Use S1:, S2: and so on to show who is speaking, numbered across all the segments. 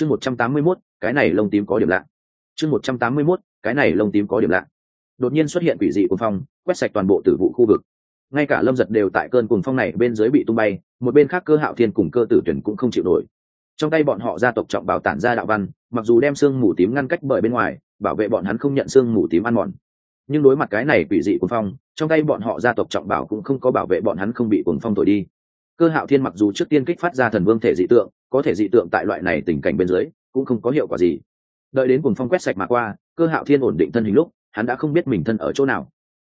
S1: chương một trăm tám mươi mốt, cái này lông tím có điểm lạ. Chương một trăm tám mươi mốt, cái này lông tím có điểm lạ. Đột nhiên xuất hiện quỷ dị cuồng phong, quét sạch toàn bộ tử vụ khu vực. Ngay cả lâm giật đều tại cơn cuồng phong này bên dưới bị tung bay, một bên khác cơ hạo thiên cùng cơ tử tuyển cũng không chịu nổi. Trong tay bọn họ gia tộc trọng bảo tản ra đạo văn, mặc dù đem xương mù tím ngăn cách bởi bên ngoài, bảo vệ bọn hắn không nhận xương mù tím ăn mòn. Nhưng đối mặt cái này quỷ dị cuồng phong, trong tay bọn họ gia tộc trọng bảo cũng không có bảo vệ bọn hắn không bị cuồng phong thổi đi. Cơ hạo thiên mặc dù trước tiên kích phát ra thần vương thể dị tượng có thể dị tượng tại loại này tình cảnh bên dưới, cũng không có hiệu quả gì. Đợi đến cuồng phong quét sạch mà qua, cơ hạo thiên ổn định thân hình lúc, hắn đã không biết mình thân ở chỗ nào.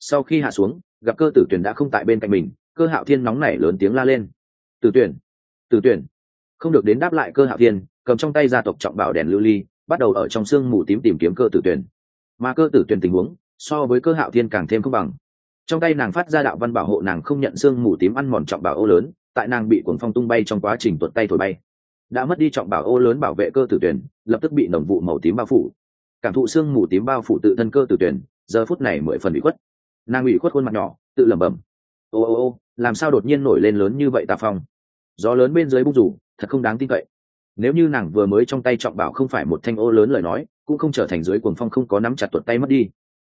S1: Sau khi hạ xuống, gặp cơ tử tuyển đã không tại bên cạnh mình, cơ hạo thiên nóng nảy lớn tiếng la lên. Tử tuyển tử tuyển. Không được đến đáp lại cơ hạo thiên, cầm trong tay gia tộc trọng bảo đèn lưu ly, bắt đầu ở trong sương mù tím tìm kiếm cơ tử tuyển. Mà cơ tử tuyển tình huống, so với cơ hạo thiên càng thêm không bằng. Trong tay nàng phát ra đạo văn bảo hộ nàng không nhận sương mù tím ăn mòn trọng bảo ô lớn, tại nàng bị cuồng phong tung bay trong quá trình tuột tay thổi bay đã mất đi trọng bảo ô lớn bảo vệ cơ tử tuyển, lập tức bị nồng vụ màu tím bao phủ. Cảm thụ xương mù tím bao phủ tự thân cơ tử tuyển, giờ phút này mười phần bị khuất. Nàng bị khuất khuôn mặt nhỏ, tự lẩm bẩm, ô ô ô, làm sao đột nhiên nổi lên lớn như vậy tà phong? Gió lớn bên dưới bung rủ, thật không đáng tin cậy. Nếu như nàng vừa mới trong tay trọng bảo không phải một thanh ô lớn lời nói, cũng không trở thành dưới cuồng phong không có nắm chặt tuột tay mất đi.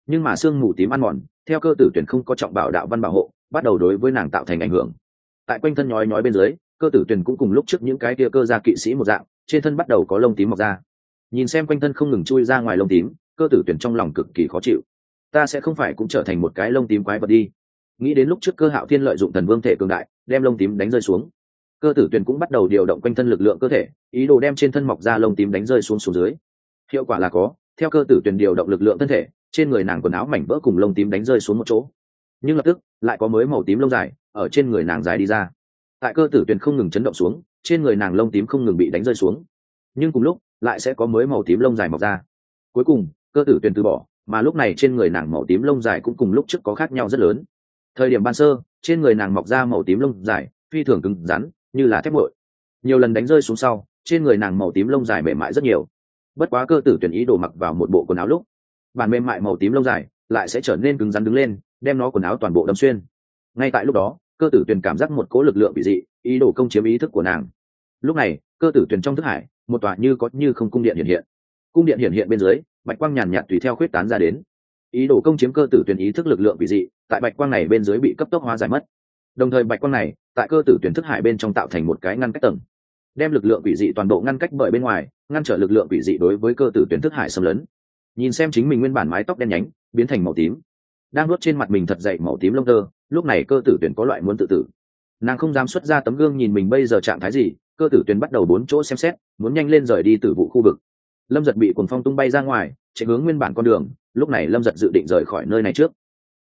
S1: Nhưng mà sương mù tím ăn mòn, theo cơ tử tuyển không có trọng bảo đạo văn bảo hộ, bắt đầu đối với nàng tạo thành ảnh hưởng. Tại quanh thân nhói nhói bên dưới cơ tử Tuyền cũng cùng lúc trước những cái kia cơ gia kỵ sĩ một dạng, trên thân bắt đầu có lông tím mọc ra. Nhìn xem quanh thân không ngừng chui ra ngoài lông tím, cơ tử tuyển trong lòng cực kỳ khó chịu. Ta sẽ không phải cũng trở thành một cái lông tím quái vật đi. Nghĩ đến lúc trước cơ hạo thiên lợi dụng thần vương thể cường đại, đem lông tím đánh rơi xuống. Cơ tử tuyển cũng bắt đầu điều động quanh thân lực lượng cơ thể, ý đồ đem trên thân mọc ra lông tím đánh rơi xuống xuống dưới. Hiệu quả là có, theo cơ tử tuyển điều động lực lượng thân thể, trên người nàng quần áo mảnh vỡ cùng lông tím đánh rơi xuống một chỗ. Nhưng lập tức, lại có mới màu tím lông dài ở trên người nàng dài đi ra tại cơ tử tuyền không ngừng chấn động xuống, trên người nàng lông tím không ngừng bị đánh rơi xuống. Nhưng cùng lúc, lại sẽ có mới màu tím lông dài mọc ra. Cuối cùng, cơ tử tuyền từ bỏ, mà lúc này trên người nàng màu tím lông dài cũng cùng lúc trước có khác nhau rất lớn. Thời điểm ban sơ, trên người nàng mọc ra màu tím lông dài, phi thường cứng rắn, như là thép bội. Nhiều lần đánh rơi xuống sau, trên người nàng màu tím lông dài mềm mại rất nhiều. Bất quá cơ tử tuyển ý đồ mặc vào một bộ quần áo lúc, bản mềm mại màu tím lông dài lại sẽ trở nên cứng rắn đứng lên, đem nó quần áo toàn bộ đâm xuyên. Ngay tại lúc đó cơ tử Tuyền cảm giác một cố lực lượng bị dị, ý đồ công chiếm ý thức của nàng. Lúc này, cơ tử Tuyền trong thức hải, một tòa như có như không cung điện hiện hiện. Cung điện hiện hiện bên dưới, bạch quang nhàn nhạt tùy theo khuyết tán ra đến. Ý đồ công chiếm cơ tử tuyển ý thức lực lượng bị dị, tại bạch quang này bên dưới bị cấp tốc hóa giải mất. Đồng thời bạch quang này, tại cơ tử tuyển thức hải bên trong tạo thành một cái ngăn cách tầng. Đem lực lượng bị dị toàn bộ ngăn cách bởi bên ngoài, ngăn trở lực lượng bị dị đối với cơ tử tuyển thức hải xâm lấn. Nhìn xem chính mình nguyên bản mái tóc đen nhánh, biến thành màu tím đang nuốt trên mặt mình thật dậy màu tím lông tơ, lúc này cơ tử tuyển có loại muốn tự tử. Nàng không dám xuất ra tấm gương nhìn mình bây giờ trạng thái gì, cơ tử tuyển bắt đầu bốn chỗ xem xét, muốn nhanh lên rời đi từ vụ khu vực. Lâm giật bị cuồng phong tung bay ra ngoài, chạy hướng nguyên bản con đường, lúc này lâm giật dự định rời khỏi nơi này trước.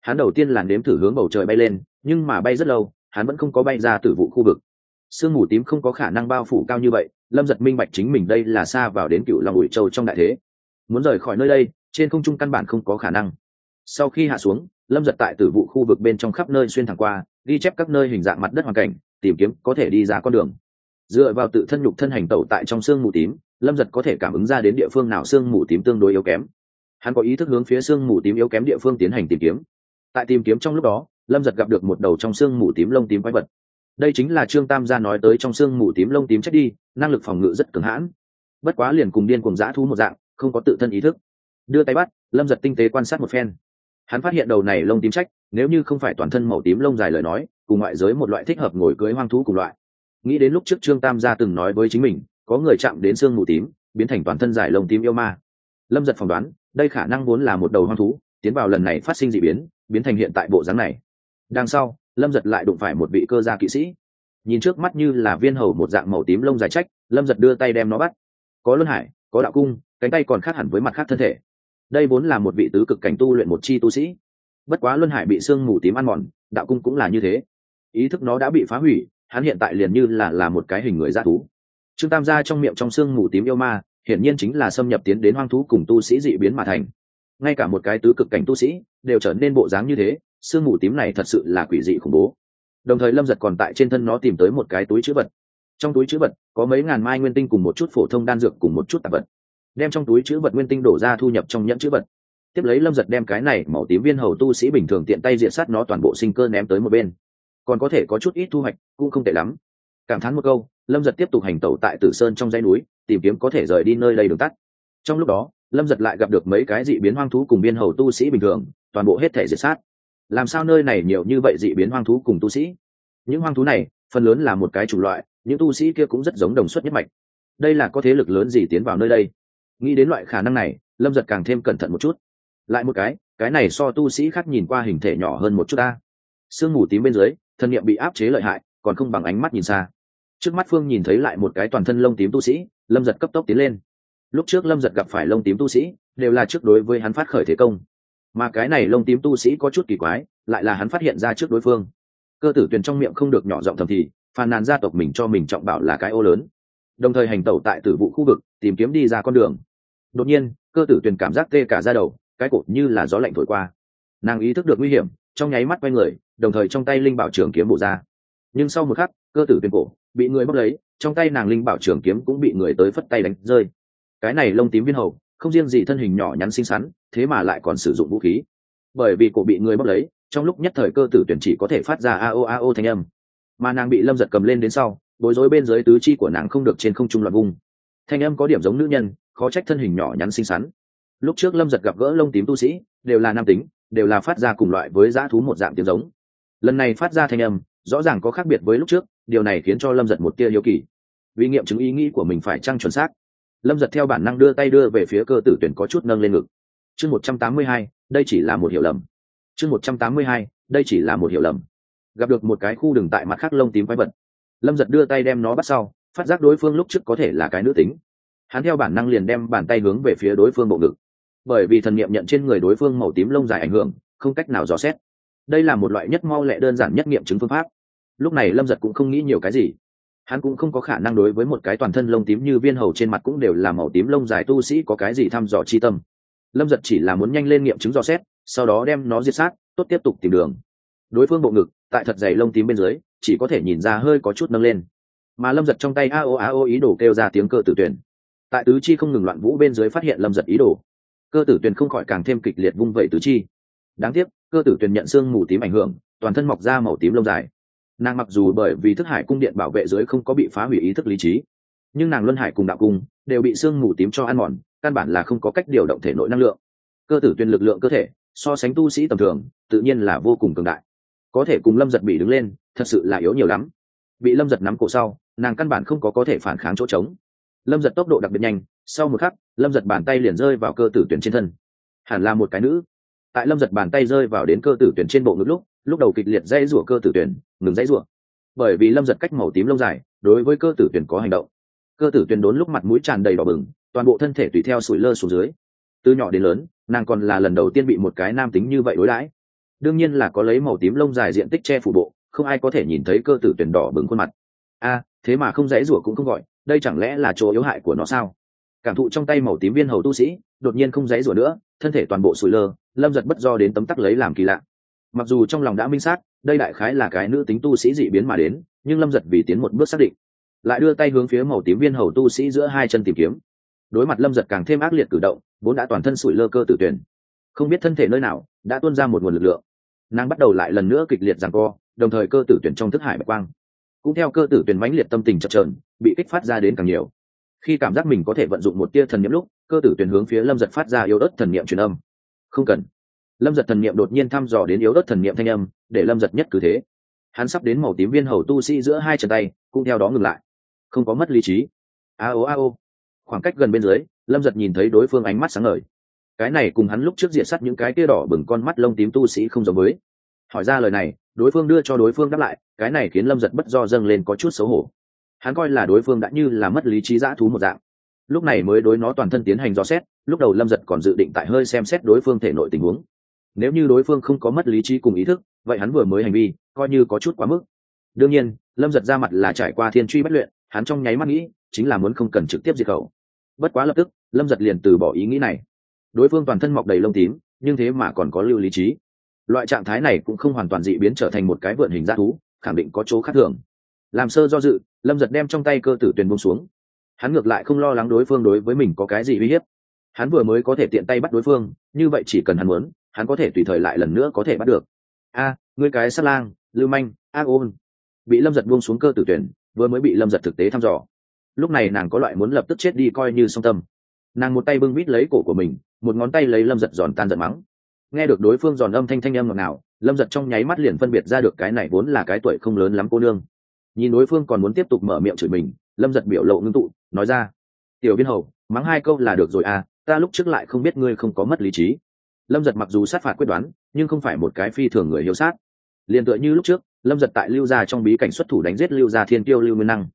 S1: Hắn đầu tiên là nếm thử hướng bầu trời bay lên, nhưng mà bay rất lâu, hắn vẫn không có bay ra từ vụ khu vực. Sương mù tím không có khả năng bao phủ cao như vậy, lâm giật minh bạch chính mình đây là xa vào đến cựu lòng ủi châu trong đại thế. Muốn rời khỏi nơi đây, trên không trung căn bản không có khả năng sau khi hạ xuống, lâm giật tại tử vụ khu vực bên trong khắp nơi xuyên thẳng qua, ghi chép các nơi hình dạng mặt đất hoàn cảnh, tìm kiếm, có thể đi ra con đường. Dựa vào tự thân nhục thân hành tẩu tại trong sương mù tím, lâm giật có thể cảm ứng ra đến địa phương nào sương mù tím tương đối yếu kém. Hắn có ý thức hướng phía sương mù tím yếu kém địa phương tiến hành tìm kiếm. Tại tìm kiếm trong lúc đó, lâm giật gặp được một đầu trong sương mù tím lông tím quái vật. Đây chính là trương tam gia nói tới trong sương mù tím lông tím chết đi, năng lực phòng ngự rất cứng hãn. Bất quá liền cùng điên cùng dã thú một dạng, không có tự thân ý thức. Đưa tay bắt, lâm giật tinh tế quan sát một phen hắn phát hiện đầu này lông tím trách, nếu như không phải toàn thân màu tím lông dài lời nói, cùng ngoại giới một loại thích hợp ngồi cưới hoang thú cùng loại. Nghĩ đến lúc trước trương tam gia từng nói với chính mình, có người chạm đến xương mù tím, biến thành toàn thân dài lông tím yêu ma. Lâm giật phỏng đoán, đây khả năng vốn là một đầu hoang thú, tiến vào lần này phát sinh d ị biến biến thành hiện tại bộ dáng này. Đằng sau, lâm giật lại đụng phải một vị cơ gia kỵ sĩ. Nhìn trước mắt như là viên hầu một dạng màu tím lông dài trách, lâm giật đưa tay đem nó bắt. Có luân hải, có đạo cung, cánh tay còn khác hẳn với mặt khác thân thể đây vốn là một vị tứ cực cảnh tu luyện một chi tu sĩ. Bất quá luân hải bị sương mù tím ăn mòn, đạo cung cũng là như thế. Ý thức nó đã bị phá hủy, hắn hiện tại liền như là là một cái hình người dã thú. Trương tam gia trong miệng trong sương mù tím yêu ma, hiển nhiên chính là xâm nhập tiến đến hoang thú cùng tu sĩ dị biến mà thành. Ngay cả một cái tứ cực cảnh tu sĩ, đều trở nên bộ dáng như thế, sương mù tím này thật sự là quỷ dị khủng bố. Đồng thời lâm giật còn tại trên thân nó tìm tới một cái túi chữ vật. Trong túi chữ vật, có mấy ngàn mai nguyên tinh cùng một chút phổ thông đan dược cùng một chút tạp vật đem trong túi chữ vật nguyên tinh đổ ra thu nhập trong nhẫn chữ vật. Tiếp lấy lâm giật đem cái này màu tím viên hầu tu sĩ bình thường tiện tay diện sát nó toàn bộ sinh cơ ném tới một bên. Còn có thể có chút ít thu hoạch, cũng không tệ lắm. Cảm thán một câu, lâm giật tiếp tục hành tẩu tại tử sơn trong dãy núi, tìm kiếm có thể rời đi nơi đây đường tắt. Trong lúc đó, lâm giật lại gặp được mấy cái dị biến hoang thú cùng biên hầu tu sĩ bình thường, toàn bộ hết thể diệt sát. Làm sao nơi này nhiều như vậy dị biến hoang thú cùng tu sĩ? Những hoang thú này, phần lớn là một cái chủng loại, những tu sĩ kia cũng rất giống đồng xuất nhất mạch. Đây là có thế lực lớn gì tiến vào nơi đây? Nghĩ đến loại khả năng này, lâm giật càng thêm cẩn thận một chút. Lại một cái cái này so tu sĩ khác nhìn qua hình thể nhỏ hơn một chút ta. Sương mù tím bên dưới, thân nhiệm bị áp chế lợi hại, còn không bằng ánh mắt nhìn xa. Trước mắt phương nhìn thấy lại một cái toàn thân lông tím tu sĩ, lâm giật cấp tốc tiến lên. Lúc trước lâm giật gặp phải lông tím tu sĩ, đều là trước đối với hắn phát khởi thế công. Mà cái này lông tím tu sĩ có chút kỳ quái, lại là hắn phát hiện ra trước đối phương. Cơ tử tuyền trong miệng không được nhỏ giọng thầm thì, phàn nàn gia tộc mình cho mình trọng bảo là cái ô lớn. Đồng thời hành tẩu tại tử vụ khu vực, tìm kiếm đi ra con đường đột nhiên, cơ tử tuyền cảm giác tê cả ra đầu, cái cột như là gió lạnh thổi qua. Nàng ý thức được nguy hiểm, trong nháy mắt quay người, đồng thời trong tay linh bảo trường kiếm bổ ra. Nhưng sau một khắc, cơ tử tuyền cổ bị người bốc lấy, trong tay nàng linh bảo trường kiếm cũng bị người tới phất tay đánh rơi. Cái này lông tím viên hầu, không riêng gì thân hình nhỏ nhắn xinh xắn, thế mà lại còn sử dụng vũ khí. Bởi vì cổ bị người bốc lấy, trong lúc nhất thời cơ tử tuyển chỉ có thể phát ra a o a o thanh âm. Mà nàng bị lâm giật cầm lên đến sau, bối rối bên dưới tứ chi của nàng không được trên không trung loạn vùng thanh âm có điểm giống nữ nhân khó trách thân hình nhỏ nhắn xinh xắn. Lúc trước lâm giật gặp gỡ lông tím tu sĩ, đều là nam tính, đều là phát ra cùng loại với dã thú một dạng tiếng giống. Lần này phát ra thanh âm, rõ ràng có khác biệt với lúc trước, điều này khiến cho lâm giật một tia hiếu kỳ. Vì nghiệm chứng ý nghĩ của mình phải trăng chuẩn xác, lâm giật theo bản năng đưa tay đưa về phía cơ tử tuyển có chút nâng lên ngực. Chương một trăm tám mươi hai, đây chỉ là một hiểu lầm. Chương một trăm tám mươi hai, đây chỉ là một hiểu lầm. Gặp được một cái khu đường tại mặt khác lông tím quái vật, lâm giật đưa tay đem nó bắt sau, phát giác đối phương lúc trước có thể là cái nữ tính hắn theo bản năng liền đem bàn tay hướng về phía đối phương bộ ngực. Bởi vì thần nghiệm nhận trên người đối phương màu tím lông dài ảnh hưởng, không cách nào dò xét. Đây là một loại nhất mau lẹ đơn giản nhất nghiệm chứng phương pháp. Lúc này lâm giật cũng không nghĩ nhiều cái gì. Hắn cũng không có khả năng đối với một cái toàn thân lông tím như viên hầu trên mặt cũng đều là màu tím lông dài tu sĩ có cái gì thăm dò chi tâm. Lâm giật chỉ là muốn nhanh lên nghiệm chứng dò xét, sau đó đem nó diệt sát, tốt tiếp tục tìm đường. Đối phương bộ ngực, tại thật dày lông tím bên dưới, chỉ có thể nhìn ra hơi có chút nâng lên. Mà lâm giật trong tay a o a o ý đồ kêu ra tiếng cơ tử tuyển tại tứ chi không ngừng loạn vũ bên dưới phát hiện lâm giật ý đồ. Cơ tử tuyền không khỏi càng thêm kịch liệt vung vẩy tứ chi. Đáng tiếc, cơ tử tuyền nhận xương mù tím ảnh hưởng, toàn thân mọc ra màu tím lông dài. Nàng mặc dù bởi vì thức hải cung điện bảo vệ dưới không có bị phá hủy ý thức lý trí, nhưng nàng luân hải cùng đạo cung đều bị xương mù tím cho ăn mòn, căn bản là không có cách điều động thể nội năng lượng. Cơ tử tuyền lực lượng cơ thể, so sánh tu sĩ tầm thường, tự nhiên là vô cùng cường đại. Có thể cùng lâm giật bị đứng lên, thật sự là yếu nhiều lắm. Bị lâm giật nắm cổ sau, nàng căn bản không có có thể phản kháng chỗ trống lâm giật tốc độ đặc biệt nhanh, sau một khắc, lâm giật bàn tay liền rơi vào cơ tử tuyển trên thân. Hẳn là một cái nữ. Tại lâm giật bàn tay rơi vào đến cơ tử tuyển trên bộ ngực lúc lúc đầu kịch liệt dãy rủa cơ tử tuyển, ngừng dãy rủa. Bởi vì lâm giật cách màu tím lông dài, đối với cơ tử tuyển có hành động. Cơ tử tuyển đốn lúc mặt mũi tràn đầy đỏ bừng, toàn bộ thân thể tùy theo sủi lơ xuống dưới. Từ nhỏ đến lớn, nàng còn là lần đầu tiên bị một cái nam tính như vậy đối đãi. Đương nhiên là có lấy màu tím lông dài diện tích che phủ bộ, không ai có thể nhìn thấy cơ tử tuyển đỏ bừng khuôn mặt. A, thế mà không dãy rủa cũng không gọi đây chẳng lẽ là chỗ yếu hại của nó sao? Cảm thụ trong tay màu tím viên hầu tu sĩ, đột nhiên không dãy rủa nữa, thân thể toàn bộ sủi lơ, lâm giật bất do đến tấm tắc lấy làm kỳ lạ. Mặc dù trong lòng đã minh xác, đây đại khái là cái nữ tính tu sĩ dị biến mà đến, nhưng lâm giật vì tiến một bước xác định, lại đưa tay hướng phía màu tím viên hầu tu sĩ giữa hai chân tìm kiếm. Đối mặt lâm giật càng thêm ác liệt cử động, vốn đã toàn thân sủi lơ cơ tử tuyển. Không biết thân thể nơi nào, đã tuôn ra một nguồn lực lượng. Nàng bắt đầu lại lần nữa kịch liệt giằng co, đồng thời cơ tử tuyển trong thức hải bạch quang. Cũng theo cơ tử tuyển mãnh liệt tâm tình chập trờn bị kích phát ra đến càng nhiều. Khi cảm giác mình có thể vận dụng một tia thần n i ệ m lúc, cơ tử tuyển hướng phía lâm giật phát ra yếu ớt thần n i ệ m truyền âm. Không cần. Lâm giật thần n i ệ m đột nhiên thăm dò đến yếu ớt thần n i ệ m thanh âm, để lâm giật nhất cứ thế. Hắn sắp đến màu tím viên hầu tu sĩ giữa hai chân tay, cũng theo đó ngừng lại. Không có mất lý trí. A ô a ô khoảng cách gần bên dưới, lâm giật nhìn thấy đối phương ánh mắt sáng ngời. Cái này cùng hắn lúc trước diện sắt những cái tia đỏ bừng con mắt lông tím tu sĩ không giống với. Hỏi ra lời này, đối phương đưa cho đối phương đáp lại, cái này khiến lâm giật bất do dâng lên có chút xấu hổ hắn coi là đối phương đã như là mất lý trí dã thú một dạng. Lúc này mới đối nó toàn thân tiến hành dò xét, lúc đầu lâm giật còn dự định tại hơi xem xét đối phương thể nội tình huống. Nếu như đối phương không có mất lý trí cùng ý thức, vậy hắn vừa mới hành vi, coi như có chút quá mức. Đương nhiên, lâm giật ra mặt là trải qua thiên truy bất luyện, hắn trong nháy mắt nghĩ, chính là muốn không cần trực tiếp diệt khẩu. Bất quá lập tức, lâm giật liền từ bỏ ý nghĩ này. Đối phương toàn thân mọc đầy lông tím, nhưng thế mà còn có lưu lý trí. Loại trạng thái này cũng không hoàn toàn dị biến trở thành một cái vượn hình g thú, khẳng định có chỗ khác thường. Làm sơ do dự lâm giật đem trong tay cơ tử tuyền bông xuống. Hắn ngược lại không lo lắng đối phương đối với mình có cái gì uy hiếp. Hắn vừa mới có thể tiện tay bắt đối phương như vậy chỉ cần hắn muốn hắn có thể tùy thời lại lần nữa có thể bắt được. A à, ngươi cái sát lang lưu manh a ôn. Bị lâm giật buông xuống cơ tử tuyển vừa mới bị lâm giật thực tế thăm dò. Lúc này nàng có loại muốn lập tức chết đi coi như song tâm. Nàng một tay bưng bít lấy cổ của mình một ngón tay lấy lâm giật giòn tan giận mắng. Nghe được đối phương giòn âm thanh thanh âm ngọt nào lâm giật trong nháy mắt liền phân biệt ra được cái này vốn là cái tuổi không lớn lắm cô nương nhìn đối phương còn muốn tiếp tục mở miệng chửi mình, lâm giật biểu lộ ngưng tụ, nói ra, tiểu viên hầu, mắng hai câu là được rồi à ta lúc trước lại không biết ngươi không có mất lý trí. Lâm giật mặc dù sát phạt quyết đoán, nhưng không phải một cái phi thường người hiếu sát. Liền tựa như lúc trước, lâm giật tại lưu gia trong bí cảnh xuất thủ đánh giết lưu gia thiên tiêu lưu nguyên năng.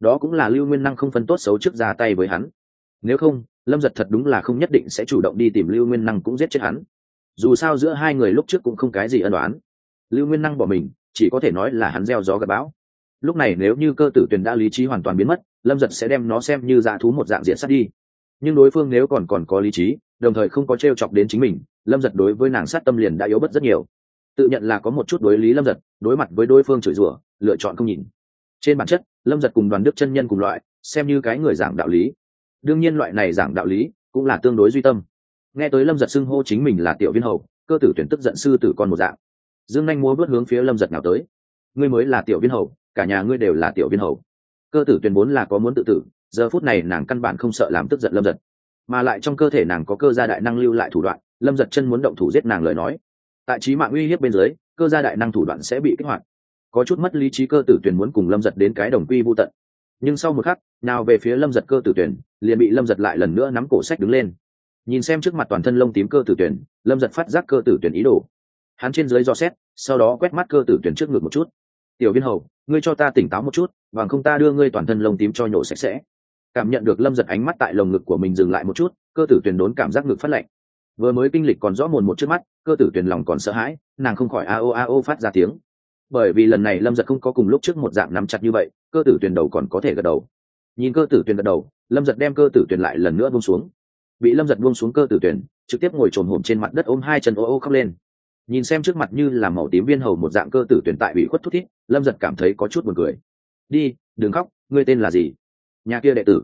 S1: Đó cũng là lưu nguyên năng không phân tốt xấu trước ra tay với hắn. Nếu không, lâm giật thật đúng là không nhất định sẽ chủ động đi tìm lưu nguyên năng cũng giết chết hắn. Dù sao giữa hai người lúc trước cũng không cái gì ân đoán lưu nguyên năng bỏ mình, chỉ có thể nói là hắn gieo gió gặp bão lúc này nếu như cơ tử tuyền đã lý trí hoàn toàn biến mất, lâm giật sẽ đem nó xem như dạ thú một dạng diện sát đi. Nhưng đối phương nếu còn còn có lý trí, đồng thời không có t r e o chọc đến chính mình, lâm giật đối với nàng sát tâm liền đã yếu bất rất nhiều. Tự nhận là có một chút đối lý lâm giật, đối mặt với đối phương chửi rủa, lựa chọn không nhìn. Trên bản chất, lâm giật cùng đoàn đức chân nhân cùng loại, xem như cái người giảng đạo lý. Đương nhiên loại này giảng đạo lý cũng là tương đối duy tâm. Nghe tới lâm giật xưng hô chính mình là tiểu viên hầu, cơ tử tuyển tức giận sư tử con một dạng. Dương anh múa vớt hướng phía lâm giật nào tới. Ngươi mới là tiểu viên hầu cả nhà ngươi đều là tiểu viên hầu. Cơ tử tuyên vốn là có muốn tự tử, giờ phút này nàng căn bản không sợ làm tức giận lâm giật. Mà lại trong cơ thể nàng có cơ gia đại năng lưu lại thủ đoạn, lâm giật chân muốn động thủ giết nàng lời nói. Tại trí mạng uy hiếp bên dưới, cơ gia đại năng thủ đoạn sẽ bị kích hoạt. Có chút mất lý trí cơ tử tuyển muốn cùng lâm giật đến cái đồng quy vô tận. Nhưng sau một khắc, nào về phía lâm giật cơ tử tuyển liền bị lâm giật lại lần nữa nắm cổ sách đứng lên. Nhìn xem trước mặt toàn thân lông tím cơ tử tuyển lâm giật phát giác cơ tử tuyển ý đồ. Hắn trên dưới do xét, sau đó quét mắt cơ tử tuyển trước ngực một chút tiểu viên hầu, ngươi cho ta tỉnh táo một chút, bằng không ta đưa ngươi toàn thân lông tím cho nhổ sạch sẽ. Cảm nhận được lâm giật ánh mắt tại lồng ngực của mình dừng lại một chút, cơ tử tuyển đốn cảm giác ngực phát lạnh. Vừa mới kinh lịch còn rõ mồn một trước mắt, cơ tử tuyển lòng còn sợ hãi, nàng không khỏi a o a o phát ra tiếng. Bởi vì lần này lâm giật không có cùng lúc trước một dạng nắm chặt như vậy, cơ tử tuyển đầu còn có thể gật đầu. Nhìn cơ tử tuyển gật đầu, lâm giật đem cơ tử tuyển lại lần nữa buông xuống. Bị lâm giật buông xuống cơ tử tuyển, trực tiếp ngồi trồn hổm trên mặt đất ôm hai chân ô ô khóc lên nhìn xem trước mặt như là màu tím viên hầu một dạng cơ tử tuyển tại bị khuất thút thít, lâm giật cảm thấy có chút buồn cười. Đi, đừng khóc, ngươi tên là gì? Nhà kia đệ tử.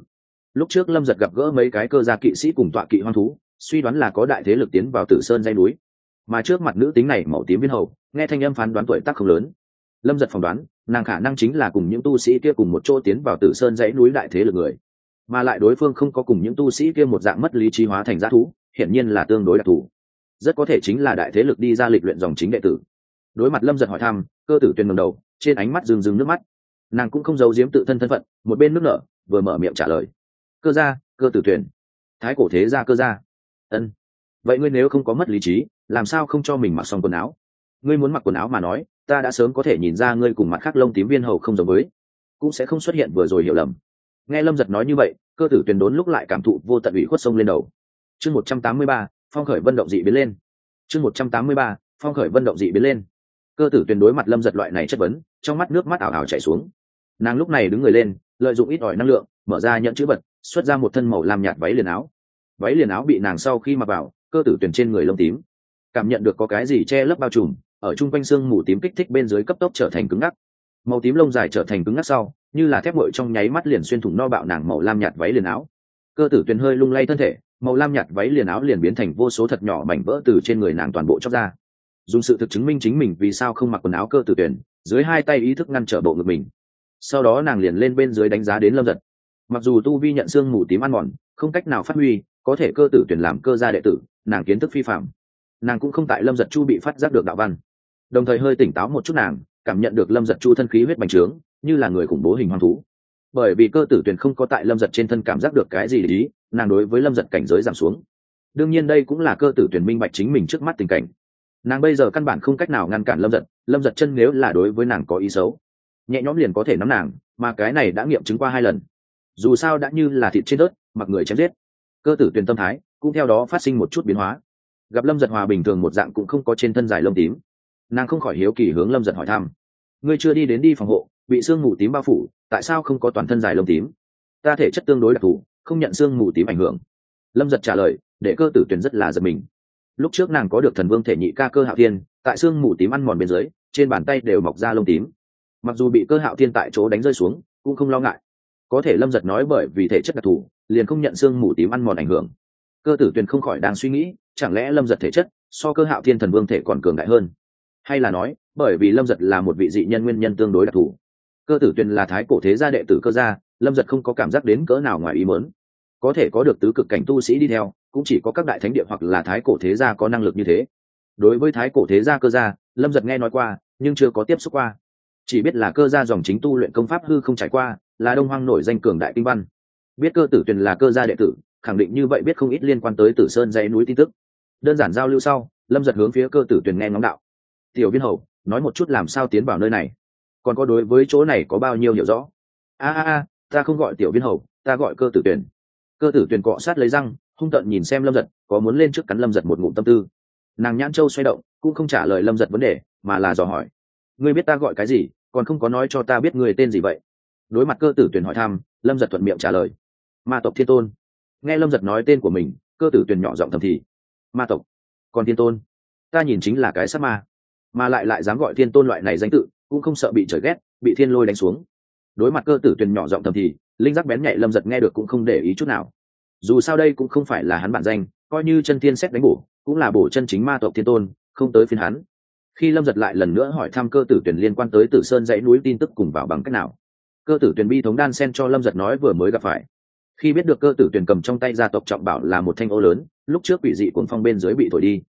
S1: Lúc trước lâm giật gặp gỡ mấy cái cơ gia kỵ sĩ cùng tọa kỵ hoang thú, suy đoán là có đại thế lực tiến vào tử sơn dây núi. Mà trước mặt nữ tính này màu tím viên hầu, nghe thanh âm phán đoán tuổi tác không lớn. Lâm giật phỏng đoán, nàng khả năng chính là cùng những tu sĩ kia cùng một chỗ tiến vào tử sơn dãy núi đại thế lực người. Mà lại đối phương không có cùng những tu sĩ kia một dạng mất lý trí hóa thành g thú, hiển nhiên là tương đối đặc thù rất có thể chính là đại thế lực đi ra lịch luyện dòng chính đệ tử. Đối mặt lâm giật hỏi thăm, cơ tử tuyên ngầm đầu, trên ánh mắt rừng rừng nước mắt. Nàng cũng không giấu giếm tự thân thân phận, một bên nước nở, vừa mở miệng trả lời. Cơ gia, cơ tử tuyển. Thái cổ thế gia cơ gia. Ân. Vậy ngươi nếu không có mất lý trí, làm sao không cho mình mặc xong quần áo? Ngươi muốn mặc quần áo mà nói, ta đã sớm có thể nhìn ra ngươi cùng mặt khác lông tím viên hầu không giống với. Cũng sẽ không xuất hiện vừa rồi hiểu lầm. Nghe lâm giật nói như vậy, cơ tử tuyển đốn lúc lại cảm thụ vô tận ủy khuất sông lên đầu. Chương một trăm tám mươi ba phong khởi vân động dị biến lên. Chương một trăm tám mươi ba, phong khởi vân động dị biến lên. Cơ tử tuyển đối mặt lâm giật loại này chất vấn, trong mắt nước mắt ảo ảo chảy xuống. Nàng lúc này đứng người lên, lợi dụng ít ỏi năng lượng, mở ra nhận chữ vật, xuất ra một thân màu làm nhạt váy liền áo. Váy liền áo bị nàng sau khi mặc vào, cơ tử tuyển trên người lông tím. Cảm nhận được có cái gì che lấp bao trùm, ở chung quanh xương mù tím kích thích bên dưới cấp tốc trở thành cứng ngắc. Màu tím lông dài trở thành cứng ngắc sau, như là thép bội trong nháy mắt liền xuyên thủng no bạo nàng màu lam nhạt váy liền áo. Cơ tử tuyền hơi lung lay thân thể màu lam nhạt váy liền áo liền biến thành vô số thật nhỏ mảnh vỡ từ trên người nàng toàn bộ chóc ra. Dùng sự thực chứng minh chính mình vì sao không mặc quần áo cơ tử tuyển, dưới hai tay ý thức ngăn trở bộ ngực mình. Sau đó nàng liền lên bên dưới đánh giá đến lâm giật mặc dù tu vi nhận xương mù tím ăn mòn, không cách nào phát huy, có thể cơ tử tuyển làm cơ gia đệ tử, nàng kiến thức phi phạm. Nàng cũng không tại lâm giật chu bị phát giác được đạo văn. Đồng thời hơi tỉnh táo một chút nàng, cảm nhận được lâm giật chu thân khí huyết bành trướng, như là người khủng bố hình hoang thú. Bởi vì cơ tử tuyển không có tại lâm giật trên thân cảm giác được cái gì để ý nàng đối với lâm giật cảnh giới giảm xuống. Đương nhiên đây cũng là cơ tử tuyển minh bạch chính mình trước mắt tình cảnh. Nàng bây giờ căn bản không cách nào ngăn cản lâm giật lâm giật chân nếu là đối với nàng có ý xấu, nhẹ nhõm liền có thể nắm nàng, mà cái này đã nghiệm chứng qua hai lần. Dù sao đã như là thịt trên đất, mặc người chém giết. Cơ tử tuyển tâm thái cũng theo đó phát sinh một chút biến hóa. Gặp lâm giật hòa bình thường một dạng cũng không có trên thân dài lông tím. Nàng không khỏi hiếu kỳ hướng lâm giật hỏi thăm. Ngươi chưa đi đến đi phòng hộ, bị sương mù tím bao phủ, tại sao không có toàn thân dài lông tím? Ta thể chất tương đối đặc thù không nhận xương mù tím ảnh hưởng. Lâm giật trả lời, để cơ tử tuyển rất là giật mình. Lúc trước nàng có được thần vương thể nhị ca cơ hạo thiên, tại xương mù tím ăn mòn bên dưới, trên bàn tay đều mọc ra lông tím. Mặc dù bị cơ hạo thiên tại chỗ đánh rơi xuống, cũng không lo ngại. Có thể lâm giật nói bởi vì thể chất đặc thù, liền không nhận xương mù tím ăn mòn ảnh hưởng. Cơ tử tuyền không khỏi đang suy nghĩ, chẳng lẽ lâm giật thể chất so cơ hạo thiên thần vương thể còn cường đại hơn? Hay là nói, bởi vì lâm giật là một vị dị nhân nguyên nhân tương đối đặc thù. Cơ tử tuyền là thái cổ thế gia đệ tử cơ gia, lâm giật không có cảm giác đến cỡ nào ngoài ý mớn có thể có được tứ cực cảnh tu sĩ đi theo, cũng chỉ có các đại thánh địa hoặc là thái cổ thế gia có năng lực như thế. Đối với thái cổ thế gia cơ gia, lâm giật nghe nói qua, nhưng chưa có tiếp xúc qua. Chỉ biết là cơ gia dòng chính tu luyện công pháp hư không trải qua, là đông hoang nổi danh cường đại kinh văn. Biết cơ tử tuyền là cơ gia đệ tử, khẳng định như vậy biết không ít liên quan tới tử sơn dãy núi tin tức. Đơn giản giao lưu sau, lâm giật hướng phía cơ tử tuyền nghe ngóng đạo. Tiểu viên hầu, nói một chút làm sao tiến vào nơi này? Còn có đối với chỗ này có bao nhiêu hiểu rõ? A a a, ta không gọi tiểu viên hầu, ta gọi cơ tử tuyền cơ tử tuyền cọ sát lấy răng, hung tợn nhìn xem lâm giật, có muốn lên trước cắn lâm giật một ngụm tâm tư. Nàng nhãn châu xoay động, cũng không trả lời lâm giật vấn đề, mà là dò hỏi. Ngươi biết ta gọi cái gì, còn không có nói cho ta biết người tên gì vậy? Đối mặt cơ tử tuyền hỏi thăm, lâm giật thuận miệng trả lời. Ma tộc thiên tôn. Nghe lâm giật nói tên của mình, cơ tử tuyền nhỏ giọng thầm thì. Ma tộc? Còn thiên tôn? Ta nhìn chính là cái sát ma, mà lại lại dám gọi thiên tôn loại này danh tự, cũng không sợ bị trời ghét, bị thiên lôi đánh xuống đối mặt cơ tử tuyền nhỏ giọng thầm thì, linh giác bén nhạy lâm giật nghe được cũng không để ý chút nào. Dù sao đây cũng không phải là hắn bản danh, coi như chân thiên xét đánh bổ, cũng là bổ chân chính ma tộc thiên tôn, không tới phiên hắn. Khi lâm giật lại lần nữa hỏi thăm cơ tử tuyển liên quan tới tử sơn dãy núi tin tức cùng vào bằng cách nào, cơ tử tuyển bi thống đan sen cho lâm giật nói vừa mới gặp phải. Khi biết được cơ tử tuyển cầm trong tay gia tộc trọng bảo là một thanh ô lớn, lúc trước quỷ dị cuồng phong bên dưới bị thổi đi.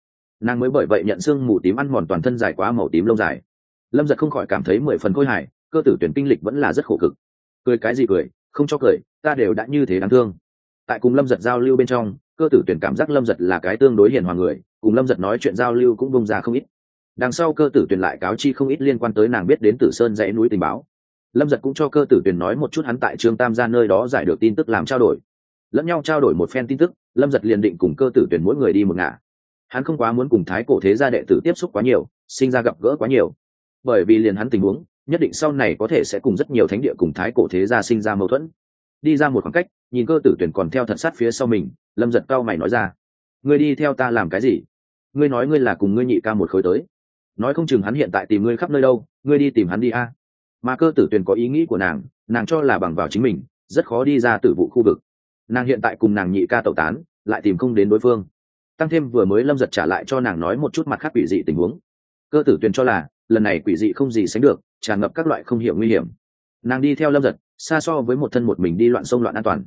S1: Nàng mới bởi vậy nhận xương mù tím ăn mòn toàn thân dài quá màu tím lâu dài. Lâm giật không khỏi cảm thấy mười phần khôi hài cơ tử tuyển kinh lịch vẫn là rất khổ cực. Cười cái gì cười, không cho cười, ta đều đã như thế đáng thương. Tại cùng lâm giật giao lưu bên trong, cơ tử tuyển cảm giác lâm giật là cái tương đối hiền hòa người, cùng lâm giật nói chuyện giao lưu cũng bông ra không ít. Đằng sau cơ tử tuyển lại cáo chi không ít liên quan tới nàng biết đến tử sơn dãy núi tình báo. Lâm giật cũng cho cơ tử tuyển nói một chút hắn tại trương tam gia nơi đó giải được tin tức làm trao đổi. Lẫn nhau trao đổi một phen tin tức, lâm giật liền định cùng cơ tử tuyển mỗi người đi một ngả. Hắn không quá muốn cùng thái cổ thế gia đệ tử tiếp xúc quá nhiều, sinh ra gặp gỡ quá nhiều. Bởi vì liền hắn tình huống nhất định sau này có thể sẽ cùng rất nhiều thánh địa cùng thái cổ thế gia sinh ra mâu thuẫn. Đi ra một khoảng cách, nhìn cơ tử tuyển còn theo thật sát phía sau mình, lâm giật cao mày nói ra. Ngươi đi theo ta làm cái gì? Ngươi nói ngươi là cùng ngươi nhị ca một khối tới. Nói không chừng hắn hiện tại tìm ngươi khắp nơi đâu, ngươi đi tìm hắn đi a. Mà cơ tử tuyền có ý nghĩ của nàng nàng cho là bằng vào chính mình, rất khó đi ra từ vụ khu vực. Nàng hiện tại cùng nàng nhị ca tẩu tán, lại tìm không đến đối phương. Tăng thêm vừa mới lâm giật trả lại cho nàng nói một chút mặt khác quỷ dị tình huống. Cơ tử tuyền cho là, lần này quỷ dị không gì sánh được tràn ngập các loại không hiểu nguy hiểm. Nàng đi theo lâm giật, xa so với một thân một mình đi loạn sông loạn an toàn.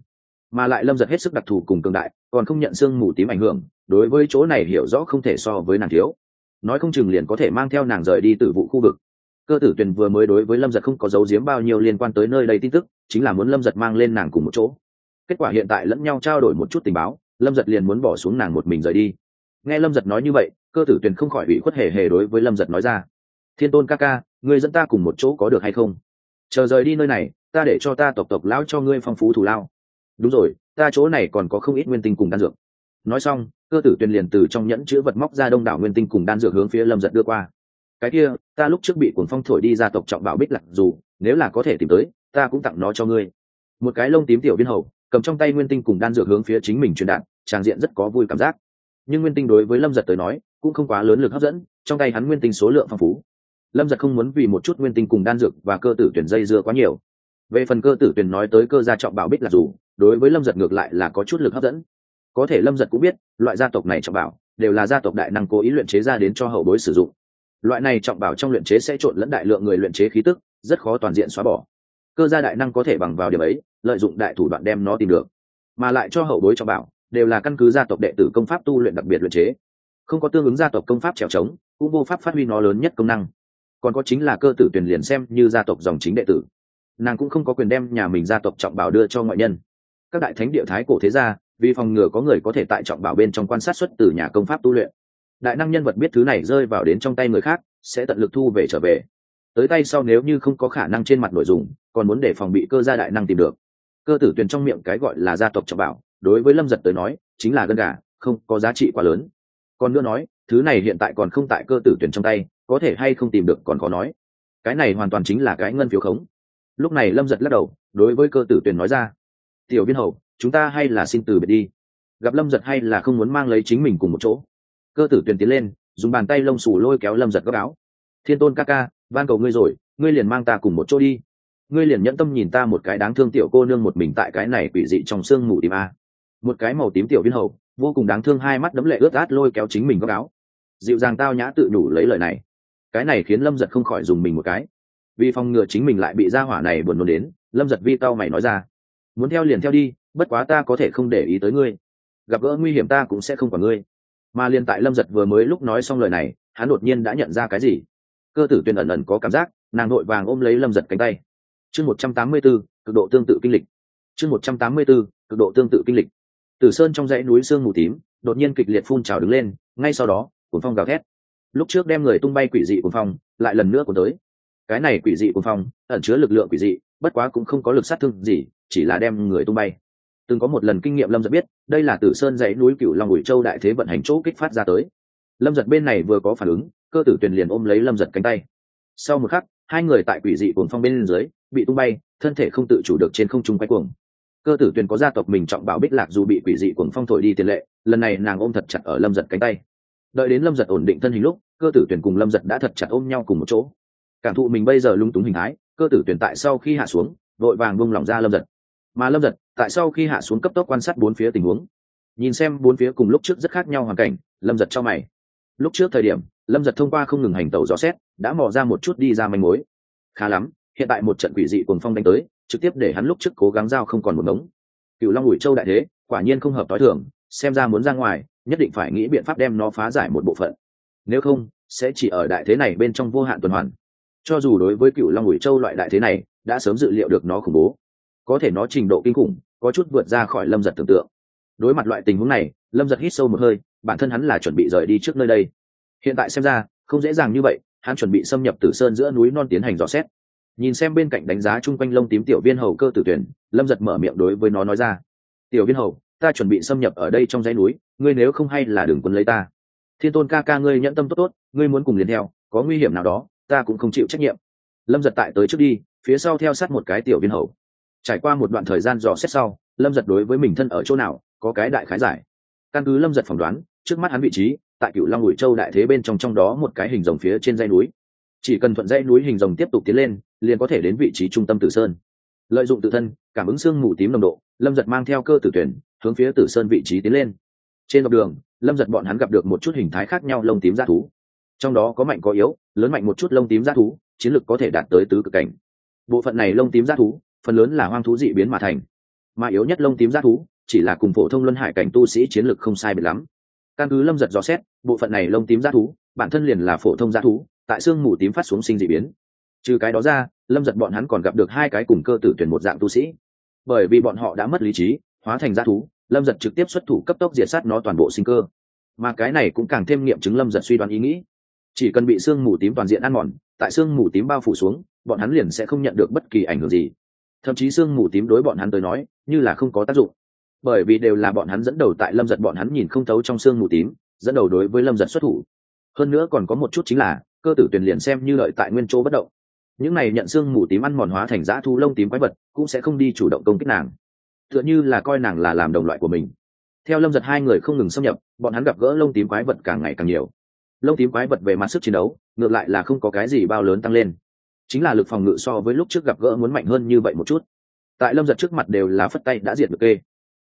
S1: Mà lại lâm giật hết sức đặc thù cùng cường đại, còn không nhận sương mù tím ảnh hưởng, đối với chỗ này hiểu rõ không thể so với nàng thiếu. Nói không chừng liền có thể mang theo nàng rời đi từ vụ khu vực. Cơ tử tuyền vừa mới đối với lâm giật không có dấu giếm bao nhiêu liên quan tới nơi đây tin tức, chính là muốn lâm giật mang lên nàng cùng một chỗ. Kết quả hiện tại lẫn nhau trao đổi một chút tình báo, lâm giật liền muốn bỏ xuống nàng một mình rời đi. Nghe lâm giật nói như vậy, cơ tử tuyền không khỏi bị khuất hề hề đối với lâm giật nói ra. Thiên tôn ca ca người dẫn ta cùng một chỗ có được hay không? Chờ rời đi nơi này, ta để cho ta tộc tộc lão cho ngươi phong phú thủ lao. Đúng rồi, ta chỗ này còn có không ít nguyên tinh cùng đan dược. Nói xong, cơ tử tuyền liền từ trong nhẫn chữ vật móc ra đông đảo nguyên tinh cùng đan dược hướng phía lâm giật đưa qua. Cái kia, ta lúc trước bị cuồng phong thổi đi ra tộc trọng bảo bích lạc dù, nếu là có thể tìm tới, ta cũng tặng nó cho ngươi. Một cái lông tím tiểu viên hầu, cầm trong tay nguyên tinh cùng đan dược hướng phía chính mình truyền đạt, tràng diện rất có vui cảm giác. Nhưng nguyên tinh đối với lâm giật tới nói, cũng không quá lớn lực hấp dẫn, trong tay hắn nguyên tinh số lượng phong phú lâm giật không muốn vì một chút nguyên tinh cùng đan dược và cơ tử tuyển dây dưa quá nhiều. Về phần cơ tử tuyển nói tới cơ gia trọng bảo bích là dù, đối với lâm giật ngược lại là có chút lực hấp dẫn. Có thể lâm giật cũng biết, loại gia tộc này trọng bảo đều là gia tộc đại năng cố ý luyện chế ra đến cho hậu bối sử dụng. Loại này trọng bảo trong luyện chế sẽ trộn lẫn đại lượng người luyện chế khí tức, rất khó toàn diện xóa bỏ. Cơ gia đại năng có thể bằng vào điểm ấy, lợi dụng đại thủ đoạn đem nó tìm được, mà lại cho hậu bối trọng bảo đều là căn cứ gia tộc đệ tử công pháp tu luyện đặc biệt luyện chế. Không có tương ứng gia tộc công pháp trèo trống, cũng vô pháp phát huy nó lớn nhất công năng còn có chính là cơ tử tuyển liền xem như gia tộc dòng chính đệ tử. Nàng cũng không có quyền đem nhà mình gia tộc trọng bảo đưa cho ngoại nhân. Các đại thánh địa thái cổ thế gia, vì phòng ngừa có người có thể tại trọng bảo bên trong quan sát xuất từ nhà công pháp tu luyện, đại năng nhân vật biết thứ này rơi vào đến trong tay người khác, sẽ tận lực thu về trở về. Tới tay sau nếu như không có khả năng trên mặt nội dung còn muốn để phòng bị cơ gia đại năng tìm được. Cơ tử tuyền trong miệng cái gọi là gia tộc trọng bảo, đối với lâm giật tới nói, chính là gân gà, không có giá trị quá lớn. Còn nữa nói, thứ này hiện tại còn không tại cơ tử tuyển trong tay có thể hay không tìm được còn khó nói. Cái này hoàn toàn chính là cái ngân phiếu khống. Lúc này lâm giật lắc đầu, đối với cơ tử tuyền nói ra. Tiểu viên hầu, chúng ta hay là xin từ biệt đi. Gặp lâm giật hay là không muốn mang lấy chính mình cùng một chỗ. Cơ tử tuyền tiến lên, dùng bàn tay lông xù lôi kéo lâm giật góc áo. Thiên tôn ca ca, van cầu ngươi rồi, ngươi liền mang ta cùng một chỗ đi. Ngươi liền nhẫn tâm nhìn ta một cái đáng thương tiểu cô nương một mình tại cái này quỷ dị trong sương mù tìm a. Một cái màu tím tiểu viên hầu, vô cùng đáng thương hai mắt đấm lệ ướt át lôi kéo chính mình góc áo. Dịu dàng tao nhã tự đủ lấy lời này cái này khiến lâm giật không khỏi dùng mình một cái. Vì phòng ngừa chính mình lại bị gia hỏa này buồn nôn đến, lâm giật vi tao mày nói ra. Muốn theo liền theo đi, bất quá ta có thể không để ý tới ngươi. Gặp gỡ nguy hiểm ta cũng sẽ không còn ngươi. Mà liền tại lâm giật vừa mới lúc nói xong lời này, hắn đột nhiên đã nhận ra cái gì? Cơ tử tuyền ẩn ẩn có cảm giác, nàng nội vàng ôm lấy lâm giật cánh tay. Chương một trăm tám mươi b ố cực độ tương tự kinh lịch. Chương một trăm tám mươi b ố cực độ tương tự kinh lịch. Tử sơn trong dãy núi sương mù tím, đột nhiên kịch liệt phun trào đứng lên, ngay sau đó cuốn phong gào thét lúc trước đem người tung bay quỷ dị cuồng phong, lại lần nữa cuốn tới. Cái này quỷ dị cuồng phong, ẩn chứa lực lượng quỷ dị, bất quá cũng không có lực sát thương gì, chỉ là đem người tung bay. Từng có một lần kinh nghiệm lâm giật biết, đây là tử sơn dãy núi cựu long ủi châu đại thế vận hành chỗ kích phát ra tới. Lâm giật bên này vừa có phản ứng, cơ tử tuyền liền ôm lấy lâm giật cánh tay. Sau một khắc, hai người tại quỷ dị cuồng phong bên dưới, bị tung bay, thân thể không tự chủ được trên không trung quay cuồng. Cơ tử tuyền có gia tộc mình trọng bảo bích lạc dù bị quỷ dị cuồng phong thổi đi tiền lệ, lần này nàng ôm thật chặt ở lâm giật cánh tay đợi đến lâm giật ổn định thân hình lúc, cơ tử tuyển cùng lâm giật đã thật chặt ôm nhau cùng một chỗ. Cảm thụ mình bây giờ lung túng hình thái, cơ tử tuyển tại sau khi hạ xuống, vội vàng bung lỏng ra lâm giật. Mà lâm giật, tại sau khi hạ xuống cấp tốc quan sát bốn phía tình huống, nhìn xem bốn phía cùng lúc trước rất khác nhau hoàn cảnh, lâm giật cho mày. Lúc trước thời điểm, lâm giật thông qua không ngừng hành tàu gió xét, đã mò ra một chút đi ra manh mối. Khá lắm, hiện tại một trận quỷ dị cuồng phong đánh tới, trực tiếp để hắn lúc trước cố gắng giao không còn một ngống. Cựu long ủi châu đại thế, quả nhiên không hợp t h i thường, xem ra muốn ra ngoài nhất định phải nghĩ biện pháp đem nó phá giải một bộ phận. Nếu không, sẽ chỉ ở đại thế này bên trong vô hạn tuần hoàn. Cho dù đối với cựu long ủy châu loại đại thế này, đã sớm dự liệu được nó khủng bố. Có thể nó trình độ kinh khủng, có chút vượt ra khỏi lâm giật tưởng tượng. Đối mặt loại tình huống này, lâm giật hít sâu một hơi, bản thân hắn là chuẩn bị rời đi trước nơi đây. Hiện tại xem ra, không dễ dàng như vậy, hắn chuẩn bị xâm nhập tử sơn giữa núi non tiến hành dò xét. Nhìn xem bên cạnh đánh giá chung quanh lông tím tiểu viên hầu cơ tử tuyển, lâm giật mở miệng đối với nó nói ra. Tiểu viên hầu ta chuẩn bị xâm nhập ở đây trong dãy núi, ngươi nếu không hay là đừng quân lấy ta. Thiên tôn ca ca ngươi nhận tâm tốt tốt, ngươi muốn cùng liền theo, có nguy hiểm nào đó, ta cũng không chịu trách nhiệm. Lâm giật tại tới trước đi, phía sau theo sát một cái tiểu viên hầu. Trải qua một đoạn thời gian dò xét sau, lâm giật đối với mình thân ở chỗ nào, có cái đại khái giải. Căn cứ lâm giật phỏng đoán, trước mắt hắn vị trí, tại cựu long ủi châu đại thế bên trong trong đó một cái hình rồng phía trên dãy núi. Chỉ cần thuận dãy núi hình rồng tiếp tục tiến lên, liền có thể đến vị trí trung tâm tử sơn. Lợi dụng tự thân, cảm ứng xương mù tím nồng độ lâm giật mang theo cơ tử tuyển, hướng phía tử sơn vị trí tiến lên. Trên dọc đường, lâm giật bọn hắn gặp được một chút hình thái khác nhau lông tím g thú. Trong đó có mạnh có yếu, lớn mạnh một chút lông tím g thú, chiến lược có thể đạt tới tứ cực cảnh. Bộ phận này lông tím g thú, phần lớn là hoang thú dị biến mà thành. Mà yếu nhất lông tím g thú, chỉ là cùng phổ thông luân hải cảnh tu sĩ chiến lược không sai biệt lắm. Căn cứ lâm giật dò xét, bộ phận này lông tím g thú, bản thân liền là phổ thông g thú, tại xương mù tím phát xuống sinh dị biến. Trừ cái đó ra, lâm giật bọn hắn còn gặp được hai cái cùng cơ tử tuyển một dạng tu sĩ bởi vì bọn họ đã mất lý trí, hóa thành g thú, lâm giật trực tiếp xuất thủ cấp tốc diệt sát nó toàn bộ sinh cơ. Mà cái này cũng càng thêm nghiệm chứng lâm giật suy đoán ý nghĩ. Chỉ cần bị sương mù tím toàn diện ăn mòn, tại sương mù tím bao phủ xuống, bọn hắn liền sẽ không nhận được bất kỳ ảnh hưởng gì. Thậm chí sương mù tím đối bọn hắn tới nói, như là không có tác dụng. Bởi vì đều là bọn hắn dẫn đầu tại lâm giật bọn hắn nhìn không thấu trong sương mù tím, dẫn đầu đối với lâm giật xuất thủ. Hơn nữa còn có một chút chính là, cơ tử tuyển liền xem như lợi tại nguyên chỗ bất động những này nhận xương mù tím ăn mòn hóa thành dã thu lông tím quái vật, cũng sẽ không đi chủ động công kích nàng. Tựa như là coi nàng là làm đồng loại của mình. Theo lâm giật hai người không ngừng xâm nhập, bọn hắn gặp gỡ lông tím quái vật càng ngày càng nhiều. Lông tím quái vật về mặt sức chiến đấu, ngược lại là không có cái gì bao lớn tăng lên. Chính là lực phòng ngự so với lúc trước gặp gỡ muốn mạnh hơn như vậy một chút. Tại lâm giật trước mặt đều là phất tay đã diệt được kê.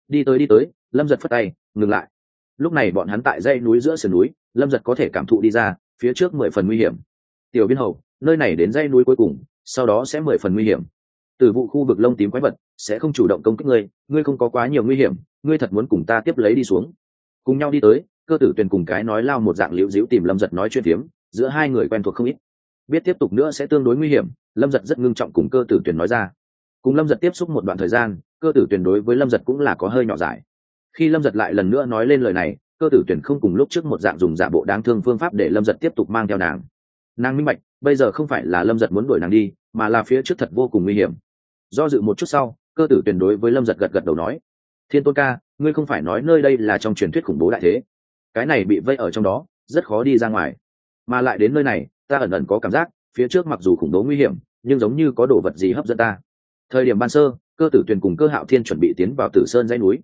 S1: Đi tới đi tới, lâm giật phất tay, ngừng lại. Lúc này bọn hắn tại dãy núi giữa sườn núi, lâm giật có thể cảm thụ đi ra, phía trước mười phần nguy hiểm tiểu biên hầu nơi này đến dây núi cuối cùng sau đó sẽ mười phần nguy hiểm. Từ vụ khu vực lông tím quái vật sẽ không chủ động công kích ngươi ngươi không có quá nhiều nguy hiểm ngươi thật muốn cùng ta tiếp lấy đi xuống. Cùng nhau đi tới cơ tử tuyền cùng cái nói lao một dạng liễu diễu tìm lâm giật nói chuyện tiếm, giữa hai người quen thuộc không ít. Biết tiếp tục nữa sẽ tương đối nguy hiểm lâm giật rất ngưng trọng cùng cơ tử tuyền nói ra. Cùng lâm giật tiếp xúc một đoạn thời gian cơ tử tuyền đối với lâm giật cũng là có hơi nhỏ giải khi lâm giật lại lần nữa nói lên lời này cơ tử tuyền không cùng lúc trước một dạng dùng giả bộ đáng thương phương pháp để lâm giật tiếp tục mang theo nàng nàng minh bạch, bây giờ không phải là lâm giật muốn đuổi nàng đi, mà là phía trước thật vô cùng nguy hiểm. Do dự một chút sau, cơ tử tuyển đối với lâm giật gật gật đầu nói, thiên tôn ca, ngươi không phải nói nơi đây là trong truyền thuyết khủng bố đại thế. Cái này bị vây ở trong đó, rất khó đi ra ngoài. Mà lại đến nơi này, ta ẩn ẩn có cảm giác, phía trước mặc dù khủng bố nguy hiểm, nhưng giống như có đồ vật gì hấp dẫn ta. Thời điểm ban sơ, cơ tử tuyền cùng cơ hạo thiên chuẩn bị tiến vào tử sơn dãy núi.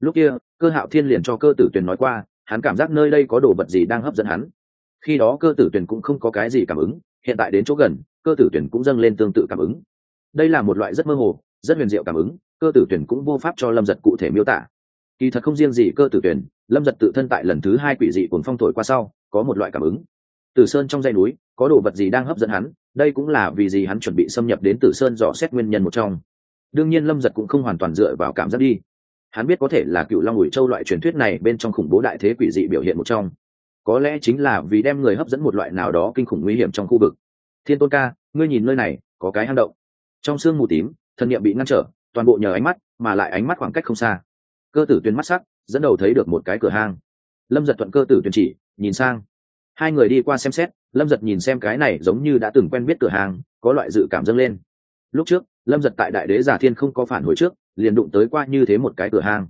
S1: Lúc kia, cơ hạo thiên liền cho cơ tử tuyền nói qua, hắn cảm giác nơi đây có đồ vật gì đang hấp dẫn hắn khi đó cơ tử tuyển cũng không có cái gì cảm ứng, hiện tại đến chỗ gần, cơ tử tuyển cũng dâng lên tương tự cảm ứng. Đây là một loại rất mơ hồ, rất huyền diệu cảm ứng, cơ tử tuyển cũng vô pháp cho lâm giật cụ thể miêu tả. Kỳ thật không riêng gì cơ tử tuyển, lâm giật tự thân tại lần thứ hai quỷ dị cuồng phong thổi qua sau, có một loại cảm ứng. Tử sơn trong dây núi, có đồ vật gì đang hấp dẫn hắn, đây cũng là vì gì hắn chuẩn bị xâm nhập đến tử sơn dò xét nguyên nhân một trong. Đương nhiên lâm giật cũng không hoàn toàn dựa vào cảm giác đi. Hắn biết có thể là cựu long ủi châu loại truyền thuyết này bên trong khủng bố đại thế quỷ dị biểu hiện một trong có lẽ chính là vì đem người hấp dẫn một loại nào đó kinh khủng nguy hiểm trong khu vực. Thiên tôn ca, ngươi nhìn nơi này, có cái hang động. Trong sương mù tím, thần niệm bị ngăn trở, toàn bộ nhờ ánh mắt, mà lại ánh mắt khoảng cách không xa. Cơ tử tuyến mắt sắc, dẫn đầu thấy được một cái cửa hang. Lâm giật thuận cơ tử tuyên chỉ, nhìn sang. Hai người đi qua xem xét, lâm giật nhìn xem cái này giống như đã từng quen biết cửa hàng có loại dự cảm dâng lên. Lúc trước, lâm giật tại đại đế giả thiên không có phản hồi trước, liền đụng tới qua như thế một cái cửa hàng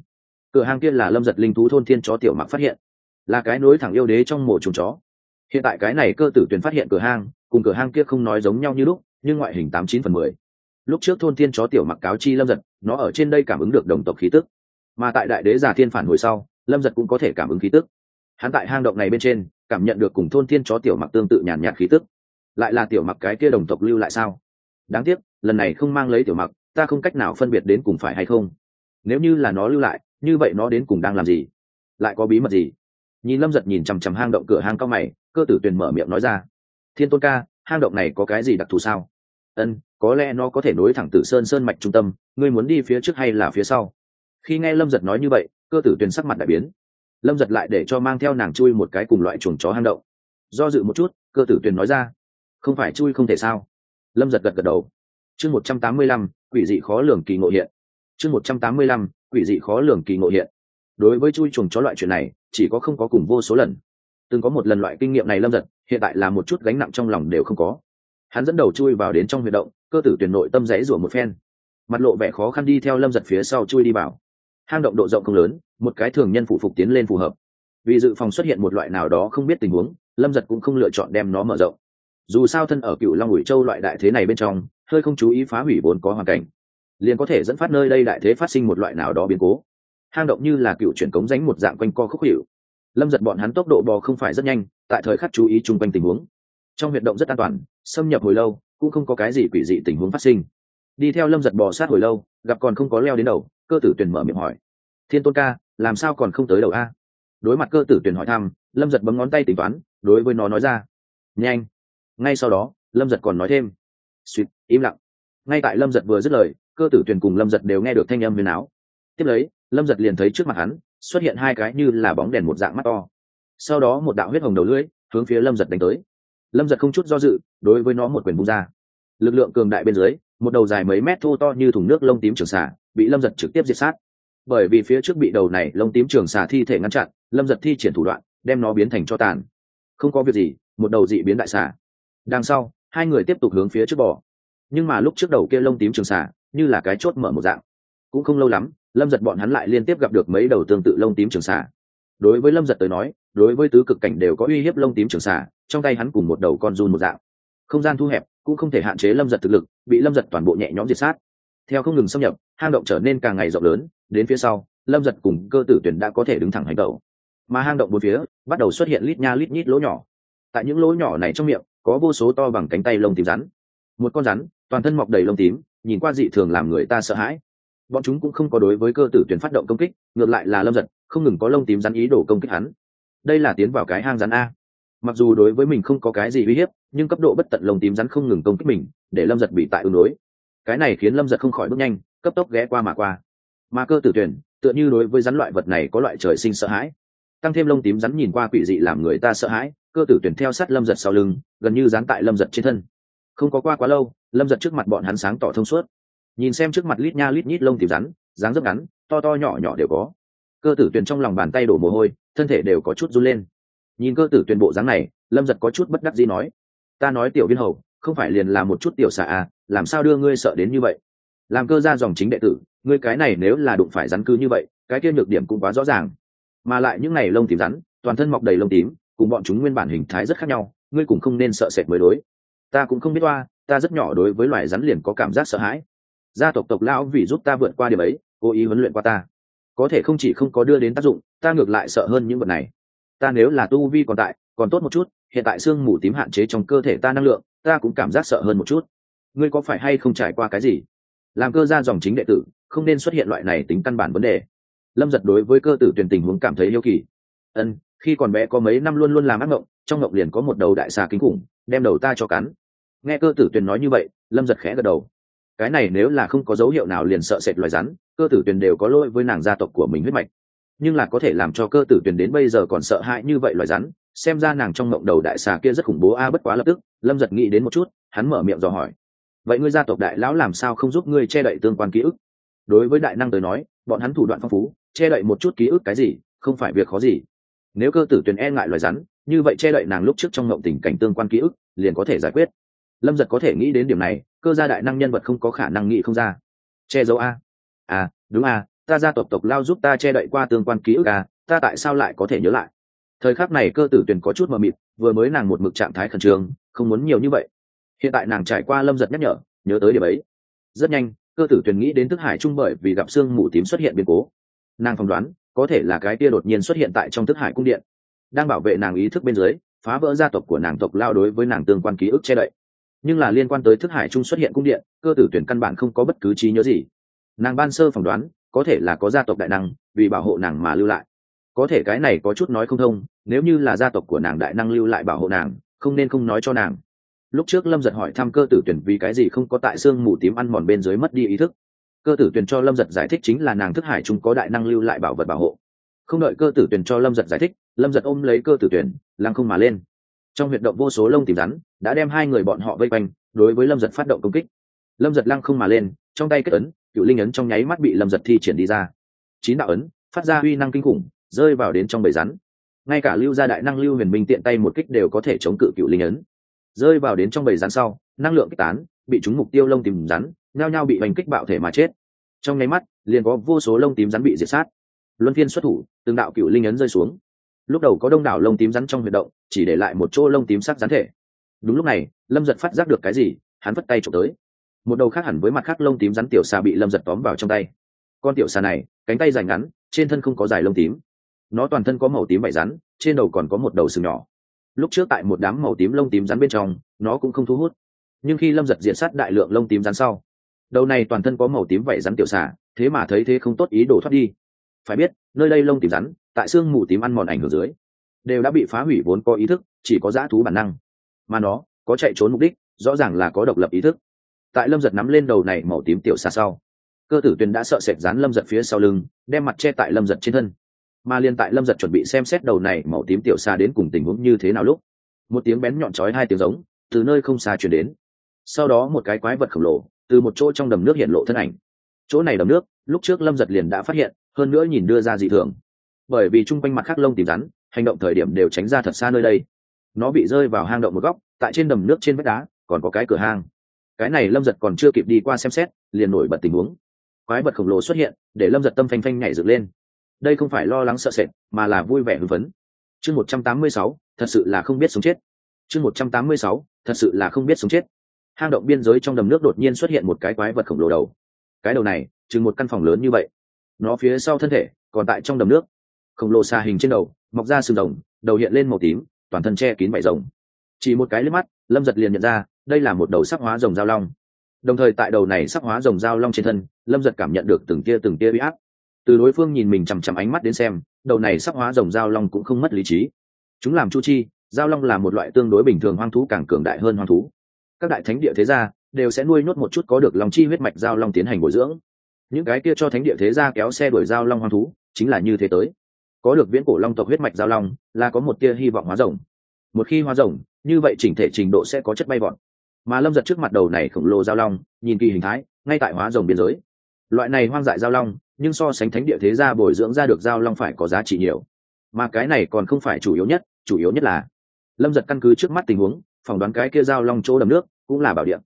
S1: cửa hàng kia là lâm giật linh thú thôn thiên chó tiểu mặc phát hiện là cái nối thẳng yêu đế trong mộ trùng chó. Hiện tại cái này cơ tử tuyển phát hiện cửa hang, cùng cửa hang kia không nói giống nhau như lúc nhưng ngoại hình tám chín phần mười. Lúc trước thôn thiên chó tiểu mặc cáo chi lâm giật nó ở trên đây cảm ứng được đồng tộc khí tức. Mà tại đại đế giả thiên phản hồi sau lâm giật cũng có thể cảm ứng khí tức. Hắn tại hang động này bên trên cảm nhận được cùng thôn thiên chó tiểu mặc tương tự nhàn nhạt khí tức. Lại là tiểu mặc cái kia đồng tộc lưu lại sao? Đáng tiếc lần này không mang lấy tiểu mặc ta không cách nào phân biệt đến cùng phải hay không. Nếu như là nó lưu lại như vậy nó đến cùng đang làm gì? Lại có bí mật gì? Nhìn lâm giật nhìn chằm chằm hang động cửa hang cao mày, cơ tử tuyền mở miệng nói ra. Thiên tôn ca, hang động này có cái gì đặc thù sao? Ân, có lẽ nó có thể nối thẳng từ sơn sơn mạch trung tâm, ngươi muốn đi phía trước hay là phía sau? Khi nghe lâm giật nói như vậy, cơ tử tuyền sắc mặt đại biến. Lâm giật lại để cho mang theo nàng chui một cái cùng loại chuồng chó hang động. Do dự một chút, cơ tử tuyền nói ra. Không phải chui không thể sao? Lâm giật gật gật đầu. Chương một trăm tám mươi lăm, quỷ dị khó lường kỳ ngộ hiện. Chương một trăm tám mươi lăm, quỷ dị khó lường kỳ ngộ hiện đối với chui chuồng chó loại chuyện này, chỉ có không có cùng vô số lần. Từng có một lần loại kinh nghiệm này lâm giật hiện tại là một chút gánh nặng trong lòng đều không có. Hắn dẫn đầu chui vào đến trong huyệt động, cơ tử tuyển nội tâm rẽ rủa một phen. Mặt lộ vẻ khó khăn đi theo lâm giật phía sau chui đi vào. Hang động độ rộng không lớn, một cái thường nhân phụ phục tiến lên phù hợp. Vì dự phòng xuất hiện một loại nào đó không biết tình huống, lâm giật cũng không lựa chọn đem nó mở rộng. Dù sao thân ở cựu long ủi châu loại đại thế này bên trong, hơi không chú ý phá hủy vốn có hoàn cảnh. Liền có thể dẫn phát nơi đây đại thế phát sinh một loại nào đó biến cố hang động như là cựu chuyển cống ránh một dạng quanh co khúc hiệu lâm giật bọn hắn tốc độ bò không phải rất nhanh, tại thời khắc chú ý chung quanh tình huống. Trong huyệt động rất an toàn, xâm nhập hồi lâu, cũng không có cái gì quỷ dị tình huống phát sinh. Đi theo lâm giật bò sát hồi lâu, gặp còn không có leo đến đầu, cơ tử tuyển mở miệng hỏi. Thiên tôn ca, làm sao còn không tới đầu a? Đối mặt cơ tử tuyển hỏi thăm, lâm giật bấm ngón tay tính toán, đối với nó nói ra. Nhanh. Ngay sau đó, lâm giật còn nói thêm. Suýt, im lặng. Ngay tại lâm giật vừa dứt lời, cơ tử tuyển cùng lâm giật đều nghe được thanh âm huyền áo tiếp lấy, lâm giật liền thấy trước mặt hắn, xuất hiện hai cái như là bóng đèn một dạng mắt to. Sau đó một đạo huyết hồng đầu lưỡi hướng phía lâm giật đánh tới. Lâm giật không chút do dự, đối với nó một quyền bung ra. Lực lượng cường đại bên dưới, một đầu dài mấy mét thô to như thùng nước lông tím trường xả bị lâm giật trực tiếp diệt sát. Bởi vì phía trước bị đầu này lông tím trường xà thi thể ngăn chặn, lâm giật thi triển thủ đoạn, đem nó biến thành cho tàn. Không có việc gì, một đầu dị biến đại xà. Đằng sau, hai người tiếp tục hướng phía trước bò. Nhưng mà lúc trước đầu kia lông tím trường xà như là cái chốt mở một dạng. Cũng không lâu lắm lâm giật bọn hắn lại liên tiếp gặp được mấy đầu tương tự lông tím trường xà. Đối với lâm giật tới nói, đối với tứ cực cảnh đều có uy hiếp lông tím trường xà, trong tay hắn cùng một đầu con run một dạng. Không gian thu hẹp cũng không thể hạn chế lâm giật thực lực, bị lâm giật toàn bộ nhẹ nhõm diệt sát. Theo không ngừng xâm nhập, hang động trở nên càng ngày rộng lớn, đến phía sau, lâm giật cùng cơ tử tuyển đã có thể đứng thẳng hành tẩu mà hang động bốn phía, bắt đầu xuất hiện lít nha lít nhít lỗ nhỏ. Tại những lỗ nhỏ này trong miệng, có vô số to bằng cánh tay lông tím rắn. Một con rắn, toàn thân mọc đầy lông tím, nhìn qua dị thường làm người ta sợ hãi bọn chúng cũng không có đối với cơ tử tuyển phát động công kích, ngược lại là lâm giật, không ngừng có lông tím rắn ý đồ công kích hắn. Đây là tiến vào cái hang rắn a. Mặc dù đối với mình không có cái gì uy hiếp, nhưng cấp độ bất tận lông tím rắn không ngừng công kích mình, để lâm giật bị tại ứng đối. Cái này khiến lâm giật không khỏi bước nhanh, cấp tốc ghé qua mà qua. Mà cơ tử tuyển, tựa như đối với rắn loại vật này có loại trời sinh sợ hãi. Tăng thêm lông tím rắn nhìn qua quỷ dị làm người ta sợ hãi, cơ tử tuyển theo sát lâm giật sau lưng, gần như dán tại lâm giật trên thân. Không có qua quá lâu, lâm giật trước mặt bọn hắn sáng tỏ thông suốt nhìn xem trước mặt lít nha lít nhít lông tím rắn, dáng rất ngắn, to to nhỏ nhỏ đều có. Cơ tử tuyền trong lòng bàn tay đổ mồ hôi, thân thể đều có chút run lên. Nhìn cơ tử tuyền bộ dáng này, lâm giật có chút bất đắc gì nói, ta nói tiểu viên hầu, không phải liền là một chút tiểu xạ à làm sao đưa ngươi sợ đến như vậy? Làm cơ ra dòng chính đệ tử, ngươi cái này nếu là đụng phải rắn cư như vậy, cái kia nhược điểm cũng quá rõ ràng. Mà lại những ngày lông tím rắn, toàn thân mọc đầy lông tím, cùng bọn chúng nguyên bản hình thái rất khác nhau, ngươi cũng không nên sợ sệt mới đối. Ta cũng không biết oa, ta rất nhỏ đối với loài rắn liền có cảm giác sợ hãi gia tộc tộc lão vì giúp ta vượt qua điểm ấy, cố ý huấn luyện qua ta. Có thể không chỉ không có đưa đến tác dụng, ta ngược lại sợ hơn những vật này. Ta nếu là tu vi còn tại, còn tốt một chút, hiện tại xương mù tím hạn chế trong cơ thể ta năng lượng, ta cũng cảm giác sợ hơn một chút. Ngươi có phải hay không trải qua cái gì? Làm cơ gia dòng chính đệ tử, không nên xuất hiện loại này tính căn bản vấn đề. Lâm giật đối với cơ tử tuyển tình huống cảm thấy yêu kỳ. Ân, khi còn bé có mấy năm luôn luôn làm ác mộng trong mộng liền có một đầu đại xà kinh khủng, đem đầu ta cho cắn. Nghe cơ tử tuyển nói như vậy, lâm giật khẽ gật đầu cái này nếu là không có dấu hiệu nào liền sợ sệt loài rắn, cơ tử tuyền đều có lỗi với nàng gia tộc của mình huyết mạch. Nhưng là có thể làm cho cơ tử tuyền đến bây giờ còn sợ hãi như vậy loài rắn, xem ra nàng trong mộng đầu đại xà kia rất khủng bố a, bất quá lập tức, lâm giật nghĩ đến một chút, hắn mở miệng dò hỏi. Vậy ngươi gia tộc đại lão làm sao không giúp ngươi che đậy tương quan ký ức? Đối với đại năng tới nói, bọn hắn thủ đoạn phong phú, che đậy một chút ký ức cái gì, không phải việc khó gì. Nếu cơ tử tuyền e ngại loài rắn, như vậy che đậy nàng lúc trước trong mộng tình cảnh tương quan ký ức, liền có thể giải quyết. Lâm giật có thể nghĩ đến điểm này cơ gia đại năng nhân vật không có khả năng nghĩ không ra. Che giấu a. À đúng a, ta gia tộc tộc lao giúp ta che đậy qua tương quan ký ức a, ta tại sao lại có thể nhớ lại? Thời khắc này cơ tử tuyền có chút mờ mịt, vừa mới nàng một mực trạng thái khẩn trương, không muốn nhiều như vậy. Hiện tại nàng trải qua lâm giật nhắc nhở, nhớ tới điểm ấy. Rất nhanh, cơ tử tuyền nghĩ đến thức hải trung bởi vì gặp xương mù tím xuất hiện biến cố. Nàng phỏng đoán, có thể là cái tia đột nhiên xuất hiện tại trong thức hải cung điện. Đang bảo vệ nàng ý thức bên dưới, phá vỡ gia tộc của nàng tộc lao đối với nàng tương quan ký ức che đậy nhưng là liên quan tới thức hải trung xuất hiện cung điện, cơ tử tuyển căn bản không có bất cứ trí nhớ gì. Nàng ban sơ phỏng đoán, có thể là có gia tộc đại năng, vì bảo hộ nàng mà lưu lại. Có thể cái này có chút nói không thông, nếu như là gia tộc của nàng đại năng lưu lại bảo hộ nàng, không nên không nói cho nàng. Lúc trước lâm giật hỏi thăm cơ tử tuyển vì cái gì không có tại xương mù tím ăn mòn bên dưới mất đi ý thức. Cơ tử tuyển cho lâm giật giải thích chính là nàng thức hải chúng có đại năng lưu lại bảo vật bảo hộ. Không đợi cơ tử tuyển cho lâm giật giải thích, lâm giật ôm lấy cơ tử tuyển, lăng không mà lên trong huyệt động vô số lông tìm rắn, đã đem hai người bọn họ vây quanh, đối với lâm giật phát động công kích. Lâm giật lăng không mà lên, trong tay kết ấn, cựu linh ấn trong nháy mắt bị lâm giật thi triển đi ra. Chín đạo ấn, phát ra uy năng kinh khủng, rơi vào đến trong bầy rắn. Ngay cả lưu gia đại năng lưu huyền minh tiện tay một kích đều có thể chống cự cựu linh ấn. Rơi vào đến trong bầy rắn sau, năng lượng kích tán, bị chúng mục tiêu lông tìm rắn, nhao nhao bị hành kích bạo thể mà chết. Trong nháy mắt, liền có vô số lông tím rắn bị diệt sát. Luân phiên xuất thủ, từng đạo cựu linh ấn rơi xuống lúc đầu có đông đảo lông tím rắn trong huyệt động, chỉ để lại một chỗ lông tím sắc rắn thể. Đúng lúc này, lâm giật phát giác được cái gì, hắn vất tay trộm tới. Một đầu khác hẳn với mặt khác lông tím rắn tiểu xà bị lâm giật tóm vào trong tay. Con tiểu xà này, cánh tay dài ngắn, trên thân không có dài lông tím. Nó toàn thân có màu tím vải rắn, trên đầu còn có một đầu sừng nhỏ. Lúc trước tại một đám màu tím lông tím rắn bên trong, nó cũng không thu hút. Nhưng khi lâm giật diện sát đại lượng lông tím rắn sau, đầu này toàn thân có màu tím vảy rắn tiểu xà, thế mà thấy thế không tốt ý đồ thoát đi. Phải biết, nơi đây lông tím rắn tại xương mù tím ăn mòn ảnh hưởng dưới, đều đã bị phá hủy vốn có ý thức, chỉ có dã thú bản năng. Mà nó có chạy trốn mục đích, rõ ràng là có độc lập ý thức. Tại lâm giật nắm lên đầu này màu tím tiểu xa sau, cơ tử tuyền đã sợ sệt dán lâm giật phía sau lưng, đem mặt che tại lâm giật trên thân. Mà liên tại lâm giật chuẩn bị xem xét đầu này màu tím tiểu xa đến cùng tình huống như thế nào lúc, một tiếng bén nhọn chói hai tiếng giống, từ nơi không xa chuyển đến. Sau đó một cái quái vật khổng lồ, từ một chỗ trong đầm nước hiện lộ thân ảnh. Chỗ này đầm nước, lúc trước lâm giật liền đã phát hiện, hơn nữa nhìn đưa ra dị thường bởi vì chung quanh mặt khắc lông tìm rắn, hành động thời điểm đều tránh ra thật xa nơi đây. Nó bị rơi vào hang động một góc, tại trên đầm nước trên vách đá, còn có cái cửa hang. Cái này lâm giật còn chưa kịp đi qua xem xét, liền nổi bật tình huống. Quái vật khổng lồ xuất hiện, để lâm giật tâm phanh phanh nhảy dựng lên. Đây không phải lo lắng sợ sệt, mà là vui vẻ hưng phấn. Chương một trăm tám mươi sáu, thật sự là không biết sống chết. Chương một trăm tám mươi sáu, thật sự là không biết sống chết. Hang động biên giới trong đầm nước đột nhiên xuất hiện một cái quái vật khổng lồ đầu. Cái đầu này, chừng một căn phòng lớn như vậy. Nó phía sau thân thể, còn tại trong đầm nước khổng lồ xa hình trên đầu, mọc ra sừng rồng, đầu hiện lên màu tím, toàn thân che kín bảy rồng. Chỉ một cái liếc mắt, lâm giật liền nhận ra, đây là một đầu sắc hóa rồng giao long. Đồng thời tại đầu này sắc hóa rồng giao long trên thân, lâm giật cảm nhận được từng tia từng tia bị áp. Từ đối phương nhìn mình chằm chằm ánh mắt đến xem, đầu này sắc hóa rồng giao long cũng không mất lý trí. Chúng làm chu chi, giao long là một loại tương đối bình thường hoang thú càng cường đại hơn hoang thú. Các đại thánh địa thế gia đều sẽ nuôi nhốt một chút có được lòng chi huyết mạch giao long tiến hành bồi dưỡng. Những cái kia cho thánh địa thế gia kéo xe đuổi giao long hoang thú, chính là như thế tới có được viễn cổ long tộc huyết mạch giao long, là có một tia hy vọng hóa rồng. Một khi hóa rồng, như vậy chỉnh thể trình độ sẽ có chất bay vọt. Mà lâm giật trước mặt đầu này khổng lồ giao long, nhìn kỳ hình thái, ngay tại hóa rồng biên giới. Loại này hoang dại giao long, nhưng so sánh thánh địa thế gia bồi dưỡng ra được giao long phải có giá trị nhiều. Mà cái này còn không phải chủ yếu nhất, chủ yếu nhất là lâm giật căn cứ trước mắt tình huống, phỏng đoán cái kia giao long chỗ đầm nước cũng là bảo điện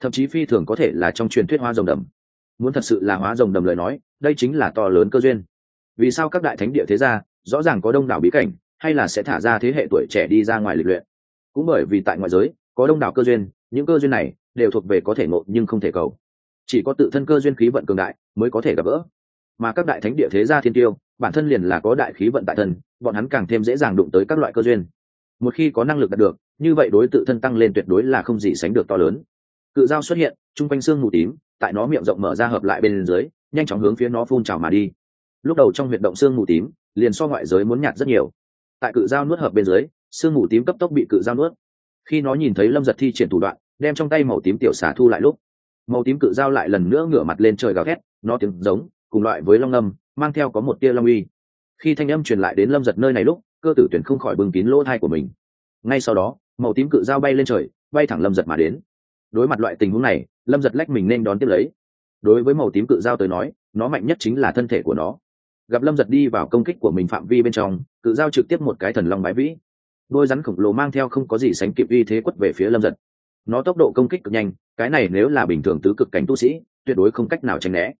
S1: thậm chí phi thường có thể là trong truyền thuyết hoa rồng đầm. Muốn thật sự là hóa rồng đầm lời nói, đây chính là to lớn cơ duyên vì sao các đại thánh địa thế gia rõ ràng có đông đảo bí cảnh, hay là sẽ thả ra thế hệ tuổi trẻ đi ra ngoài lịch luyện? Cũng bởi vì tại ngoại giới, có đông đảo cơ duyên, những cơ duyên này đều thuộc về có thể ngộ nhưng không thể cầu. Chỉ có tự thân cơ duyên khí vận cường đại mới có thể gặp gỡ. Mà các đại thánh địa thế gia thiên tiêu, bản thân liền là có đại khí vận tại thân, bọn hắn càng thêm dễ dàng đụng tới các loại cơ duyên. Một khi có năng lực đạt được, như vậy đối tự thân tăng lên tuyệt đối là không gì sánh được to lớn. Cự dao xuất hiện, chung quanh xương mù tím, tại nó miệng rộng mở ra hợp lại bên dưới, nhanh chóng hướng phía nó phun trào mà đi lúc đầu trong huyệt động xương mù tím, liền so ngoại giới muốn nhạt rất nhiều. Tại cự dao nuốt hợp bên dưới, xương mù tím cấp tốc bị cự dao nuốt. Khi nó nhìn thấy lâm giật thi triển thủ đoạn, đem trong tay màu tím tiểu xả thu lại lúc, màu tím cự dao lại lần nữa ngửa mặt lên trời gào thét, nó tiếng giống, cùng loại với long âm, mang theo có một tia long uy. Khi thanh âm truyền lại đến lâm giật nơi này lúc, cơ tử tuyển không khỏi bừng kín lỗ thai của mình. Ngay sau đó, màu tím cự dao bay lên trời, bay thẳng lâm giật mà đến. Đối mặt loại tình huống này, lâm giật lách mình nên đón tiếp lấy. Đối với màu tím cự dao tới nói, nó mạnh nhất chính là thân thể của nó gặp lâm giật đi vào công kích của mình phạm vi bên trong, cự giao trực tiếp một cái thần long bái vĩ. Đôi rắn khổng lồ mang theo không có gì sánh kịp uy thế quất về phía lâm giật. Nó tốc độ công kích cực nhanh, cái này nếu là bình thường tứ cực cảnh tu sĩ, tuyệt đối không cách nào tránh né.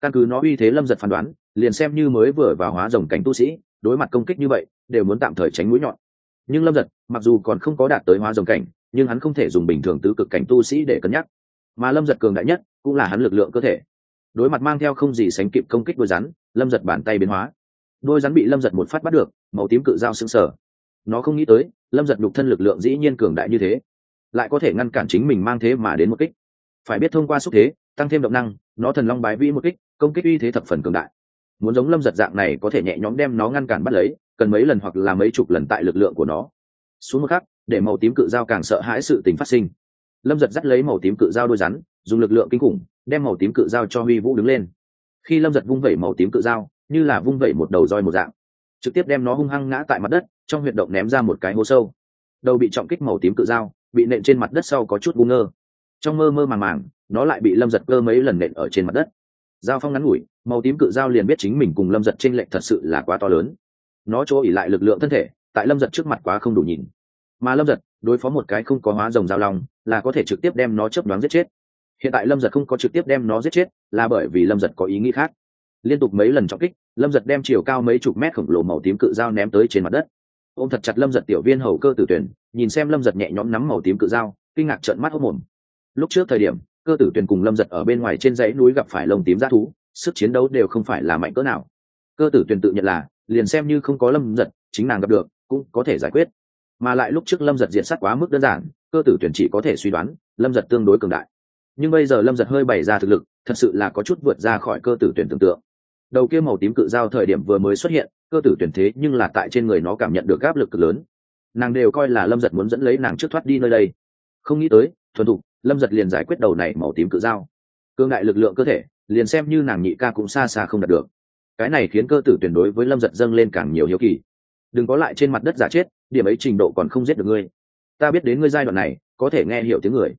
S1: Căn cứ nó uy thế lâm giật phán đoán, liền xem như mới vừa vào hóa rồng cảnh tu sĩ, đối mặt công kích như vậy, đều muốn tạm thời tránh mũi nhọn. Nhưng lâm giật, mặc dù còn không có đạt tới hóa rồng cảnh, nhưng hắn không thể dùng bình thường tứ cực cảnh tu sĩ để cân nhắc. Mà lâm giật cường đại nhất cũng là hắn lực lượng cơ thể. Đối mặt mang theo không gì sánh kịp công kích đôi rắn lâm giật bàn tay biến hóa. Đôi rắn bị lâm giật một phát bắt được, màu tím cự dao xứng sở nó không nghĩ tới, lâm giật nhục thân lực lượng dĩ nhiên cường đại như thế. Lại có thể ngăn cản chính mình mang thế mà đến một kích. Phải biết thông qua xúc thế, tăng thêm động năng, nó thần long bái vĩ một kích, công kích uy thế thập phần cường đại. Muốn giống lâm giật dạng này có thể nhẹ nhõm đem nó ngăn cản bắt lấy, cần mấy lần hoặc là mấy chục lần tại lực lượng của nó. Xuống một khắc, để màu tím cự dao càng sợ hãi sự tình phát sinh. Lâm giật dắt lấy màu tím cự dao đôi rắn, dùng lực lượng kinh khủng, đem màu tím cự dao cho huy vũ đứng lên khi lâm giật vung vẩy màu tím cự dao, như là vung vẩy một đầu roi một dạng, trực tiếp đem nó hung hăng ngã tại mặt đất, trong huyệt động ném ra một cái hố sâu. Đầu bị trọng kích màu tím cự dao, bị nện trên mặt đất sau có chút ngu ngơ. Trong mơ mơ màng màng, nó lại bị lâm giật cơ mấy lần nện ở trên mặt đất. Dao phong ngắn ngủi, màu tím cự dao liền biết chính mình cùng lâm giật t r ê n lệch thật sự là quá to lớn. Nó chỗ ỉ lại lực lượng thân thể, tại lâm giật trước mặt quá không đủ nhìn. Mà lâm giật, đối phó một cái không có hóa rồng dao long, là có thể trực tiếp đem nó chấp đoán giết chết hiện tại lâm giật không có trực tiếp đem nó giết chết, là bởi vì lâm giật có ý nghĩ khác. Liên tục mấy lần trọng kích, lâm giật đem chiều cao mấy chục mét khổng lồ màu tím cự dao ném tới trên mặt đất. Ôm thật chặt lâm giật tiểu viên hầu cơ tử tuyển, nhìn xem lâm giật nhẹ nhõm nắm màu tím cự dao, kinh ngạc trợn mắt hốc mồm lúc trước thời điểm, cơ tử tuyển cùng lâm giật ở bên ngoài trên dãy núi gặp phải lông tím g thú, sức chiến đấu đều không phải là mạnh cỡ nào. Cơ tử tuyển tự nhận là, liền xem như không có lâm giật, chính nàng gặp được, cũng có thể giải quyết. Mà lại lúc trước lâm giật diện sát quá mức đơn giản, cơ tử tuyển chỉ có thể suy đoán, lâm giật tương đối cường đại nhưng bây giờ lâm giật hơi bày ra thực lực, thật sự là có chút vượt ra khỏi cơ tử tuyển tưởng tượng. Đầu kia màu tím cự giao thời điểm vừa mới xuất hiện, cơ tử tuyển thế nhưng là tại trên người nó cảm nhận được áp lực cực lớn. Nàng đều coi là lâm giật muốn dẫn lấy nàng trước thoát đi nơi đây. Không nghĩ tới, thuần thục, lâm giật liền giải quyết đầu này màu tím cự dao cương đại lực lượng cơ thể, liền xem như nàng nhị ca cũng xa xa không đạt được. Cái này khiến cơ tử tuyển đối với lâm giật dâng lên càng nhiều hiếu kỳ. Đừng có lại trên mặt đất giả chết, điểm ấy trình độ còn không giết được ngươi. Ta biết đến ngươi giai đoạn này, có thể nghe hiểu tiếng người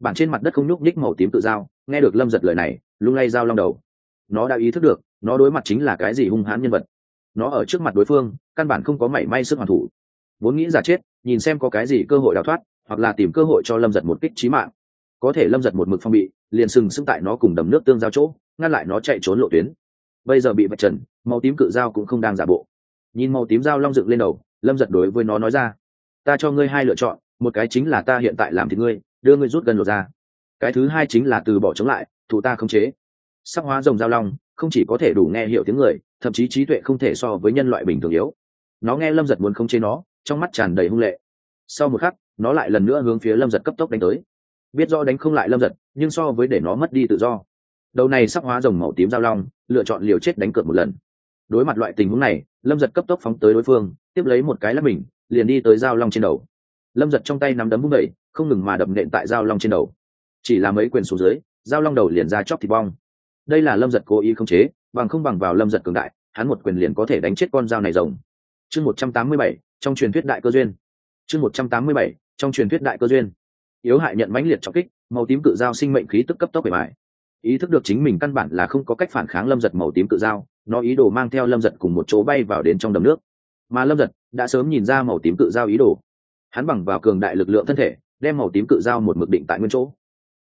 S1: bản trên mặt đất không nhúc nhích màu tím tự dao nghe được lâm giật lời này, lung lay dao long đầu. Nó đã ý thức được, nó đối mặt chính là cái gì hung hãn nhân vật. Nó ở trước mặt đối phương, căn bản không có mảy may sức hoàn thủ. Vốn nghĩ giả chết, nhìn xem có cái gì cơ hội đào thoát, hoặc là tìm cơ hội cho lâm giật một kích trí mạng. Có thể lâm giật một mực phong bị, liền sừng sững tại nó cùng đầm nước tương giao chỗ, ngăn lại nó chạy trốn lộ tuyến. Bây giờ bị vạch trần, màu tím cự dao cũng không đang giả bộ. Nhìn màu tím dao long dựng lên đầu, lâm giật đối với nó nói ra, ta cho ngươi hai lựa chọn, một cái chính là ta hiện tại làm thì ngươi đưa ngươi rút gần lột ra. Cái thứ hai chính là từ bỏ chống lại, thủ ta không chế. Sắc hóa rồng dao long, không chỉ có thể đủ nghe hiểu tiếng người, thậm chí trí tuệ không thể so với nhân loại bình thường yếu. Nó nghe lâm giật muốn không chế nó, trong mắt tràn đầy hung lệ. Sau một khắc, nó lại lần nữa hướng phía lâm giật cấp tốc đánh tới. Biết do đánh không lại lâm giật, nhưng so với để nó mất đi tự do. Đầu này sắc hóa rồng màu tím giao long, lựa chọn liều chết đánh cược một lần. Đối mặt loại tình huống này, lâm giật cấp tốc phóng tới đối phương, tiếp lấy một cái lắp mình, liền đi tới giao long trên đầu. Lâm giật trong tay nắm đấm bung đẩy không ngừng mà đập nện tại giao long trên đầu. Chỉ là mấy quyền xuống dưới, giao long đầu liền ra chóc thịt bong. Đây là lâm giật cố ý không chế, bằng không bằng vào lâm giật cường đại, hắn một quyền liền có thể đánh chết con dao này rồng. Chương một trăm tám mươi bảy, trong truyền thuyết đại cơ duyên. Chương một trăm tám mươi bảy, trong truyền thuyết đại cơ duyên. Yếu hại nhận mãnh liệt trọng kích, màu tím cự dao sinh mệnh khí tức cấp tốc bề mại ý thức được chính mình căn bản là không có cách phản kháng lâm giật màu tím cự dao, nó ý đồ mang theo lâm giật cùng một chỗ bay vào đến trong đầm nước. Mà lâm giật đã sớm nhìn ra màu tím cự dao ý đồ. Hắn bằng vào cường đại lực lượng thân thể đem màu tím cự dao một mực định tại nguyên chỗ.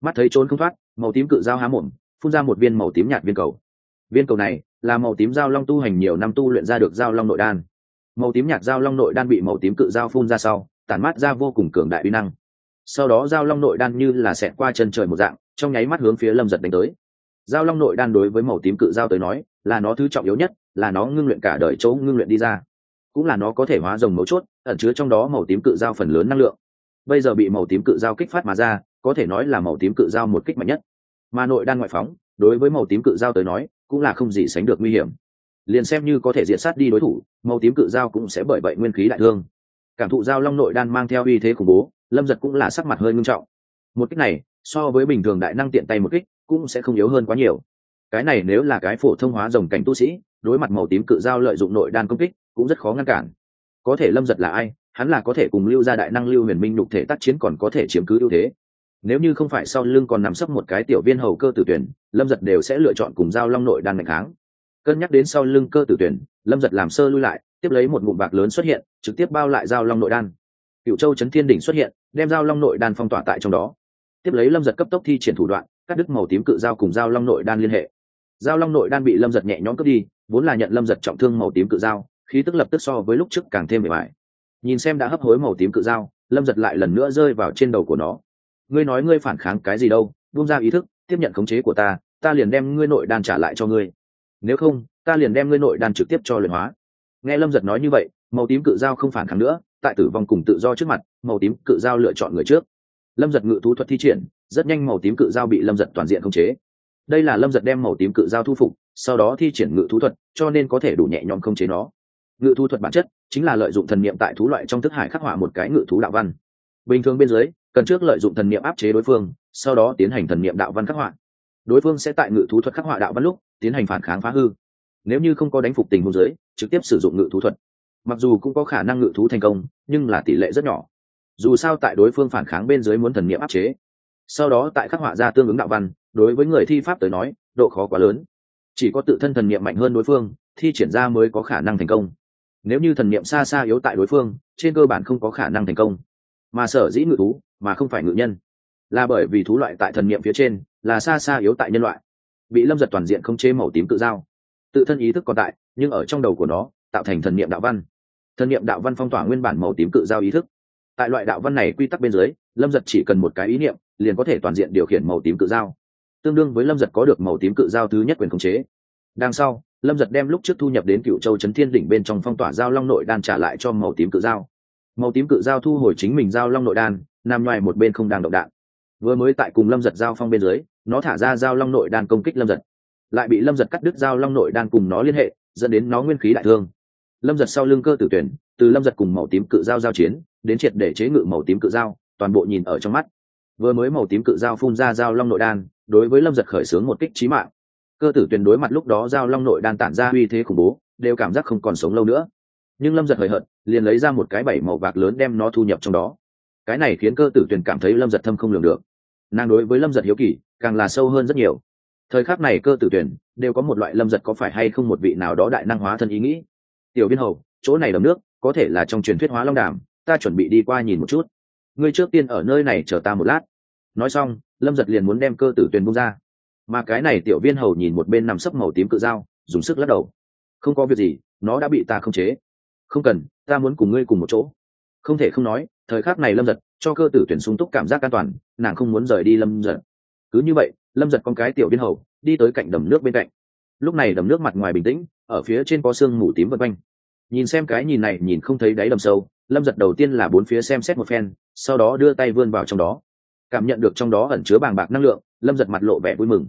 S1: Mắt thấy trốn không thoát, màu tím cự dao há mồm, phun ra một viên màu tím nhạt viên cầu. Viên cầu này là màu tím dao long tu hành nhiều năm tu luyện ra được dao long nội đan. Màu tím nhạt dao long nội đan bị màu tím cự dao phun ra sau, tản mát ra vô cùng cường đại uy năng. Sau đó dao long nội đan như là xẹt qua chân trời một dạng, trong nháy mắt hướng phía lâm giật đánh tới. Dao long nội đan đối với màu tím cự dao tới nói, là nó thứ trọng yếu nhất, là nó ngưng luyện cả đời chỗ ngưng luyện đi ra. Cũng là nó có thể hóa rồng mấu chốt, ẩn chứa trong đó màu tím cự dao phần lớn năng lượng bây giờ bị màu tím cự dao kích phát mà ra, có thể nói là màu tím cự dao một kích mạnh nhất. Mà nội đan ngoại phóng, đối với màu tím cự dao tới nói, cũng là không gì sánh được nguy hiểm. Liền xem như có thể diệt sát đi đối thủ, màu tím cự dao cũng sẽ bởi vậy nguyên khí đại thương. Cảm thụ dao long nội đan mang theo uy thế khủng bố, lâm giật cũng là sắc mặt hơi ngưng trọng. Một cách này, so với bình thường đại năng tiện tay một kích, cũng sẽ không yếu hơn quá nhiều. Cái này nếu là cái phổ thông hóa rồng cảnh tu sĩ, đối mặt màu tím cự dao lợi dụng nội đan công kích, cũng rất khó ngăn cản. Có thể lâm giật là ai hắn là có thể cùng lưu ra đại năng lưu huyền minh nhục thể tác chiến còn có thể chiếm cứ ưu thế. Nếu như không phải sau lưng còn nằm sấp một cái tiểu viên hầu cơ tử tuyển, lâm giật đều sẽ lựa chọn cùng giao long nội đan mạnh kháng. Cân nhắc đến sau lưng cơ tử tuyển, lâm giật làm sơ lui lại, tiếp lấy một ngụm bạc lớn xuất hiện, trực tiếp bao lại giao long nội đan. Cựu châu trấn thiên đỉnh xuất hiện, đem giao long nội đan phong tỏa tại trong đó. Tiếp lấy lâm giật cấp tốc thi triển thủ đoạn, cắt đứt màu tím cự giao cùng giao long nội đan liên hệ. Giao long nội đan bị lâm giật nhẹ nhõm cướp đi, vốn là nhận lâm giật trọng thương màu tím cự giao, khí tức lập tức so với lúc trước càng thêm bề mại nhìn xem đã hấp hối màu tím cự dao, lâm giật lại lần nữa rơi vào trên đầu của nó. Ngươi nói ngươi phản kháng cái gì đâu buông ra ý thức tiếp nhận khống chế của ta ta liền đem ngươi nội đan trả lại cho ngươi. Nếu không ta liền đem ngươi nội đan trực tiếp cho luyện hóa. Nghe lâm giật nói như vậy màu tím cự dao không phản kháng nữa tại tử vong cùng tự do trước mặt màu tím cự dao lựa chọn người trước. Lâm giật ngự thú thuật thi triển rất nhanh màu tím cự dao bị lâm giật toàn diện khống chế. Đây là lâm giật đem màu tím cự dao thu phục sau đó thi triển ngự thú thuật cho nên có thể đủ nhẹ nhõm khống chế nó ngự thú thuật bản chất chính là lợi dụng thần niệm tại thú loại trong thức hải khắc họa một cái ngự thú đạo văn. Bình thường bên dưới, cần trước lợi dụng thần niệm áp chế đối phương, sau đó tiến hành thần niệm đạo văn khắc họa. Đối phương sẽ tại ngự thú thuật khắc họa đạo văn lúc tiến hành phản kháng phá hư. Nếu như không có đánh phục tình huống dưới, trực tiếp sử dụng ngự thú thuật. Mặc dù cũng có khả năng ngự thú thành công, nhưng là tỷ lệ rất nhỏ. Dù sao tại đối phương phản kháng bên dưới muốn thần niệm áp chế, sau đó tại khắc họa ra tương ứng đạo văn, đối với người thi pháp tới nói, độ khó quá lớn. Chỉ có tự thân thần niệm mạnh hơn đối phương, thi triển ra mới có khả năng thành công nếu như thần niệm xa xa yếu tại đối phương, trên cơ bản không có khả năng thành công. Mà sở dĩ ngự thú, mà không phải ngự nhân. Là bởi vì thú loại tại thần niệm phía trên, là xa xa yếu tại nhân loại. Bị lâm giật toàn diện không chế màu tím tự giao tự thân ý thức còn tại, nhưng ở trong đầu của nó, tạo thành thần niệm đạo văn. Thần niệm đạo văn phong tỏa nguyên bản màu tím cự giao ý thức. Tại loại đạo văn này quy tắc bên dưới, lâm giật chỉ cần một cái ý niệm, liền có thể toàn diện điều khiển màu tím cự giao tương đương với lâm giật có được màu tím cự giao thứ nhất quyền khống chế. Đằng sau lâm giật đem lúc trước thu nhập đến cựu châu trấn thiên đỉnh bên trong phong tỏa giao long nội đan trả lại cho màu tím cự giao. Màu tím cự giao thu hồi chính mình giao long nội đan, nằm ngoài một bên không đang động đạn. Vừa mới tại cùng lâm giật giao phong bên dưới, nó thả ra giao long nội đan công kích lâm giật. Lại bị lâm giật cắt đứt giao long nội đan cùng nó liên hệ, dẫn đến nó nguyên khí đại thương. Lâm giật sau lưng cơ tử tuyển, từ lâm giật cùng màu tím cự giao giao chiến, đến triệt để chế ngự màu tím cự giao, toàn bộ nhìn ở trong mắt. Vừa mới màu tím cự giao phun ra giao long nội đan, đối với lâm giật khởi xướng một kích trí mạng cơ tử tuyển đối mặt lúc đó giao long nội đan tản ra uy thế khủng bố, đều cảm giác không còn sống lâu nữa. Nhưng lâm giật hời hợt, liền lấy ra một cái bảy màu bạc lớn đem nó thu nhập trong đó. Cái này khiến cơ tử tuyển cảm thấy lâm giật thâm không lường được. Nàng đối với lâm giật hiếu kỳ, càng là sâu hơn rất nhiều. Thời khắc này cơ tử tuyển, đều có một loại lâm giật có phải hay không một vị nào đó đại năng hóa thân ý nghĩ. Tiểu viên hầu, chỗ này đầm nước, có thể là trong truyền thuyết hóa long đàm, ta chuẩn bị đi qua nhìn một chút. Ngươi trước tiên ở nơi này chờ ta một lát. Nói xong, lâm giật liền muốn đem cơ tử tuyền bung ra mà cái này tiểu viên hầu nhìn một bên nằm sấp màu tím cự dao, dùng sức lắc đầu. Không có việc gì, nó đã bị ta khống chế. Không cần, ta muốn cùng ngươi cùng một chỗ. Không thể không nói, thời khắc này lâm giật cho cơ tử tuyển sung túc cảm giác an toàn, nàng không muốn rời đi lâm giật cứ như vậy, lâm giật con cái tiểu viên hầu đi tới cạnh đầm nước bên cạnh. Lúc này đầm nước mặt ngoài bình tĩnh, ở phía trên có sương mù tím vân quanh. Nhìn xem cái nhìn này, nhìn không thấy đáy đầm sâu, lâm giật đầu tiên là bốn phía xem xét một phen, sau đó đưa tay vươn vào trong đó. Cảm nhận được trong đó ẩn chứa bàng bạc năng lượng lâm giật mặt lộ vẻ vui mừng.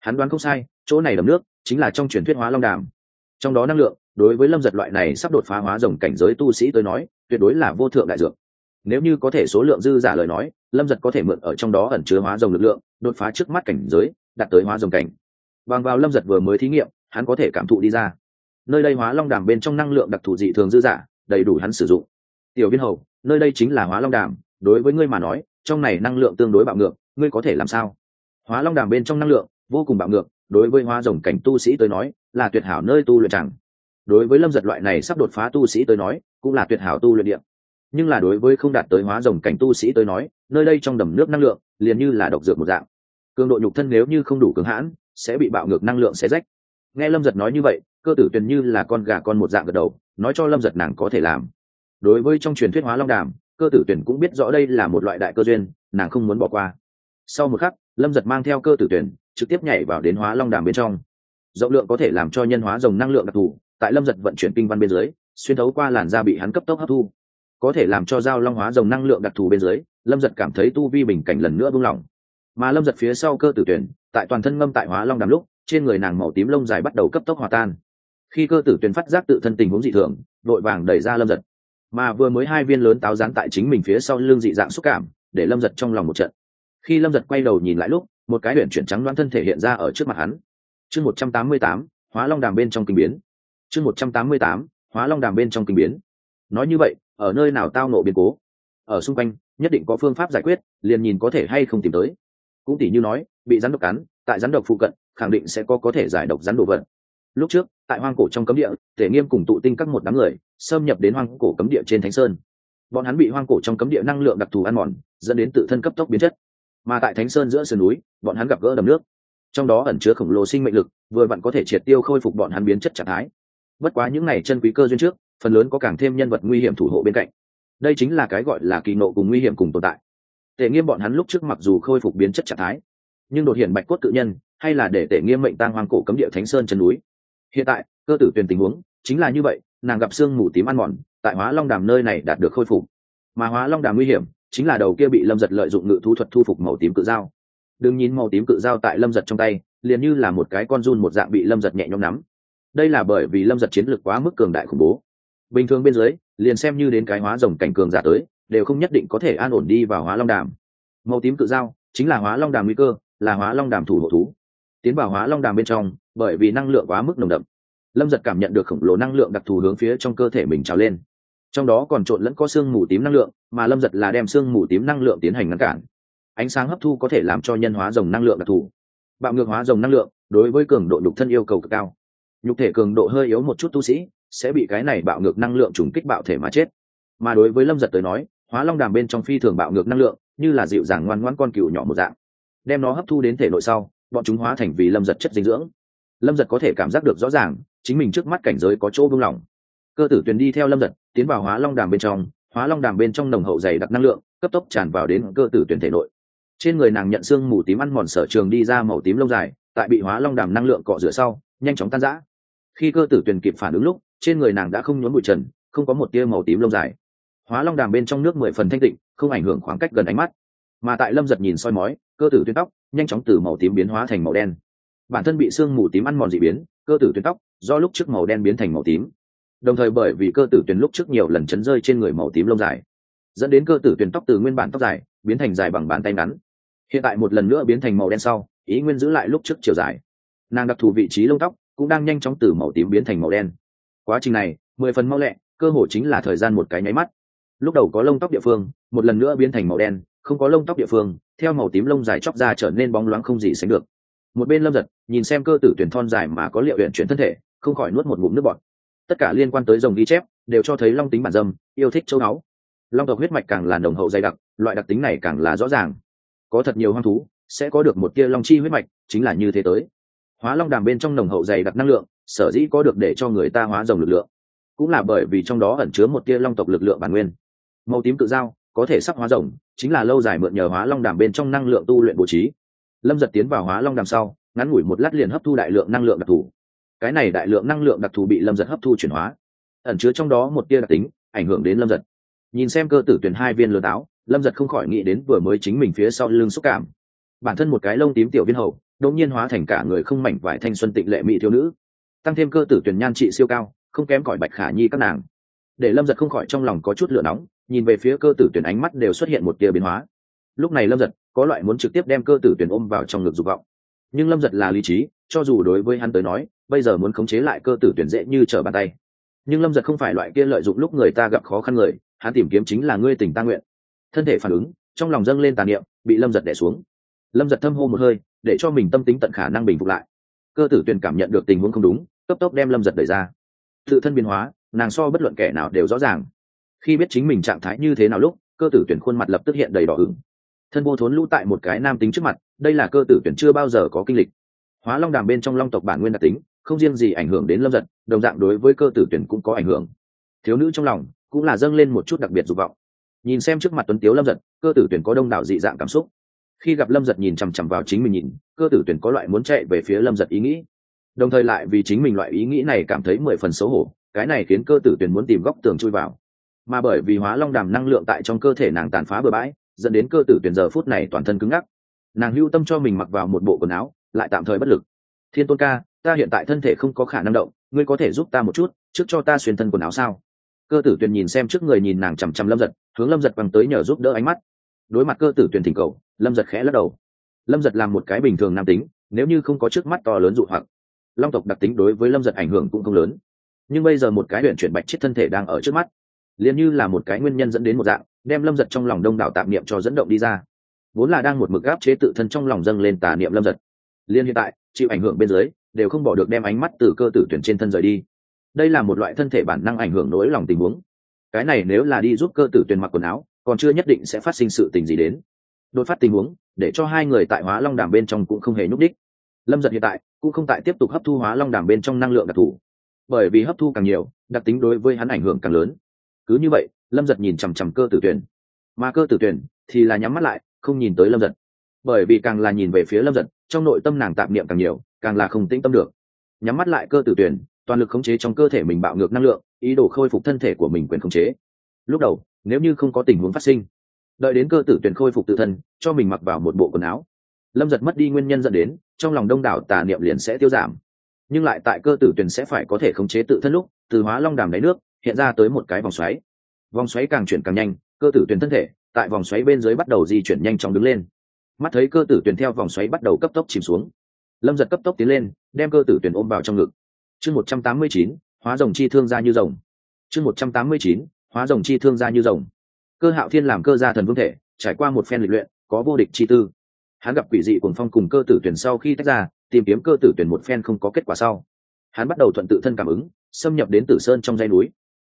S1: Hắn đoán không sai, chỗ này đầm nước chính là trong truyền thuyết hóa long đàm. Trong đó năng lượng, đối với lâm giật loại này sắp đột phá hóa rồng cảnh giới tu sĩ tôi nói, tuyệt đối là vô thượng đại dược. Nếu như có thể số lượng dư giả lời nói, lâm giật có thể mượn ở trong đó ẩn chứa hóa rồng lực lượng, đột phá trước mắt cảnh giới, đạt tới hóa rồng cảnh. Bằng vào lâm giật vừa mới thí nghiệm, hắn có thể cảm thụ đi ra. Nơi đây hóa long đàm bên trong năng lượng đặc thù dị thường dư giả, đầy đủ hắn sử dụng. Tiểu viên hầu, nơi đây chính là hóa long đàm, đối với ngươi mà nói, trong này năng lượng tương đối bạo ngược, ngươi có thể làm sao? Hóa long đàm bên trong năng lượng, vô cùng bạo ngược, đối với hóa rồng cảnh tu sĩ tới nói, là tuyệt hảo nơi tu luyện chẳng. Đối với lâm giật loại này sắp đột phá tu sĩ tới nói, cũng là tuyệt hảo tu luyện điện nhưng là đối với không đạt tới hóa rồng cảnh tu sĩ tới nói, nơi đây trong đầm nước năng lượng, liền như là độc dược một dạng. Cường độ nhục thân nếu như không đủ cứng hãn, sẽ bị bạo ngược năng lượng xé rách. Nghe lâm giật nói như vậy, cơ tử tuyền như là con gà con một dạng gật đầu, nói cho lâm giật nàng có thể làm. Đối với trong truyền thuyết hóa long đàm, cơ tử tuyển cũng biết rõ đây là một loại đại cơ duyên, nàng không muốn bỏ qua. Sau một khắc lâm giật mang theo cơ tử tuyển, trực tiếp nhảy vào đến hóa long đàm bên trong. Rộng lượng có thể làm cho nhân hóa dòng năng lượng đặc thù, tại lâm giật vận chuyển kinh văn bên dưới, xuyên thấu qua làn da bị hắn cấp tốc hấp thu. Có thể làm cho giao long hóa dòng năng lượng đặc thù bên dưới, lâm giật cảm thấy tu vi bình cảnh lần nữa buông lỏng. Mà lâm giật phía sau cơ tử tuyển, tại toàn thân ngâm tại hóa long đàm lúc, trên người nàng màu tím lông dài bắt đầu cấp tốc hòa tan. Khi cơ tử tuyển phát giác tự thân tình huống dị thường, đội vàng đẩy ra lâm giật. Mà vừa mới hai viên lớn táo rán tại chính mình phía sau lưng dị dạng xúc cảm, để lâm giật trong lòng một trận khi lâm giật quay đầu nhìn lại lúc, một cái huyện chuyển trắng đoán thân thể hiện ra ở trước mặt hắn. Chương một trăm tám mươi tám, hóa long đàm bên trong kinh biến. Chương một trăm tám mươi tám, hóa long đàm bên trong kinh biến. Nói như vậy, ở nơi nào tao nộ biến cố? Ở xung quanh, nhất định có phương pháp giải quyết, liền nhìn có thể hay không tìm tới. Cũng tỉ như nói, bị rắn độc cắn, tại rắn độc phụ cận, khẳng định sẽ có có thể giải độc rắn đồ vật. Lúc trước, tại hoang cổ trong cấm địa thể nghiêm cùng tụ tinh các một đám người, xâm nhập đến hoang cổ cấm địa trên thánh sơn. Bọn hắn bị hoang cổ trong cấm địa năng lượng đặc thù ăn mòn, dẫn đến tự thân cấp tốc biến chất mà tại thánh sơn giữa sườn núi, bọn hắn gặp gỡ đầm nước. Trong đó ẩn chứa khổng lồ sinh mệnh lực, vừa vặn có thể triệt tiêu khôi phục bọn hắn biến chất trạng thái. Bất quá những ngày chân quý cơ duyên trước, phần lớn có càng thêm nhân vật nguy hiểm thủ hộ bên cạnh. Đây chính là cái gọi là kỳ nộ cùng nguy hiểm cùng tồn tại. Tể nghiêm bọn hắn lúc trước mặc dù khôi phục biến chất trạng thái, nhưng đột hiện bạch cốt tự nhân, hay là để tể nghiêm mệnh tang hoang cổ cấm địa thánh sơn chân núi. Hiện tại, cơ tử tuyển tình huống chính là như vậy, nàng gặp xương mù tím ăn mòn, tại hóa long đàm nơi này đạt được khôi phục. Mà hóa long đàm nguy hiểm chính là đầu kia bị lâm giật lợi dụng ngự thú thuật thu phục màu tím cự dao. Đừng nhìn màu tím cự dao tại lâm giật trong tay, liền như là một cái con run một dạng bị lâm giật nhẹ nhõm nắm. Đây là bởi vì lâm giật chiến lược quá mức cường đại khủng bố. Bình thường bên dưới, liền xem như đến cái hóa rồng cảnh cường giả tới, đều không nhất định có thể an ổn đi vào hóa long đàm. Màu tím cự dao chính là hóa long đàm nguy cơ, là hóa long đàm thủ hộ thú. Tiến vào hóa long đàm bên trong, bởi vì năng lượng quá mức nồng đậm, lâm giật cảm nhận được khổng lồ năng lượng đặc thù hướng phía trong cơ thể mình trào lên trong đó còn trộn lẫn có xương mù tím năng lượng, mà lâm giật là đem xương mù tím năng lượng tiến hành ngăn cản. Ánh sáng hấp thu có thể làm cho nhân hóa dòng năng lượng đặc thù. Bạo ngược hóa dòng năng lượng đối với cường độ nhục thân yêu cầu cực cao. Nhục thể cường độ hơi yếu một chút tu sĩ sẽ bị cái này bạo ngược năng lượng trùng kích bạo thể mà chết. Mà đối với lâm giật tới nói, hóa long đàm bên trong phi thường bạo ngược năng lượng, như là dịu dàng ngoan ngoan con cừu nhỏ một dạng. Đem nó hấp thu đến thể nội sau, bọn chúng hóa thành vì lâm giật chất dinh dưỡng. Lâm giật có thể cảm giác được rõ ràng, chính mình trước mắt cảnh giới có chỗ buông lỏng cơ tử tuyền đi theo lâm giật, tiến vào hóa long đàm bên trong. Hóa long đàm bên trong nồng hậu dày đặc năng lượng, cấp tốc tràn vào đến cơ tử tuyển thể nội. Trên người nàng nhận xương mù tím ăn mòn sở trường đi ra màu tím lông dài, tại bị hóa long đàm năng lượng cọ rửa sau, nhanh chóng tan rã. Khi cơ tử tuyển kịp phản ứng lúc, trên người nàng đã không nhốn bụi trần, không có một tia màu tím lông dài. Hóa long đàm bên trong nước mười phần thanh tịnh, không ảnh hưởng khoảng cách gần ánh mắt. Mà tại lâm giật nhìn soi mói, cơ tử tuyến tóc nhanh chóng từ màu tím biến hóa thành màu đen. Bản thân bị sương mù tím ăn mòn dị biến, cơ tử tuyến tóc do lúc trước màu đen biến thành màu tím đồng thời bởi vì cơ tử tuyển lúc trước nhiều lần chấn rơi trên người màu tím lông dài, dẫn đến cơ tử tuyển tóc từ nguyên bản tóc dài biến thành dài bằng bàn tay ngắn. Hiện tại một lần nữa biến thành màu đen sau, ý nguyên giữ lại lúc trước chiều dài. Nàng đặc thù vị trí lông tóc cũng đang nhanh chóng từ màu tím biến thành màu đen. Quá trình này, mười phần mau lẹ, cơ hội chính là thời gian một cái nháy mắt. Lúc đầu có lông tóc địa phương, một lần nữa biến thành màu đen, không có lông tóc địa phương, theo màu tím lông dài chóc ra trở nên bóng loáng không gì sánh được. Một bên lâm giật nhìn xem cơ tử tuyển thon dài mà có liệu huyện chuyển thân thể, không khỏi nuốt một ngụm nước bọt tất cả liên quan tới rồng ghi chép đều cho thấy long tính bản dâm, yêu thích châu báu. Long tộc huyết mạch càng là nồng hậu dày đặc, loại đặc tính này càng là rõ ràng. Có thật nhiều hoang thú sẽ có được một tia long chi huyết mạch, chính là như thế tới. Hóa long đàm bên trong nồng hậu dày đặc năng lượng, sở dĩ có được để cho người ta hóa rồng lực lượng. Cũng là bởi vì trong đó ẩn chứa một tia long tộc lực lượng bản nguyên. Màu tím tự giao có thể sắp hóa rồng, chính là lâu dài mượn nhờ hóa long đàm bên trong năng lượng tu luyện bố trí. Lâm giật tiến vào hóa long đàm sau, ngắn ngủi một lát liền hấp thu đại lượng năng lượng đặc thù cái này đại lượng năng lượng đặc thù bị lâm giật hấp thu chuyển hóa. Ẩn chứa trong đó một tia đặc tính, ảnh hưởng đến lâm giật. Nhìn xem cơ tử tuyển hai viên lừa táo, lâm giật không khỏi nghĩ đến vừa mới chính mình phía sau lưng xúc cảm. Bản thân một cái lông tím tiểu viên hầu, đột nhiên hóa thành cả người không mảnh vải thanh xuân tịnh lệ mỹ thiếu nữ. Tăng thêm cơ tử tuyển nhan trị siêu cao, không kém cỏi bạch khả nhi các nàng. Để lâm giật không khỏi trong lòng có chút lửa nóng, nhìn về phía cơ tử tuyển ánh mắt đều xuất hiện một tia biến hóa. Lúc này lâm giật, có loại muốn trực tiếp đem cơ tử tuyển ôm vào trong ngực dục vọng. Nhưng lâm giật là lý trí, cho dù đối với hắn tới nói bây giờ muốn khống chế lại cơ tử tuyển dễ như trở bàn tay. Nhưng lâm giật không phải loại kia lợi dụng lúc người ta gặp khó khăn người, hắn tìm kiếm chính là ngươi tình ta nguyện. Thân thể phản ứng, trong lòng dâng lên tàn niệm, bị lâm giật đẻ xuống. Lâm giật thâm hô một hơi, để cho mình tâm tính tận khả năng bình phục lại. Cơ tử tuyển cảm nhận được tình huống không đúng, cấp tốc đem lâm giật đẩy ra. Tự thân biến hóa, nàng so bất luận kẻ nào đều rõ ràng. Khi biết chính mình trạng thái như thế nào lúc, cơ tử tuyển khuôn mặt lập tức hiện đầy đỏ ửng. Thân vô thốn lũ tại một cái nam tính trước mặt, đây là cơ tử tuyển chưa bao giờ có kinh lịch. Hóa long đàm bên trong long tộc bản nguyên đặc tính không riêng gì ảnh hưởng đến lâm giật, đồng dạng đối với cơ tử tuyển cũng có ảnh hưởng. Thiếu nữ trong lòng cũng là dâng lên một chút đặc biệt dục vọng. Nhìn xem trước mặt tuấn tiếu lâm giật, cơ tử tuyển có đông đảo dị dạng cảm xúc. Khi gặp lâm giật nhìn chằm chằm vào chính mình nhìn, cơ tử tuyển có loại muốn chạy về phía lâm giật ý nghĩ. Đồng thời lại vì chính mình loại ý nghĩ này cảm thấy mười phần xấu hổ, cái này khiến cơ tử tuyển muốn tìm góc tường chui vào. Mà bởi vì hóa long đàm năng lượng tại trong cơ thể nàng tàn phá bừa bãi, dẫn đến cơ tử tuyển giờ phút này toàn thân cứng ngắc. Nàng hưu tâm cho mình mặc vào một bộ quần áo, lại tạm thời bất lực thiên tôn ca, ta hiện tại thân thể không có khả năng động, ngươi có thể giúp ta một chút, trước cho ta xuyên thân quần áo sao? Cơ tử tuyền nhìn xem trước người nhìn nàng chằm chằm lâm giật, hướng lâm giật bằng tới nhờ giúp đỡ ánh mắt. Đối mặt cơ tử tuyền thỉnh cầu, lâm giật khẽ lắc đầu. Lâm giật làm một cái bình thường nam tính, nếu như không có trước mắt to lớn dụ hoặc, long tộc đặc tính đối với lâm giật ảnh hưởng cũng không lớn. Nhưng bây giờ một cái huyện chuyển bạch chết thân thể đang ở trước mắt, liền như là một cái nguyên nhân dẫn đến một dạng, đem lâm giật trong lòng đông đảo tạm niệm cho dẫn động đi ra. Vốn là đang một mực gáp chế tự thân trong lòng dâng lên tà niệm lâm giật. Liên hiện tại chịu ảnh hưởng bên dưới, đều không bỏ được đem ánh mắt từ cơ tử tuyển trên thân rời đi. Đây là một loại thân thể bản năng ảnh hưởng nỗi lòng tình huống. Cái này nếu là đi giúp cơ tử tuyển mặc quần áo, còn chưa nhất định sẽ phát sinh sự tình gì đến. Đột phát tình huống, để cho hai người tại hóa long đàm bên trong cũng không hề nhúc đích lâm giật hiện tại cũng không tại tiếp tục hấp thu hóa long đàm bên trong năng lượng đặc thù. Bởi vì hấp thu càng nhiều, đặc tính đối với hắn ảnh hưởng càng lớn. Cứ như vậy, lâm giật nhìn chằm chằm cơ tử tuyển. Mà cơ tử tuyển thì là nhắm mắt lại, không nhìn tới lâm giật. Bởi vì càng là nhìn về phía lâm giật trong nội tâm nàng tạp niệm càng nhiều, càng là không tĩnh tâm được. Nhắm mắt lại cơ tử tuyển, toàn lực khống chế trong cơ thể mình bạo ngược năng lượng, ý đồ khôi phục thân thể của mình quyền khống chế. Lúc đầu, nếu như không có tình huống phát sinh, đợi đến cơ tử tuyển khôi phục tự thân, cho mình mặc vào một bộ quần áo. Lâm giật mất đi nguyên nhân dẫn đến, trong lòng đông đảo tà niệm liền sẽ tiêu giảm. Nhưng lại tại cơ tử tuyển sẽ phải có thể khống chế tự thân lúc, từ hóa long đàm đáy nước, hiện ra tới một cái vòng xoáy. Vòng xoáy càng chuyển càng nhanh, cơ tử tuyển thân thể, tại vòng xoáy bên dưới bắt đầu di chuyển nhanh chóng đứng lên mắt thấy cơ tử tuyển theo vòng xoáy bắt đầu cấp tốc chìm xuống. Lâm giật cấp tốc tiến lên, đem cơ tử tuyển ôm vào trong ngực. Chương một trăm tám mươi chín, hóa rồng chi thương ra như rồng. Chương một trăm tám mươi chín, hóa rồng chi thương ra như rồng. Cơ hạo thiên làm cơ gia thần vương thể, trải qua một phen lịch luyện, có vô địch chi tư. Hắn gặp quỷ dị cuồng phong cùng cơ tử tuyển sau khi tách ra, tìm kiếm cơ tử tuyển một phen không có kết quả sau. Hắn bắt đầu thuận tự thân cảm ứng, xâm nhập đến tử sơn trong dây núi.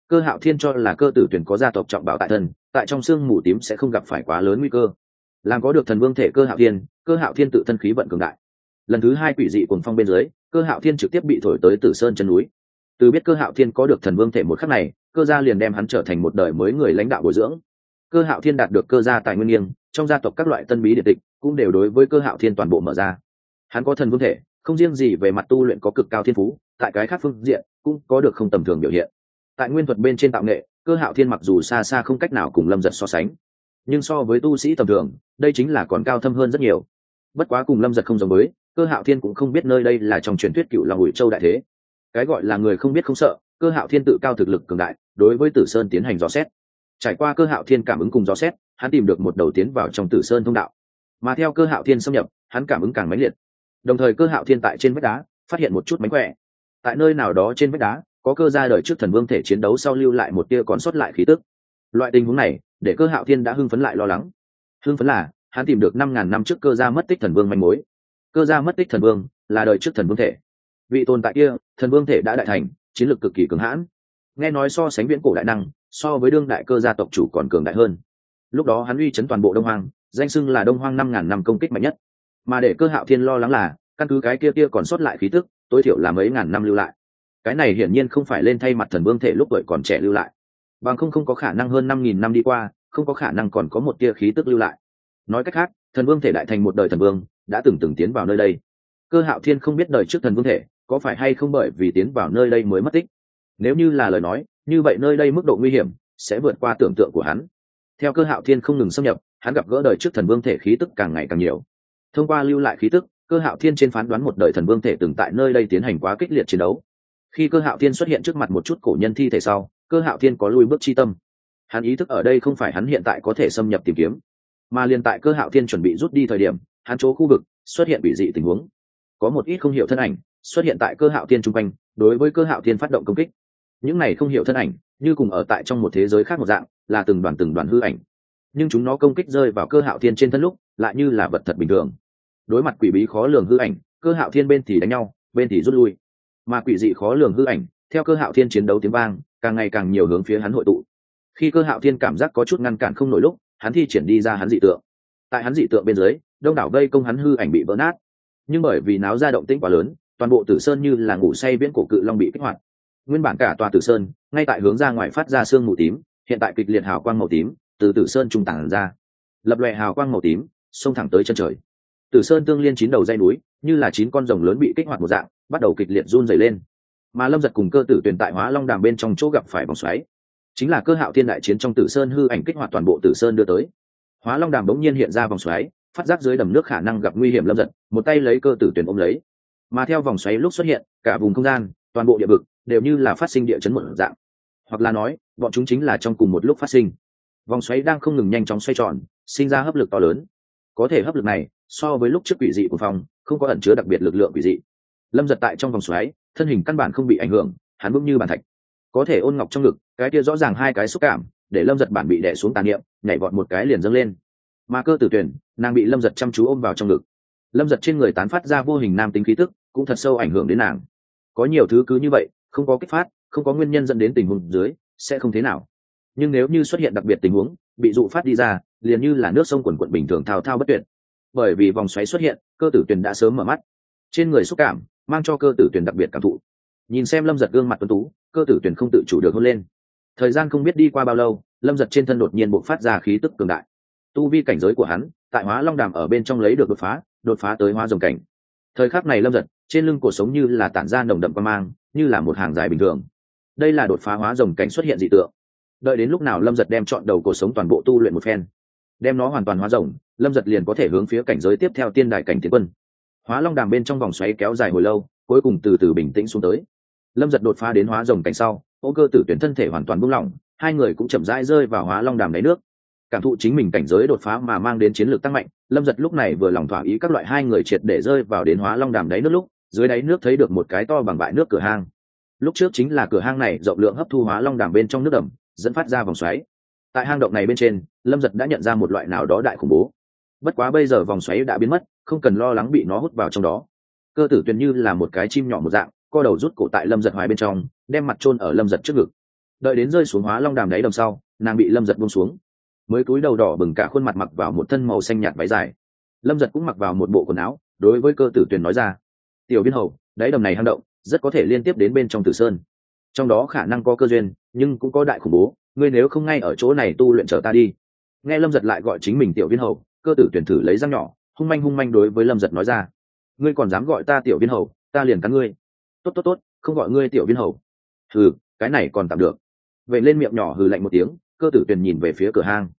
S1: Cơ hạo thiên cho là cơ tử tuyển có gia tộc trọng bảo tại thân, tại trong xương mù tím sẽ không gặp phải quá lớn nguy cơ làm có được thần vương thể cơ hạo thiên, cơ hạo thiên tự thân khí vận cường đại. Lần thứ hai quỷ dị cuồng phong bên dưới, cơ hạo thiên trực tiếp bị thổi tới tử sơn chân núi. Từ biết cơ hạo thiên có được thần vương thể một khắc này, cơ gia liền đem hắn trở thành một đời mới người lãnh đạo bồi dưỡng. Cơ hạo thiên đạt được cơ gia tài nguyên nghiêng, trong gia tộc các loại tân bí điện tịch cũng đều đối với cơ hạo thiên toàn bộ mở ra. Hắn có thần vương thể, không riêng gì về mặt tu luyện có cực cao thiên phú, tại cái khác phương diện cũng có được không tầm thường biểu hiện. Tại nguyên thuật bên trên tạo nghệ, cơ hạo thiên mặc dù xa xa không cách nào cùng lâm giật so sánh nhưng so với tu sĩ tầm thường, đây chính là còn cao thâm hơn rất nhiều. Bất quá cùng lâm giật không giống với, cơ hạo thiên cũng không biết nơi đây là trong truyền thuyết cựu lòng ủi châu đại thế. Cái gọi là người không biết không sợ, cơ hạo thiên tự cao thực lực cường đại, đối với tử sơn tiến hành dò xét. Trải qua cơ hạo thiên cảm ứng cùng dò xét, hắn tìm được một đầu tiến vào trong tử sơn thông đạo. Mà theo cơ hạo thiên xâm nhập, hắn cảm ứng càng mãnh liệt. Đồng thời cơ hạo thiên tại trên vách đá, phát hiện một chút mánh khỏe. Tại nơi nào đó trên vách đá, có cơ ra đời trước thần vương thể chiến đấu sau lưu lại một tia còn sót lại khí tức loại tình huống này, để cơ hạo thiên đã hưng phấn lại lo lắng. Hưng phấn là, hắn tìm được năm ngàn năm trước cơ gia mất tích thần vương manh mối. Cơ gia mất tích thần vương, là đời trước thần vương thể. Vị tồn tại kia, thần vương thể đã đại thành, chiến lược cực kỳ cường hãn. Nghe nói so sánh viễn cổ đại năng, so với đương đại cơ gia tộc chủ còn cường đại hơn. Lúc đó hắn uy chấn toàn bộ đông hoang, danh xưng là đông hoang năm ngàn năm công kích mạnh nhất. Mà để cơ hạo thiên lo lắng là, căn cứ cái kia kia còn sót lại khí tức, tối thiểu là mấy ngàn năm lưu lại. Cái này hiển nhiên không phải lên thay mặt thần vương thể lúc tuổi còn trẻ lưu lại bằng không không có khả năng hơn năm nghìn năm đi qua, không có khả năng còn có một tia khí tức lưu lại. Nói cách khác, thần vương thể đại thành một đời thần vương, đã từng từng tiến vào nơi đây. Cơ hạo thiên không biết đời trước thần vương thể, có phải hay không bởi vì tiến vào nơi đây mới mất tích? Nếu như là lời nói, như vậy nơi đây mức độ nguy hiểm sẽ vượt qua tưởng tượng của hắn. Theo cơ hạo thiên không ngừng xâm nhập, hắn gặp gỡ đời trước thần vương thể khí tức càng ngày càng nhiều. Thông qua lưu lại khí tức, cơ hạo thiên trên phán đoán một đời thần vương thể từng tại nơi đây tiến hành quá kích liệt chiến đấu. Khi cơ hạo thiên xuất hiện trước mặt một chút cổ nhân thi thể sau cơ hạo thiên có lui bước chi tâm. Hắn ý thức ở đây không phải hắn hiện tại có thể xâm nhập tìm kiếm, mà liền tại cơ hạo thiên chuẩn bị rút đi thời điểm, hắn chỗ khu vực xuất hiện bị dị tình huống. Có một ít không hiểu thân ảnh xuất hiện tại cơ hạo thiên chung quanh, đối với cơ hạo thiên phát động công kích. Những này không hiểu thân ảnh như cùng ở tại trong một thế giới khác một dạng, là từng đoàn từng đoàn hư ảnh. Nhưng chúng nó công kích rơi vào cơ hạo thiên trên thân lúc, lại như là vật thật bình thường. Đối mặt quỷ bí khó lường hư ảnh, cơ hạo thiên bên thì đánh nhau, bên thì rút lui. Mà quỷ dị khó lường hư ảnh, theo cơ hạo thiên chiến đấu tiếng vang càng ngày càng nhiều hướng phía hắn hội tụ. Khi cơ hạo thiên cảm giác có chút ngăn cản không nổi lúc, hắn thi triển đi ra hắn dị tượng. Tại hắn dị tượng bên dưới, đông đảo vây công hắn hư ảnh bị vỡ nát. Nhưng bởi vì náo ra động tĩnh quá lớn, toàn bộ tử sơn như là ngủ say viễn cổ cự long bị kích hoạt. Nguyên bản cả tòa tử sơn, ngay tại hướng ra ngoài phát ra sương mù tím, hiện tại kịch liệt hào quang màu tím từ tử sơn trung tảng ra. Lập lòe hào quang màu tím, xông thẳng tới chân trời. Tử sơn tương liên chín đầu dây núi, như là chín con rồng lớn bị kích hoạt một dạng, bắt đầu kịch liệt run dày lên mà lâm giật cùng cơ tử tuyển tại hóa long đàm bên trong chỗ gặp phải vòng xoáy. Chính là cơ hạo thiên đại chiến trong tử sơn hư ảnh kích hoạt toàn bộ tử sơn đưa tới. Hóa long đàm bỗng nhiên hiện ra vòng xoáy, phát giác dưới đầm nước khả năng gặp nguy hiểm lâm giật, một tay lấy cơ tử tuyển ôm lấy. Mà theo vòng xoáy lúc xuất hiện, cả vùng không gian, toàn bộ địa vực đều như là phát sinh địa chấn một dạng. Hoặc là nói, bọn chúng chính là trong cùng một lúc phát sinh. Vòng xoáy đang không ngừng nhanh chóng xoay tròn, sinh ra hấp lực to lớn. Có thể hấp lực này, so với lúc trước quỷ dị của phòng, không có ẩn chứa đặc biệt lực lượng quỷ dị. Lâm giật tại trong vòng xoáy thân hình căn bản không bị ảnh hưởng, hắn vững như bàn thạch. Có thể ôn ngọc trong ngực, cái kia rõ ràng hai cái xúc cảm, để lâm giật bản bị đẻ xuống tàn niệm, nhảy vọt một cái liền dâng lên. Mà cơ tử tuyển, nàng bị lâm giật chăm chú ôm vào trong ngực. Lâm giật trên người tán phát ra vô hình nam tính khí tức, cũng thật sâu ảnh hưởng đến nàng. Có nhiều thứ cứ như vậy, không có kích phát, không có nguyên nhân dẫn đến tình huống dưới, sẽ không thế nào. Nhưng nếu như xuất hiện đặc biệt tình huống, bị dụ phát đi ra, liền như là nước sông quần quận bình thường thao thao bất tuyệt. Bởi vì vòng xoáy xuất hiện, cơ tử tuyền đã sớm mở mắt. Trên người xúc cảm mang cho cơ tử tuyền đặc biệt cảm thụ. Nhìn xem lâm giật gương mặt tuấn tú, cơ tử tuyền không tự chủ được hôn lên. Thời gian không biết đi qua bao lâu, lâm giật trên thân đột nhiên bộc phát ra khí tức cường đại. Tu vi cảnh giới của hắn, tại hóa long đàm ở bên trong lấy được đột phá đột phá tới hoa rồng cảnh. Thời khắc này lâm giật, trên lưng cổ sống như là tản ra nồng đậm qua mang, như là một hàng dài bình thường. Đây là đột phá hóa rồng cảnh xuất hiện dị tượng. Đợi đến lúc nào lâm giật đem chọn đầu cổ sống toàn bộ tu luyện một phen, đem nó hoàn toàn hóa rồng lâm giật liền có thể hướng phía cảnh giới tiếp theo tiên đại cảnh tiến quân hóa long đàm bên trong vòng xoáy kéo dài hồi lâu, cuối cùng từ từ bình tĩnh xuống tới. Lâm giật đột phá đến hóa rồng cảnh sau, ô cơ tử tuyển thân thể hoàn toàn buông lỏng, hai người cũng chậm rãi rơi vào hóa long đàm đáy nước. Cảm thụ chính mình cảnh giới đột phá mà mang đến chiến lược tăng mạnh, lâm giật lúc này vừa lòng thỏa ý các loại hai người triệt để rơi vào đến hóa long đàm đáy nước lúc, dưới đáy nước thấy được một cái to bằng bãi nước cửa hang. Lúc trước chính là cửa hang này rộng lượng hấp thu hóa long đàm bên trong nước đầm, dẫn phát ra vòng xoáy. Tại hang động này bên trên, lâm giật đã nhận ra một loại nào đó đại khủng bố. Bất quá bây giờ vòng xoáy đã biến mất không cần lo lắng bị nó hút vào trong đó. Cơ tử tuyền như là một cái chim nhỏ một dạng, co đầu rút cổ tại lâm giật hoài bên trong, đem mặt trôn ở lâm giật trước ngực. Đợi đến rơi xuống hóa long đàm đáy đầm sau, nàng bị lâm giật buông xuống. Mới cúi đầu đỏ bừng cả khuôn mặt mặc vào một thân màu xanh nhạt váy dài. Lâm giật cũng mặc vào một bộ quần áo, đối với cơ tử tuyền nói ra, tiểu biên hầu, đáy đầm này hang động, rất có thể liên tiếp đến bên trong tử sơn. Trong đó khả năng có cơ duyên, nhưng cũng có đại khủng bố, ngươi nếu không ngay ở chỗ này tu luyện trở ta đi. Nghe lâm giật lại gọi chính mình tiểu viên hầu, cơ tử tuyển thử lấy răng nhỏ hung manh hung manh đối với lâm giật nói ra ngươi còn dám gọi ta tiểu viên hầu ta liền cắn ngươi tốt tốt tốt không gọi ngươi tiểu viên hầu hừ cái này còn tạm được vậy lên miệng nhỏ hừ lạnh một tiếng cơ tử tuyền nhìn về phía cửa hang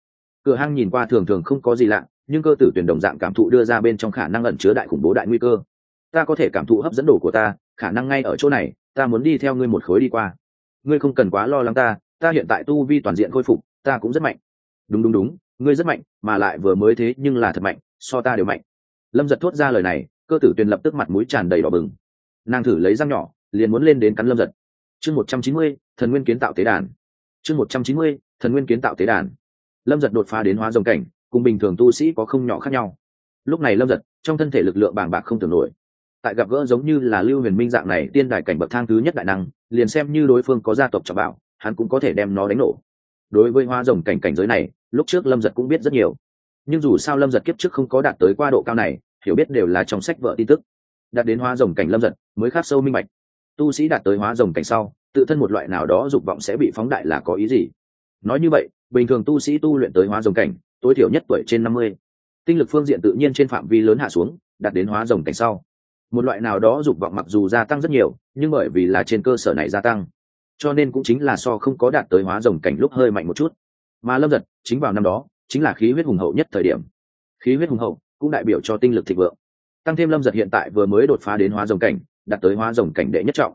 S1: cửa hang nhìn qua thường thường không có gì lạ nhưng cơ tử tuyển đồng dạng cảm thụ đưa ra bên trong khả năng ẩn chứa đại khủng bố đại nguy cơ ta có thể cảm thụ hấp dẫn đồ của ta khả năng ngay ở chỗ này ta muốn đi theo ngươi một khối đi qua ngươi không cần quá lo lắng ta ta hiện tại tu vi toàn diện khôi phục ta cũng rất mạnh đúng đúng đúng ngươi rất mạnh mà lại vừa mới thế nhưng là thật mạnh so ta đều mạnh. Lâm giật thốt ra lời này, cơ tử tuyền lập tức mặt mũi tràn đầy đỏ bừng. Nàng thử lấy răng nhỏ, liền muốn lên đến cắn lâm giật. Chương một trăm chín mươi, thần nguyên kiến tạo tế đàn. Chương một trăm chín mươi, thần nguyên kiến tạo tế đàn. Lâm giật đột phá đến hóa dòng cảnh, cùng bình thường tu sĩ có không nhỏ khác nhau. Lúc này lâm giật, trong thân thể lực lượng bàng bạc không tưởng nổi. Tại gặp gỡ giống như là lưu huyền minh dạng này, tiên đài cảnh bậc thang thứ nhất đại năng, liền xem như đối phương có gia tộc trọng bảo, hắn cũng có thể đem nó đánh nổ. Đối với hoa rồng cảnh cảnh giới này, lúc trước lâm giật cũng biết rất nhiều nhưng dù sao lâm giật kiếp trước không có đạt tới qua độ cao này, hiểu biết đều là trong sách vợ tin tức. Đạt đến hoa rồng cảnh lâm giật, mới khác sâu minh bạch. Tu sĩ đạt tới hoa rồng cảnh sau, tự thân một loại nào đó dục vọng sẽ bị phóng đại là có ý gì? Nói như vậy, bình thường tu sĩ tu luyện tới hóa rồng cảnh, tối thiểu nhất tuổi trên năm mươi. Tinh lực phương diện tự nhiên trên phạm vi lớn hạ xuống, đạt đến hóa rồng cảnh sau. Một loại nào đó dục vọng mặc dù gia tăng rất nhiều, nhưng bởi vì là trên cơ sở này gia tăng, cho nên cũng chính là so không có đạt tới hóa rồng cảnh lúc hơi mạnh một chút. Mà lâm giật, chính vào năm đó chính là khí huyết hùng hậu nhất thời điểm. Khí huyết hùng hậu cũng đại biểu cho tinh lực thịnh vượng. Tăng thêm lâm giật hiện tại vừa mới đột phá đến hóa rồng cảnh, đạt tới hóa rồng cảnh đệ nhất trọng.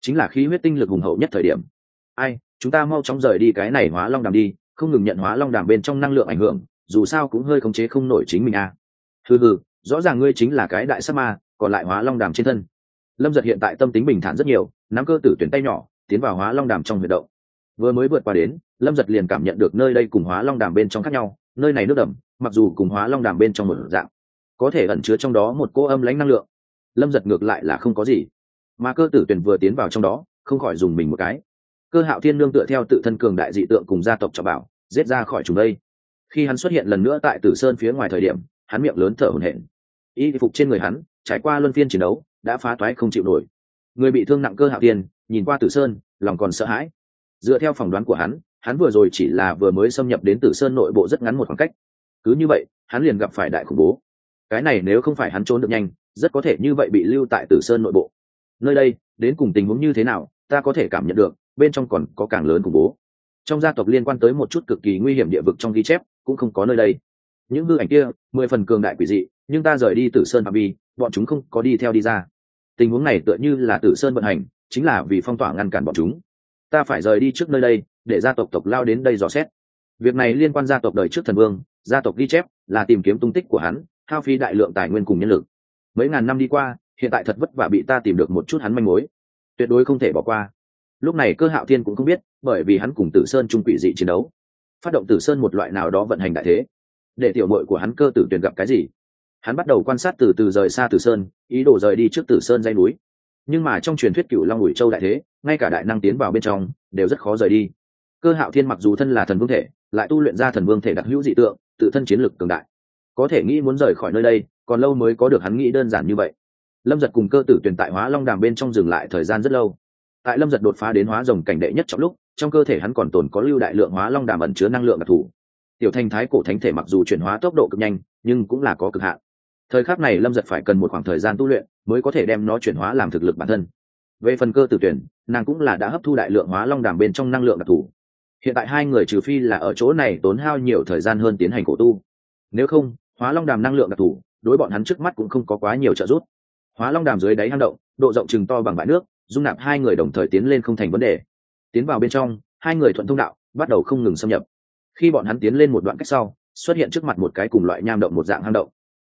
S1: Chính là khí huyết tinh lực hùng hậu nhất thời điểm. Ai, chúng ta mau chóng rời đi cái này hóa long đàm đi, không ngừng nhận hóa long đàm bên trong năng lượng ảnh hưởng, dù sao cũng hơi khống chế không nổi chính mình à. hừ hừ, rõ ràng ngươi chính là cái đại sắc ma, còn lại hóa long đàm trên thân. Lâm giật hiện tại tâm tính bình thản rất nhiều, nắm cơ tử tuyển tay nhỏ, tiến vào hóa long đàm trong huyệt động vừa mới vượt qua đến, lâm giật liền cảm nhận được nơi đây cùng hóa long đàm bên trong khác nhau, nơi này nước đầm mặc dù cùng hóa long đàm bên trong một dạng, có thể ẩn chứa trong đó một cô âm lãnh năng lượng. Lâm giật ngược lại là không có gì. Mà cơ tử tuyển vừa tiến vào trong đó, không khỏi dùng mình một cái. Cơ hạo thiên nương tựa theo tự thân cường đại dị tượng cùng gia tộc cho bảo, giết ra khỏi chúng đây. Khi hắn xuất hiện lần nữa tại tử sơn phía ngoài thời điểm, hắn miệng lớn thở hổn hển. Y phục trên người hắn, trải qua luân phiên chiến đấu, đã phá toái không chịu nổi. Người bị thương nặng cơ hạo thiên, nhìn qua tử sơn, lòng còn sợ hãi dựa theo phỏng đoán của hắn hắn vừa rồi chỉ là vừa mới xâm nhập đến tử sơn nội bộ rất ngắn một khoảng cách. Cứ như vậy, hắn liền gặp phải đại khủng bố. Cái này nếu không phải hắn trốn được nhanh, rất có thể như vậy bị lưu tại tử sơn nội bộ. Nơi đây, đến cùng tình huống như thế nào, ta có thể cảm nhận được, bên trong còn có càng lớn khủng bố. Trong gia tộc liên quan tới một chút cực kỳ nguy hiểm địa vực trong ghi chép, cũng không có nơi đây. Những hư ảnh kia, mười phần cường đại quỷ dị, nhưng ta rời đi tử sơn phạm vi, bọn chúng không có đi theo đi ra. Tình huống này tựa như là tử sơn vận hành, chính là vì phong tỏa ngăn cản bọn chúng ta phải rời đi trước nơi đây, để gia tộc tộc lao đến đây dò xét. Việc này liên quan gia tộc đời trước thần vương, gia tộc ghi chép, là tìm kiếm tung tích của hắn, hao phí đại lượng tài nguyên cùng nhân lực. Mấy ngàn năm đi qua, hiện tại thật vất vả bị ta tìm được một chút hắn manh mối. Tuyệt đối không thể bỏ qua. Lúc này cơ hạo thiên cũng không biết, bởi vì hắn cùng tử sơn trung quỷ dị chiến đấu. Phát động tử sơn một loại nào đó vận hành đại thế, để tiểu mội của hắn cơ tử tuyển gặp cái gì? Hắn bắt đầu quan sát từ từ rời xa tử sơn, ý đồ rời đi trước tử sơn dây núi nhưng mà trong truyền thuyết cựu long ủi châu đại thế, ngay cả đại năng tiến vào bên trong, đều rất khó rời đi. Cơ hạo thiên mặc dù thân là thần vương thể, lại tu luyện ra thần vương thể đặc hữu dị tượng, tự thân chiến lực cường đại. Có thể nghĩ muốn rời khỏi nơi đây, còn lâu mới có được hắn nghĩ đơn giản như vậy. Lâm giật cùng cơ tử tuyển tại hóa long đàm bên trong dừng lại thời gian rất lâu. Tại lâm giật đột phá đến hóa rồng cảnh đệ nhất trong lúc, trong cơ thể hắn còn tồn có lưu đại lượng hóa long đàm ẩn chứa năng lượng đặc thù. Tiểu thanh thái cổ thánh thể mặc dù chuyển hóa tốc độ cực nhanh, nhưng cũng là có cực hạn thời khắc này lâm giật phải cần một khoảng thời gian tu luyện mới có thể đem nó chuyển hóa làm thực lực bản thân. Về phần cơ tử tuyển, nàng cũng là đã hấp thu đại lượng hóa long đàm bên trong năng lượng đặc thù. Hiện tại hai người trừ phi là ở chỗ này tốn hao nhiều thời gian hơn tiến hành cổ tu. Nếu không, hóa long đàm năng lượng đặc thù, đối bọn hắn trước mắt cũng không có quá nhiều trợ giúp. Hóa long đàm dưới đáy hang động, độ rộng chừng to bằng bãi nước, dung nạp hai người đồng thời tiến lên không thành vấn đề. Tiến vào bên trong, hai người thuận thông đạo, bắt đầu không ngừng xâm nhập. Khi bọn hắn tiến lên một đoạn cách sau, xuất hiện trước mặt một cái cùng loại nham động một dạng hang động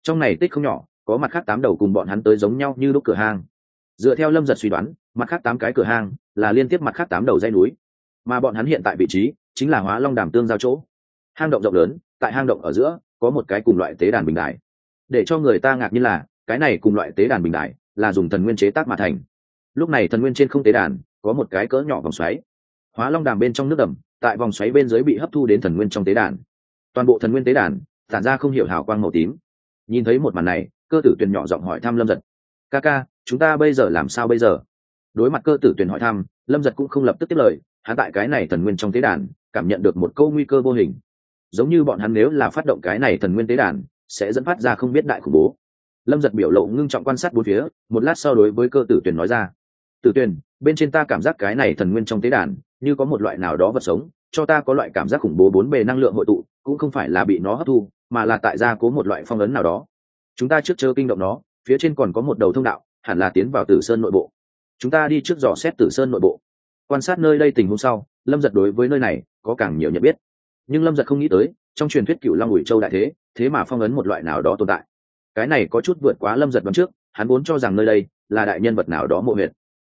S1: trong này tích không nhỏ, có mặt khác tám đầu cùng bọn hắn tới giống nhau như lúc cửa hang. Dựa theo lâm giật suy đoán, mặt khác tám cái cửa hang là liên tiếp mặt khác tám đầu dây núi. Mà bọn hắn hiện tại vị trí chính là hóa long đàm tương giao chỗ. Hang động rộng lớn, tại hang động ở giữa, có một cái cùng loại tế đàn bình đại để cho người ta ngạc nhiên là, cái này cùng loại tế đàn bình đại là dùng thần nguyên chế tác mà thành. Lúc này thần nguyên trên không tế đàn có một cái cỡ nhỏ vòng xoáy. Hóa long đàm bên trong nước đầm, tại vòng xoáy bên dưới bị hấp thu đến thần nguyên trong tế đàn. Toàn bộ thần nguyên tế đàn tản ra không hiểu hào quang màu tím nhìn thấy một màn này, cơ tử tuyền nhỏ giọng hỏi thăm lâm giật. Ca ca, chúng ta bây giờ làm sao bây giờ? Đối mặt cơ tử tuyền hỏi thăm, lâm giật cũng không lập tức tiếp lời, hắn tại cái này thần nguyên trong tế đàn, cảm nhận được một câu nguy cơ vô hình. Giống như bọn hắn nếu là phát động cái này thần nguyên tế đàn, sẽ dẫn phát ra không biết đại khủng bố. Lâm giật biểu lộ ngưng trọng quan sát bốn phía, một lát sau đối với cơ tử tuyền nói ra. Tử tuyền bên trên ta cảm giác cái này thần nguyên trong tế đàn, như có một loại nào đó vật sống cho ta có loại cảm giác khủng bố bốn bề năng lượng hội tụ, cũng không phải là bị nó hấp thu, mà là tại gia cố một loại phong ấn nào đó. Chúng ta trước chớ kinh động nó, phía trên còn có một đầu thông đạo, hẳn là tiến vào tử sơn nội bộ. Chúng ta đi trước dò xét tử sơn nội bộ. Quan sát nơi đây tình huống sau, lâm giật đối với nơi này có càng nhiều nhận biết. Nhưng lâm giật không nghĩ tới, trong truyền thuyết cựu long ủi châu đại thế thế mà phong ấn một loại nào đó tồn tại. Cái này có chút vượt quá lâm giật đoán trước, hắn vốn cho rằng nơi đây là đại nhân vật nào đó mộ huyệt.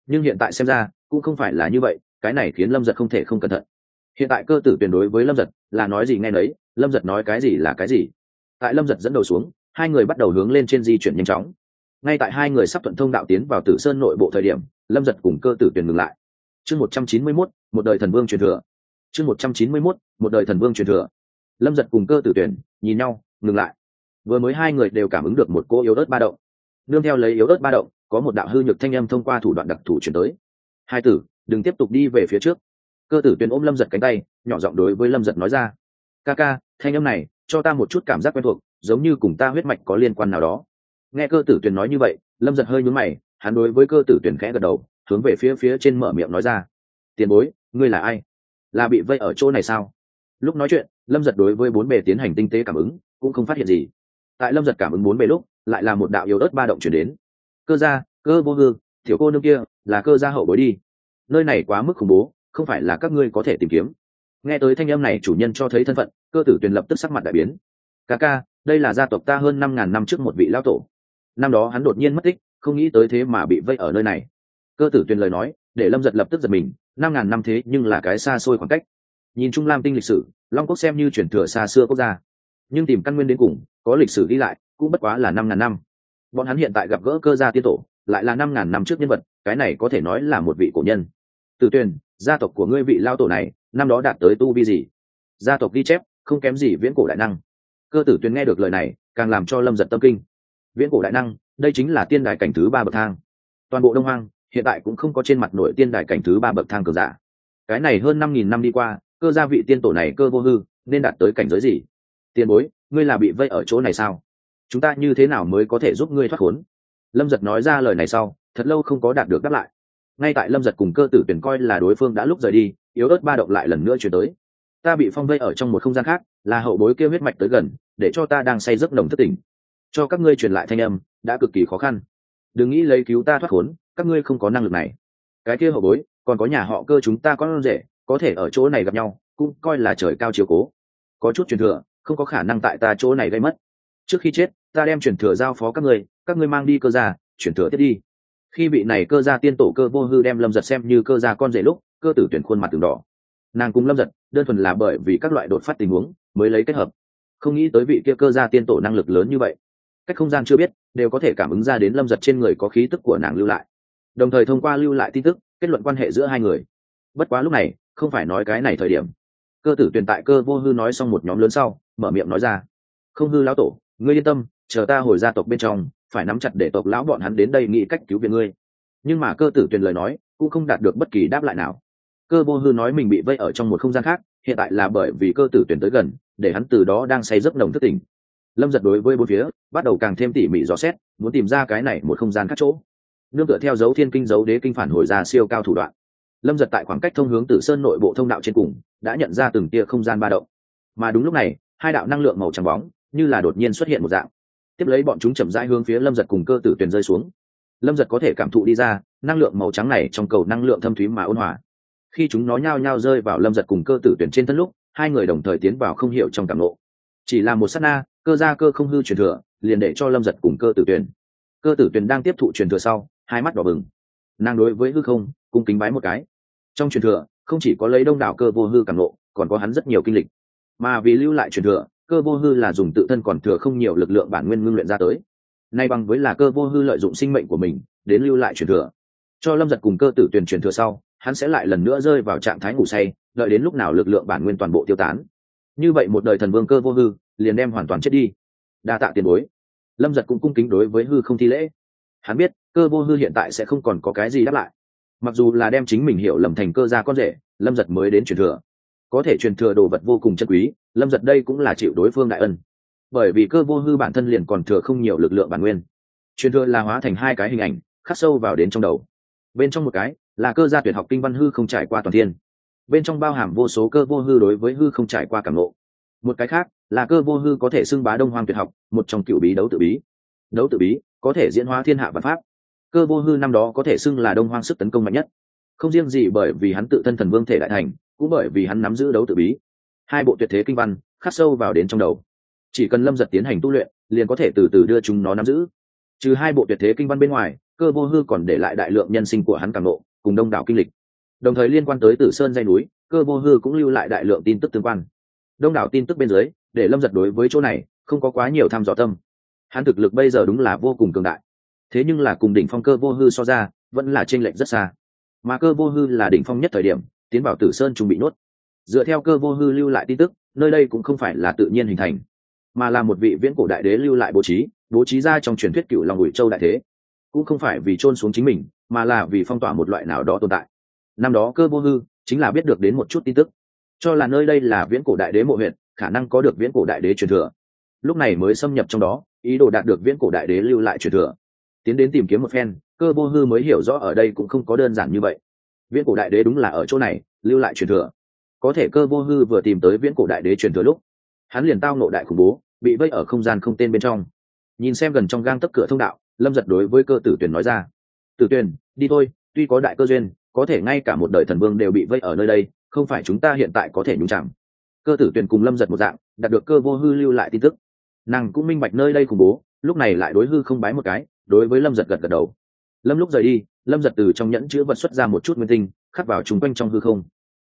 S1: Nhưng hiện tại xem ra, cũng không phải là như vậy, cái này khiến lâm giật không thể không cẩn thận hiện tại cơ tử tuyển đối với lâm giật là nói gì nghe nấy, lâm giật nói cái gì là cái gì. Tại lâm giật dẫn đầu xuống, hai người bắt đầu hướng lên trên di chuyển nhanh chóng. Ngay tại hai người sắp thuận thông đạo tiến vào tử sơn nội bộ thời điểm, lâm giật cùng cơ tử tuyển ngừng lại. Chương một trăm chín mươi mốt, một đời thần vương truyền thừa. Chương một trăm chín mươi mốt, một đời thần vương truyền thừa. Lâm giật cùng cơ tử tuyển nhìn nhau, ngừng lại. Vừa mới hai người đều cảm ứng được một cô yếu ớt ba động. Nương theo lấy yếu ớt ba động, có một đạo hư nhược thanh âm thông qua thủ đoạn đặc thù chuyển tới. Hai tử, đừng tiếp tục đi về phía trước cơ tử tuyên ôm lâm giật cánh tay, nhỏ giọng đối với lâm giật nói ra. Ca ca, thanh âm này cho ta một chút cảm giác quen thuộc, giống như cùng ta huyết mạch có liên quan nào đó. Nghe cơ tử tuyển nói như vậy, lâm giật hơi nhún mày, hắn đối với cơ tử tuyển khẽ gật đầu, hướng về phía phía trên mở miệng nói ra. Tiền bối, ngươi là ai? Là bị vây ở chỗ này sao? Lúc nói chuyện, lâm giật đối với bốn bề tiến hành tinh tế cảm ứng, cũng không phát hiện gì. Tại lâm giật cảm ứng bốn bề lúc, lại là một đạo yếu ớt ba động chuyển đến. Cơ gia, cơ vô hư thiểu cô nương kia là cơ gia hậu bối đi. Nơi này quá mức khủng bố không phải là các ngươi có thể tìm kiếm. Nghe tới thanh âm này, chủ nhân cho thấy thân phận, cơ tử tuyền lập tức sắc mặt đại biến. Ca ca, đây là gia tộc ta hơn năm ngàn năm trước một vị lao tổ. Năm đó hắn đột nhiên mất tích, không nghĩ tới thế mà bị vây ở nơi này. Cơ tử tuyền lời nói, để lâm giật lập tức giật mình, năm ngàn năm thế nhưng là cái xa xôi khoảng cách. Nhìn trung lam tinh lịch sử, long quốc xem như chuyển thừa xa xưa quốc gia. Nhưng tìm căn nguyên đến cùng, có lịch sử ghi lại, cũng bất quá là năm ngàn năm. Bọn hắn hiện tại gặp gỡ cơ gia tiên tổ, lại là năm ngàn năm trước nhân vật, cái này có thể nói là một vị cổ nhân. Tử tuyền, gia tộc của ngươi vị lao tổ này, năm đó đạt tới tu vi gì? Gia tộc ghi chép, không kém gì viễn cổ đại năng. Cơ tử tuyền nghe được lời này, càng làm cho lâm giật tâm kinh. Viễn cổ đại năng, đây chính là tiên đài cảnh thứ ba bậc thang. Toàn bộ đông hoang, hiện tại cũng không có trên mặt nội tiên đài cảnh thứ ba bậc thang cờ giả. Cái này hơn năm nghìn năm đi qua, cơ gia vị tiên tổ này cơ vô hư, nên đạt tới cảnh giới gì? Tiền bối, ngươi là bị vây ở chỗ này sao? Chúng ta như thế nào mới có thể giúp ngươi thoát khốn? Lâm giật nói ra lời này sau, thật lâu không có đạt được đáp lại ngay tại lâm giật cùng cơ tử tuyển coi là đối phương đã lúc rời đi, yếu ớt ba động lại lần nữa chuyển tới. Ta bị phong vây ở trong một không gian khác, là hậu bối kêu huyết mạch tới gần, để cho ta đang say giấc nồng thất tỉnh. Cho các ngươi truyền lại thanh âm, đã cực kỳ khó khăn. Đừng nghĩ lấy cứu ta thoát khốn, các ngươi không có năng lực này. Cái kia hậu bối, còn có nhà họ cơ chúng ta có rể, có thể ở chỗ này gặp nhau, cũng coi là trời cao chiều cố. Có chút truyền thừa, không có khả năng tại ta chỗ này gây mất. Trước khi chết, ta đem truyền thừa giao phó các ngươi các ngươi mang đi cơ gia, truyền thừa tiếp đi khi vị này cơ gia tiên tổ cơ vô hư đem lâm giật xem như cơ gia con rể lúc, cơ tử tuyển khuôn mặt từng đỏ. Nàng cùng lâm giật, đơn thuần là bởi vì các loại đột phát tình huống mới lấy kết hợp. Không nghĩ tới vị kia cơ gia tiên tổ năng lực lớn như vậy. Cách không gian chưa biết, đều có thể cảm ứng ra đến lâm giật trên người có khí tức của nàng lưu lại. Đồng thời thông qua lưu lại tin tức, kết luận quan hệ giữa hai người. Bất quá lúc này, không phải nói cái này thời điểm. Cơ tử tuyển tại cơ vô hư nói xong một nhóm lớn sau, mở miệng nói ra. Không hư lão tổ, ngươi yên tâm, chờ ta hồi gia tộc bên trong phải nắm chặt để tộc lão bọn hắn đến đây nghĩ cách cứu viện ngươi. Nhưng mà cơ tử Tuyền lời nói cũng không đạt được bất kỳ đáp lại nào. Cơ vô hư nói mình bị vây ở trong một không gian khác, hiện tại là bởi vì cơ tử tuyển tới gần, để hắn từ đó đang say giấc nồng thất tỉnh. Lâm giật đối với bốn phía, bắt đầu càng thêm tỉ mỉ dò xét, muốn tìm ra cái này một không gian khác chỗ. Nương tựa theo dấu thiên kinh, dấu đế kinh phản hồi ra siêu cao thủ đoạn. Lâm giật tại khoảng cách thông hướng từ sơn nội bộ thông đạo trên cùng, đã nhận ra từng tia không gian ba động. Mà đúng lúc này, hai đạo năng lượng màu trắng bóng, như là đột nhiên xuất hiện một dạng tiếp lấy bọn chúng chậm rãi hướng phía lâm giật cùng cơ tử tuyền rơi xuống. Lâm giật có thể cảm thụ đi ra, năng lượng màu trắng này trong cầu năng lượng thâm thúy mà ôn hòa. Khi chúng nó nhao nhao rơi vào lâm giật cùng cơ tử tuyển trên thân lúc, hai người đồng thời tiến vào không hiểu trong cảm lộ chỉ là một s á t na, cơ gia cơ không hư truyền thừa, liền để cho lâm giật cùng cơ tử tuyển cơ tử tuyển đang tiếp thụ truyền thừa sau, hai mắt đỏ bừng. Nàng đối với hư không cung kính bái một cái. Trong truyền thừa, không chỉ có lấy đông đảo cơ vô hư cảm lộ còn có hắn rất nhiều kinh lịch. Mà vì lưu lại truyền thừa cơ vô hư là dùng tự thân còn thừa không nhiều lực lượng bản nguyên ngưng luyện ra tới. Nay bằng với là cơ vô hư lợi dụng sinh mệnh của mình, đến lưu lại truyền thừa. Cho lâm giật cùng cơ tử tuyển truyền thừa sau, hắn sẽ lại lần nữa rơi vào trạng thái ngủ say, đợi đến lúc nào lực lượng bản nguyên toàn bộ tiêu tán. Như vậy một đời thần vương cơ vô hư, liền đem hoàn toàn chết đi. Đa tạ tiền bối. Lâm giật cũng cung kính đối với hư không thi lễ. Hắn biết, cơ vô hư hiện tại sẽ không còn có cái gì đáp lại. Mặc dù là đem chính mình hiểu lầm thành cơ ra con rể, lâm giật mới đến truyền thừa có thể truyền thừa đồ vật vô cùng chân quý, lâm giật đây cũng là chịu đối phương đại ân. Bởi vì cơ vô hư bản thân liền còn thừa không nhiều lực lượng bản nguyên. Truyền thừa là hóa thành hai cái hình ảnh, khắc sâu vào đến trong đầu. Bên trong một cái, là cơ gia tuyệt học kinh văn hư không trải qua toàn thiên. Bên trong bao hàm vô số cơ vô hư đối với hư không trải qua cảm lộ một cái khác, là cơ vô hư có thể xưng bá đông hoàng tuyệt học, một trong cựu bí đấu tự bí. Đấu tự bí, có thể diễn hóa thiên hạ văn pháp. Cơ vô hư năm đó có thể xưng là đông hoang sức tấn công mạnh nhất. Không riêng gì bởi vì hắn tự thân thần vương thể đại thành cũng bởi vì hắn nắm giữ đấu tự bí. Hai bộ tuyệt thế kinh văn khắc sâu vào đến trong đầu. Chỉ cần lâm giật tiến hành tu luyện, liền có thể từ từ đưa chúng nó nắm giữ. Trừ hai bộ tuyệt thế kinh văn bên ngoài, cơ vô hư còn để lại đại lượng nhân sinh của hắn càng lộ, cùng đông đảo kinh lịch. Đồng thời liên quan tới tử sơn dây núi, cơ vô hư cũng lưu lại đại lượng tin tức tương quan. Đông đảo tin tức bên dưới, để lâm giật đối với chỗ này không có quá nhiều tham dò tâm. Hắn thực lực bây giờ đúng là vô cùng cường đại. Thế nhưng là cùng đỉnh phong cơ vô hư so ra, vẫn là t r ê n lệch rất xa. Mà cơ vô hư là đỉnh phong nhất thời điểm tiến vào tử sơn trung bị nuốt dựa theo cơ vô hư lưu lại tin tức, nơi đây cũng không phải là tự nhiên hình thành, mà là một vị viễn cổ đại đế lưu lại bố trí bố trí ra trong truyền thuyết cựu lòng ủi châu đại thế. Cũng không phải vì trôn xuống chính mình, mà là vì phong tỏa một loại nào đó tồn tại. Năm đó cơ vô hư chính là biết được đến một chút tin tức, cho là nơi đây là viễn cổ đại đế mộ huyện khả năng có được viễn cổ đại đế truyền thừa. Lúc này mới xâm nhập trong đó, ý đồ đạt được viễn cổ đại đế lưu lại truyền thừa. Tiến đến tìm kiếm một phen, cơ vô hư mới hiểu rõ ở đây cũng không có đơn giản như vậy viễn cổ đại đế đúng là ở chỗ này, lưu lại truyền thừa. Có thể cơ vô hư vừa tìm tới viễn cổ đại đế truyền thừa lúc, hắn liền tao nộ đại khủng bố, bị vây ở không gian không tên bên trong. Nhìn xem gần trong gang tấc cửa thông đạo, lâm giật đối với cơ tử tuyền nói ra, tử tuyền đi thôi, tuy có đại cơ duyên, có thể ngay cả một đời thần vương đều bị vây ở nơi đây, không phải chúng ta hiện tại có thể nhúng chẳng cơ tử tuyền cùng lâm giật một dạng, đạt được cơ vô hư lưu lại tin tức. Nàng cũng minh bạch nơi đây khủng bố, lúc này lại đối hư không bái một cái, đối với lâm giật gật gật đầu. Lâm lúc rời đi lâm giật từ trong nhẫn chữ vật xuất ra một chút nguyên tinh, khắc vào chung quanh trong hư không.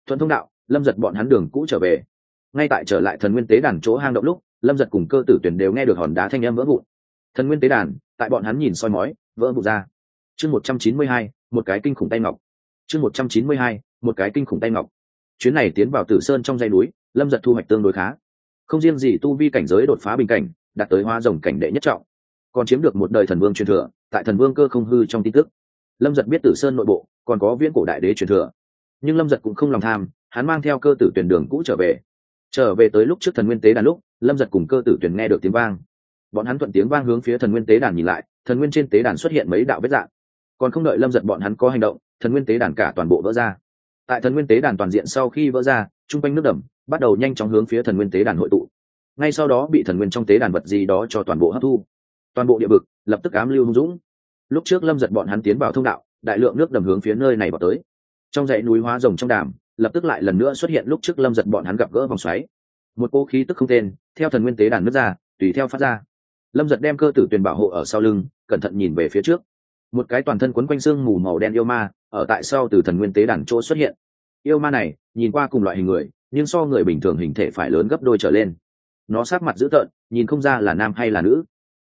S1: Thuận thông đạo, lâm giật bọn hắn đường cũ trở về. Ngay tại trở lại thần nguyên tế đàn chỗ hang động lúc, lâm giật cùng cơ tử tuyển đều nghe được hòn đá thanh â m vỡ vụn. Thần nguyên tế đàn, tại bọn hắn nhìn soi mói, vỡ vụn ra. Chương một trăm chín mươi hai, một cái kinh khủng tay ngọc. Chương một trăm chín mươi hai, một cái kinh khủng tay ngọc. Chuyến này tiến vào tử sơn trong dây núi, lâm giật thu hoạch tương đối khá. Không riêng gì tu vi cảnh giới đột phá bình cảnh, đạt tới hoa rồng cảnh đệ nhất trọng. Còn chiếm được một đời thần vương truyền thừa, tại thần vương cơ không hư trong tin tức lâm giật biết tử sơn nội bộ còn có viễn cổ đại đế truyền thừa, nhưng lâm giật cũng không lòng tham, hắn mang theo cơ tử tuyển đường cũ trở về. Trở về tới lúc trước thần nguyên tế đàn lúc, lâm giật cùng cơ tử tuyển nghe được tiếng vang. Bọn hắn thuận tiếng vang hướng phía thần nguyên tế đàn nhìn lại, thần nguyên trên tế đàn xuất hiện mấy đạo vết dạng. Còn không đợi lâm giật bọn hắn có hành động, thần nguyên tế đàn cả toàn bộ vỡ ra. Tại thần nguyên tế đàn toàn diện sau khi vỡ ra, chung quanh nước đầm bắt đầu nhanh chóng hướng phía thần nguyên tế đàn hội tụ. Ngay sau đó bị thần nguyên trong tế đàn vật gì đó cho toàn bộ hấp thu. Toàn bộ địa vực lập tức ám lưu hung dũng lúc trước lâm giật bọn hắn tiến vào thông đạo, đại lượng nước đầm hướng phía nơi này vào tới. Trong dãy núi hóa rồng trong đàm, lập tức lại lần nữa xuất hiện lúc trước lâm giật bọn hắn gặp gỡ vòng xoáy. Một cô khí tức không tên, theo thần nguyên tế đàn nước ra, tùy theo phát ra. Lâm giật đem cơ tử tuyền bảo hộ ở sau lưng, cẩn thận nhìn về phía trước. Một cái toàn thân quấn quanh xương mù màu đen yêu ma, ở tại sau từ thần nguyên tế đàn chỗ xuất hiện. Yêu ma này, nhìn qua cùng loại hình người, nhưng so người bình thường hình thể phải lớn gấp đôi trở lên. Nó sát mặt dữ tợn, nhìn không ra là nam hay là nữ.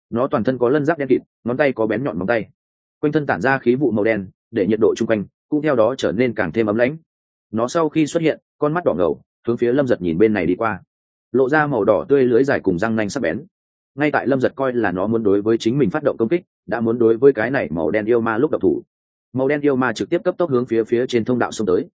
S1: Nó toàn thân có lân giáp đen kịt ngón tay có bén nhọn móng tay. Quanh thân tản ra khí vụ màu đen, để nhiệt độ chung quanh cũng theo đó trở nên càng thêm ấm lãnh. Nó sau khi xuất hiện, con mắt đỏ ngầu, hướng phía lâm giật nhìn bên này đi qua. Lộ ra màu đỏ tươi lưới dài cùng răng nanh sắc bén. Ngay tại lâm giật coi là nó muốn đối với chính mình phát động công kích, đã muốn đối với cái này màu đen yêu ma lúc độc thủ. Màu đen yêu ma trực tiếp cấp tốc hướng phía phía trên thông đạo xông tới.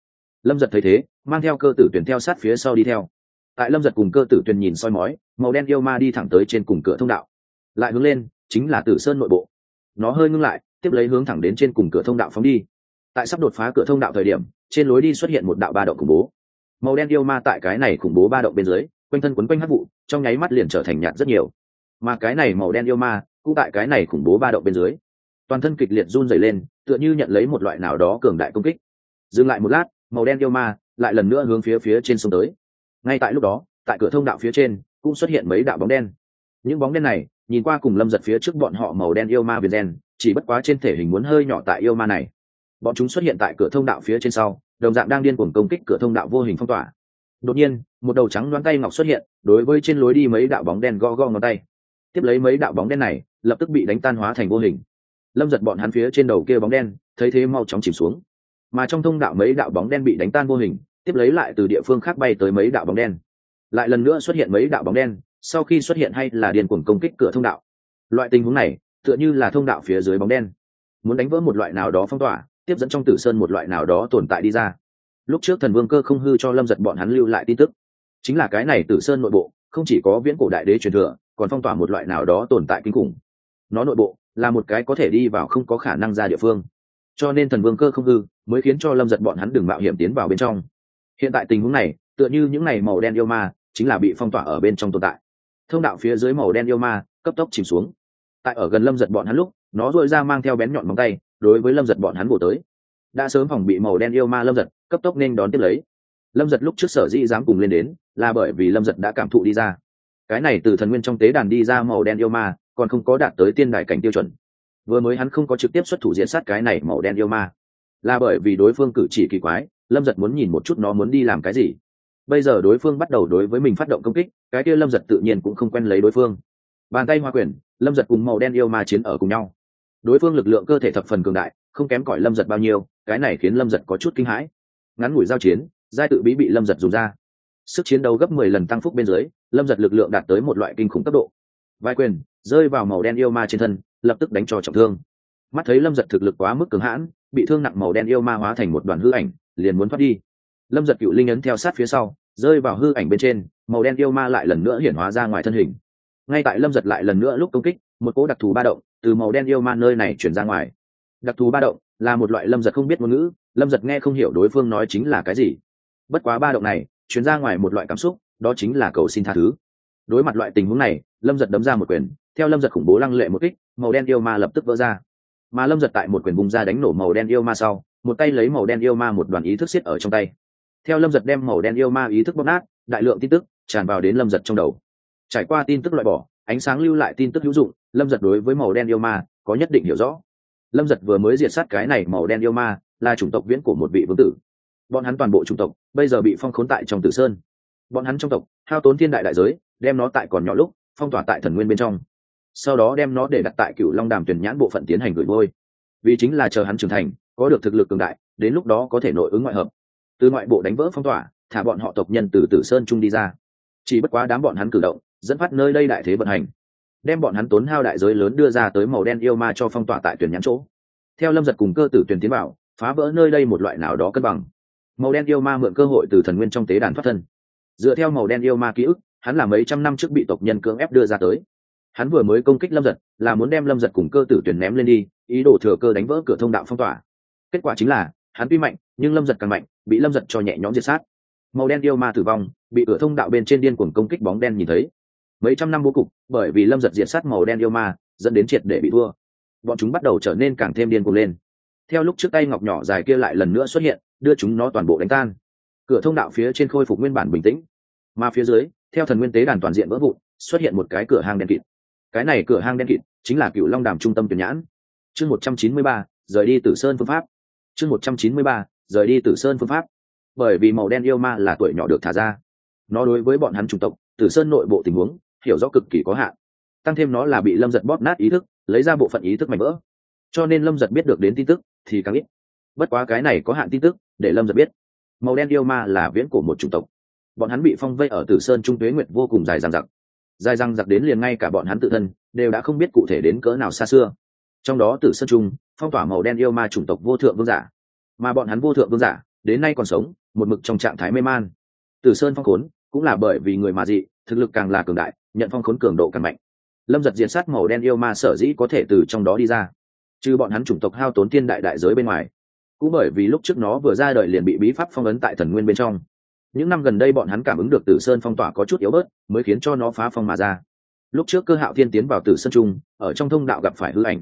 S1: Lâm giật thấy thế, mang theo cơ tử tuyển theo sát phía sau đi theo. Tại lâm giật cùng cơ tử tuyển nhìn soi mói, màu đen yêu ma đi thẳng tới trên cùng cửa thông đạo. Lại hướng lên chính là tử sơn nội bộ. Nó hơi ngưng lại, tiếp lấy hướng thẳng đến trên cùng cửa thông đạo phóng đi. Tại sắp đột phá cửa thông đạo thời điểm, trên lối đi xuất hiện một đạo ba động khủng bố. Màu đen yêu ma tại cái này khủng bố ba động bên dưới, quanh thân quấn quanh hắc vụ, trong nháy mắt liền trở thành nhạt rất nhiều. Mà cái này màu đen yêu ma, cũng tại cái này khủng bố ba động bên dưới, toàn thân kịch liệt run rẩy lên, tựa như nhận lấy một loại nào đó cường đại công kích. Dừng lại một lát, màu đen yêu ma lại lần nữa hướng phía phía trên sông tới. Ngay tại lúc đó, tại cửa thông đạo phía trên, cũng xuất hiện mấy đạo bóng đen. Những bóng đen này nhìn qua cùng lâm giật phía trước bọn họ màu đen yêu ma viền đen chỉ bất quá trên thể hình muốn hơi nhỏ tại yêu ma này. Bọn chúng xuất hiện tại cửa thông đạo phía trên sau, đồng dạng đang điên cuồng công kích cửa thông đạo vô hình phong tỏa. Đột nhiên, một đầu trắng đoán tay ngọc xuất hiện, đối với trên lối đi mấy đạo bóng đen go go ngón tay. Tiếp lấy mấy đạo bóng đen này, lập tức bị đánh tan hóa thành vô hình. Lâm giật bọn hắn phía trên đầu kia bóng đen, thấy thế mau chóng chìm xuống. Mà trong thông đạo mấy đạo bóng đen bị đánh tan vô hình, tiếp lấy lại từ địa phương khác bay tới mấy đạo bóng đen. Lại lần nữa xuất hiện mấy đạo bóng đen sau khi xuất hiện hay là điền cuồng công kích cửa thông đạo. Loại tình huống này, tựa như là thông đạo phía dưới bóng đen. Muốn đánh vỡ một loại nào đó phong tỏa, tiếp dẫn trong tử sơn một loại nào đó tồn tại đi ra. Lúc trước thần vương cơ không hư cho lâm giật bọn hắn lưu lại tin tức. Chính là cái này tử sơn nội bộ, không chỉ có viễn cổ đại đế truyền thừa, còn phong tỏa một loại nào đó tồn tại kinh khủng. Nó nội bộ là một cái có thể đi vào không có khả năng ra địa phương. Cho nên thần vương cơ không hư mới khiến cho lâm giật bọn hắn đừng mạo hiểm tiến vào bên trong. Hiện tại tình huống này, tựa như những ngày màu đen yêu ma, chính là bị phong tỏa ở bên trong tồn tại thông đạo phía dưới màu đen yêu ma, cấp tốc chìm xuống. Tại ở gần lâm giật bọn hắn lúc, nó dội ra mang theo bén nhọn móng tay, đối với lâm giật bọn hắn bổ tới. Đã sớm phòng bị màu đen yêu ma lâm giật, cấp tốc nên đón tiếp lấy. Lâm giật lúc trước sở dĩ dám cùng lên đến, là bởi vì lâm giật đã cảm thụ đi ra. Cái này từ thần nguyên trong tế đàn đi ra màu đen yêu ma, còn không có đạt tới tiên đại cảnh tiêu chuẩn. Vừa mới hắn không có trực tiếp xuất thủ diễn sát cái này màu đen yêu ma. Là bởi vì đối phương cử chỉ kỳ quái, lâm giật muốn nhìn một chút nó muốn đi làm cái gì bây giờ đối phương bắt đầu đối với mình phát động công kích, cái kia lâm giật tự nhiên cũng không quen lấy đối phương. Bàn tay hoa quyền lâm giật cùng màu đen yêu ma chiến ở cùng nhau. Đối phương lực lượng cơ thể thập phần cường đại, không kém cỏi lâm giật bao nhiêu, cái này khiến lâm giật có chút kinh hãi. Ngắn ngủi giao chiến, giai tự bí bị lâm giật dùng ra. Sức chiến đấu gấp mười lần tăng phúc bên dưới, lâm giật lực lượng đạt tới một loại kinh khủng tốc độ. Vai quyền, rơi vào màu đen yêu ma trên thân, lập tức đánh cho trọng thương. Mắt thấy lâm giật thực lực quá mức cứng hãn, bị thương nặng màu đen yêu ma hóa thành một đoàn hư ảnh, liền muốn thoát đi lâm giật cựu linh ấn theo sát phía sau, rơi vào hư ảnh bên trên, màu đen yêu ma lại lần nữa hiển hóa ra ngoài thân hình. Ngay tại lâm giật lại lần nữa lúc công kích, một cỗ đặc thù ba động từ màu đen yêu ma nơi này chuyển ra ngoài. Đặc thù ba động là một loại lâm giật không biết ngôn ngữ, lâm giật nghe không hiểu đối phương nói chính là cái gì. Bất quá ba động này chuyển ra ngoài một loại cảm xúc, đó chính là cầu xin tha thứ. Đối mặt loại tình huống này, lâm giật đấm ra một quyền, theo lâm giật khủng bố lăng lệ một kích, màu đen yêu ma lập tức vỡ ra. Mà lâm giật tại một quyền vùng ra đánh nổ màu đen yêu ma sau, một tay lấy màu đen yêu ma một đoàn ý thức xiết ở trong tay theo lâm giật đem màu đen yêu ma ý thức bóp nát, đại lượng tin tức tràn vào đến lâm giật trong đầu. Trải qua tin tức loại bỏ, ánh sáng lưu lại tin tức hữu dụng, lâm giật đối với màu đen yêu ma có nhất định hiểu rõ. Lâm giật vừa mới diệt sát cái này màu đen yêu ma là chủng tộc viễn của một vị vương tử. Bọn hắn toàn bộ chủng tộc bây giờ bị phong khốn tại trong tử sơn. Bọn hắn trong tộc hao tốn thiên đại đại giới, đem nó tại còn nhỏ lúc phong tỏa tại thần nguyên bên trong. Sau đó đem nó để đặt tại cựu long đàm tuyển nhãn bộ phận tiến hành gửi ngôi vì chính là chờ hắn trưởng thành, có được thực lực cường đại, đến lúc đó có thể nội ứng ngoại hợp từ ngoại bộ đánh vỡ phong tỏa, thả bọn họ tộc nhân từ tử sơn trung đi ra. Chỉ bất quá đám bọn hắn cử động, dẫn phát nơi đây đại thế vận hành. Đem bọn hắn tốn hao đại giới lớn đưa ra tới màu đen yêu ma cho phong tỏa tại tuyển nhãn chỗ. Theo lâm giật cùng cơ tử tuyển tiến bảo phá vỡ nơi đây một loại nào đó cân bằng. Màu đen yêu ma mượn cơ hội từ thần nguyên trong tế đàn thoát thân. Dựa theo màu đen yêu ma ký ức, hắn là mấy trăm năm trước bị tộc nhân cưỡng ép đưa ra tới. Hắn vừa mới công kích lâm giật, là muốn đem lâm giật cùng cơ tử tuyển ném lên đi, ý đồ thừa cơ đánh vỡ cửa thông đạo phong tỏa. Kết quả chính là hắn tuy mạnh, nhưng lâm giật càng mạnh, bị lâm giật cho nhẹ nhõm diệt sát. Màu đen yêu ma tử vong, bị cửa thông đạo bên trên điên cuồng công kích bóng đen nhìn thấy. Mấy trăm năm bố cục, bởi vì lâm giật diệt sát màu đen yêu ma, dẫn đến triệt để bị thua. Bọn chúng bắt đầu trở nên càng thêm điên cuồng lên. Theo lúc trước tay ngọc nhỏ dài kia lại lần nữa xuất hiện, đưa chúng nó toàn bộ đánh tan. Cửa thông đạo phía trên khôi phục nguyên bản bình tĩnh. Mà phía dưới, theo thần nguyên tế đàn toàn diện vỡ vụn, xuất hiện một cái cửa hang đen kịt. Cái này cửa hang đen kịt chính là cựu long đàm trung tâm tuyển nhãn. Chương một trăm chín mươi ba, rời đi tử sơn phương pháp chương một trăm chín mươi ba, rời đi tử sơn phương pháp. Bởi vì màu đen yêu ma là tuổi nhỏ được thả ra. Nó đối với bọn hắn chủng tộc, tử sơn nội bộ tình huống, hiểu rõ cực kỳ có hạn. Tăng thêm nó là bị lâm giật bóp nát ý thức, lấy ra bộ phận ý thức mạnh vỡ cho nên lâm giật biết được đến tin tức thì càng ít. Bất quá cái này có hạn tin tức, để lâm giật biết. Màu đen yêu ma là viễn cổ một chủng tộc. Bọn hắn bị phong vây ở tử sơn trung tuế nguyệt vô cùng dài dằng dặc. Dài dằng dặc đến liền ngay cả bọn hắn tự thân đều đã không biết cụ thể đến cỡ nào xa xưa. Trong đó tử sơn trung phong tỏa màu đen yêu ma chủng tộc vô thượng vương giả. Mà bọn hắn vô thượng vương giả, đến nay còn sống, một mực trong trạng thái mê man. Tử sơn phong khốn cũng là bởi vì người mà dị, thực lực càng là cường đại, nhận phong khốn cường độ càng mạnh. Lâm giật diện sát màu đen yêu ma sở dĩ có thể từ trong đó đi ra. Trừ bọn hắn chủng tộc hao tốn thiên đại đại giới bên ngoài, cũng bởi vì lúc trước nó vừa ra đời liền bị bí pháp phong ấn tại thần nguyên bên trong. Những năm gần đây bọn hắn cảm ứng được tử sơn phong tỏa có chút yếu bớt, mới khiến cho nó phá phong mà ra. Lúc trước cơ hạo thiên tiến vào tử sơn trung, ở trong thông đạo gặp phải hư ảnh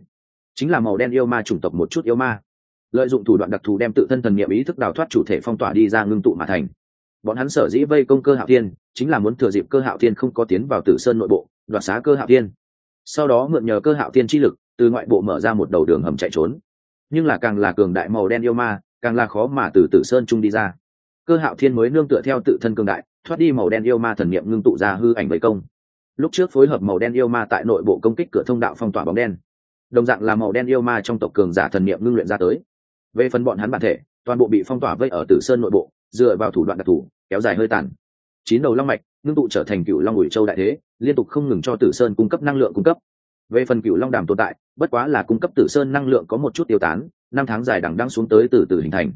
S1: chính là màu đen yêu ma chủng tộc một chút yêu ma. Lợi dụng thủ đoạn đặc thù đem tự thân thần nghiệm ý thức đào thoát chủ thể phong tỏa đi ra ngưng tụ mà thành. Bọn hắn sở dĩ vây công cơ hạo thiên, chính là muốn thừa dịp cơ hạo thiên không có tiến vào tử sơn nội bộ, đoạt xá cơ hạo thiên. Sau đó mượn nhờ cơ hạo thiên chi lực, từ ngoại bộ mở ra một đầu đường hầm chạy trốn. Nhưng là càng là cường đại màu đen yêu ma, càng là khó mà từ tử sơn trung đi ra. Cơ hạo thiên mới nương tựa theo tự thân cường đại, thoát đi màu đen yêu ma thần niệm ngưng tụ ra hư ảnh vây công. Lúc trước phối hợp màu đen yêu ma tại nội bộ công kích cửa thông đạo phong tỏa bóng đen đồng dạng là màu đen yêu ma trong tộc cường giả thần niệm ngưng luyện ra tới. Về phần bọn hắn bản thể, toàn bộ bị phong tỏa vây ở tử sơn nội bộ, dựa vào thủ đoạn đặc thù, kéo dài hơi tàn. Chín đầu long mạch, ngưng tụ trở thành cựu long ủi châu đại thế, liên tục không ngừng cho tử sơn cung cấp năng lượng cung cấp. Về phần cựu long đàm tồn tại, bất quá là cung cấp tử sơn năng lượng có một chút tiêu tán, năm tháng dài đằng đang xuống tới từ từ hình thành.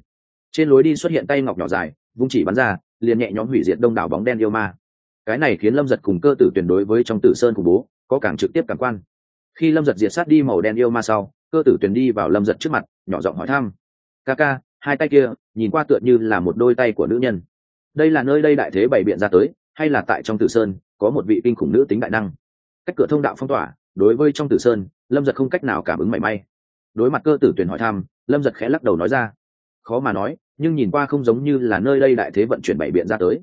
S1: Trên lối đi xuất hiện tay ngọc nhỏ dài, vung chỉ bắn ra, liền nhẹ nhõm hủy diệt đông đảo bóng đen yêu ma. Cái này khiến lâm giật cùng cơ tử tuyển đối với trong tử sơn khủng bố, có càng trực tiếp càng quan khi lâm giật diệt sát đi màu đen yêu ma sau, cơ tử tuyền đi vào lâm giật trước mặt, nhỏ giọng hỏi thăm. Ca ca, hai tay kia, nhìn qua tựa như là một đôi tay của nữ nhân. Đây là nơi đây đại thế bày biện ra tới, hay là tại trong tử sơn, có một vị kinh khủng nữ tính đại năng? Cách cửa thông đạo phong tỏa, đối với trong tử sơn, lâm giật không cách nào cảm ứng mảy may. Đối mặt cơ tử tuyển hỏi thăm, lâm giật khẽ lắc đầu nói ra. Khó mà nói, nhưng nhìn qua không giống như là nơi đây đại thế vận chuyển bảy biện ra tới.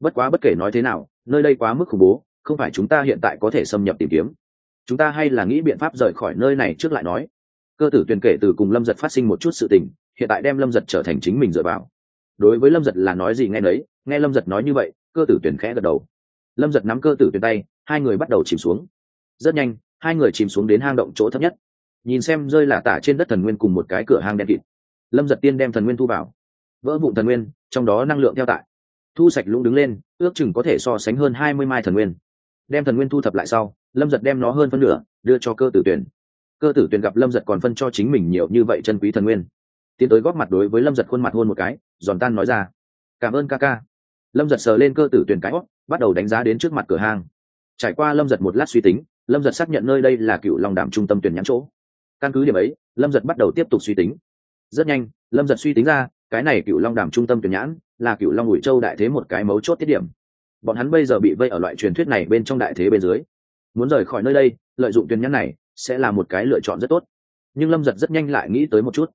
S1: Bất quá bất kể nói thế nào, nơi đây quá mức khủng bố, không phải chúng ta hiện tại có thể xâm nhập tìm kiếm chúng ta hay là nghĩ biện pháp rời khỏi nơi này trước lại nói. Cơ tử tuyền kể từ cùng lâm giật phát sinh một chút sự tình, hiện tại đem lâm giật trở thành chính mình dựa vào. Đối với lâm giật là nói gì nghe nấy, nghe lâm giật nói như vậy, cơ tử tuyền khẽ gật đầu. Lâm giật nắm cơ tử tuyền tay, hai người bắt đầu chìm xuống. Rất nhanh, hai người chìm xuống đến hang động chỗ thấp nhất. Nhìn xem rơi là tả trên đất thần nguyên cùng một cái cửa hang đen kịt. Lâm giật tiên đem thần nguyên thu vào. Vỡ vụn thần nguyên, trong đó năng lượng theo tại. Thu sạch lũng đứng lên, ước chừng có thể so sánh hơn hai mươi mai thần nguyên. Đem thần nguyên thu thập lại sau lâm giật đem nó hơn phân nửa đưa cho cơ tử tuyển cơ tử tuyển gặp lâm giật còn phân cho chính mình nhiều như vậy chân quý thần nguyên, tiến tới góp mặt đối với lâm giật khuôn mặt hôn một cái, giòn tan nói ra, cảm ơn ca ca. Lâm giật sờ lên cơ tử tuyển cái bắt đầu đánh giá đến trước mặt cửa hàng. trải qua lâm giật một lát suy tính, lâm giật xác nhận nơi đây là cựu lòng đảm trung tâm tuyển nhãn chỗ. Căn cứ điểm ấy, lâm giật bắt đầu tiếp tục suy tính. Rất nhanh, lâm giật suy tính ra, cái này cựu long Đàm trung tâm tuyển nhãn là cựu long ủi châu đại thế một cái mấu chốt tiết điểm. Bọn hắn bây giờ bị vây ở loại truyền thuyết này bên trong đại thế bên dưới muốn rời khỏi nơi đây, lợi dụng tuyển nhãn này sẽ là một cái lựa chọn rất tốt. Nhưng lâm giật rất nhanh lại nghĩ tới một chút.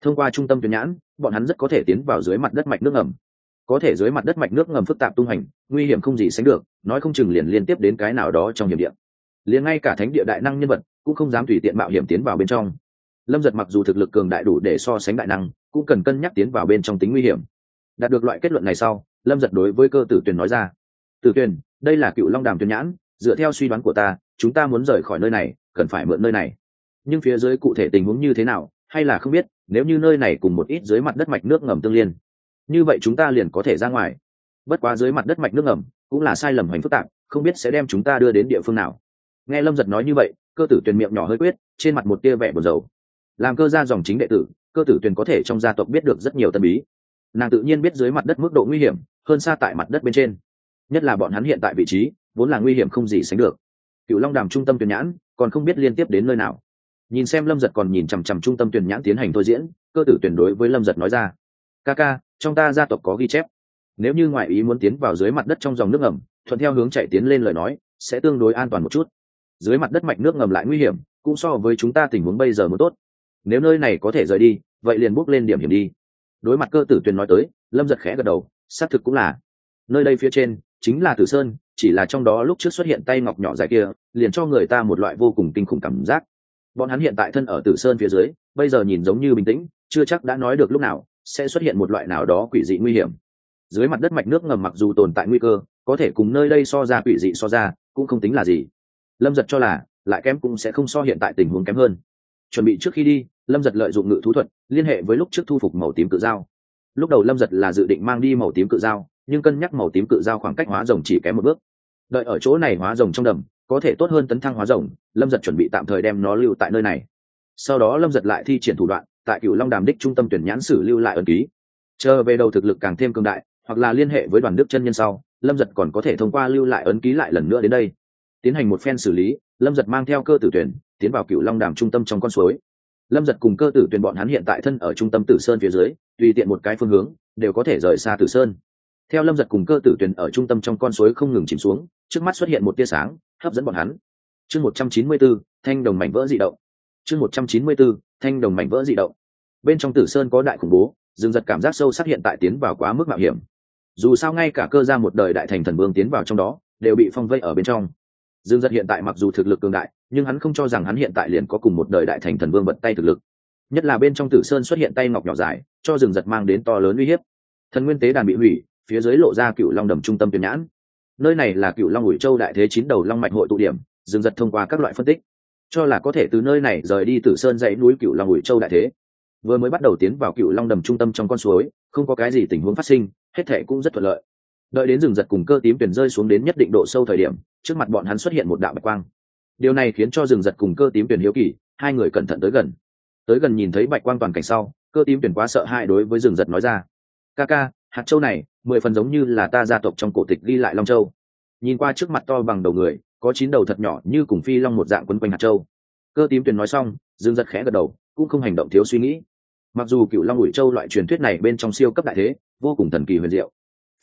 S1: Thông qua trung tâm tuyển nhãn, bọn hắn rất có thể tiến vào dưới mặt đất mạch nước ngầm. Có thể dưới mặt đất mạch nước ngầm phức tạp tung hành, nguy hiểm không gì sánh được, nói không chừng liền liên tiếp đến cái nào đó trong hiểm điện liền ngay cả thánh địa đại năng nhân vật cũng không dám tùy tiện mạo hiểm tiến vào bên trong. Lâm giật mặc dù thực lực cường đại đủ để so sánh đại năng, cũng cần cân nhắc tiến vào bên trong tính nguy hiểm. Đạt được loại kết luận này sau, lâm giật đối với cơ tử tuyền nói ra. Tử tuyền đây là cựu long đàm tuyên nhãn dựa theo suy đoán của ta, chúng ta muốn rời khỏi nơi này, cần phải mượn nơi này. Nhưng phía dưới cụ thể tình huống như thế nào, hay là không biết, nếu như nơi này cùng một ít dưới mặt đất mạch nước ngầm tương liên, như vậy chúng ta liền có thể ra ngoài. Bất quá dưới mặt đất mạch nước ngầm cũng là sai lầm hành phức tạp, không biết sẽ đem chúng ta đưa đến địa phương nào. Nghe lâm giật nói như vậy, cơ tử tuyền miệng nhỏ hơi quyết, trên mặt một tia vẻ buồn rầu. Làm cơ gia dòng chính đệ tử, cơ tử tuyền có thể trong gia tộc biết được rất nhiều tân bí nàng tự nhiên biết dưới mặt đất mức độ nguy hiểm, hơn xa tại mặt đất bên trên. Nhất là bọn hắn hiện tại vị trí vốn là nguy hiểm không gì sánh được. Cựu long đàm trung tâm tuyển nhãn, còn không biết liên tiếp đến nơi nào. Nhìn xem lâm giật còn nhìn chằm chằm trung tâm tuyển nhãn tiến hành thôi diễn, cơ tử tuyển đối với lâm giật nói ra, ca ca, trong ta gia tộc có ghi chép. Nếu như ngoại ý muốn tiến vào dưới mặt đất trong dòng nước ngầm, thuận theo hướng chạy tiến lên lời nói, sẽ tương đối an toàn một chút. Dưới mặt đất mạch nước ngầm lại nguy hiểm, cũng so với chúng ta tình huống bây giờ một tốt. Nếu nơi này có thể rời đi, vậy liền bước lên điểm hiểm đi. Đối mặt cơ tử tuyền nói tới, lâm giật khẽ gật đầu, xác thực cũng là. Nơi đây phía trên, chính là tử sơn chỉ là trong đó lúc trước xuất hiện tay ngọc nhỏ dài kia, liền cho người ta một loại vô cùng kinh khủng cảm giác. Bọn hắn hiện tại thân ở tử sơn phía dưới, bây giờ nhìn giống như bình tĩnh, chưa chắc đã nói được lúc nào sẽ xuất hiện một loại nào đó quỷ dị nguy hiểm. Dưới mặt đất mạch nước ngầm mặc dù tồn tại nguy cơ, có thể cùng nơi đây so ra quỷ dị so ra, cũng không tính là gì. Lâm giật cho là, lại kém cũng sẽ không so hiện tại tình huống kém hơn. Chuẩn bị trước khi đi, lâm giật lợi dụng ngự thú thuật, liên hệ với lúc trước thu phục màu tím cự dao. Lúc đầu lâm giật là dự định mang đi màu tím cự dao nhưng cân nhắc màu tím cự dao khoảng cách hóa rồng chỉ kém một bước. Đợi ở chỗ này hóa rồng trong đầm, có thể tốt hơn tấn thăng hóa rồng, lâm giật chuẩn bị tạm thời đem nó lưu tại nơi này. Sau đó lâm giật lại thi triển thủ đoạn, tại cựu long đàm đích trung tâm tuyển nhãn sử lưu lại ẩn ký. Chờ về đầu thực lực càng thêm cường đại, hoặc là liên hệ với đoàn đức chân nhân sau, lâm giật còn có thể thông qua lưu lại ấn ký lại lần nữa đến đây. Tiến hành một phen xử lý, lâm giật mang theo cơ tử tuyển, tiến vào cựu long đàm trung tâm trong con suối. Lâm giật cùng cơ tử tuyển bọn hắn hiện tại thân ở trung tâm tử sơn phía dưới, tùy tiện một cái phương hướng, đều có thể rời xa tử sơn theo lâm giật cùng cơ tử tuyển ở trung tâm trong con suối không ngừng chìm xuống, trước mắt xuất hiện một tia sáng, hấp dẫn bọn hắn. Chương một trăm chín mươi b ố thanh đồng mảnh vỡ dị động. Chương một trăm chín mươi b ố thanh đồng mảnh vỡ dị động. Bên trong tử sơn có đại khủng bố, dương giật cảm giác sâu sắc hiện tại tiến vào quá mức mạo hiểm. Dù sao ngay cả cơ ra một đời đại thành thần vương tiến vào trong đó, đều bị phong vây ở bên trong. Dương giật hiện tại mặc dù thực lực cường đại, nhưng hắn không cho rằng hắn hiện tại liền có cùng một đời đại thành thần vương bật tay thực lực. Nhất là bên trong tử sơn xuất hiện tay ngọc nhỏ dài, cho rừng giật mang đến to lớn uy hiếp. Thần nguyên tế đàn bị hủy phía dưới lộ ra cựu long đầm trung tâm tuyển nhãn. Nơi này là cựu long ủi châu đại thế chín đầu long mạch hội tụ điểm dừng giật thông qua các loại phân tích, cho là có thể từ nơi này rời đi tử sơn dãy núi cựu long ủi châu đại thế. Vừa mới bắt đầu tiến vào cựu long đầm trung tâm trong con suối, không có cái gì tình huống phát sinh, hết thệ cũng rất thuận lợi. Đợi đến rừng giật cùng cơ tím tuyển rơi xuống đến nhất định độ sâu thời điểm, trước mặt bọn hắn xuất hiện một đạo bạch quang. Điều này khiến cho rừng giật cùng cơ tím tuyển hiếu kỳ, hai người cẩn thận tới gần. Tới gần nhìn thấy bạch quang toàn cảnh sau, cơ tím tuyển quá sợ hãi đối với rừng giật nói ra. Ca ca hạt châu này, mười phần giống như là ta gia tộc trong cổ tịch ghi lại long châu. Nhìn qua trước mặt to bằng đầu người, có chín đầu thật nhỏ như cùng phi long một dạng quấn quanh hạt châu. Cơ tím tuyền nói xong, Dương giật khẽ gật đầu, cũng không hành động thiếu suy nghĩ. Mặc dù cựu long ủi châu loại truyền thuyết này bên trong siêu cấp đại thế, vô cùng thần kỳ huyền diệu.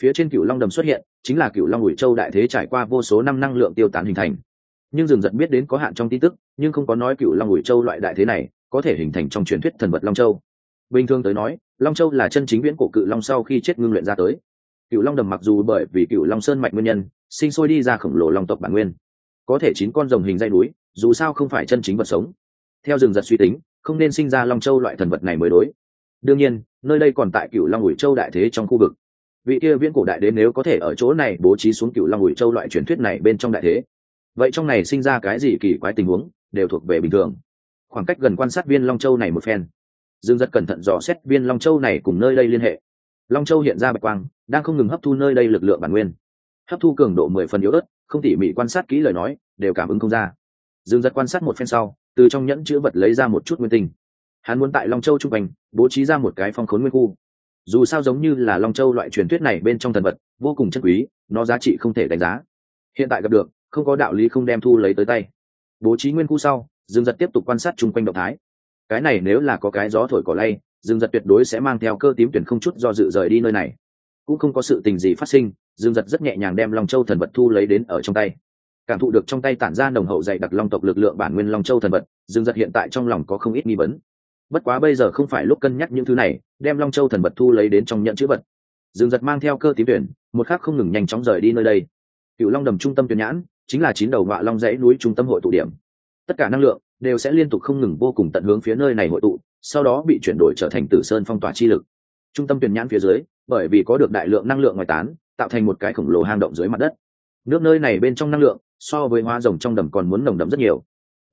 S1: Phía trên cựu long đầm xuất hiện, chính là cựu long ủi châu đại thế trải qua vô số năm năng lượng tiêu tán hình thành. Nhưng Dương giật biết đến có hạn trong tin tức, nhưng không có nói cựu long ủi châu loại đại thế này có thể hình thành trong truyền thuyết thần vật long châu bình thường tới nói, long châu là chân chính viễn cổ cự long sau khi chết ngưng luyện ra tới. Cựu long đầm mặc dù bởi vì cựu long sơn mạnh nguyên nhân, sinh sôi đi ra khổng lồ long tộc bản nguyên. Có thể chín con rồng hình dây núi, dù sao không phải chân chính vật sống. Theo rừng giật suy tính, không nên sinh ra long châu loại thần vật này mới đối. Đương nhiên, nơi đây còn tại cựu long ủi châu đại thế trong khu vực. Vị kia viễn cổ đại đế nếu có thể ở chỗ này bố trí xuống cựu long ủi châu loại truyền thuyết này bên trong đại thế, vậy trong này sinh ra cái gì kỳ quái tình huống, đều thuộc về bình thường. Khoảng cách gần quan sát viên long châu này một phen dương rất cẩn thận dò xét viên long châu này cùng nơi đây liên hệ. Long châu hiện ra bạch quang, đang không ngừng hấp thu nơi đây lực lượng bản nguyên. Hấp thu cường độ mười phần yếu ớt, không tỉ mỉ quan sát kỹ lời nói, đều cảm ứng không ra. Dương rất quan sát một phen sau, từ trong nhẫn chữ vật lấy ra một chút nguyên tinh. Hắn muốn tại long châu trung thành bố trí ra một cái phong khốn nguyên khu. Dù sao giống như là long châu loại truyền thuyết này bên trong thần vật, vô cùng chân quý, nó giá trị không thể đánh giá. Hiện tại gặp được, không có đạo lý không đem thu lấy tới tay. Bố trí nguyên khu sau, dương giật tiếp tục quan sát chung quanh động thái cái này nếu là có cái gió thổi cỏ lay, dương giật tuyệt đối sẽ mang theo cơ tím tuyển không chút do dự rời đi nơi này. Cũng không có sự tình gì phát sinh, dương giật rất nhẹ nhàng đem long châu thần vật thu lấy đến ở trong tay. Cảm thụ được trong tay tản ra nồng hậu dày đặc long tộc lực lượng bản nguyên long châu thần vật, dương giật hiện tại trong lòng có không ít nghi vấn. Bất quá bây giờ không phải lúc cân nhắc những thứ này, đem long châu thần vật thu lấy đến trong nhận chữ vật. Dương giật mang theo cơ tím tuyển, một khác không ngừng nhanh chóng rời đi nơi đây. Cựu long đầm trung tâm tuyển nhãn, chính là chín đầu ngọa long dãy núi trung tâm hội tụ điểm. Tất cả năng lượng đều sẽ liên tục không ngừng vô cùng tận hướng phía nơi này hội tụ, sau đó bị chuyển đổi trở thành tử sơn phong tỏa chi lực. Trung tâm tuyển nhãn phía dưới, bởi vì có được đại lượng năng lượng ngoài tán, tạo thành một cái khổng lồ hang động dưới mặt đất. Nước nơi này bên trong năng lượng, so với hoa rồng trong đầm còn muốn nồng đậm rất nhiều.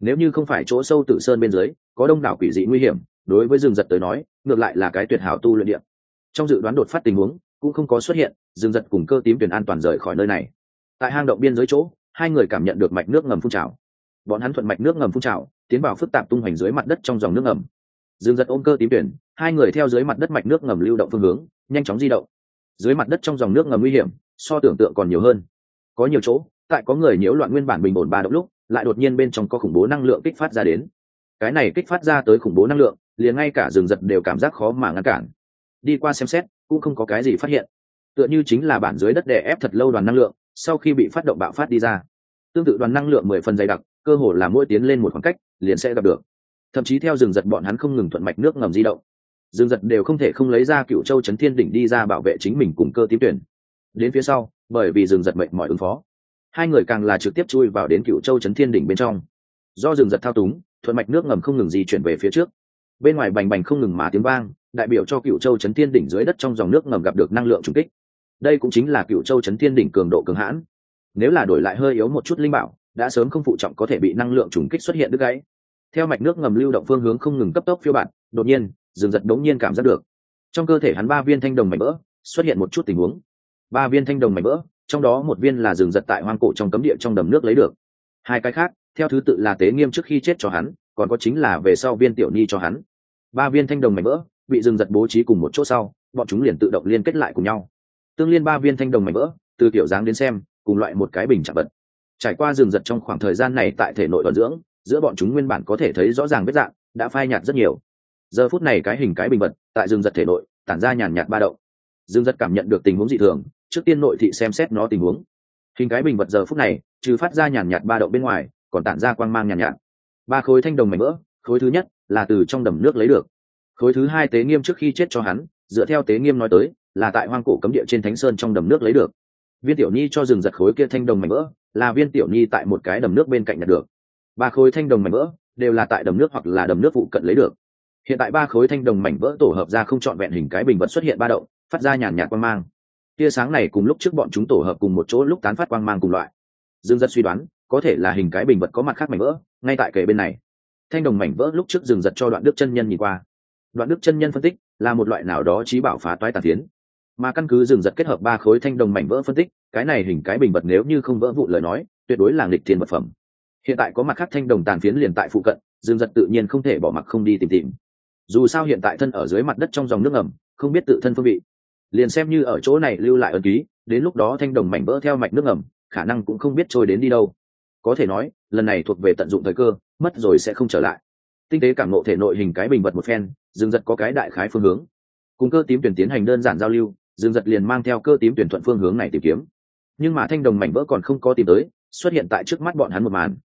S1: Nếu như không phải chỗ sâu tử sơn bên dưới, có đông đảo quỷ dị nguy hiểm, đối với rừng giật tới nói, ngược lại là cái tuyệt hảo tu luyện điện trong dự đoán đột phát tình huống, cũng không có xuất hiện, rừng giật cùng cơ tím tuyển an toàn rời khỏi nơi này. Tại hang động biên giới chỗ, hai người cảm nhận được mạch nước ngầm phun trào. Bọn hắn thuận mạch nước ngầm phun trào tiến vào phức tạp tung hoành dưới mặt đất trong dòng nước ngầm. Dương giật ôm cơ tím tuyển, hai người theo dưới mặt đất mạch nước ngầm lưu động phương hướng, nhanh chóng di động. Dưới mặt đất trong dòng nước ngầm nguy hiểm, so tưởng tượng còn nhiều hơn. Có nhiều chỗ, tại có người nhiễu loạn nguyên bản bình ổn ba động lúc, lại đột nhiên bên trong có khủng bố năng lượng kích phát ra đến. Cái này kích phát ra tới khủng bố năng lượng, liền ngay cả rừng giật đều cảm giác khó mà ngăn cản. Đi qua xem xét, cũng không có cái gì phát hiện. Tựa như chính là bản dưới đất đè ép thật lâu đoàn năng lượng, sau khi bị phát động bạo phát đi ra. Tương tự đoàn năng lượng mười phần dày đặc, cơ hồ là mỗi tiến lên một khoảng cách liền sẽ gặp được. Thậm chí theo rừng giật bọn hắn không ngừng thuận mạch nước ngầm di động. Rừng giật đều không thể không lấy ra cựu châu trấn thiên đỉnh đi ra bảo vệ chính mình cùng cơ tím tuyển. Đến phía sau, bởi vì rừng giật mệnh mọi ứng phó, hai người càng là trực tiếp chui vào đến cựu châu trấn thiên đỉnh bên trong. Do rừng giật thao túng, thuận mạch nước ngầm không ngừng di chuyển về phía trước. Bên ngoài bành bành không ngừng mà tiếng vang, đại biểu cho cựu châu trấn thiên đỉnh dưới đất trong dòng nước ngầm gặp được năng lượng trùng kích. Đây cũng chính là cựu châu trấn thiên đỉnh cường độ cường hãn. Nếu là đổi lại hơi yếu một chút linh bảo đã sớm không phụ trọng có thể bị năng lượng trùng kích xuất hiện đứt gãy. Theo mạch nước ngầm lưu động phương hướng không ngừng cấp tốc phiêu bạn đột nhiên, rừng giật đống nhiên cảm giác được. Trong cơ thể hắn ba viên thanh đồng mảnh vỡ, xuất hiện một chút tình huống. Ba viên thanh đồng mảnh vỡ, trong đó một viên là rừng giật tại hoang cổ trong cấm địa trong đầm nước lấy được. Hai cái khác, theo thứ tự là tế nghiêm trước khi chết cho hắn, còn có chính là về sau viên tiểu ni cho hắn. Ba viên thanh đồng mảnh vỡ, bị rừng giật bố trí cùng một chỗ sau, bọn chúng liền tự động liên kết lại cùng nhau. Tương liên ba viên thanh đồng mảnh vỡ, từ kiểu dáng đến xem, cùng loại một cái bình chạm vật trải qua rừng giật trong khoảng thời gian này tại thể nội vận dưỡng, giữa bọn chúng nguyên bản có thể thấy rõ ràng vết dạng, đã phai nhạt rất nhiều. Giờ phút này cái hình cái bình vật tại rừng giật thể nội tản ra nhàn nhạt ba động. Rừng giật cảm nhận được tình huống dị thường, trước tiên nội thị xem xét nó tình huống. Hình cái bình vật giờ phút này, trừ phát ra nhàn nhạt ba động bên ngoài, còn tản ra quang mang nhàn nhạt. Ba khối thanh đồng mảnh vỡ, khối thứ nhất là từ trong đầm nước lấy được. Khối thứ hai tế nghiêm trước khi chết cho hắn, dựa theo tế nghiêm nói tới, là tại hoang cổ cấm địa trên thánh sơn trong đầm nước lấy được. Viên tiểu nhi cho rừng giật khối kia thanh đồng mảnh vỡ là viên tiểu nhi tại một cái đầm nước bên cạnh nhặt được. Ba khối thanh đồng mảnh vỡ đều là tại đầm nước hoặc là đầm nước phụ cận lấy được. Hiện tại ba khối thanh đồng mảnh vỡ tổ hợp ra không trọn vẹn hình cái bình vật xuất hiện ba động, phát ra nhàn nhạt quang mang. Tia sáng này cùng lúc trước bọn chúng tổ hợp cùng một chỗ lúc tán phát quang mang cùng loại. Dương giật suy đoán, có thể là hình cái bình vật có mặt khác mảnh vỡ, ngay tại kề bên này. Thanh đồng mảnh vỡ lúc trước dừng giật cho đoạn đức chân nhân nhìn qua. Đoạn đức chân nhân phân tích là một loại nào đó trí bảo phá toái tàn tiến mà căn cứ dừng giật kết hợp ba khối thanh đồng mảnh vỡ phân tích cái này hình cái bình vật nếu như không vỡ vụ lời nói tuyệt đối là nghịch thiên vật phẩm. Hiện tại có mặt khác thanh đồng tàn phiến liền tại phụ cận rừng giật tự nhiên không thể bỏ mặc không đi tìm tìm. Dù sao hiện tại thân ở dưới mặt đất trong dòng nước ẩm, không biết tự thân phương vị. Liền xem như ở chỗ này lưu lại ấn ký đến lúc đó thanh đồng mảnh vỡ theo mạch nước ẩm, khả năng cũng không biết trôi đến đi đâu. Có thể nói lần này thuộc về tận dụng thời cơ mất rồi sẽ không trở lại. Tinh tế cảm nộ thể nội hình cái bình vật một phen dương giật có cái đại khái phương hướng. Cùng cơ tím tuyển tiến hành đơn giản giao lưu dương giật liền mang theo cơ tím tuyển thuận phương hướng này tìm kiếm. Nhưng mà thanh đồng mảnh vỡ còn không có tìm tới, xuất hiện tại trước mắt bọn hắn một màn.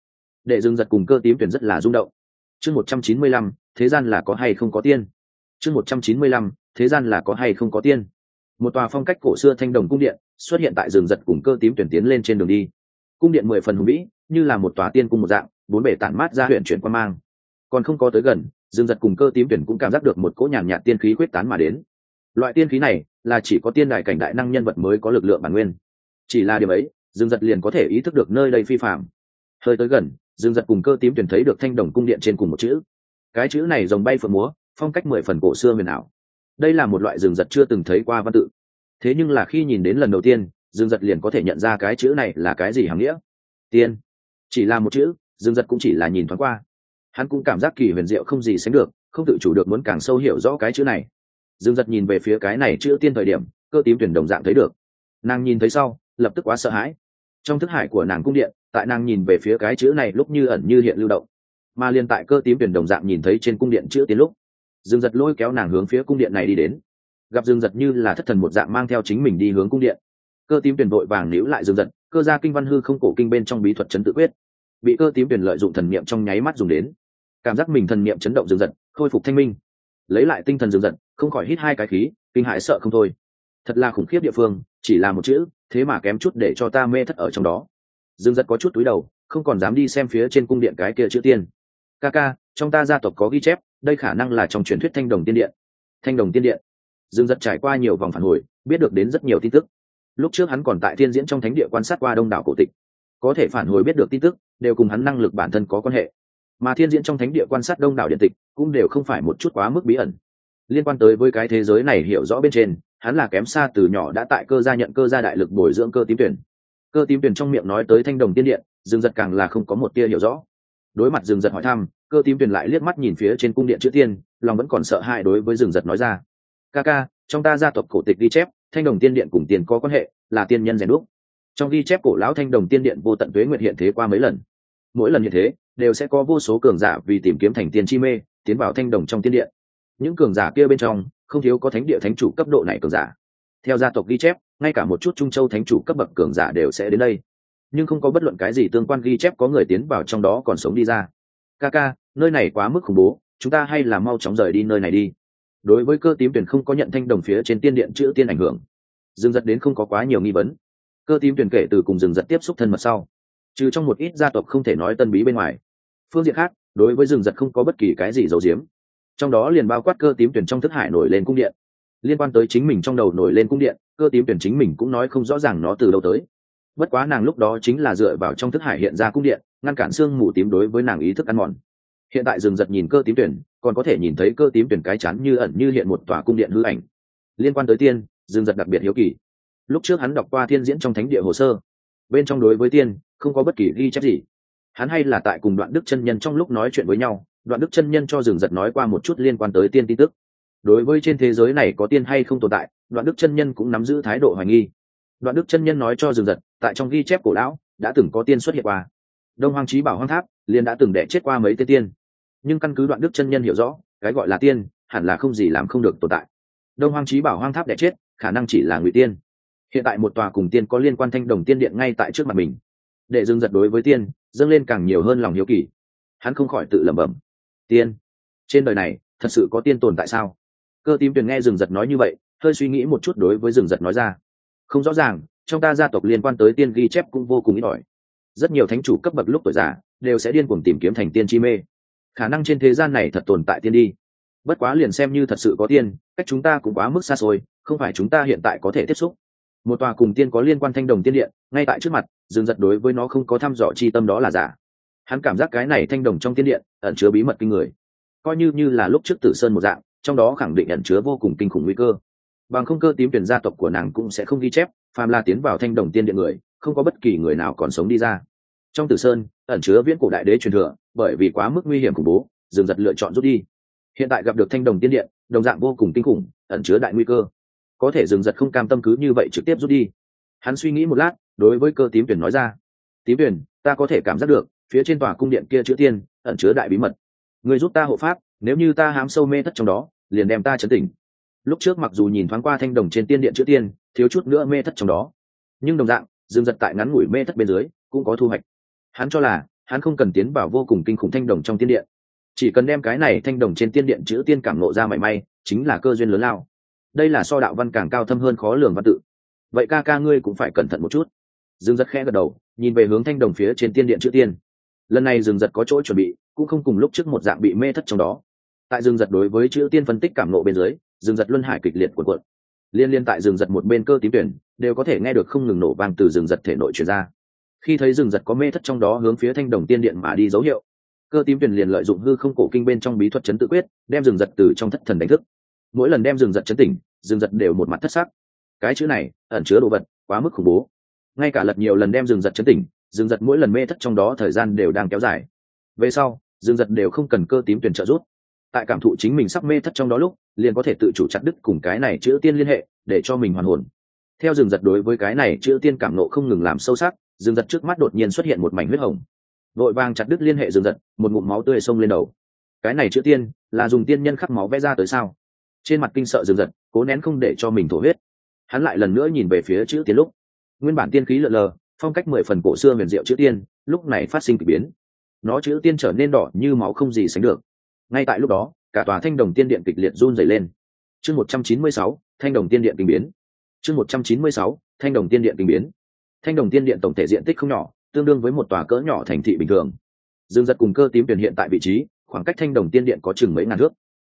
S1: Để dương giật cùng cơ tím tuyển rất là rung động. Chương một trăm chín mươi lăm, thế gian là có hay không có tiên? Chương một trăm chín mươi lăm, thế gian là có hay không có tiên? Một tòa phong cách cổ xưa thanh đồng cung điện xuất hiện tại rừng giật cùng cơ tím tuyển tiến lên trên đường đi. Cung điện mười phần hùng vĩ, như là một tòa tiên cung một dạng, bốn bể tản mát ra huyện chuyển quan mang. Còn không có tới gần rừng giật cùng cơ tím tuyển cũng cảm giác được một cỗ nhàn nhạt tiên khí quyết tán mà đến loại tiên khí này là chỉ có tiên đại cảnh đại năng nhân vật mới có lực lượng bản nguyên. Chỉ là điều ấy, Dương giật liền có thể ý thức được nơi đây phi phạm. Hơi tới gần, Dương giật cùng cơ tím tuyển thấy được thanh đồng cung điện trên cùng một chữ. Cái chữ này dòng bay phượng múa, phong cách mười phần cổ xưa huyền ảo. Đây là một loại Dương giật chưa từng thấy qua văn tự. Thế nhưng là khi nhìn đến lần đầu tiên, Dương giật liền có thể nhận ra cái chữ này là cái gì hàm nghĩa. Tiên. Chỉ là một chữ, Dương giật cũng chỉ là nhìn thoáng qua. Hắn cũng cảm giác kỳ huyền diệu không gì sánh được, không tự chủ được muốn càng sâu hiểu rõ cái chữ này dương giật nhìn về phía cái này chữ tiên thời điểm, cơ tím tuyển đồng dạng thấy được. Nàng nhìn thấy sau, lập tức quá sợ hãi. Trong thức hải của nàng cung điện, tại nàng nhìn về phía cái chữ này lúc như ẩn như hiện lưu động. Mà liền tại cơ tím tuyển đồng dạng nhìn thấy trên cung điện chữ tiến lúc, dương giật lôi kéo nàng hướng phía cung điện này đi đến. Gặp dương giật như là thất thần một dạng mang theo chính mình đi hướng cung điện. Cơ tím tuyển vội vàng níu lại dương giật cơ ra kinh văn hư không cổ kinh bên trong bí thuật chấn tự quyết. Bị cơ tím tuyển lợi dụng thần niệm trong nháy mắt dùng đến. Cảm giác mình thần niệm chấn động dương giật khôi phục thanh minh. Lấy lại tinh thần dương giật không khỏi hít hai cái khí, kinh hại sợ không thôi. Thật là khủng khiếp địa phương, chỉ là một chữ, thế mà kém chút để cho ta mê thất ở trong đó. Dương giật có chút túi đầu, không còn dám đi xem phía trên cung điện cái kia chữ tiên. Ca ca, trong ta gia tộc có ghi chép, đây khả năng là trong truyền thuyết thanh đồng tiên điện. Thanh đồng tiên điện. Dương giật trải qua nhiều vòng phản hồi, biết được đến rất nhiều tin tức. Lúc trước hắn còn tại thiên diễn trong thánh địa quan sát qua đông đảo cổ tịch. Có thể phản hồi biết được tin tức, đều cùng hắn năng lực bản thân có quan hệ. Mà thiên diễn trong thánh địa quan sát đông đảo điện tịch, cũng đều không phải một chút quá mức bí ẩn liên quan tới với cái thế giới này hiểu rõ bên trên, hắn là kém xa từ nhỏ đã tại cơ gia nhận cơ gia đại lực bồi dưỡng cơ tím tuyển. Cơ tím tuyển trong miệng nói tới thanh đồng tiên điện, dương giật càng là không có một tia hiểu rõ. Đối mặt dương giật hỏi thăm, cơ tím tuyển lại liếc mắt nhìn phía trên cung điện chữ tiên, lòng vẫn còn sợ hãi đối với dương giật nói ra. Ca ca, trong ta gia tộc cổ tịch ghi chép, thanh đồng tiên điện cùng tiền có quan hệ, là tiên nhân rèn đúc. Trong ghi chép cổ lão thanh đồng tiên điện vô tận tuế nguyện hiện thế qua mấy lần. Mỗi lần như thế, đều sẽ có vô số cường giả vì tìm kiếm thành tiên chi mê, tiến vào thanh đồng trong tiên điện những cường giả kia bên trong, không thiếu có thánh địa thánh chủ cấp độ này cường giả. Theo gia tộc ghi chép, ngay cả một chút trung châu thánh chủ cấp bậc cường giả đều sẽ đến đây. Nhưng không có bất luận cái gì tương quan ghi chép có người tiến vào trong đó còn sống đi ra. Ca ca nơi này quá mức khủng bố, chúng ta hay là mau chóng rời đi nơi này đi. Đối với cơ tím tuyển không có nhận thanh đồng phía trên tiên điện chữ tiên ảnh hưởng. Dừng giật đến không có quá nhiều nghi vấn. Cơ tím tuyển kể từ cùng dừng giật tiếp xúc thân mật sau. Trừ trong một ít gia tộc không thể nói tân bí bên ngoài. Phương diện khác, đối với dừng giật không có bất kỳ cái gì giấu giếm trong đó liền bao quát cơ tím tuyển trong thức hải nổi lên cung điện. Liên quan tới chính mình trong đầu nổi lên cung điện, cơ tím tuyển chính mình cũng nói không rõ ràng nó từ đâu tới. Bất quá nàng lúc đó chính là dựa vào trong thức hải hiện ra cung điện, ngăn cản xương mù tím đối với nàng ý thức ăn mòn. Hiện tại rừng giật nhìn cơ tím tuyển, còn có thể nhìn thấy cơ tím tuyển cái chắn như ẩn như hiện một tòa cung điện hư ảnh. Liên quan tới tiên, rừng giật đặc biệt hiếu kỳ. Lúc trước hắn đọc qua thiên diễn trong thánh địa hồ sơ. Bên trong đối với tiên, không có bất kỳ ghi chép gì hắn hay là tại cùng đoạn đức chân nhân trong lúc nói chuyện với nhau, đoạn đức chân nhân cho rừng giật nói qua một chút liên quan tới tiên tin tức. Đối với trên thế giới này có tiên hay không tồn tại, đoạn đức chân nhân cũng nắm giữ thái độ hoài nghi. Đoạn đức chân nhân nói cho rừng giật, tại trong ghi chép cổ lão, đã từng có tiên xuất hiện qua. Đông hoàng trí bảo hoang tháp, liền đã từng đẻ chết qua mấy tên tiên. Nhưng căn cứ đoạn đức chân nhân hiểu rõ, cái gọi là tiên, hẳn là không gì làm không được tồn tại. Đông hoàng trí bảo hoang tháp đẻ chết, khả năng chỉ là ngụy tiên. Hiện tại một tòa cùng tiên có liên quan thanh đồng tiên điện ngay tại trước mặt mình để Dương giật đối với tiên, dâng lên càng nhiều hơn lòng hiếu kỳ. Hắn không khỏi tự lẩm bẩm. Tiên, trên đời này, thật sự có tiên tồn tại sao? Cơ tím tuyền nghe rừng giật nói như vậy, hơi suy nghĩ một chút đối với rừng giật nói ra. Không rõ ràng, trong ta gia tộc liên quan tới tiên ghi chép cũng vô cùng ít ỏi. Rất nhiều thánh chủ cấp bậc lúc tuổi già, đều sẽ điên cuồng tìm kiếm thành tiên chi mê. Khả năng trên thế gian này thật tồn tại tiên đi. Bất quá liền xem như thật sự có tiên, cách chúng ta cũng quá mức xa xôi, không phải chúng ta hiện tại có thể tiếp xúc một tòa cùng tiên có liên quan thanh đồng tiên điện, ngay tại trước mặt dừng giật đối với nó không có thăm dò chi tâm đó là giả. Hắn cảm giác cái này thanh đồng trong tiên điện, ẩn chứa bí mật kinh người. Coi như như là lúc trước tử sơn một dạng, trong đó khẳng định ẩn chứa vô cùng kinh khủng nguy cơ. Bằng không cơ tím tuyển gia tộc của nàng cũng sẽ không ghi chép, phàm la tiến vào thanh đồng tiên điện người, không có bất kỳ người nào còn sống đi ra. Trong tử sơn, ẩn chứa viễn cổ đại đế truyền thừa, bởi vì quá mức nguy hiểm khủng bố dừng giật lựa chọn rút đi. Hiện tại gặp được thanh đồng tiên điện, đồng dạng vô cùng kinh khủng, ẩn chứa đại nguy cơ có thể dừng giật không cam tâm cứ như vậy trực tiếp rút đi. Hắn suy nghĩ một lát, đối với cơ tím tuyển nói ra. Tím tuyển, ta có thể cảm giác được, phía trên tòa cung điện kia chữ tiên, ẩn chứa đại bí mật. Người giúp ta hộ pháp, nếu như ta hám sâu mê thất trong đó, liền đem ta chấn tỉnh lúc trước mặc dù nhìn thoáng qua thanh đồng trên tiên điện chữ tiên, thiếu chút nữa mê thất trong đó. Nhưng đồng dạng, dừng giật tại ngắn ngủi mê thất bên dưới, cũng có thu hoạch. Hắn cho là, hắn không cần tiến vào vô cùng kinh khủng thanh đồng trong tiên điện. Chỉ cần đem cái này thanh đồng trên tiên điện chữ tiên cảm nộ ra mảy may, chính là cơ duyên lớn lao đây là so đạo văn càng cao thâm hơn khó lường văn tự. Vậy ca ca ngươi cũng phải cẩn thận một chút. Dương giật khẽ gật đầu, nhìn về hướng thanh đồng phía trên tiên điện chữ tiên. Lần này dương giật có chỗ chuẩn bị, cũng không cùng lúc trước một dạng bị mê thất trong đó. Tại dương giật đối với chữ tiên phân tích cảm nộ bên dưới, dương giật luân hải kịch liệt cuộn cuộn. Liên liên tại dương giật một bên cơ tím tuyển, đều có thể nghe được không ngừng nổ vang từ dương giật thể nội truyền ra. Khi thấy dương giật có mê thất trong đó hướng phía thanh đồng tiên điện mà đi dấu hiệu, cơ tím tuyển liền lợi dụng hư không cổ kinh bên trong bí thuật chấn tự quyết, đem dương giật từ trong thất thần đánh thức mỗi lần đem rừng giật chấn tỉnh, rừng giật đều một mặt thất sắc. Cái chữ này ẩn chứa đồ vật quá mức khủng bố. Ngay cả lật nhiều lần đem rừng giật chấn tỉnh, rừng giật mỗi lần mê thất trong đó thời gian đều đang kéo dài. Về sau, rừng giật đều không cần cơ tím tuyển trợ giúp. Tại cảm thụ chính mình sắp mê thất trong đó lúc, liền có thể tự chủ chặt đứt cùng cái này chữ tiên liên hệ, để cho mình hoàn hồn. Theo rừng giật đối với cái này chữ tiên cảm nộ không ngừng làm sâu sắc, rừng giật trước mắt đột nhiên xuất hiện một mảnh huyết hồng. Vội vàng chặt đứt liên hệ rừng giật, một ngụm máu tươi xông lên đầu. Cái này chữ tiên là dùng tiên nhân khắc máu vẽ ra tới sao? Trên mặt kinh sợ rừng giật, cố nén không để cho mình thổ huyết. Hắn lại lần nữa nhìn về phía chữ tiên lúc. Nguyên bản tiên khí lợn lờ, phong cách mười phần cổ xưa huyền diệu chữ tiên, lúc này phát sinh k ỳ biến. Nó chữ tiên trở nên đỏ như máu không gì sánh được. Ngay tại lúc đó, cả tòa thanh đồng tiên điện kịch liệt run dày lên. Chương một trăm chín mươi sáu, thanh đồng tiên điện kinh biến. Chương một trăm chín mươi sáu, thanh đồng tiên điện kinh biến. Thanh đồng tiên điện tổng thể diện tích không nhỏ, tương đương với một tòa cỡ nhỏ thành thị bình thường. Dương giật cùng cơ tím tuyển hiện tại vị trí, khoảng cách thanh đồng tiên điện có chừng mấy ngàn thước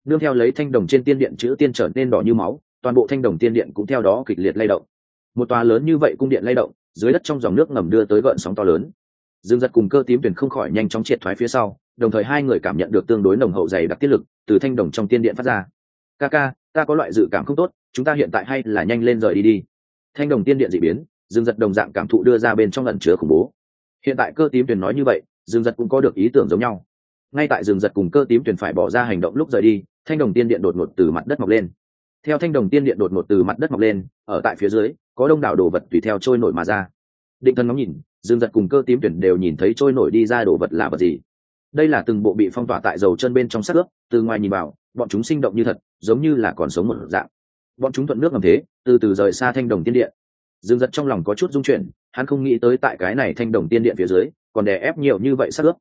S1: nương theo lấy thanh đồng trên tiên điện chữ tiên trở nên đỏ như máu, toàn bộ thanh đồng tiên điện cũng theo đó kịch liệt lay động. Một tòa lớn như vậy cung điện lay động, dưới đất trong dòng nước ngầm đưa tới gợn sóng to lớn. Dương giật cùng cơ tím tuyển không khỏi nhanh chóng triệt thoái phía sau, đồng thời hai người cảm nhận được tương đối nồng hậu dày đặc tiết lực từ thanh đồng trong tiên điện phát ra. Ca ca, ta có loại dự cảm không tốt, chúng ta hiện tại hay là nhanh lên rời đi đi. Thanh đồng tiên điện dị biến, dương giật đồng dạng cảm thụ đưa ra bên trong lần chứa khủng bố. Hiện tại cơ tím tuyển nói như vậy, dương giật cũng có được ý tưởng giống nhau. Ngay tại dương giật cùng cơ tím tuyển phải bỏ ra hành động lúc rời đi thanh đồng tiên điện đột ngột từ mặt đất mọc lên. Theo thanh đồng tiên điện đột ngột từ mặt đất mọc lên, ở tại phía dưới, có đông đảo đồ vật tùy theo trôi nổi mà ra. Định thân ngóng nhìn, dương giật cùng cơ tím tuyển đều nhìn thấy trôi nổi đi ra đồ vật là vật gì. Đây là từng bộ bị phong tỏa tại dầu chân bên trong sắc ướp, từ ngoài nhìn vào, bọn chúng sinh động như thật, giống như là còn sống một dạng. Bọn chúng thuận nước ngầm thế, từ từ rời xa thanh đồng tiên điện. Dương giật trong lòng có chút dung chuyển, hắn không nghĩ tới tại cái này thanh đồng tiên điện phía dưới, còn đè ép nhiều như vậy sắc ướp.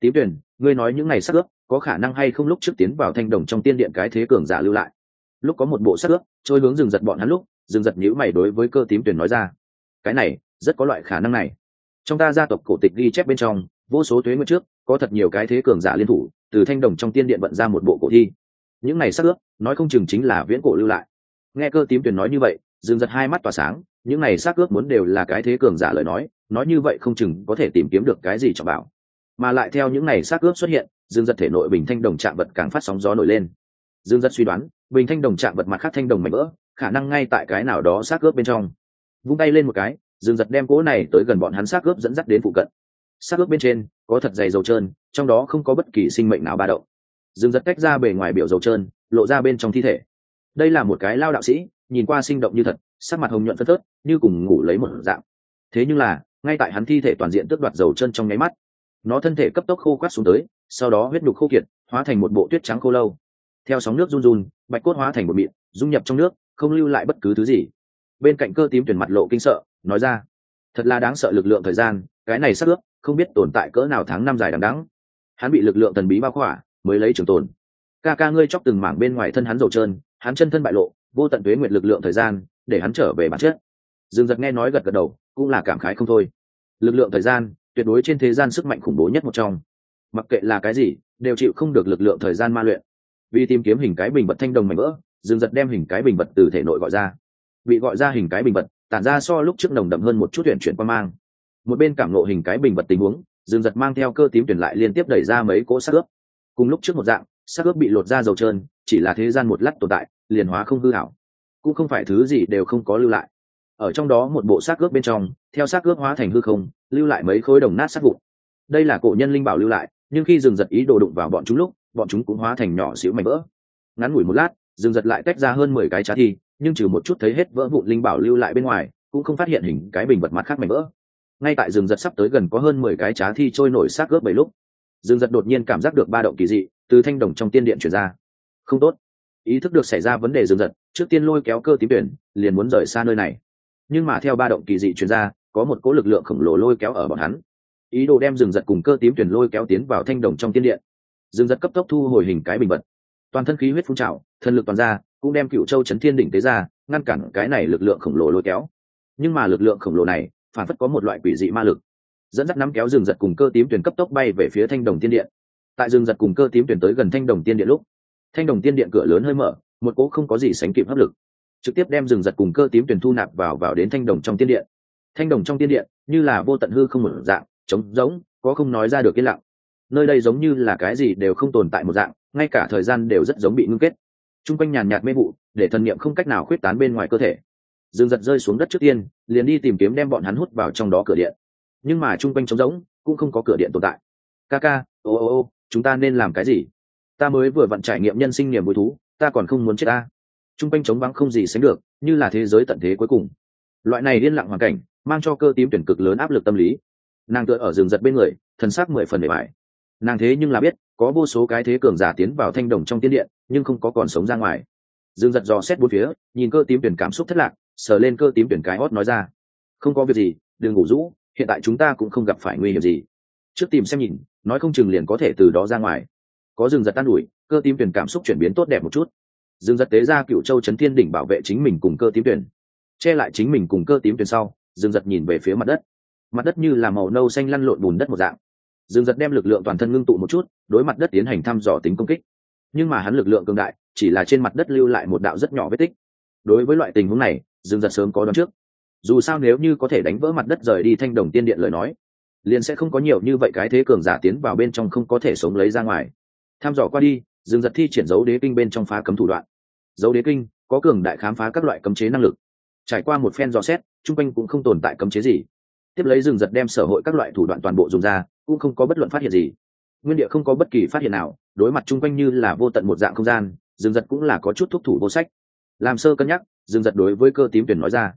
S1: Tím tuyển, ngươi nói những ngày sắc ướp có khả năng hay không lúc trước tiến vào thanh đồng trong tiên điện cái thế cường giả lưu lại. Lúc có một bộ sắc ướp trôi hướng rừng giật bọn hắn lúc, rừng giật nhữ mày đối với cơ tím tuyển nói ra. Cái này, rất có loại khả năng này. Trong ta gia tộc cổ tịch ghi chép bên trong, vô số thuế nguyện trước, có thật nhiều cái thế cường giả liên thủ, từ thanh đồng trong tiên điện vận ra một bộ cổ thi. Những này sắc ướp nói không chừng chính là viễn cổ lưu lại. Nghe cơ tím tuyển nói như vậy dừng giật hai mắt tỏa sáng, những này xác ướp muốn đều là cái thế cường giả lời nói nói như vậy không chừng có thể tìm kiếm được cái gì cho bảo mà lại theo những này xác ướp xuất hiện, dương giật thể nội bình thanh đồng chạm vật càng phát sóng gió nổi lên. Dương giật suy đoán, bình thanh đồng chạm vật mặt khác thanh đồng mạnh vỡ khả năng ngay tại cái nào đó xác ướp bên trong. Vung tay lên một cái, dương giật đem cỗ này tới gần bọn hắn xác ướp dẫn dắt đến phụ cận. Xác ướp bên trên, có thật dày dầu trơn, trong đó không có bất kỳ sinh mệnh nào ba động. Dương giật tách ra bề ngoài biểu dầu trơn, lộ ra bên trong thi thể. Đây là một cái lao đạo sĩ, nhìn qua sinh động như thật, sắc mặt hồng nhuận phân phớt, như cùng ngủ lấy một dạng. Thế nhưng là, ngay tại hắn thi thể toàn diện tước đoạt dầu chân trong nháy mắt nó thân thể cấp tốc khô quát xuống tới, sau đó huyết nhục khô kiệt, hóa thành một bộ tuyết trắng khô lâu. Theo sóng nước run run, bạch cốt hóa thành một mịn, dung nhập trong nước, không lưu lại bất cứ thứ gì. Bên cạnh cơ tím tuyển mặt lộ kinh sợ, nói ra, thật là đáng sợ lực lượng thời gian, cái này sắc ướp, không biết tồn tại cỡ nào tháng năm dài đằng đắng hắn bị lực lượng thần bí bao khỏa, mới lấy trường tồn. Ca ca ngươi chóc từng mảng bên ngoài thân hắn dầu trơn, hắn chân thân bại lộ, vô tận tuế nguyện lực lượng thời gian, để hắn trở về bản chất. Dương giật nghe nói gật gật đầu, cũng là cảm khái không thôi. Lực lượng thời gian tuyệt đối trên thế gian sức mạnh khủng bố nhất một trong. Mặc kệ là cái gì, đều chịu không được lực lượng thời gian ma luyện. Vì tìm kiếm hình cái bình vật thanh đồng mạnh vỡ dương giật đem hình cái bình vật từ thể nội gọi ra. Bị gọi ra hình cái bình vật tản ra so lúc trước nồng đậm hơn một chút tuyển chuyển qua mang. Một bên cảm nộ hình cái bình vật tình huống dương giật mang theo cơ tím tuyển lại liên tiếp đẩy ra mấy cỗ xác ướp. Cùng lúc trước một dạng, xác ướp bị lột ra dầu trơn, chỉ là thế gian một lát tồn tại, liền hóa không hư hảo. Cũng không phải thứ gì đều không có lưu lại ở trong đó một bộ xác ướp bên trong, theo xác ướp hóa thành hư không, lưu lại mấy khối đồng nát sát vụn. Đây là cổ nhân linh bảo lưu lại, nhưng khi dừng giật ý đồ đụng vào bọn chúng lúc, bọn chúng cũng hóa thành nhỏ xíu mảnh vỡ. Ngắn ngủi một lát dừng giật lại tách ra hơn mười cái trá thi, nhưng trừ một chút thấy hết vỡ vụn linh bảo lưu lại bên ngoài, cũng không phát hiện hình cái bình vật mặt khác mảnh vỡ. Ngay tại rừng giật sắp tới gần có hơn mười cái trá thi trôi nổi xác ướp bảy lúc, rừng giật đột nhiên cảm giác được ba động kỳ dị, từ thanh đồng trong tiên điện chuyển ra. Không tốt. Ý thức được xảy ra vấn đề rừng giật, trước tiên lôi kéo cơ tím tuyển, liền muốn rời xa nơi này nhưng mà theo ba động kỳ dị chuyên gia có một cỗ lực lượng khổng lồ lôi kéo ở bọn hắn. Ý đồ đem rừng giật cùng cơ tím tuyển lôi kéo tiến vào thanh đồng trong tiên điện rừng giật cấp tốc thu hồi hình cái bình vật. Toàn thân khí huyết phun trào, thân lực toàn ra, cũng đem cựu châu chấn thiên đỉnh tế ra, ngăn cản cái này lực lượng khổng lồ lôi kéo. Nhưng mà lực lượng khổng lồ này, phản phất có một loại quỷ dị ma lực, dẫn dắt nắm kéo rừng giật cùng cơ tím tuyển cấp tốc bay về phía thanh đồng tiên điện tại rừng giật cùng cơ tím tuyển tới gần thanh đồng tiên điện lúc, thanh đồng tiên điện cửa lớn hơi mở, một cỗ không có gì sánh kịp hấp lực trực tiếp đem rừng giật cùng cơ tím tuyển thu nạp vào vào đến thanh đồng trong tiên điện. Thanh đồng trong tiên điện, như là vô tận hư không một dạng, trống rỗng, có không nói ra được yên lặng. Nơi đây giống như là cái gì đều không tồn tại một dạng, ngay cả thời gian đều rất giống bị ngưng kết. T r u n g quanh nhàn nhạt mê vụ, để thần niệm không cách nào khuyết tán bên ngoài cơ thể. Rừng giật rơi xuống đất trước tiên, liền đi tìm kiếm đem bọn hắn hút vào trong đó cửa điện. Nhưng mà t r u n g quanh trống rỗng, cũng không có cửa điện tồn tại. Ca ca, ô ô ô, chúng ta nên làm cái gì? Ta mới vừa vặn trải nghiệm nhân sinh niềm vui thú, ta còn không muốn chết ta t r u n g quanh trống vắng không gì sánh được, như là thế giới tận thế cuối cùng. Loại này liên lặng hoàn cảnh, mang cho cơ tím tuyển cực lớn áp lực tâm lý. Nàng tựa ở rừng giật bên người, thần sắc mười phần để bài nàng thế nhưng là biết, có vô số cái thế cường giả tiến vào thanh đồng trong tiên điện, nhưng không có còn sống ra ngoài. Dương giật dò xét bốn phía, nhìn cơ tím tuyển cảm xúc thất lạc, sờ lên cơ tím tuyển cái hót nói ra. Không có việc gì, đừng ngủ rũ, hiện tại chúng ta cũng không gặp phải nguy hiểm gì. Trước tìm xem nhìn, nói không chừng liền có thể từ đó ra ngoài. Có dương giật tan ủi, cơ tím tuyển cảm xúc chuyển biến tốt đẹp một chút. Dương giật tế ra cựu châu trấn thiên đỉnh bảo vệ chính mình cùng cơ tím tuyển. Che lại chính mình cùng cơ tím tuyển sau, Dương giật nhìn về phía mặt đất. Mặt đất như là màu nâu xanh lăn lộn bùn đất một dạng. Dương giật đem lực lượng toàn thân ngưng tụ một chút, đối mặt đất tiến hành thăm dò tính công kích. Nhưng mà hắn lực lượng cường đại, chỉ là trên mặt đất lưu lại một đạo rất nhỏ vết tích. Đối với loại tình huống này, dương giật sớm có đón trước. Dù sao nếu như có thể đánh vỡ mặt đất rời đi thanh đồng tiên điện lời nói, liền sẽ không có nhiều như vậy cái thế cường giả tiến vào bên trong không có thể sống lấy ra ngoài. Tham dò qua đi dương giật thi triển dấu đế kinh bên trong phá cấm thủ đoạn. Dấu đế kinh, có cường đại khám phá các loại cấm chế năng lực. Trải qua một phen dò xét, chung quanh cũng không tồn tại cấm chế gì. Tiếp lấy Dương giật đem sở hội các loại thủ đoạn toàn bộ dùng ra, cũng không có bất luận phát hiện gì. Nguyên địa không có bất kỳ phát hiện nào, đối mặt chung quanh như là vô tận một dạng không gian, Dương giật cũng là có chút thúc thủ vô sách. Làm sơ cân nhắc, Dương giật đối với cơ tím tuyển nói ra.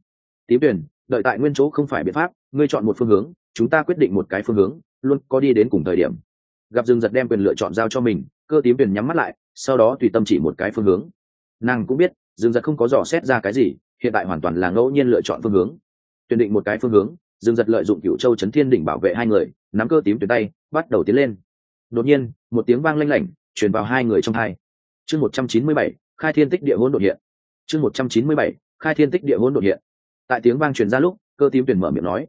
S1: Tím tuyển, đợi tại nguyên chỗ không phải biện pháp, ngươi chọn một phương hướng, chúng ta quyết định một cái phương hướng, luôn có đi đến cùng thời điểm. Gặp Dương giật đem quyền lựa chọn giao cho mình cơ tím tuyển nhắm mắt lại, sau đó tùy tâm chỉ một cái phương hướng. Nàng cũng biết, dương giật không có dò xét ra cái gì, hiện tại hoàn toàn là ngẫu nhiên lựa chọn phương hướng. Tuyển định một cái phương hướng, dương giật lợi dụng cựu châu chấn thiên đỉnh bảo vệ hai người, nắm cơ tím tuyển tay, bắt đầu tiến lên. Đột nhiên, một tiếng vang lanh lảnh, truyền vào hai người trong hai. Chương một trăm chín mươi bảy, khai thiên tích địa hôn đột hiện. Chương một trăm chín mươi bảy, khai thiên tích địa hôn đột hiện. Tại tiếng vang truyền ra lúc, cơ tím tuyển mở miệng nói,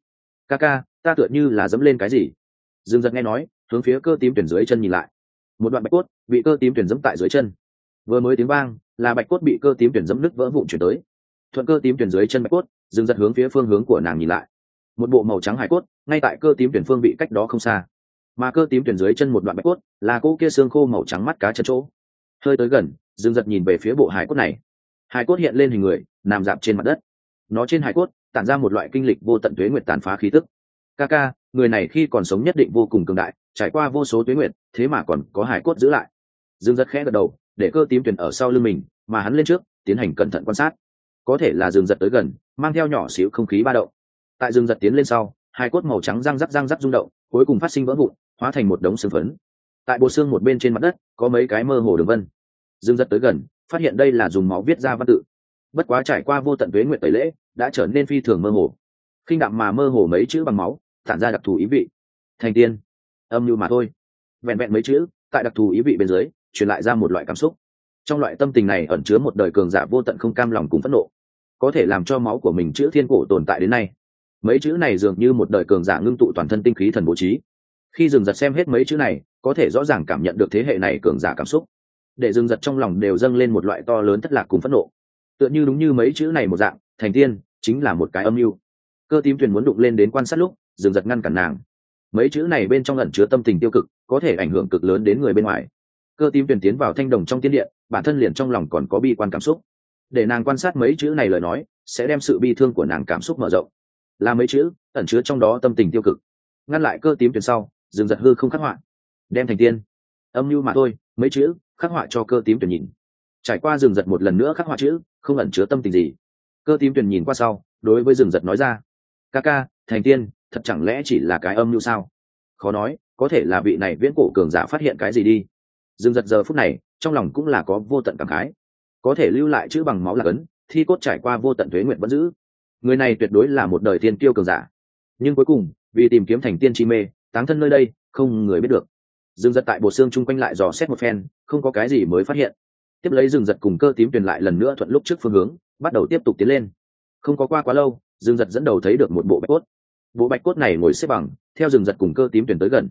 S1: ca ca, ta tựa như là dẫm lên cái gì? Dương giật nghe nói, hướng phía cơ tím tuyển dưới chân nhìn lại một đoạn bạch cốt bị cơ tím tuyển dẫm tại dưới chân. Vừa mới tiếng vang, là bạch cốt bị cơ tím tuyển dẫm nứt vỡ vụn chuyển tới. Thuận cơ tím tuyển dưới chân bạch cốt, dừng giật hướng phía phương hướng của nàng nhìn lại. Một bộ màu trắng hải cốt, ngay tại cơ tím tuyển phương bị cách đó không xa. Mà cơ tím tuyển dưới chân một đoạn bạch cốt, là cô kia xương khô màu trắng mắt cá chân chỗ. Hơi tới gần, dừng giật nhìn về phía bộ hải cốt này. Hải cốt hiện lên hình người, nằm dạp trên mặt đất. Nó trên hải cốt, tản ra một loại kinh lịch vô tận tuế nguyệt tàn phá khí tức. Ca ca người này khi còn sống nhất định vô cùng cường đại, trải qua vô số tuế nguyệt thế mà còn có hải cốt giữ lại. Dương giật khẽ gật đầu, để cơ tím tuyển ở sau lưng mình, mà hắn lên trước, tiến hành cẩn thận quan sát. Có thể là dương giật tới gần, mang theo nhỏ xíu không khí ba động. Tại dương giật tiến lên sau, hai cốt màu trắng răng rắc răng rắc rung động, cuối cùng phát sinh vỡ vụn, hóa thành một đống xương phấn. Tại bộ xương một bên trên mặt đất, có mấy cái mơ hồ đường vân. Dương giật tới gần, phát hiện đây là dùng máu viết ra văn tự. Bất quá trải qua vô tận tuế nguyện tẩy lễ, đã trở nên phi thường mơ hồ. Khinh đạm mà mơ hồ mấy chữ bằng máu tản ra đặc thù ý vị. Thành tiên. Âm mưu mà thôi. Vẹn vẹn mấy chữ, tại đặc thù ý vị bên dưới, truyền lại ra một loại cảm xúc. Trong loại tâm tình này ẩn chứa một đời cường giả vô tận không cam lòng cùng phẫn nộ. Có thể làm cho máu của mình chữ thiên cổ tồn tại đến nay. Mấy chữ này dường như một đời cường giả ngưng tụ toàn thân tinh khí thần bố trí. Khi dừng giật xem hết mấy chữ này, có thể rõ ràng cảm nhận được thế hệ này cường giả cảm xúc. Để dừng giật trong lòng đều dâng lên một loại to lớn thất lạc cùng phẫn nộ. Tựa như đúng như mấy chữ này một dạng, thành tiên, chính là một cái âm mưu. Cơ tím thuyền muốn đụng lên đến quan sát lúc dừng giật ngăn cản nàng. Mấy chữ này bên trong ẩn chứa tâm tình tiêu cực, có thể ảnh hưởng cực lớn đến người bên ngoài. Cơ tím tuyển tiến vào thanh đồng trong tiên điện bản thân liền trong lòng còn có bi quan cảm xúc. Để nàng quan sát mấy chữ này lời nói, sẽ đem sự bi thương của nàng cảm xúc mở rộng. Là mấy chữ, ẩn chứa trong đó tâm tình tiêu cực. Ngăn lại cơ tím tuyển sau, dừng giật hư không khắc họa. Đem thành tiên. Âm mưu mà thôi, mấy chữ, khắc họa cho cơ tím tuyển nhìn. Trải qua rừng giật một lần nữa khắc họa chữ, không ẩn chứa tâm tình gì. Cơ tím tuyển nhìn qua sau, đối với rừng giật nói ra. Ca ca thành tiên thật chẳng lẽ chỉ là cái âm mưu sao? Khó nói, có thể là vị này viễn cổ cường giả phát hiện cái gì đi. Dương giật giờ phút này, trong lòng cũng là có vô tận cảm khái. Có thể lưu lại chữ bằng máu là cấn, thi cốt trải qua vô tận thuế nguyện vẫn giữ. Người này tuyệt đối là một đời tiên tiêu cường giả. Nhưng cuối cùng, vì tìm kiếm thành tiên chi mê, táng thân nơi đây, không người biết được. Dương giật tại bộ xương chung quanh lại dò xét một phen, không có cái gì mới phát hiện. Tiếp lấy Dương giật cùng cơ tím truyền lại lần nữa thuận lúc trước phương hướng, bắt đầu tiếp tục tiến lên. Không có qua quá lâu, Dương giật dẫn đầu thấy được một bộ bạch cốt bộ bạch cốt này ngồi xếp bằng, theo rừng giật cùng cơ tím tuyển tới gần.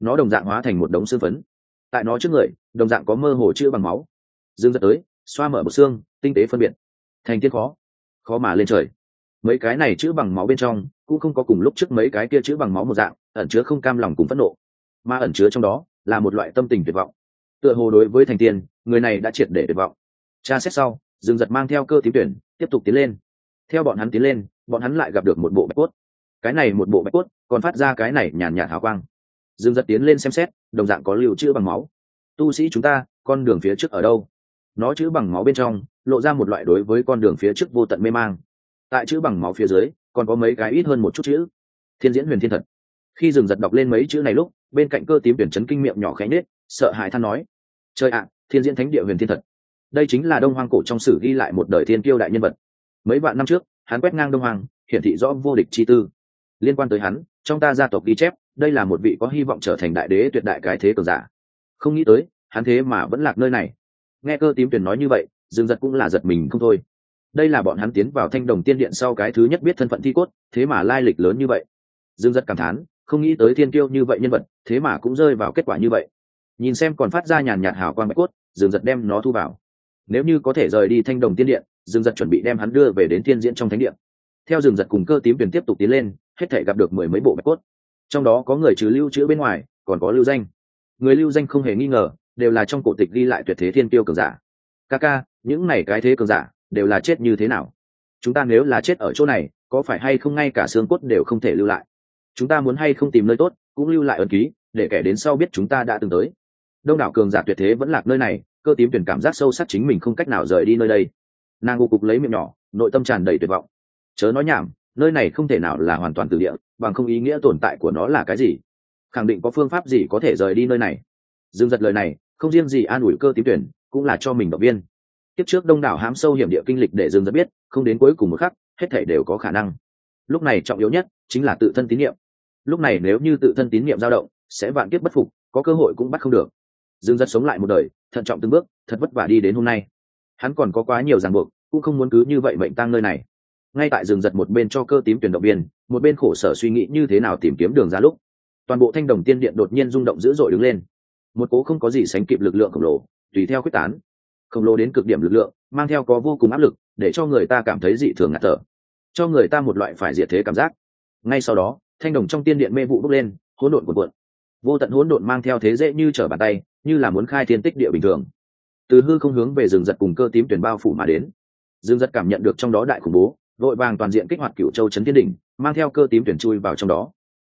S1: Nó đồng dạng hóa thành một đống xương phấn. Tại nó trước người, đồng dạng có mơ hồ chữ bằng máu. Dương giật tới, xoa mở một xương, tinh tế phân biệt. Thành tiên khó. Khó mà lên trời. Mấy cái này chữ bằng máu bên trong, cũng không có cùng lúc trước mấy cái kia chữ bằng máu một dạng, ẩn chứa không cam lòng cùng phẫn nộ. Mà ẩn chứa trong đó, là một loại tâm tình tuyệt vọng. Tựa hồ đối với thành tiên, người này đã triệt để tuyệt vọng. Tra xét sau dương giật mang theo cơ tím tuyển, tiếp tục tiến lên. Theo bọn hắn tiến lên, bọn hắn lại gặp được một bộ bạch cốt cái này một bộ bạch cốt còn phát ra cái này nhàn nhạt hào quang. Dương giật tiến lên xem xét đồng dạng có lưu chữ bằng máu. Tu sĩ chúng ta con đường phía trước ở đâu? Nó chữ bằng máu bên trong lộ ra một loại đối với con đường phía trước vô tận mê mang. Tại chữ bằng máu phía dưới còn có mấy cái ít hơn một chút chữ. Thiên diễn huyền thiên thật khi dừng giật đọc lên mấy chữ này lúc bên cạnh cơ tím tuyển chấn kinh miệng nhỏ khẽ nết sợ hãi than nói trời ạ thiên diễn thánh địa huyền thiên thật đây chính là đông hoang cổ trong sử ghi lại một đời thiên kiêu đại nhân vật. Mấy vạn năm trước hắn quét ngang đông Hoang, hiển thị rõ vô địch chi tư liên quan tới hắn, trong ta gia tộc ghi chép, đây là một vị có hy vọng trở thành đại đế tuyệt đại cái thế cường giả. Không nghĩ tới, hắn thế mà vẫn lạc nơi này. Nghe cơ tím tuyển nói như vậy, dương giật cũng là giật mình không thôi. Đây là bọn hắn tiến vào thanh đồng tiên điện sau cái thứ nhất biết thân phận thi cốt, thế mà lai lịch lớn như vậy. Dương giật cảm thán, không nghĩ tới thiên kiêu như vậy nhân vật, thế mà cũng rơi vào kết quả như vậy. Nhìn xem còn phát ra nhàn nhạt hào quang bạch cốt, dương giật đem nó thu vào. Nếu như có thể rời đi thanh đồng tiên điện, dương giật chuẩn bị đem hắn đưa về đến thiên diễn trong thánh điện. Theo dương giật cùng cơ tím tuyển tiếp tục tiến lên hết thể gặp được mười mấy bộ bạch cốt. Trong đó có người trừ lưu trữ bên ngoài, còn có lưu danh. Người lưu danh không hề nghi ngờ, đều là trong cổ tịch ghi lại tuyệt thế thiên tiêu cường giả. Ca ca, những này cái thế cường giả, đều là chết như thế nào? Chúng ta nếu là chết ở chỗ này, có phải hay không ngay cả xương cốt đều không thể lưu lại? Chúng ta muốn hay không tìm nơi tốt, cũng lưu lại ẩn ký, để kẻ đến sau biết chúng ta đã từng tới. Đông đảo cường giả tuyệt thế vẫn lạc nơi này, cơ tím tuyển cảm giác sâu sắc chính mình không cách nào rời đi nơi đây. Nàng ngô cục lấy miệng nhỏ, nội tâm tràn đầy tuyệt vọng. Chớ nói nhảm nơi này không thể nào là hoàn toàn từ địa, bằng không ý nghĩa tồn tại của nó là cái gì? Khẳng định có phương pháp gì có thể rời đi nơi này? Dương giật lời này, không riêng gì an ủi cơ tím tuyển, cũng là cho mình động viên. Tiếp trước đông đảo hám sâu hiểm địa kinh lịch để Dương giật biết, không đến cuối cùng một khắc, hết thể đều có khả năng. Lúc này trọng yếu nhất chính là tự thân tín nhiệm. Lúc này nếu như tự thân tín nhiệm dao động, sẽ vạn kiếp bất phục, có cơ hội cũng bắt không được. Dương giật sống lại một đời, thận trọng từng bước, thật vất vả đi đến hôm nay. Hắn còn có quá nhiều ràng buộc, cũng không muốn cứ như vậy mệnh tăng nơi này ngay tại rừng giật một bên cho cơ tím tuyển động viên, một bên khổ sở suy nghĩ như thế nào tìm kiếm đường ra lúc, toàn bộ thanh đồng tiên điện đột nhiên rung động dữ dội đứng lên. Một cố không có gì sánh kịp lực lượng khổng lồ, tùy theo quyết tán. Khổng lồ đến cực điểm lực lượng, mang theo có vô cùng áp lực, để cho người ta cảm thấy dị thường ngạt thở. Cho người ta một loại phải diệt thế cảm giác. Ngay sau đó, thanh đồng trong tiên điện mê vụ bốc lên, hỗn độn cuộn cuộn. Vô tận hỗn độn mang theo thế dễ như trở bàn tay, như là muốn khai thiên tích địa bình thường. Từ hư không hướng về rừng giật cùng cơ tím tuyển bao phủ mà đến. Rừng giật cảm nhận được trong đó đại khủng bố vội vàng toàn diện kích hoạt cựu châu trấn thiên đỉnh, mang theo cơ tím tuyển chui vào trong đó.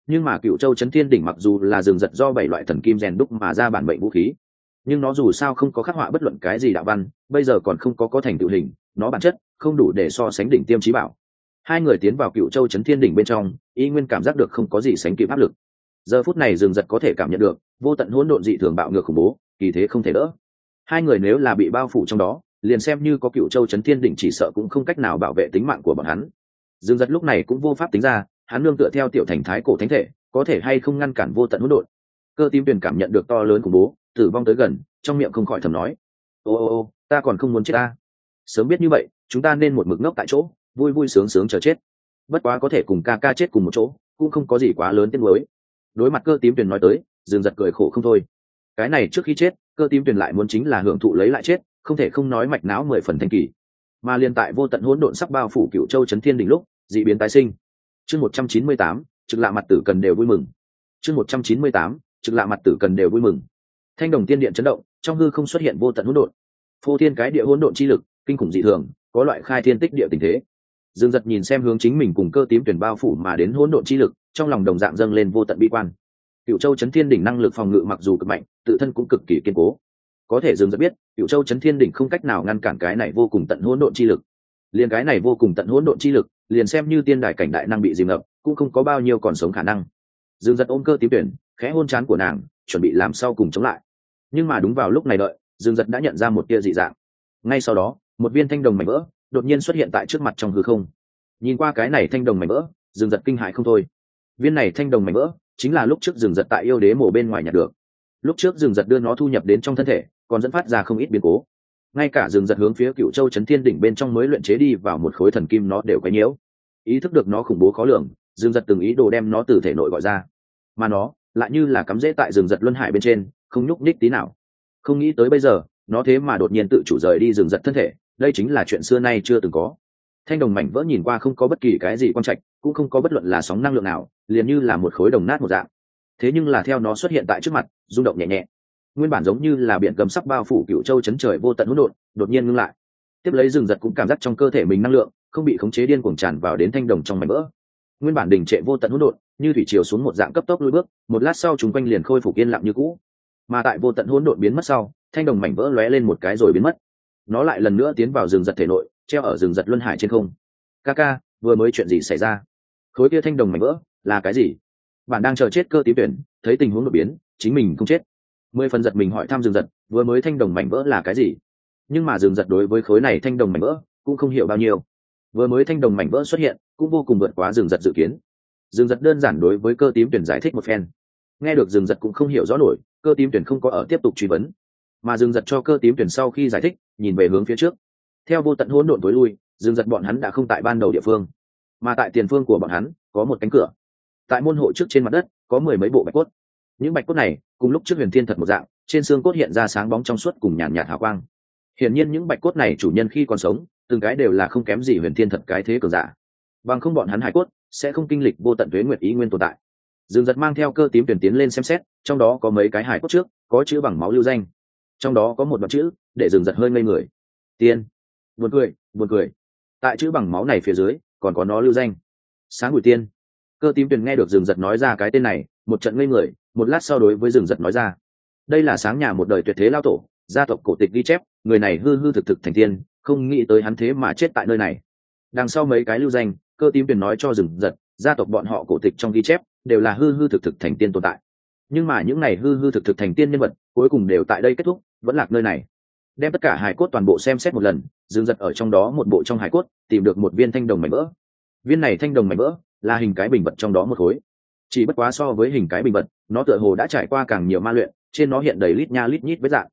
S1: Nhưng mà cựu châu trấn thiên đỉnh mặc dù là rừng giật do bảy loại thần kim rèn đúc mà ra bản mệnh vũ khí, nhưng nó dù sao không có khắc họa bất luận cái gì đạo văn, bây giờ còn không có có thành tựu hình, nó bản chất không đủ để so sánh đỉnh tiêm trí bảo. Hai người tiến vào cựu châu trấn thiên đỉnh bên trong, y nguyên cảm giác được không có gì sánh kịp áp lực. Giờ phút này rừng giật có thể cảm nhận được, vô tận hỗn độn dị thường bạo ngược khủng bố, kỳ thế không thể đỡ. Hai người nếu là bị bao phủ trong đó liền xem như có cựu châu trấn thiên đỉnh chỉ sợ cũng không cách nào bảo vệ tính mạng của bọn hắn. Dương giật lúc này cũng vô pháp tính ra, hắn nương tựa theo tiểu thành thái cổ thánh thể, có thể hay không ngăn cản vô tận hỗn độn. Cơ tim tuyền cảm nhận được to lớn khủng bố, tử vong tới gần, trong miệng không khỏi thầm nói, ô ô ô, ta còn không muốn chết ta. Sớm biết như vậy, chúng ta nên một mực ngốc tại chỗ, vui vui sướng sướng chờ chết. Bất quá có thể cùng ca ca chết cùng một chỗ, cũng không có gì quá lớn tiếng mới đối mặt cơ tím tuyền nói tới, dương giật cười khổ không thôi. Cái này trước khi chết, cơ tím tuyền lại muốn chính là hưởng thụ lấy lại chết không thể không nói mạch não mười phần thanh kỳ. Mà liên tại vô tận hỗn độn sắc bao phủ cựu châu chấn thiên đỉnh lúc, dị biến tái sinh. Chương một trăm chín mươi tám, trực lạ mặt tử cần đều vui mừng. Chương một trăm chín mươi tám, trực lạ mặt tử cần đều vui mừng. Thanh đồng tiên điện chấn động, trong hư không xuất hiện vô tận hỗn độn. Phô thiên cái địa hỗn độn chi lực, kinh khủng dị thường, có loại khai thiên tích địa tình thế. Dương giật nhìn xem hướng chính mình cùng cơ tím tuyển bao phủ mà đến hỗn độn chi lực, trong lòng đồng dạng dâng lên vô tận bi quan. Cựu châu chấn thiên đỉnh năng lực phòng ngự mặc dù cực mạnh, tự thân cũng cực kỳ kiên cố có thể dừng giật biết cựu châu chấn thiên đỉnh không cách nào ngăn cản cái này vô cùng tận hỗn độn chi lực. Liền cái này vô cùng tận hỗn độn chi lực, liền xem như tiên đài cảnh đại năng bị dìm ngập, cũng không có bao nhiêu còn sống khả năng. Dương giật ôm cơ tím tuyển, khẽ hôn chán của nàng, chuẩn bị làm sau cùng chống lại. Nhưng mà đúng vào lúc này đợi dương giật đã nhận ra một tia dị dạng. Ngay sau đó, một viên thanh đồng mảnh vỡ, đột nhiên xuất hiện tại trước mặt trong hư không. Nhìn qua cái này thanh đồng mảnh vỡ dương giật kinh hại không thôi. Viên này thanh đồng mảnh vỡ, chính là lúc trước dương giật tại yêu đế mổ bên ngoài nhặt được. Lúc trước dương giật đưa nó thu nhập đến trong thân thể còn dẫn phát ra không ít biến cố. Ngay cả rừng giật hướng phía cựu châu trấn thiên đỉnh bên trong mới luyện chế đi vào một khối thần kim nó đều quấy nhiễu. Ý thức được nó khủng bố khó lường, rừng giật từng ý đồ đem nó từ thể nội gọi ra. Mà nó lại như là cắm rễ tại rừng giật luân hải bên trên, không nhúc ních tí nào. Không nghĩ tới bây giờ, nó thế mà đột nhiên tự chủ rời đi rừng giật thân thể, đây chính là chuyện xưa nay chưa từng có. Thanh đồng mảnh vỡ nhìn qua không có bất kỳ cái gì quan trạch, cũng không có bất luận là sóng năng lượng nào, liền như là một khối đồng nát một dạng. Thế nhưng là theo nó xuất hiện tại trước mặt, rung động nhẹ nhẹ nguyên bản giống như là biển cầm sắc bao phủ cựu châu chấn trời vô tận hỗn độn, đột nhiên ngưng lại. Tiếp lấy rừng giật cũng cảm giác trong cơ thể mình năng lượng, không bị khống chế điên cuồng tràn vào đến thanh đồng trong mảnh vỡ. Nguyên bản đình trệ vô tận hỗn độn, như thủy chiều xuống một dạng cấp tốc lui bước, một lát sau chúng quanh liền khôi phục yên lặng như cũ. Mà tại vô tận hỗn độn biến mất sau, thanh đồng mảnh vỡ lóe lên một cái rồi biến mất. Nó lại lần nữa tiến vào rừng giật thể nội, treo ở rừng giật luân hải trên không. Ca ca, vừa mới chuyện gì xảy ra? Khối kia thanh đồng mảnh vỡ, là cái gì? Bạn đang chờ chết cơ tí tuyển, thấy tình huống đột biến, chính mình không chết mười phần giật mình hỏi thăm rừng giật, vừa mới thanh đồng mảnh vỡ là cái gì? Nhưng mà rừng giật đối với khối này thanh đồng mảnh vỡ cũng không hiểu bao nhiêu. Vừa mới thanh đồng mảnh vỡ xuất hiện, cũng vô cùng vượt quá rừng giật dự kiến. Rừng giật đơn giản đối với cơ tím tuyển giải thích một phen. Nghe được rừng giật cũng không hiểu rõ nổi, cơ tím tuyển không có ở tiếp tục truy vấn. Mà rừng giật cho cơ tím tuyển sau khi giải thích, nhìn về hướng phía trước. Theo vô tận hỗn độn tối lui, rừng giật bọn hắn đã không tại ban đầu địa phương. Mà tại tiền phương của bọn hắn, có một cánh cửa. Tại môn hộ trước trên mặt đất, có mười mấy bộ bạch cốt. Những bạch cốt này cùng lúc trước huyền thiên thật một dạng, trên xương cốt hiện ra sáng bóng trong suốt cùng nhàn nhạt hào quang. Hiển nhiên những bạch cốt này chủ nhân khi còn sống, từng cái đều là không kém gì huyền thiên thật cái thế cường giả. Bằng không bọn hắn hải cốt sẽ không kinh lịch vô tận thuế nguyệt ý nguyên tồn tại. Dương giật mang theo cơ tím tuyển tiến lên xem xét, trong đó có mấy cái hải cốt trước, có chữ bằng máu lưu danh. Trong đó có một đoạn chữ để dừng giật hơi ngây người. Tiên. Buồn cười buồn cười. Tại chữ bằng máu này phía dưới, còn có nó lưu danh. Sáng bùi tiên. Cơ tím tuyển nghe được dừng giật nói ra cái tên này một trận ngây người, một lát sau đối với rừng giật nói ra. Đây là sáng nhà một đời tuyệt thế lao tổ, gia tộc cổ tịch ghi chép, người này hư hư thực thực thành tiên, không nghĩ tới hắn thế mà chết tại nơi này. Đằng sau mấy cái lưu danh, cơ tím tiền nói cho rừng giật, gia tộc bọn họ cổ tịch trong ghi chép, đều là hư hư thực thực thành tiên tồn tại. Nhưng mà những này hư hư thực thực thành tiên nhân vật, cuối cùng đều tại đây kết thúc, vẫn lạc nơi này. Đem tất cả hải cốt toàn bộ xem xét một lần dương giật ở trong đó một bộ trong hải cốt, tìm được một viên thanh đồng mảnh vỡ. Viên này thanh đồng mảnh vỡ, là hình cái bình vật trong đó một khối chỉ bất quá so với hình cái bình vật, nó tựa hồ đã trải qua càng nhiều ma luyện, trên nó hiện đầy lít nha lít nhít với dạng.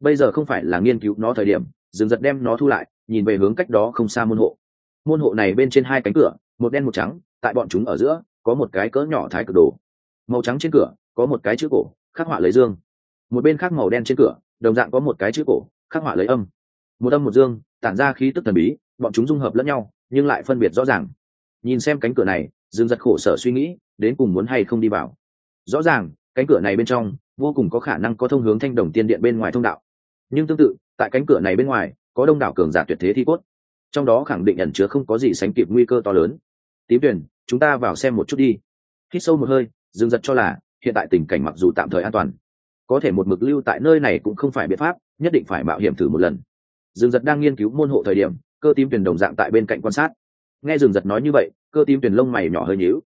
S1: Bây giờ không phải là nghiên cứu nó thời điểm dừng giật đem nó thu lại, nhìn về hướng cách đó không xa môn hộ. Môn hộ này bên trên hai cánh cửa, một đen một trắng, tại bọn chúng ở giữa, có một cái cỡ nhỏ thái cực đồ. Màu trắng trên cửa, có một cái chữ cổ, khắc họa lấy dương. Một bên khác màu đen trên cửa, đồng dạng có một cái chữ cổ, khắc họa lấy âm. Một âm một dương, tản ra khí tức thần bí, bọn chúng dung hợp lẫn nhau, nhưng lại phân biệt rõ ràng. Nhìn xem cánh cửa này dương giật khổ sở suy nghĩ đến cùng muốn hay không đi vào. Rõ ràng, cánh cửa này bên trong, vô cùng có khả năng có thông hướng thanh đồng tiên điện bên ngoài thông đạo. Nhưng tương tự, tại cánh cửa này bên ngoài, có đông đảo cường giả tuyệt thế thi cốt. Trong đó khẳng định ẩn chứa không có gì sánh kịp nguy cơ to lớn. Tím tuyển chúng ta vào xem một chút đi. Hít sâu một hơi, dương giật cho là, hiện tại tình cảnh mặc dù tạm thời an toàn, có thể một mực lưu tại nơi này cũng không phải biện pháp, nhất định phải mạo hiểm thử một lần. Dương giật đang nghiên cứu môn hộ thời điểm, cơ tím tuyển đồng dạng tại bên cạnh quan sát. Nghe dương giật nói như vậy, cơ tím tuyển lông mày nhỏ hơi nhíu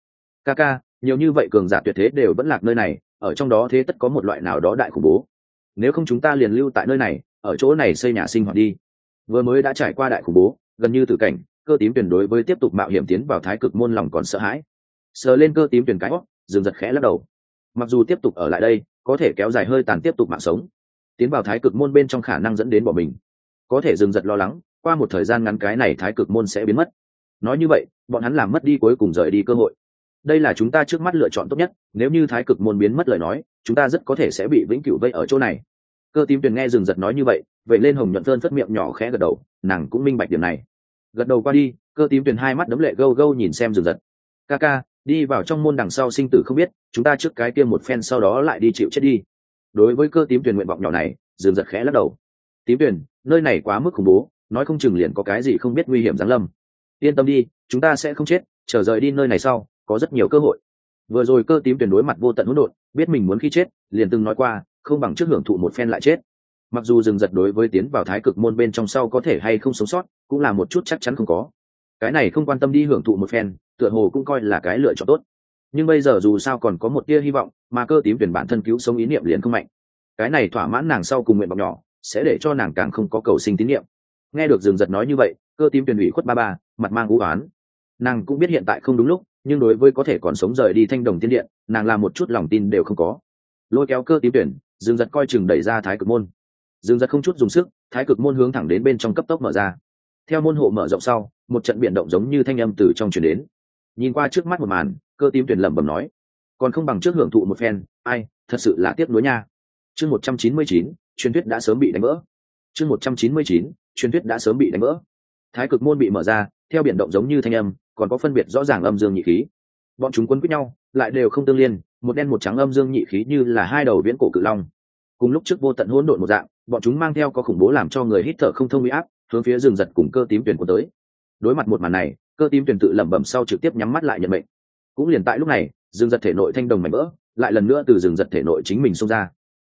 S1: ca ca, nhiều như vậy cường giả tuyệt thế đều vẫn lạc nơi này, ở trong đó thế tất có một loại nào đó đại khủng bố. Nếu không chúng ta liền lưu tại nơi này, ở chỗ này xây nhà sinh hoạt đi. Vừa mới đã trải qua đại khủng bố, gần như tử cảnh, cơ tím tuyển đối với tiếp tục mạo hiểm tiến vào thái cực môn lòng còn sợ hãi. Sờ lên cơ tím tuyển cái hót dừng giật khẽ lắc đầu. Mặc dù tiếp tục ở lại đây, có thể kéo dài hơi tàn tiếp tục mạng sống. Tiến vào thái cực môn bên trong khả năng dẫn đến bỏ mình. Có thể dừng giật lo lắng, qua một thời gian ngắn cái này thái cực môn sẽ biến mất. Nói như vậy, bọn hắn làm mất đi cuối cùng rời đi cơ hội đây là chúng ta trước mắt lựa chọn tốt nhất, nếu như thái cực môn biến mất lời nói, chúng ta rất có thể sẽ bị vĩnh cửu vây ở chỗ này. Cơ tím tuyền nghe rừng giật nói như vậy vậy lên hồng nhuận phơn phất miệng nhỏ khẽ gật đầu, nàng cũng minh bạch điểm này. Gật đầu qua đi, cơ tím tuyền hai mắt đấm lệ gâu gâu nhìn xem rừng giật. Ca ca, đi vào trong môn đằng sau sinh tử không biết, chúng ta trước cái kia một phen sau đó lại đi chịu chết đi. Đối với cơ tím tuyền nguyện vọng nhỏ này rừng giật khẽ lắc đầu. Tím tuyền, nơi này quá mức khủng bố, nói không chừng liền có cái gì không biết nguy hiểm giáng lâm. Yên tâm đi, chúng ta sẽ không chết, chờ rời đi nơi này sau có rất nhiều cơ hội. Vừa rồi cơ tím tuyển đối mặt vô tận hỗn độn, biết mình muốn khi chết, liền từng nói qua, không bằng trước hưởng thụ một phen lại chết. Mặc dù dừng giật đối với tiến vào thái cực môn bên trong sau có thể hay không sống sót, cũng là một chút chắc chắn không có. Cái này không quan tâm đi hưởng thụ một phen, tựa hồ cũng coi là cái lựa chọn tốt. Nhưng bây giờ dù sao còn có một tia hy vọng, mà cơ tím tuyển bản thân cứu sống ý niệm liền không mạnh. Cái này thỏa mãn nàng sau cùng nguyện vọng nhỏ, sẽ để cho nàng càng không có cầu sinh tín niệm. Nghe được dừng giật nói như vậy, cơ tím tuyển ủy khuất ba ba, mặt mang vũ oán nàng cũng biết hiện tại không đúng lúc nhưng đối với có thể còn sống rời đi thanh đồng tiên điện, nàng làm một chút lòng tin đều không có. Lôi kéo cơ tím tuyển, dương giật coi chừng đẩy ra thái cực môn. Dương giật không chút dùng sức, thái cực môn hướng thẳng đến bên trong cấp tốc mở ra. Theo môn hộ mở rộng sau, một trận biển động giống như thanh âm từ trong chuyển đến. Nhìn qua trước mắt một màn, cơ tím tuyển lẩm bẩm nói, còn không bằng trước hưởng thụ một phen, ai, thật sự là tiếc nuối nha. Chương một trăm chín mươi chín, truyền thuyết đã sớm bị đánh vỡ. Chương một trăm chín mươi chín, truyền thuyết đã sớm bị đánh vỡ. Thái cực môn bị mở ra, theo biển động giống như thanh âm còn có phân biệt rõ ràng âm dương nhị khí. Bọn chúng quấn quýt nhau, lại đều không tương liên, một đen một trắng âm dương nhị khí như là hai đầu viễn cổ cự long. Cùng lúc trước vô tận hỗn độn một dạng, bọn chúng mang theo có khủng bố làm cho người hít thở không thông bị áp, hướng phía rừng giật cùng cơ tím tuyển của tới. Đối mặt một màn này, cơ tím tuyển tự lẩm bẩm sau trực tiếp nhắm mắt lại nhận mệnh. Cũng liền tại lúc này, rừng giật thể nội thanh đồng mảnh vỡ, lại lần nữa từ rừng giật thể nội chính mình xông ra.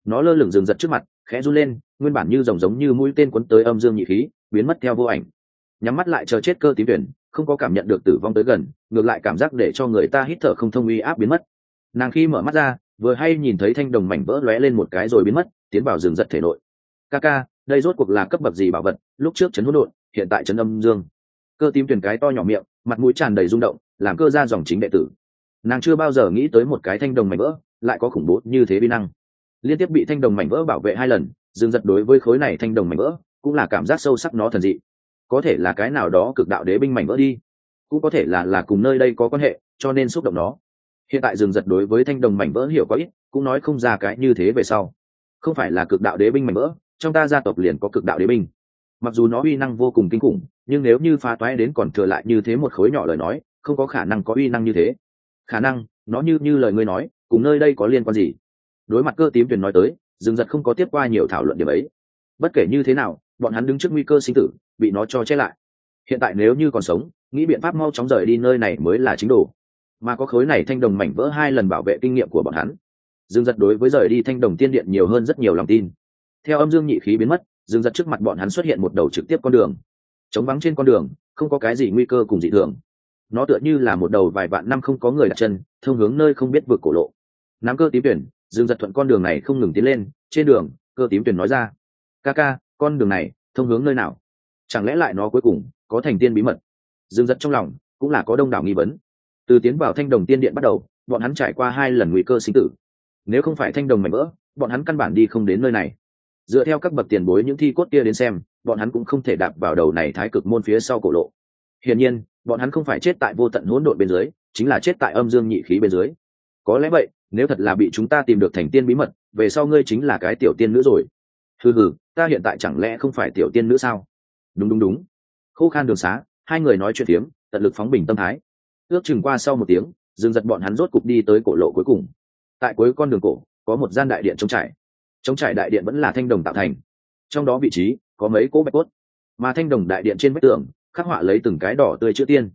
S1: Nó lơ lửng rừng giật trước mặt, khẽ run lên, nguyên bản như rồng giống như mũi tên quấn tới âm dương nhị khí, biến mất theo vô ảnh. Nhắm mắt lại chờ chết cơ tím tuyển không có cảm nhận được tử vong tới gần, ngược lại cảm giác để cho người ta hít thở không thông uy áp biến mất. Nàng khi mở mắt ra, vừa hay nhìn thấy thanh đồng mảnh vỡ lóe lên một cái rồi biến mất, tiến vào rừng giật thể nội. Ca ca, đây rốt cuộc là cấp bậc gì bảo vật? Lúc trước chấn hỗn độn, hiện tại chấn âm dương. Cơ tím tuyển cái to nhỏ miệng, mặt mũi tràn đầy rung động, làm cơ ra dòng chính đệ tử. Nàng chưa bao giờ nghĩ tới một cái thanh đồng mảnh vỡ, lại có khủng bố như thế vi năng. Liên tiếp bị thanh đồng mảnh vỡ bảo vệ hai lần dương giật đối với khối này thanh đồng mảnh vỡ, cũng là cảm giác sâu sắc nó thần dị có thể là cái nào đó cực đạo đế binh mảnh vỡ đi, cũng có thể là là cùng nơi đây có quan hệ, cho nên xúc động nó. Hiện tại dừng giật đối với thanh đồng mảnh vỡ hiểu có ít, cũng nói không ra cái như thế về sau. Không phải là cực đạo đế binh mảnh vỡ, trong ta gia tộc liền có cực đạo đế binh. Mặc dù nó uy năng vô cùng kinh khủng, nhưng nếu như phá toái đến còn thừa lại như thế một khối nhỏ lời nói, không có khả năng có uy năng như thế. Khả năng, nó như như lời ngươi nói, cùng nơi đây có liên quan gì? Đối mặt cơ tím tuyền nói tới dừng giật không có tiếp qua nhiều thảo luận điểm ấy. Bất kể như thế nào bọn hắn đứng trước nguy cơ sinh tử, bị nó cho che lại. Hiện tại nếu như còn sống, nghĩ biện pháp mau chóng rời đi nơi này mới là chính đồ. Mà có khối này thanh đồng mảnh vỡ hai lần bảo vệ kinh nghiệm của bọn hắn. Dương giật đối với rời đi thanh đồng tiên điện nhiều hơn rất nhiều lòng tin. Theo âm dương nhị khí biến mất, dương giật trước mặt bọn hắn xuất hiện một đầu trực tiếp con đường. Chống vắng trên con đường, không có cái gì nguy cơ cùng dị thường. Nó tựa như là một đầu vài vạn năm không có người đặt chân, thông hướng nơi không biết vượt cổ lộ. Nắm cơ tím tuyển, dương giật thuận con đường này không ngừng tiến lên, trên đường, cơ tím tuyển nói ra. Ca ca con đường này thông hướng nơi nào? Chẳng lẽ lại nó cuối cùng có thành tiên bí mật? Dương giật trong lòng cũng là có đông đảo nghi vấn. Từ tiến vào thanh đồng tiên điện bắt đầu, bọn hắn trải qua hai lần nguy cơ sinh tử. Nếu không phải thanh đồng mạnh vỡ, bọn hắn căn bản đi không đến nơi này. Dựa theo các bậc tiền bối những thi cốt kia đến xem, bọn hắn cũng không thể đạp vào đầu này thái cực môn phía sau cổ lộ. Hiển nhiên, bọn hắn không phải chết tại vô tận hỗn độn bên dưới, chính là chết tại âm dương nhị khí bên dưới. Có lẽ vậy, nếu thật là bị chúng ta tìm được thành tiên bí mật, về sau ngươi chính là cái tiểu tiên nữa rồi hừ hừ, ta hiện tại chẳng lẽ không phải tiểu tiên nữ sao? Đúng đúng đúng. Khô khan đường xá, hai người nói chuyện tiếng tận lực phóng bình tâm thái. Ước chừng qua sau một tiếng dừng giật bọn hắn rốt cục đi tới cổ lộ cuối cùng. Tại cuối con đường cổ, có một gian đại điện trống trải. Trống trải đại điện vẫn là thanh đồng tạo thành. Trong đó vị trí, có mấy cỗ bạch cốt. Mà thanh đồng đại điện trên vách tường, khắc họa lấy từng cái đỏ tươi chữ tiên.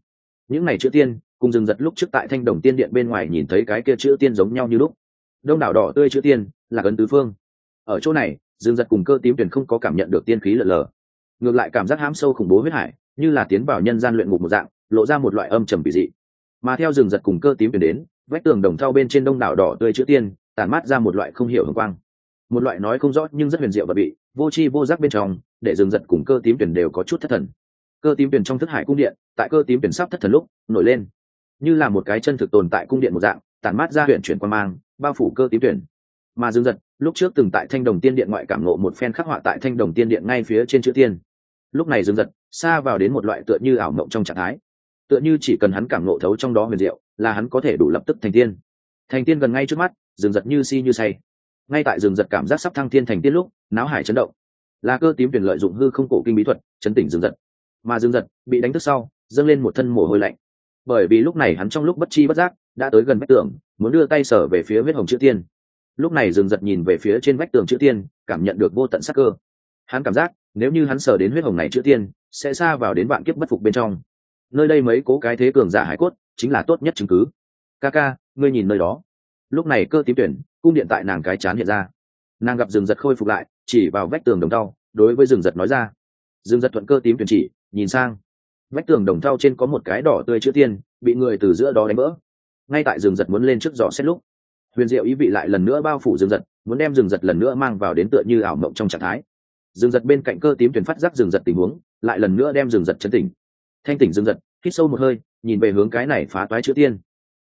S1: Những này chữ tiên, cùng dừng giật lúc trước tại thanh đồng tiên điện bên ngoài nhìn thấy cái kia chữ tiên giống nhau như lúc. Đông đảo đỏ tươi chữ tiên, là cấn tứ phương. Ở chỗ này dương giật cùng cơ tím tuyển không có cảm nhận được tiên khí lợn lờ. Ngược lại cảm giác hãm sâu khủng bố huyết hải, như là tiến vào nhân gian luyện ngục một dạng, lộ ra một loại âm trầm kỳ dị. Mà theo rừng giật cùng cơ tím tuyển đến, vách tường đồng thau bên trên đông đảo đỏ tươi chữ tiên tàn mát ra một loại không hiểu hồng quang. Một loại nói không rõ nhưng rất huyền diệu và bị vô c h i vô giác bên trong, để rừng giật cùng cơ tím tuyển đều có chút thất thần. Cơ tím tuyển trong thức hải cung điện, tại cơ tím tuyển sắp thất thần lúc, nổi lên. Như là một cái chân thực tồn tại cung điện một dạng tàn mát ra huyện chuyển quan mang, bao phủ cơ tím tuyển mà dương giật, lúc trước từng tại thanh đồng tiên điện ngoại cảm ngộ một phen khắc họa tại thanh đồng tiên điện ngay phía trên chữ tiên. Lúc này dương giật, xa vào đến một loại tựa như ảo mộng trong trạng thái. Tựa như chỉ cần hắn cảm ngộ thấu trong đó huyền diệu, là hắn có thể đủ lập tức thành tiên. Thành tiên gần ngay trước mắt, dương giật như si như say. Ngay tại dương giật cảm giác sắp thăng thiên thành tiên lúc náo hải chấn động. Là cơ tím tuyển lợi dụng hư không cổ kinh bí thuật, chấn tỉnh dương giật. Mà dương giật, bị đánh thức sau, dâng lên một thân mồ hôi lạnh. Bởi vì lúc này hắn trong lúc bất chi bất giác, đã tới gần vách tường, muốn đưa tay sở về phía huyết hồng chữ tiên lúc này dừng giật nhìn về phía trên vách tường chữ tiên, cảm nhận được vô tận sắc cơ. Hắn cảm giác, nếu như hắn sờ đến huyết hồng này chữ tiên, sẽ xa vào đến vạn kiếp bất phục bên trong. Nơi đây mấy cố cái thế cường giả hải cốt, chính là tốt nhất chứng cứ. Ca ca, ngươi nhìn nơi đó. Lúc này cơ tím tuyển, cung điện tại nàng cái chán hiện ra. Nàng gặp rừng giật khôi phục lại, chỉ vào vách tường đồng thau, đối với rừng giật nói ra. Rừng giật thuận cơ tím tuyển chỉ, nhìn sang. Vách tường đồng thau trên có một cái đỏ tươi chữ tiên, bị người từ giữa đó đánh vỡ. Ngay tại rừng giật muốn lên trước giỏ xét lúc huyền diệu ý vị lại lần nữa bao phủ rừng giật, muốn đem rừng giật lần nữa mang vào đến tựa như ảo mộng trong trạng thái. Rừng giật bên cạnh cơ tím tuyển phát giác rừng giật tình huống, lại lần nữa đem rừng giật chấn tỉnh. Thanh tỉnh rừng giật, hít sâu một hơi, nhìn về hướng cái này phá toái chữ tiên.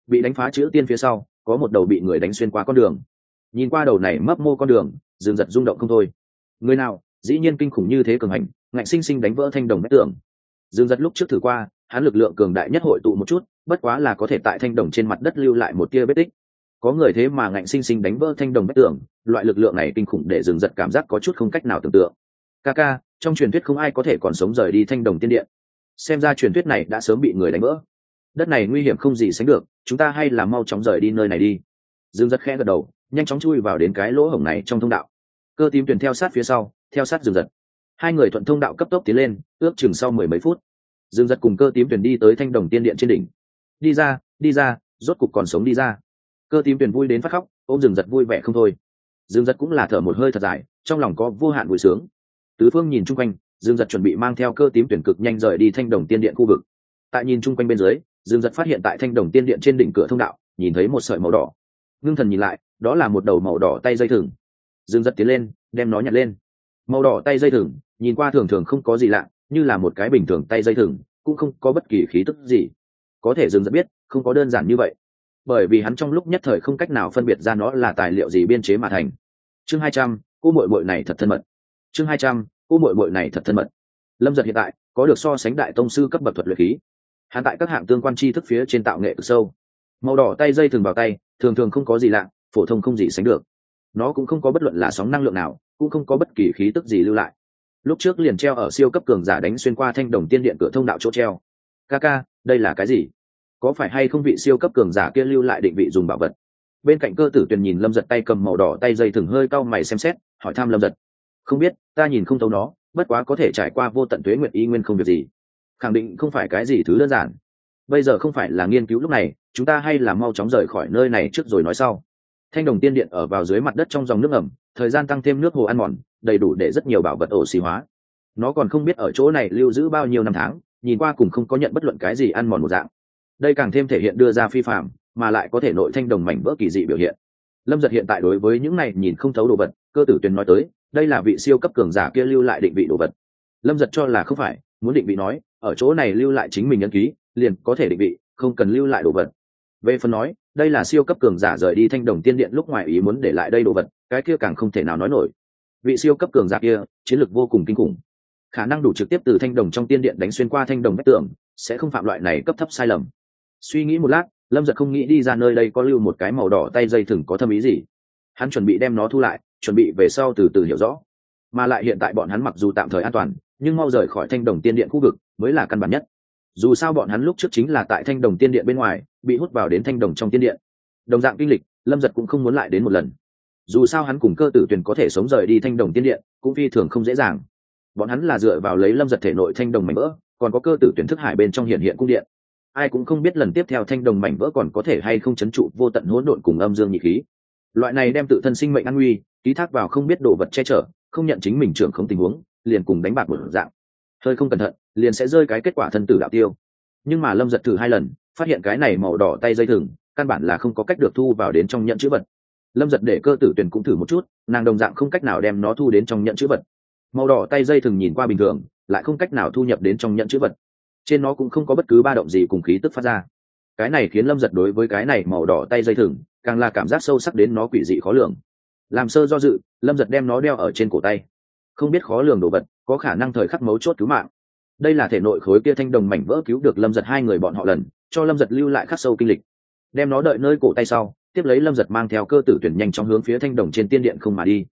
S1: Bị đánh phá chữ tiên phía sau, có một đầu bị người đánh xuyên qua con đường. Nhìn qua đầu này mấp mô con đường, rừng giật rung động không thôi. Người nào, dĩ nhiên kinh khủng như thế cường hành, ngạnh sinh sinh đánh vỡ thanh đồng mét tường. Dương giật lúc trước thử qua, hắn lực lượng cường đại nhất hội tụ một chút, bất quá là có thể tại thanh đồng trên mặt đất lưu lại một tia vết tích có người thế mà ngạnh sinh sinh đánh vỡ thanh đồng bách tường, loại lực lượng này kinh khủng để dừng giật cảm giác có chút không cách nào tưởng tượng. Ca ca, trong truyền thuyết không ai có thể còn sống rời đi thanh đồng tiên điện. Xem ra truyền thuyết này đã sớm bị người đánh vỡ. Đất này nguy hiểm không gì sánh được, chúng ta hay là mau chóng rời đi nơi này đi. Dương giật khẽ gật đầu, nhanh chóng chui vào đến cái lỗ hổng này trong thông đạo. Cơ tím tuyển theo sát phía sau, theo sát dương giật. Hai người thuận thông đạo cấp tốc tiến lên, ước chừng sau mười mấy phút. Dương giật cùng cơ tím tuyển đi tới thanh đồng tiên điện trên đỉnh. Đi ra đi ra, rốt cục còn sống đi ra cơ tím tuyển vui đến phát khóc, ôm rừng giật vui vẻ không thôi. Rừng giật cũng là thở một hơi thật dài, trong lòng có vô hạn vui sướng. Tứ phương nhìn chung quanh dương giật chuẩn bị mang theo cơ tím tuyển cực nhanh rời đi thanh đồng tiên điện khu vực. Tại nhìn chung quanh bên dưới dương giật phát hiện tại thanh đồng tiên điện trên đỉnh cửa thông đạo, nhìn thấy một sợi màu đỏ. Ngưng thần nhìn lại, đó là một đầu màu đỏ tay dây thừng. Dương giật tiến lên, đem nó nhặt lên. Màu đỏ tay dây thừng, nhìn qua thường thường không có gì lạ, như là một cái bình thường tay dây thừng, cũng không có bất kỳ khí tức gì. Có thể dương giật biết, không có đơn giản như vậy bởi vì hắn trong lúc nhất thời không cách nào phân biệt ra nó là tài liệu gì biên chế mà thành. Chương hai trăm, cô mội mội này thật thân mật. Chương hai trăm, cô mội mội này thật thân mật. Lâm giật hiện tại có được so sánh đại tông sư cấp bậc thuật luyện khí. Hắn tại các hạng tương quan tri thức phía trên tạo nghệ cực sâu. Màu đỏ tay dây thường vào tay, thường thường không có gì lạ, phổ thông không gì sánh được. Nó cũng không có bất luận là sóng năng lượng nào, cũng không có bất kỳ khí tức gì lưu lại. Lúc trước liền treo ở siêu cấp cường giả đánh xuyên qua thanh đồng tiên điện cửa thông đạo chỗ treo. Ca ca đây là cái gì? Có phải hay không vị siêu cấp cường giả kia lưu lại định vị dùng bảo vật? Bên cạnh cơ tử tuyền nhìn lâm giật tay cầm màu đỏ tay dây thừng hơi cau mày xem xét, hỏi thăm lâm giật. Không biết, ta nhìn không thấu nó, bất quá có thể trải qua vô tận tuế nguyện y nguyên không việc gì. Khẳng định không phải cái gì thứ đơn giản. Bây giờ không phải là nghiên cứu lúc này, chúng ta hay là mau chóng rời khỏi nơi này trước rồi nói sau. Thanh đồng tiên điện ở vào dưới mặt đất trong dòng nước ẩm, thời gian tăng thêm nước hồ ăn mòn, đầy đủ để rất nhiều bảo vật ổ xì hóa. Nó còn không biết ở chỗ này lưu giữ bao nhiêu năm tháng, nhìn qua cùng không có nhận bất luận cái gì ăn mòn một dạng đây càng thêm thể hiện đưa ra phi phạm, mà lại có thể nội thanh đồng mảnh vỡ kỳ dị biểu hiện. Lâm giật hiện tại đối với những này nhìn không thấu đồ vật, cơ tử tuyền nói tới, đây là vị siêu cấp cường giả kia lưu lại định vị đồ vật. Lâm giật cho là không phải, muốn định vị nói, ở chỗ này lưu lại chính mình nhân ký, liền có thể định vị, không cần lưu lại đồ vật. Về phần nói, đây là siêu cấp cường giả rời đi thanh đồng tiên điện lúc ngoài ý muốn để lại đây đồ vật, cái kia càng không thể nào nói nổi. Vị siêu cấp cường giả kia, chiến lược vô cùng kinh khủng. Khả năng đủ trực tiếp từ thanh đồng trong tiên điện đánh xuyên qua thanh đồng vách tường, sẽ không phạm loại này cấp thấp sai lầm suy nghĩ một lát, lâm giật không nghĩ đi ra nơi đây có lưu một cái màu đỏ tay dây thừng có thâm ý gì. Hắn chuẩn bị đem nó thu lại, chuẩn bị về sau từ từ hiểu rõ. Mà lại hiện tại bọn hắn mặc dù tạm thời an toàn, nhưng mau rời khỏi thanh đồng tiên điện khu vực mới là căn bản nhất. Dù sao bọn hắn lúc trước chính là tại thanh đồng tiên điện bên ngoài, bị hút vào đến thanh đồng trong tiên điện. Đồng dạng kinh lịch, lâm giật cũng không muốn lại đến một lần. Dù sao hắn cùng cơ tử tuyền có thể sống rời đi thanh đồng tiên điện, cũng phi thường không dễ dàng. Bọn hắn là dựa vào lấy lâm giật thể nội thanh đồng mảnh vỡ, còn có cơ tử tuyển thức hải bên trong hiện hiện cung điện ai cũng không biết lần tiếp theo thanh đồng mảnh vỡ còn có thể hay không chấn trụ vô tận hỗn độn cùng âm dương nhị khí. Loại này đem tự thân sinh mệnh an nguy, ký thác vào không biết đồ vật che chở, không nhận chính mình trưởng không tình huống, liền cùng đánh bạc một dạng. Hơi không cẩn thận, liền sẽ rơi cái kết quả thân tử đạo tiêu. Nhưng mà lâm giật thử hai lần, phát hiện cái này màu đỏ tay dây thừng, căn bản là không có cách được thu vào đến trong nhận chữ vật. Lâm giật để cơ tử tuyển cũng thử một chút, nàng đồng dạng không cách nào đem nó thu đến trong nhận chữ vật. Màu đỏ tay dây thừng nhìn qua bình thường, lại không cách nào thu nhập đến trong nhận chữ vật trên nó cũng không có bất cứ ba động gì cùng khí tức phát ra. Cái này khiến lâm giật đối với cái này màu đỏ tay dây thừng, càng là cảm giác sâu sắc đến nó quỷ dị khó lường. Làm sơ do dự, lâm giật đem nó đeo ở trên cổ tay. Không biết khó lường đồ vật, có khả năng thời khắc mấu chốt cứu mạng. Đây là thể nội khối kia thanh đồng mảnh vỡ cứu được lâm giật hai người bọn họ lần, cho lâm giật lưu lại khắc sâu kinh lịch. Đem nó đợi nơi cổ tay sau, tiếp lấy lâm giật mang theo cơ tử tuyển nhanh trong hướng phía thanh đồng trên tiên điện không mà đi.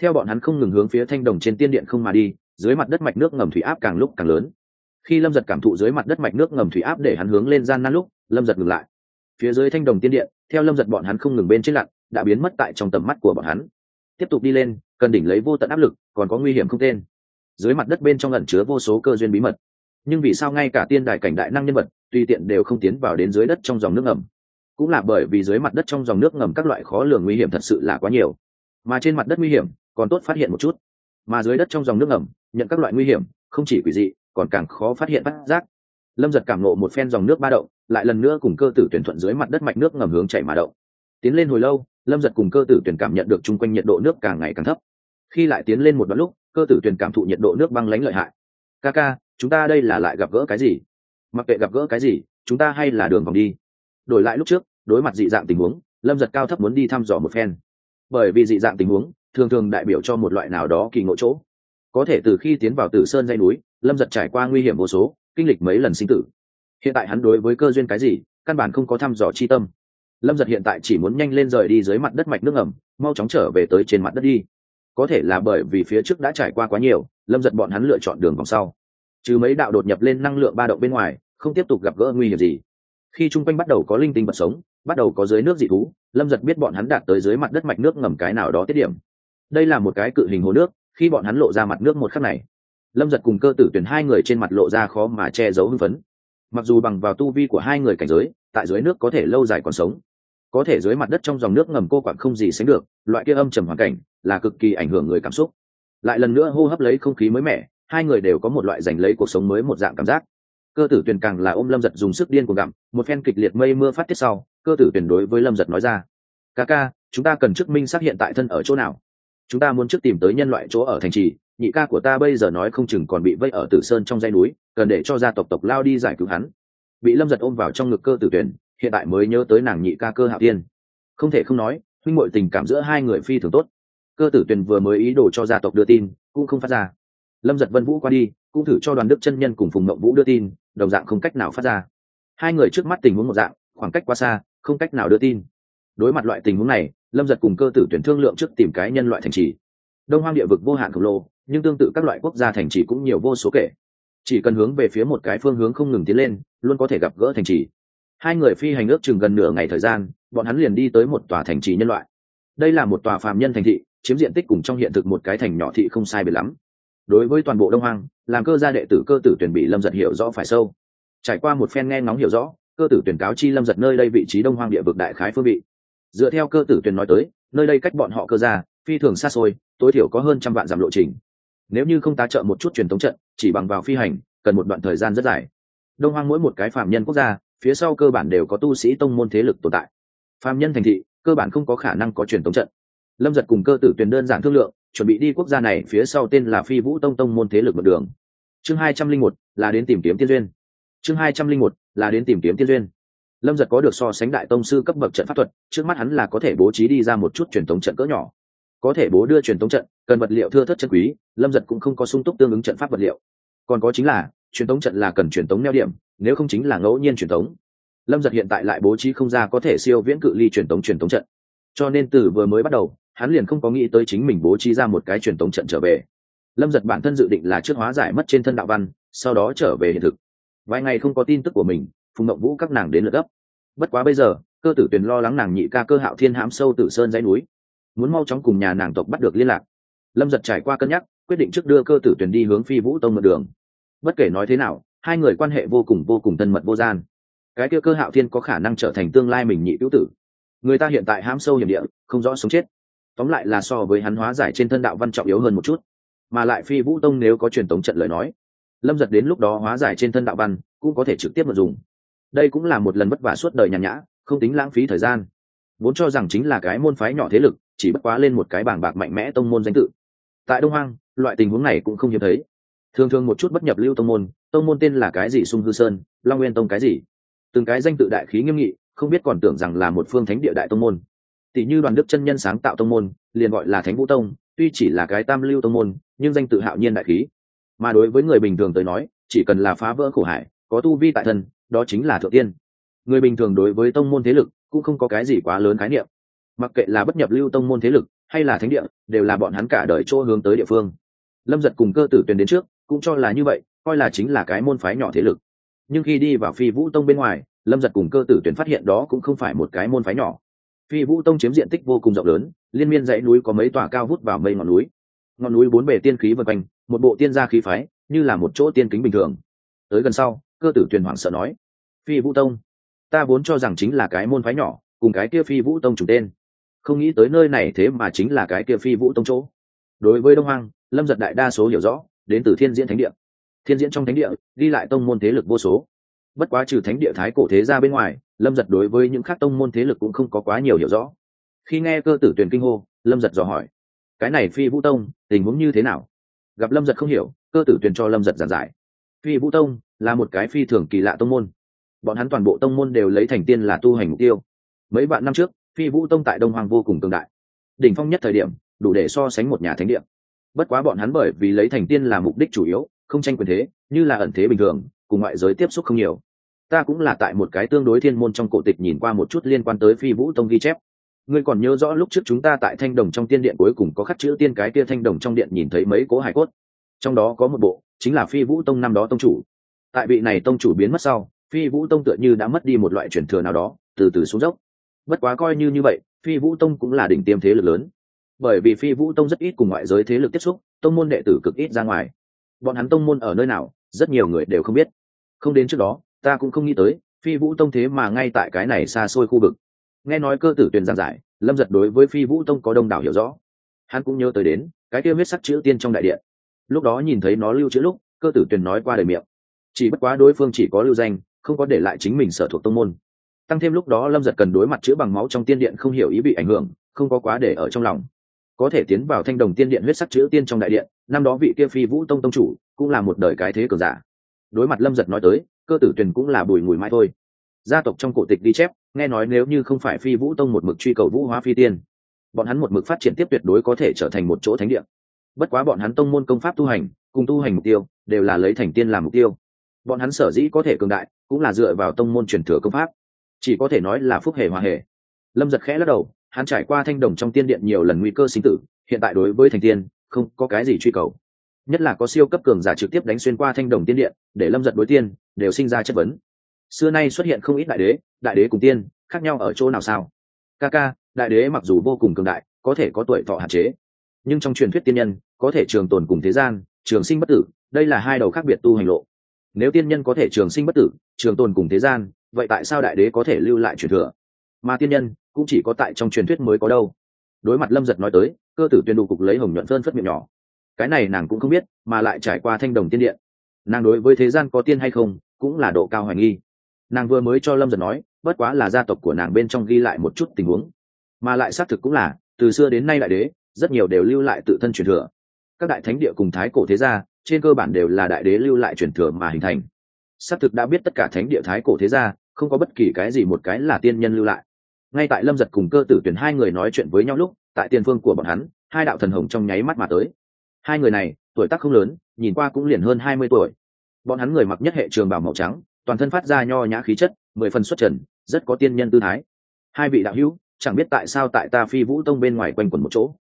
S1: Theo bọn hắn không ngừng hướng phía thanh đồng trên tiên điện không mà đi, dưới mặt đất mạch nước ngầm thủy áp càng lúc càng lớn khi lâm giật cảm thụ dưới mặt đất mạch nước ngầm thủy áp để hắn hướng lên gian nan lúc, lâm giật ngừng lại. Phía dưới thanh đồng tiên điện, theo lâm giật bọn hắn không ngừng bên trên lặn, đã biến mất tại trong tầm mắt của bọn hắn. Tiếp tục đi lên, cần đỉnh lấy vô tận áp lực, còn có nguy hiểm không tên. Dưới mặt đất bên trong ẩn chứa vô số cơ duyên bí mật. Nhưng vì sao ngay cả tiên đài cảnh đại năng nhân vật, tùy tiện đều không tiến vào đến dưới đất trong dòng nước ngầm? Cũng là bởi vì dưới mặt đất trong dòng nước ngầm các loại khó lường nguy hiểm thật sự là quá nhiều. Mà trên mặt đất nguy hiểm, còn tốt phát hiện một chút. Mà dưới đất trong dòng nước ngầm, nhận các loại nguy hiểm, không chỉ quỷ dị còn càng khó phát hiện phát giác. Lâm giật cảm nộ một phen dòng nước ba động, lại lần nữa cùng cơ tử tuyển thuận dưới mặt đất mạch nước ngầm hướng chảy mà động. Tiến lên hồi lâu, lâm giật cùng cơ tử tuyển cảm nhận được chung quanh nhiệt độ nước càng ngày càng thấp. Khi lại tiến lên một đoạn lúc, cơ tử tuyển cảm thụ nhiệt độ nước băng lánh lợi hại. Ca ca, chúng ta đây là lại gặp gỡ cái gì? Mặc kệ gặp gỡ cái gì, chúng ta hay là đường vòng đi. Đổi lại lúc trước, đối mặt dị dạng tình huống, lâm giật cao thấp muốn đi thăm dò một phen. Bởi vì dị dạng tình huống, thường thường đại biểu cho một loại nào đó kỳ ngộ chỗ có thể từ khi tiến vào tử sơn dây núi, lâm giật trải qua nguy hiểm vô số, kinh lịch mấy lần sinh tử. Hiện tại hắn đối với cơ duyên cái gì, căn bản không có thăm dò chi tâm. Lâm giật hiện tại chỉ muốn nhanh lên rời đi dưới mặt đất mạch nước ẩm mau chóng trở về tới trên mặt đất đi. Có thể là bởi vì phía trước đã trải qua quá nhiều, lâm giật bọn hắn lựa chọn đường vòng sau. Trừ mấy đạo đột nhập lên năng lượng ba động bên ngoài, không tiếp tục gặp gỡ nguy hiểm gì. Khi chung quanh bắt đầu có linh tinh vật sống, bắt đầu có dưới nước dị thú, lâm giật biết bọn hắn đạt tới dưới mặt đất mạch nước ngầm cái nào đó tiết điểm. Đây là một cái cự hình hồ nước khi bọn hắn lộ ra mặt nước một khắc này, lâm giật cùng cơ tử tuyển hai người trên mặt lộ ra khó mà che giấu hưng phấn. Mặc dù bằng vào tu vi của hai người cảnh giới, tại dưới nước có thể lâu dài còn sống, có thể dưới mặt đất trong dòng nước ngầm cô quặng không gì sánh được, loại kia âm trầm hoàn cảnh là cực kỳ ảnh hưởng người cảm xúc. Lại lần nữa hô hấp lấy không khí mới mẻ, hai người đều có một loại giành lấy cuộc sống mới một dạng cảm giác. Cơ tử tuyền càng là ôm lâm giật dùng sức điên của gặm, một phen kịch liệt mây mưa phát tiết sau, cơ tử tuyền đối với lâm giật nói ra, ca ca, chúng ta cần chứng minh xác hiện tại thân ở chỗ nào? Chúng ta muốn trước tìm tới nhân loại chỗ ở thành trì, nhị ca của ta bây giờ nói không chừng còn bị vây ở tử sơn trong dây núi, cần để cho gia tộc tộc lao đi giải cứu hắn. Bị lâm giật ôm vào trong ngực cơ tử tuyển, hiện tại mới nhớ tới nàng nhị ca cơ hạo tiên. Không thể không nói, huynh mội tình cảm giữa hai người phi thường tốt. Cơ tử tuyền vừa mới ý đồ cho gia tộc đưa tin, cũng không phát ra. Lâm giật vân vũ qua đi, cũng thử cho đoàn đức chân nhân cùng phùng mộng vũ đưa tin, đồng dạng không cách nào phát ra. Hai người trước mắt tình huống một dạng, khoảng cách quá xa, không cách nào đưa tin. Đối mặt loại tình huống này lâm giật cùng cơ tử tuyển thương lượng trước tìm cái nhân loại thành trì. Đông hoang địa vực vô hạn khổng lồ, nhưng tương tự các loại quốc gia thành trì cũng nhiều vô số kể. Chỉ cần hướng về phía một cái phương hướng không ngừng tiến lên, luôn có thể gặp gỡ thành trì. Hai người phi hành ước chừng gần nửa ngày thời gian, bọn hắn liền đi tới một tòa thành trì nhân loại. Đây là một tòa phàm nhân thành thị, chiếm diện tích cùng trong hiện thực một cái thành nhỏ thị không sai biệt lắm. Đối với toàn bộ đông hoang, làm cơ gia đệ tử cơ tử tuyển bị lâm giật hiểu rõ phải sâu. Trải qua một phen nghe ngóng hiểu rõ, cơ tử tuyển cáo chi lâm giật nơi đây vị trí đông hoang địa vực đại khái phương vị dựa theo cơ tử tuyền nói tới nơi đây cách bọn họ cơ ra, phi thường xa xôi tối thiểu có hơn trăm vạn dặm lộ trình. Nếu như không tá trợ một chút truyền thống trận chỉ bằng vào phi hành cần một đoạn thời gian rất dài. Đông hoang mỗi một cái phạm nhân quốc gia phía sau cơ bản đều có tu sĩ tông môn thế lực tồn tại. Phạm nhân thành thị cơ bản không có khả năng có truyền thống trận. Lâm giật cùng cơ tử tuyền đơn giản thương lượng chuẩn bị đi quốc gia này phía sau tên là phi vũ tông tông môn thế lực một đường. Chương hai trăm linh một là đến tìm kiếm tiên duyên. Chương hai trăm linh một là đến tìm kiếm tiên duyên lâm giật có được so sánh đại tông sư cấp bậc trận pháp thuật, trước mắt hắn là có thể bố trí đi ra một chút truyền thống trận cỡ nhỏ. Có thể bố đưa truyền thống trận, cần vật liệu thưa thất chân quý, lâm giật cũng không có sung túc tương ứng trận pháp vật liệu. Còn có chính là, truyền thống trận là cần truyền thống neo điểm, nếu không chính là ngẫu nhiên truyền thống. Lâm giật hiện tại lại bố trí không ra có thể siêu viễn cự ly truyền thống truyền thống trận. Cho nên từ vừa mới bắt đầu, hắn liền không có nghĩ tới chính mình bố trí ra một cái truyền thống trận trở về. Lâm giật bản thân dự định là trước hóa giải mất trên thân đạo văn, sau đó trở về hiện thực. Vài ngày không có tin tức của mình phùng mộng vũ các nàng đến lượt gấp. Bất quá bây giờ, cơ tử tuyền lo lắng nàng nhị ca cơ hạo thiên hãm sâu tử sơn dãy núi. Muốn mau chóng cùng nhà nàng tộc bắt được liên lạc. Lâm giật trải qua cân nhắc, quyết định trước đưa cơ tử tuyền đi hướng phi vũ tông mượn đường. Bất kể nói thế nào, hai người quan hệ vô cùng vô cùng thân mật vô gian. Cái kia cơ hạo thiên có khả năng trở thành tương lai mình nhị cứu tử. Người ta hiện tại hãm sâu hiểm địa, không rõ sống chết. Tóm lại là so với hắn hóa giải trên thân đạo văn trọng yếu hơn một chút. Mà lại phi vũ tông nếu có truyền tống trận lời nói, lâm giật đến lúc đó hóa giải trên thân đạo văn, cũng có thể trực tiếp mà dùng đây cũng là một lần vất vả suốt đời nhàn nhã, không tính lãng phí thời gian. Vốn cho rằng chính là cái môn phái nhỏ thế lực, chỉ bất quá lên một cái bảng bạc mạnh mẽ tông môn danh tự. Tại đông hoang, loại tình huống này cũng không hiếm thấy. Thường thường một chút bất nhập lưu tông môn tông môn tên là cái gì sung hư sơn, long nguyên tông cái gì? Từng cái danh tự đại khí nghiêm nghị, không biết còn tưởng rằng là một phương thánh địa đại tông môn. Tỷ như đoàn đức chân nhân sáng tạo tông môn, liền gọi là thánh vũ tông, tuy chỉ là cái tam lưu tông môn, nhưng danh tự hạo nhiên đại khí. Mà đối với người bình thường tới nói, chỉ cần là phá vỡ khổ hải, có tu vi tại thân đó chính là thượng tiên. Người bình thường đối với tông môn thế lực cũng không có cái gì quá lớn khái niệm. Mặc kệ là bất nhập lưu tông môn thế lực hay là thánh địa, đều là bọn hắn cả đời chỗ hướng tới địa phương. Lâm giật cùng cơ tử tuyền đến trước cũng cho là như vậy, coi là chính là cái môn phái nhỏ thế lực. Nhưng khi đi vào phi vũ tông bên ngoài, lâm giật cùng cơ tử tuyền phát hiện đó cũng không phải một cái môn phái nhỏ. Phi vũ tông chiếm diện tích vô cùng rộng lớn, liên miên dãy núi có mấy tòa cao vút vào mây ngọn núi. Ngọn núi bốn bề tiên khí vân quanh, một bộ tiên gia khí phái, như là một chỗ tiên kính bình thường. Tới gần sau, cơ tử tuyền hoảng sợ nói phi vũ tông. Ta vốn cho rằng chính là cái môn phái nhỏ, cùng cái kia phi vũ tông chủ tên. Không nghĩ tới nơi này thế mà chính là cái kia phi vũ tông chỗ. Đối với đông hoang, lâm giật đại đa số hiểu rõ, đến từ thiên diễn thánh địa. Thiên diễn trong thánh địa đi lại tông môn thế lực vô số. Bất quá trừ thánh địa thái cổ thế ra bên ngoài, lâm giật đối với những khác tông môn thế lực cũng không có quá nhiều hiểu rõ. Khi nghe cơ tử tuyển kinh hô, lâm giật dò hỏi, cái này phi vũ tông, tình huống như thế nào? Gặp lâm giật không hiểu, cơ tử tuyển cho lâm giật giản giải, phi vũ tông là một cái phi thường kỳ lạ tông môn bọn hắn toàn bộ tông môn đều lấy thành tiên là tu hành mục tiêu. Mấy vạn năm trước, phi vũ tông tại đông hoàng vô cùng cường đại. Đỉnh phong nhất thời điểm, đủ để so sánh một nhà thánh địa. Bất quá bọn hắn bởi vì lấy thành tiên là mục đích chủ yếu, không tranh quyền thế, như là ẩn thế bình thường, cùng ngoại giới tiếp xúc không nhiều. Ta cũng là tại một cái tương đối thiên môn trong cổ tịch nhìn qua một chút liên quan tới phi vũ tông ghi chép. Ngươi còn nhớ rõ lúc trước chúng ta tại thanh đồng trong tiên điện cuối cùng có khắc chữ tiên cái kia thanh đồng trong điện nhìn thấy mấy cố hải cốt? Trong đó có một bộ, chính là phi vũ tông năm đó tông chủ. Tại vị này tông chủ biến mất sau phi vũ tông tựa như đã mất đi một loại truyền thừa nào đó, từ từ xuống dốc. Bất quá coi như như vậy, phi vũ tông cũng là đỉnh tiêm thế lực lớn. Bởi vì phi vũ tông rất ít cùng ngoại giới thế lực tiếp xúc, tông môn đệ tử cực ít ra ngoài. Bọn hắn tông môn ở nơi nào, rất nhiều người đều không biết. Không đến trước đó, ta cũng không nghĩ tới, phi vũ tông thế mà ngay tại cái này xa xôi khu vực. Nghe nói cơ tử tuyền giảng giải, lâm giật đối với phi vũ tông có đông đảo hiểu rõ. Hắn cũng nhớ tới đến, cái kia huyết sắc chữ tiên trong đại điện. Lúc đó nhìn thấy nó lưu chữ lúc, cơ tử tuyền nói qua đời miệng. Chỉ bất quá đối phương chỉ có lưu danh không có để lại chính mình sở thuộc tông môn. Tăng thêm lúc đó lâm giật cần đối mặt chữa bằng máu trong tiên điện không hiểu ý bị ảnh hưởng, không có quá để ở trong lòng. Có thể tiến vào thanh đồng tiên điện huyết sắc chữ tiên trong đại điện, năm đó vị kia phi vũ tông tông chủ cũng là một đời cái thế cường giả. Đối mặt lâm giật nói tới, cơ tử tuyền cũng là bùi mùi mãi thôi. Gia tộc trong cổ tịch đi chép, nghe nói nếu như không phải phi vũ tông một mực truy cầu vũ hóa phi tiên, bọn hắn một mực phát triển tiếp tuyệt đối có thể trở thành một chỗ thánh địa. Bất quá bọn hắn tông môn công pháp tu hành, cùng tu hành mục tiêu, đều là lấy thành tiên làm mục tiêu bọn hắn sở dĩ có thể cường đại, cũng là dựa vào tông môn truyền thừa công pháp. Chỉ có thể nói là phúc hề hòa hề lâm giật khẽ lắc đầu, hắn trải qua thanh đồng trong tiên điện nhiều lần nguy cơ sinh tử, hiện tại đối với thành tiên, không có cái gì truy cầu. Nhất là có siêu cấp cường giả trực tiếp đánh xuyên qua thanh đồng tiên điện, để lâm giật đối tiên, đều sinh ra chất vấn. Xưa nay xuất hiện không ít đại đế đại đế cùng tiên, khác nhau ở chỗ nào sao? Ca ca, đại đế mặc dù vô cùng cường đại, có thể có tuổi thọ hạn chế. Nhưng trong truyền thuyết tiên nhân, có thể trường tồn cùng thế gian, trường sinh bất tử, đây là hai đầu khác biệt tu hành lộ nếu tiên nhân có thể trường sinh bất tử, trường tồn cùng thế gian, vậy tại sao đại đế có thể lưu lại truyền thừa? Mà tiên nhân cũng chỉ có tại trong truyền thuyết mới có đâu. Đối mặt lâm giật nói tới, cơ tử tuyên đủ cục lấy hồng nhuận phơn phất miệng nhỏ. Cái này nàng cũng không biết, mà lại trải qua thanh đồng tiên điện. Nàng đối với thế gian có tiên hay không, cũng là độ cao hoài nghi. Nàng vừa mới cho lâm giật nói, bất quá là gia tộc của nàng bên trong ghi lại một chút tình huống. Mà lại xác thực cũng là, từ xưa đến nay đại đế, rất nhiều đều lưu lại tự thân truyền thừa. Các đại thánh địa cùng thái cổ thế gia trên cơ bản đều là đại đế lưu lại truyền thừa mà hình thành. Xác thực đã biết tất cả thánh địa thái cổ thế gia, không có bất kỳ cái gì một cái là tiên nhân lưu lại. Ngay tại lâm giật cùng cơ tử tuyển hai người nói chuyện với nhau lúc, tại tiền phương của bọn hắn, hai đạo thần hồng trong nháy mắt mà tới. Hai người này, tuổi tác không lớn, nhìn qua cũng liền hơn hai mươi tuổi. Bọn hắn người mặc nhất hệ trường bảo màu trắng, toàn thân phát ra nho nhã khí chất, mười phần xuất trần, rất có tiên nhân tư thái. Hai vị đạo hữu, chẳng biết tại sao tại ta phi vũ tông bên ngoài quanh quẩn một chỗ.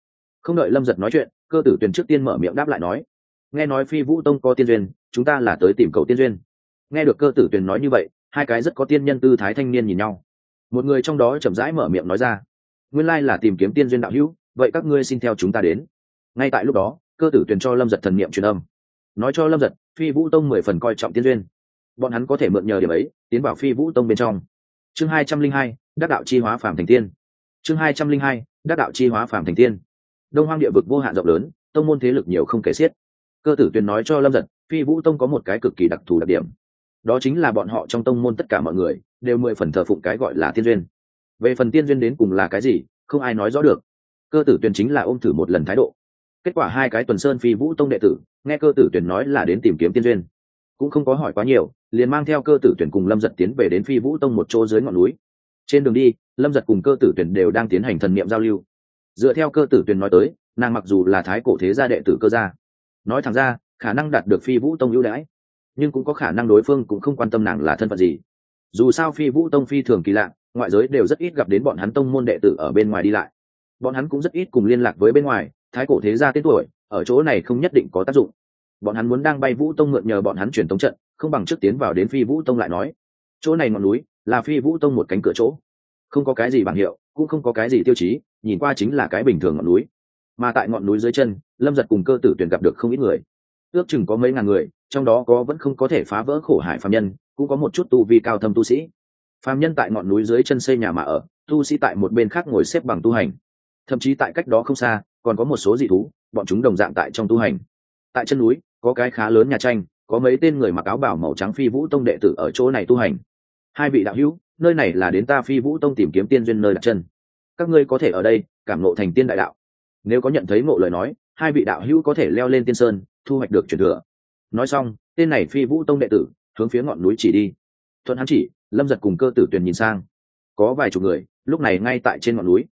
S1: Không đợi lâm giật nói chuyện, cơ tử tuyền trước tiên mở miệng đáp lại nói nghe nói phi vũ tông có tiên duyên, chúng ta là tới tìm cầu tiên duyên. Nghe được cơ tử tuyền nói như vậy, hai cái rất có tiên nhân tư thái thanh niên nhìn nhau. Một người trong đó chậm rãi mở miệng nói ra, nguyên lai là tìm kiếm tiên duyên đạo hữu, vậy các ngươi xin theo chúng ta đến. Ngay tại lúc đó, cơ tử tuyền cho lâm giật thần niệm truyền âm. Nói cho lâm giật, phi vũ tông mười phần coi trọng tiên duyên. Bọn hắn có thể mượn nhờ điểm ấy, tiến vào phi vũ tông bên trong. Chương hai trăm linh hai, đắc đạo chi hóa phàm thành tiên. Chương hai trăm linh hai, đắc đạo chi hóa phàm thành tiên. Đông hoang địa vực vô hạn rộng lớn, tông môn thế lực nhiều không kể xiết cơ tử tuyền nói cho lâm giật, phi vũ tông có một cái cực kỳ đặc thù đặc điểm. Đó chính là bọn họ trong tông môn tất cả mọi người đều mười phần thờ phụng cái gọi là tiên duyên. Về phần tiên duyên đến cùng là cái gì, không ai nói rõ được. Cơ tử tuyền chính là ôm thử một lần thái độ. Kết quả hai cái tuần sơn phi vũ tông đệ tử, nghe cơ tử tuyền nói là đến tìm kiếm tiên duyên. Cũng không có hỏi quá nhiều, liền mang theo cơ tử tuyển cùng lâm giật tiến về đến phi vũ tông một chỗ dưới ngọn núi. Trên đường đi, lâm giật cùng cơ tử tuyển đều đang tiến hành thần niệm giao lưu. Dựa theo cơ tử tuyển nói tới, nàng mặc dù là thái cổ thế gia đệ tử cơ gia nói thẳng ra, khả năng đạt được phi vũ tông ưu đãi, nhưng cũng có khả năng đối phương cũng không quan tâm nàng là thân phận gì. Dù sao phi vũ tông phi thường kỳ lạ, ngoại giới đều rất ít gặp đến bọn hắn tông môn đệ tử ở bên ngoài đi lại. Bọn hắn cũng rất ít cùng liên lạc với bên ngoài, thái cổ thế gia tên tuổi, ở chỗ này không nhất định có tác dụng. Bọn hắn muốn đang bay vũ tông mượn nhờ bọn hắn chuyển tống trận, không bằng trước tiến vào đến phi vũ tông lại nói. Chỗ này ngọn núi là phi vũ tông một cánh cửa chỗ. Không có cái gì bảng hiệu, cũng không có cái gì tiêu chí, nhìn qua chính là cái bình thường ngọn núi mà tại ngọn núi dưới chân, lâm giật cùng cơ tử tuyển gặp được không ít người. Ước chừng có mấy ngàn người, trong đó có vẫn không có thể phá vỡ khổ hải phạm nhân, cũng có một chút tu vi cao thâm tu sĩ. Phạm nhân tại ngọn núi dưới chân xây nhà mà ở, tu sĩ tại một bên khác ngồi xếp bằng tu hành. Thậm chí tại cách đó không xa, còn có một số dị thú, bọn chúng đồng dạng tại trong tu hành. Tại chân núi, có cái khá lớn nhà tranh, có mấy tên người mặc áo bảo màu trắng phi vũ tông đệ tử ở chỗ này tu hành. Hai vị đạo hữu, nơi này là đến ta phi vũ tông tìm kiếm tiên duyên nơi đặt chân. Các ngươi có thể ở đây, cảm ngộ thành tiên đại đạo nếu có nhận thấy ngộ lời nói, hai vị đạo hữu có thể leo lên tiên sơn, thu hoạch được truyền thừa. Nói xong, tên này phi vũ tông đệ tử, hướng phía ngọn núi chỉ đi. Thuận hắn chỉ, lâm giật cùng cơ tử tuyền nhìn sang. Có vài chục người, lúc này ngay tại trên ngọn núi.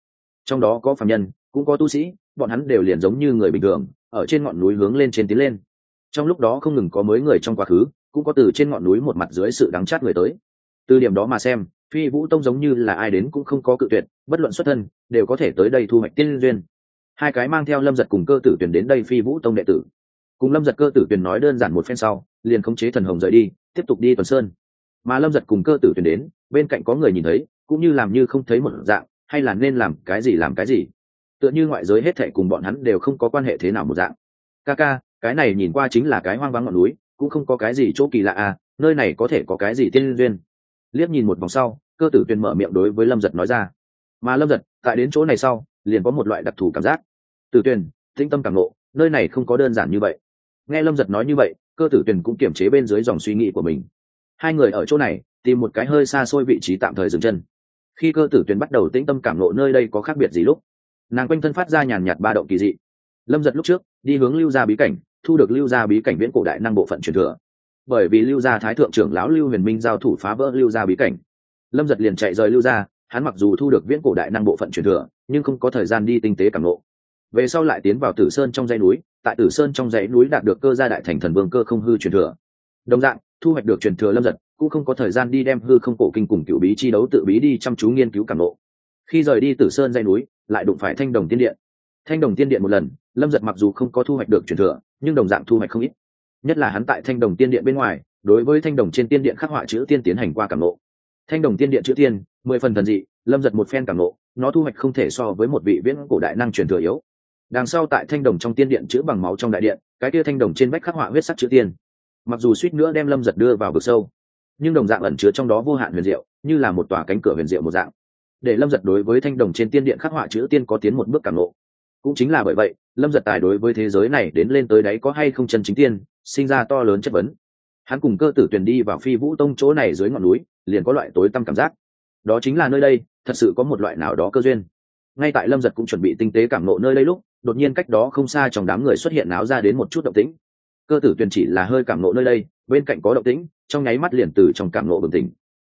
S1: Trong đó có phạm nhân, cũng có tu sĩ, bọn hắn đều liền giống như người bình thường, ở trên ngọn núi hướng lên trên tiến lên. Trong lúc đó không ngừng có mới người trong quá khứ, cũng có từ trên ngọn núi một mặt dưới sự đắng chát người tới. Từ điểm đó mà xem, phi vũ tông giống như là ai đến cũng không có cự tuyệt, bất luận xuất thân, đều có thể tới đây thu hoạch tiên duyên hai cái mang theo lâm giật cùng cơ tử tuyển đến đây phi vũ tông đệ tử. Cùng lâm giật cơ tử tuyển nói đơn giản một phen sau, liền khống chế thần hồng rời đi, tiếp tục đi tuần sơn. Mà lâm giật cùng cơ tử tuyển đến, bên cạnh có người nhìn thấy, cũng như làm như không thấy một dạng, hay là nên làm cái gì làm cái gì. Tựa như ngoại giới hết thệ cùng bọn hắn đều không có quan hệ thế nào một dạng. Ca ca, cái này nhìn qua chính là cái hoang vắng ngọn núi, cũng không có cái gì chỗ kỳ lạ à nơi này có thể có cái gì tiên duyên. Liếc nhìn một vòng sau, cơ tử tuyền mở miệng đối với lâm giật nói ra. Mà lâm giật, tại đến chỗ này sau liền có một loại đặc thù cảm giác. Tử tuyền, tĩnh tâm cảm lộ nơi này không có đơn giản như vậy. Nghe lâm giật nói như vậy, cơ tử tuyền cũng kiềm chế bên dưới dòng suy nghĩ của mình. Hai người ở chỗ này, tìm một cái hơi xa xôi vị trí tạm thời dừng chân. Khi cơ tử tuyền bắt đầu tĩnh tâm cảm lộ nơi đây có khác biệt gì lúc, nàng quanh thân phát ra nhàn nhạt ba động kỳ dị. Lâm giật lúc trước, đi hướng lưu gia bí cảnh, thu được lưu gia bí cảnh viễn cổ đại năng bộ phận truyền thừa. Bởi vì lưu gia thái thượng trưởng lão lưu huyền minh giao thủ phá vỡ lưu gia bí cảnh, lâm giật liền chạy rời lưu gia hắn mặc dù thu được viễn cổ đại năng bộ phận truyền thừa, nhưng không có thời gian đi tinh tế cảm lộ về sau lại tiến vào tử sơn trong dãy núi, tại tử sơn trong dãy núi đạt được cơ gia đại thành thần vương cơ không hư truyền thừa. Đồng dạng, thu hoạch được truyền thừa lâm giật, cũng không có thời gian đi đem hư không cổ kinh cùng cựu bí chi đấu tự bí đi chăm chú nghiên cứu cảm lộ khi rời đi tử sơn dãy núi, lại đụng phải thanh đồng tiên điện. Thanh đồng tiên điện một lần, lâm giật mặc dù không có thu hoạch được truyền thừa, nhưng đồng dạng thu hoạch không ít. Nhất là hắn tại thanh đồng tiên điện bên ngoài, đối với thanh đồng trên tiên điện khắc họa chữ tiên tiến hành qua cảm lộ thanh đồng tiên điện chữ tiên, mười phần thần dị, lâm giật một phen cảm lộ nó thu hoạch không thể so với một vị viễn cổ đại năng truyền thừa yếu. Đằng sau tại thanh đồng trong tiên điện chữ bằng máu trong đại điện, cái kia thanh đồng trên vách khắc họa huyết sắc chữ tiên. Mặc dù suýt nữa đem lâm giật đưa vào vực sâu, nhưng đồng dạng ẩn chứa trong đó vô hạn huyền diệu, như là một tòa cánh cửa huyền diệu một dạng. Để lâm giật đối với thanh đồng trên tiên điện khắc họa chữ tiên có tiến một bước cảm lộ cũng chính là bởi vậy, lâm giật tài đối với thế giới này đến lên tới đấy có hay không chân chính tiên, sinh ra to lớn chất vấn. Hắn cùng cơ tử tuyển đi vào phi vũ tông chỗ này dưới ngọn núi liền có loại tối tăm cảm giác. Đó chính là nơi đây, thật sự có một loại nào đó cơ duyên. Ngay tại lâm giật cũng chuẩn bị tinh tế cảm nộ nơi đây lúc, đột nhiên cách đó không xa trong đám người xuất hiện náo ra đến một chút động tĩnh. Cơ tử Tuyền chỉ là hơi cảm nộ nơi đây, bên cạnh có động tĩnh, trong nháy mắt liền từ trong cảm nộ bừng tỉnh.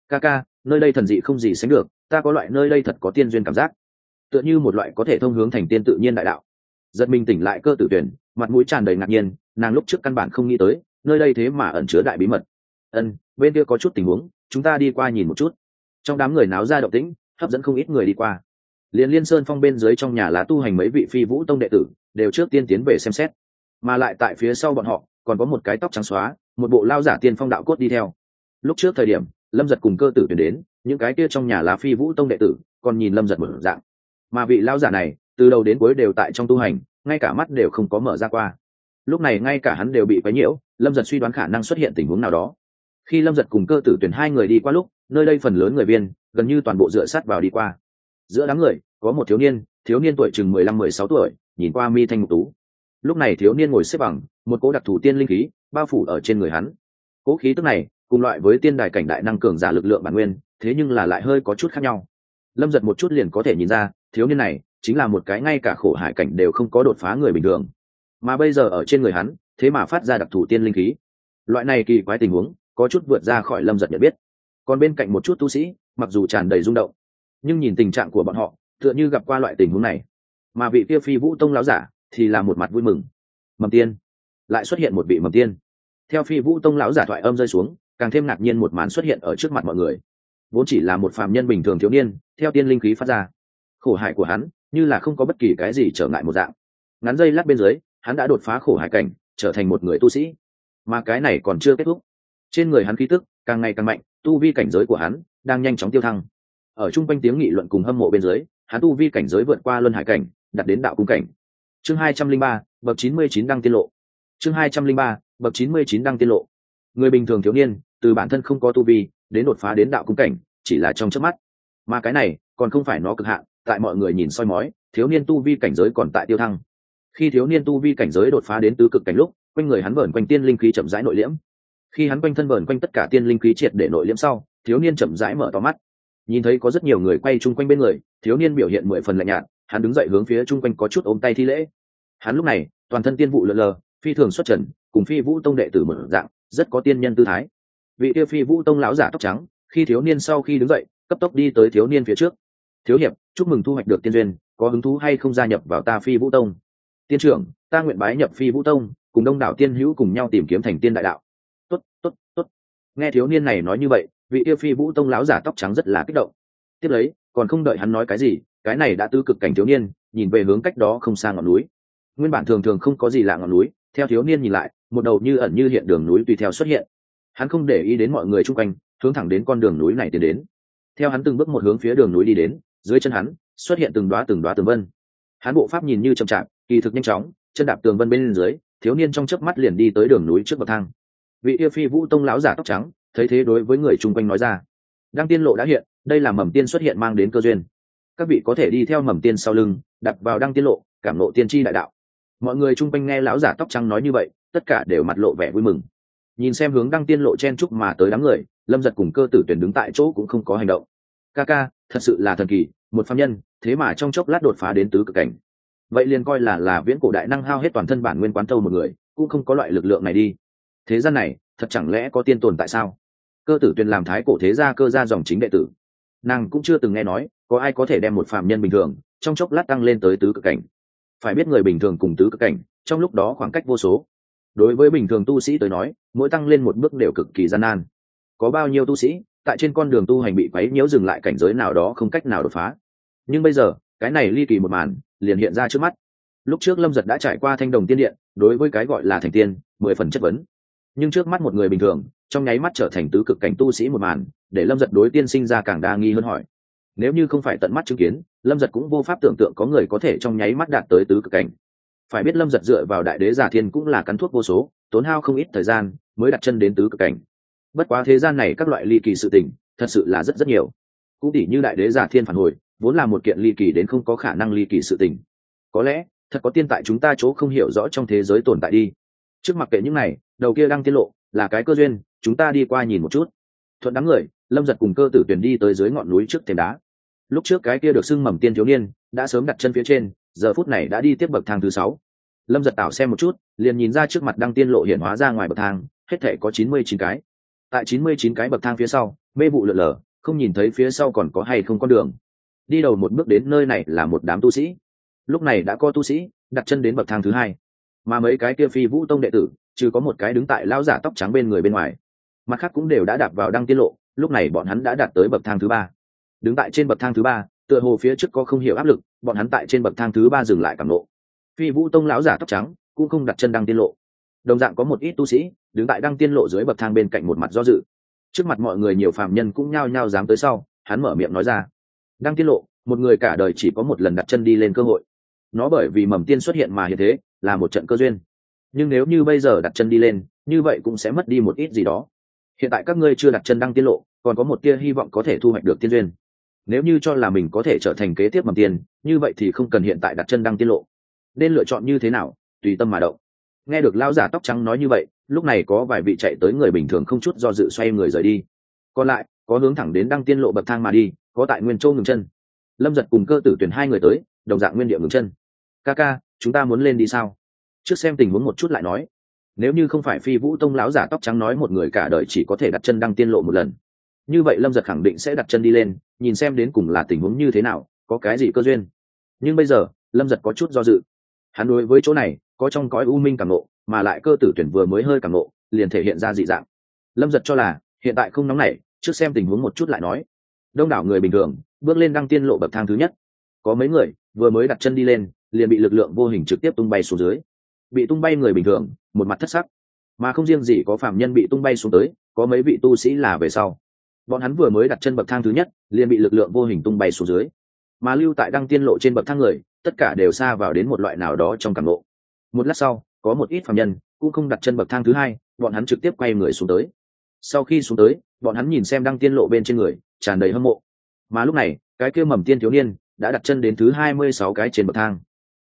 S1: Ca ca, nơi đây thần dị không gì sánh được, ta có loại nơi đây thật có tiên duyên cảm giác. Tựa như một loại có thể thông hướng thành tiên tự nhiên đại đạo. Giật mình tỉnh lại cơ tử tuyển mặt mũi tràn đầy ngạc nhiên, nàng lúc trước căn bản không nghĩ tới, nơi đây thế mà ẩn chứa đại bí mật. Ân, bên kia có chút tình huống chúng ta đi qua nhìn một chút. Trong đám người náo ra động tĩnh, hấp dẫn không ít người đi qua. Liền liên sơn phong bên dưới trong nhà lá tu hành mấy vị phi vũ tông đệ tử, đều trước tiên tiến về xem xét. Mà lại tại phía sau bọn họ, còn có một cái tóc trắng xóa, một bộ lao giả tiên phong đạo cốt đi theo. Lúc trước thời điểm, lâm giật cùng cơ tử tuyển đến, những cái kia trong nhà lá phi vũ tông đệ tử, còn nhìn lâm giật mở dạng. Mà vị lao giả này, từ đầu đến cuối đều tại trong tu hành, ngay cả mắt đều không có mở ra qua. Lúc này ngay cả hắn đều bị quấy nhiễu, lâm giật suy đoán khả năng xuất hiện tình huống nào đó khi lâm giật cùng cơ tử tuyển hai người đi qua lúc, nơi đây phần lớn người viên, gần như toàn bộ dựa sát vào đi qua. Giữa đám người, có một thiếu niên thiếu niên tuổi chừng mười lăm, mười sáu tuổi, nhìn qua mi thanh mục tú. Lúc này thiếu niên ngồi xếp bằng, một cỗ đặc thủ tiên linh khí, bao phủ ở trên người hắn. Cỗ khí tức này, cùng loại với tiên đài cảnh đại năng cường giả lực lượng bản nguyên, thế nhưng là lại hơi có chút khác nhau. Lâm giật một chút liền có thể nhìn ra, thiếu niên này, chính là một cái ngay cả khổ hải cảnh đều không có đột phá người bình thường. Mà bây giờ ở trên người hắn, thế mà phát ra đặc thù tiên linh khí. Loại này kỳ quái tình huống có chút vượt ra khỏi lâm giật nhận biết. Còn bên cạnh một chút tu sĩ, mặc dù tràn đầy rung động, nhưng nhìn tình trạng của bọn họ, tựa như gặp qua loại tình huống này. Mà vị tiêu phi vũ tông láo giả thì là một mặt vui mừng. Mầm tiên. Lại xuất hiện một vị mầm tiên. Theo phi vũ tông lão giả thoại âm rơi xuống, càng thêm ngạc nhiên một màn xuất hiện ở trước mặt mọi người. Vốn chỉ là một phàm nhân bình thường thiếu niên, theo tiên linh khí phát ra. Khổ hại của hắn, như là không có bất kỳ cái gì trở ngại một dạng. Ngắn dây lát bên dưới, hắn đã đột phá khổ hại cảnh, trở thành một người tu sĩ. Mà cái này còn chưa kết thúc trên người hắn khí tức càng ngày càng mạnh, tu vi cảnh giới của hắn đang nhanh chóng tiêu thăng. Ở chung quanh tiếng nghị luận cùng hâm mộ bên dưới, hắn tu vi cảnh giới vượt qua luân hải cảnh đặt đến đạo cung cảnh. Chương hai trăm linh ba, bậc chín mươi chín đăng tiết lộ. Chương hai trăm linh ba, bậc chín mươi chín đăng tiết lộ. Người bình thường thiếu niên, từ bản thân không có tu vi, đến đột phá đến đạo cung cảnh, chỉ là trong chớp mắt. Mà cái này còn không phải nó cực hạn, tại mọi người nhìn soi mói, thiếu niên tu vi cảnh giới còn tại tiêu thăng. Khi thiếu niên tu vi cảnh giới đột phá đến tứ cực cảnh lúc, quanh người hắn vờn quanh tiên linh khí chậm rãi nội liễm khi hắn quanh thân vờn quanh tất cả tiên linh khí triệt để nội liễm sau, thiếu niên chậm rãi mở to mắt. Nhìn thấy có rất nhiều người quay chung quanh bên người, thiếu niên biểu hiện mười phần lạnh nhạt, hắn đứng dậy hướng phía chung quanh có chút ôm tay thi lễ. Hắn lúc này, toàn thân tiên vụ lờ lờ, phi thường xuất trần, cùng phi vũ tông đệ tử một dạng, rất có tiên nhân tư thái. Vị tiêu phi vũ tông lão giả tóc trắng, khi thiếu niên sau khi đứng dậy, cấp tốc đi tới thiếu niên phía trước. Thiếu hiệp, chúc mừng thu hoạch được tiên duyên, có hứng thú hay không gia nhập vào ta phi vũ tông? Tiên trưởng, ta nguyện bái nhập phi vũ tông, cùng đông đảo tiên hữu cùng nhau tìm kiếm thành tiên đại đạo tốt tốt tốt. Nghe thiếu niên này nói như vậy, vị yêu phi vũ tông lão giả tóc trắng rất là kích động. Tiếp lấy, còn không đợi hắn nói cái gì, cái này đã tư cực cảnh thiếu niên, nhìn về hướng cách đó không xa ngọn núi. Nguyên bản thường thường không có gì lạ ngọn núi, theo thiếu niên nhìn lại, một đầu như ẩn như hiện đường núi tùy theo xuất hiện. Hắn không để ý đến mọi người chung quanh, hướng thẳng đến con đường núi này tiến đến. Theo hắn từng bước một hướng phía đường núi đi đến, dưới chân hắn, xuất hiện từng đoá từng đoá tường vân. Hắn bộ pháp nhìn như chậm chạp, kỳ thực nhanh chóng, chân đạp tường vân bên dưới, thiếu niên trong chớp mắt liền đi tới đường núi trước bậc thang vị yêu phi vũ tông lão giả tóc trắng, thấy thế đối với người chung quanh nói ra. Đăng tiên lộ đã hiện, đây là mầm tiên xuất hiện mang đến cơ duyên. Các vị có thể đi theo mầm tiên sau lưng, đặt vào đăng tiên lộ, cảm lộ tiên tri đại đạo. Mọi người chung quanh nghe lão giả tóc trắng nói như vậy, tất cả đều mặt lộ vẻ vui mừng. Nhìn xem hướng đăng tiên lộ chen chúc mà tới đám người, lâm giật cùng cơ tử tuyển đứng tại chỗ cũng không có hành động. Ca ca, thật sự là thần kỳ, một phạm nhân, thế mà trong chốc lát đột phá đến tứ cực cảnh. Vậy liền coi là là viễn cổ đại năng hao hết toàn thân bản nguyên quán tâu một người, cũng không có loại lực lượng này đi thế gian này, thật chẳng lẽ có tiên tồn tại sao? Cơ tử tuyền làm thái cổ thế gia cơ gia dòng chính đệ tử. Nàng cũng chưa từng nghe nói, có ai có thể đem một phạm nhân bình thường, trong chốc lát tăng lên tới tứ cực cảnh. Phải biết người bình thường cùng tứ cực cảnh, trong lúc đó khoảng cách vô số. Đối với bình thường tu sĩ tới nói, mỗi tăng lên một bước đều cực kỳ gian nan. Có bao nhiêu tu sĩ, tại trên con đường tu hành bị quấy nhiễu dừng lại cảnh giới nào đó không cách nào đột phá. Nhưng bây giờ, cái này ly kỳ một màn, liền hiện ra trước mắt. Lúc trước lâm giật đã trải qua thanh đồng tiên điện, đối với cái gọi là thành tiên, mười phần chất vấn nhưng trước mắt một người bình thường, trong nháy mắt trở thành tứ cực cảnh tu sĩ một màn, để lâm giật đối tiên sinh ra càng đa nghi hơn hỏi. Nếu như không phải tận mắt chứng kiến, lâm giật cũng vô pháp tưởng tượng có người có thể trong nháy mắt đạt tới tứ cực cảnh. Phải biết lâm giật dựa vào đại đế giả thiên cũng là cắn thuốc vô số, tốn hao không ít thời gian mới đặt chân đến tứ cực cảnh. Bất quá thế gian này các loại ly kỳ sự tình, thật sự là rất rất nhiều. Cũng tỉ như đại đế giả thiên phản hồi, vốn là một kiện ly kỳ đến không có khả năng ly kỳ sự tình. Có lẽ, thật có tiên tại chúng ta chỗ không hiểu rõ trong thế giới tồn tại đi trước mặt kệ những này, đầu kia đang tiết lộ, là cái cơ duyên, chúng ta đi qua nhìn một chút. Thuận đám người, lâm giật cùng cơ tử tuyển đi tới dưới ngọn núi trước thềm đá. Lúc trước cái kia được xưng mầm tiên thiếu niên, đã sớm đặt chân phía trên, giờ phút này đã đi tiếp bậc thang thứ sáu. Lâm giật tảo xem một chút, liền nhìn ra trước mặt đăng tiên lộ hiện hóa ra ngoài bậc thang, hết thể có chín mươi chín cái. Tại chín mươi chín cái bậc thang phía sau, mê vụ lượn lờ, không nhìn thấy phía sau còn có hay không con đường. Đi đầu một bước đến nơi này là một đám tu sĩ. Lúc này đã có tu sĩ, đặt chân đến bậc thang thứ hai mà mấy cái kia phi vũ tông đệ tử chứ có một cái đứng tại lao giả tóc trắng bên người bên ngoài. Mặt khác cũng đều đã đạp vào đăng tiết lộ, lúc này bọn hắn đã đạt tới bậc thang thứ ba. Đứng tại trên bậc thang thứ ba, tựa hồ phía trước có không hiểu áp lực, bọn hắn tại trên bậc thang thứ ba dừng lại cảm lộ phi vũ tông lão giả tóc trắng cũng không đặt chân đăng tiên lộ. Đồng dạng có một ít tu sĩ đứng tại đăng tiên lộ dưới bậc thang bên cạnh một mặt do dự. Trước mặt mọi người nhiều phạm nhân cũng nhao nhao dám tới sau, hắn mở miệng nói ra. Đăng tiên lộ, một người cả đời chỉ có một lần đặt chân đi lên cơ hội. Nó bởi vì mầm tiên xuất hiện mà hiện thế là một trận cơ duyên. Nhưng nếu như bây giờ đặt chân đi lên như vậy cũng sẽ mất đi một ít gì đó. Hiện tại các ngươi chưa đặt chân đăng tiên lộ còn có một tia hy vọng có thể thu hoạch được tiên duyên. Nếu như cho là mình có thể trở thành kế tiếp mầm tiền, như vậy thì không cần hiện tại đặt chân đăng tiên lộ. Nên lựa chọn như thế nào tùy tâm mà động. Nghe được lão giả tóc trắng nói như vậy lúc này có vài vị chạy tới người bình thường không chút do dự xoay người rời đi. Còn lại có hướng thẳng đến đăng tiên lộ bậc thang mà đi có tại nguyên châu ngừng chân. Lâm giật cùng cơ tử tuyển hai người tới đồng dạng nguyên địa ngừng chân. Ca ca chúng ta muốn lên đi sao? Trước xem tình huống một chút lại nói. Nếu như không phải phi vũ tông lão giả tóc trắng nói một người cả đời chỉ có thể đặt chân đăng tiên lộ một lần. Như vậy lâm giật khẳng định sẽ đặt chân đi lên, nhìn xem đến cùng là tình huống như thế nào, có cái gì cơ duyên. Nhưng bây giờ, lâm giật có chút do dự. Hắn đối với chỗ này, có trong cõi u minh càng nộ mà lại cơ tử tuyển vừa mới hơi càng nộ liền thể hiện ra dị dạng. Lâm giật cho là, hiện tại không nóng nảy, trước xem tình huống một chút lại nói. Đông đảo người bình thường, bước lên đăng tiên lộ bậc thang thứ nhất. Có mấy người, vừa mới đặt chân đi lên liền bị lực lượng vô hình trực tiếp tung bay xuống dưới. Bị tung bay người bình thường, một mặt thất sắc. Mà không riêng gì có phạm nhân bị tung bay xuống tới, có mấy vị tu sĩ là về sau. Bọn hắn vừa mới đặt chân bậc thang thứ nhất, liền bị lực lượng vô hình tung bay xuống dưới. Mà lưu tại đăng tiên lộ trên bậc thang người, tất cả đều xa vào đến một loại nào đó trong cảm lộ một lát sau, có một ít phạm nhân cũng không đặt chân bậc thang thứ hai, bọn hắn trực tiếp quay người xuống tới. Sau khi xuống tới, bọn hắn nhìn xem đăng tiên lộ bên trên người, tràn đầy hâm mộ. Mà lúc này, cái kia mầm tiên thiếu niên đã đặt chân đến thứ hai mươi sáu cái trên bậc thang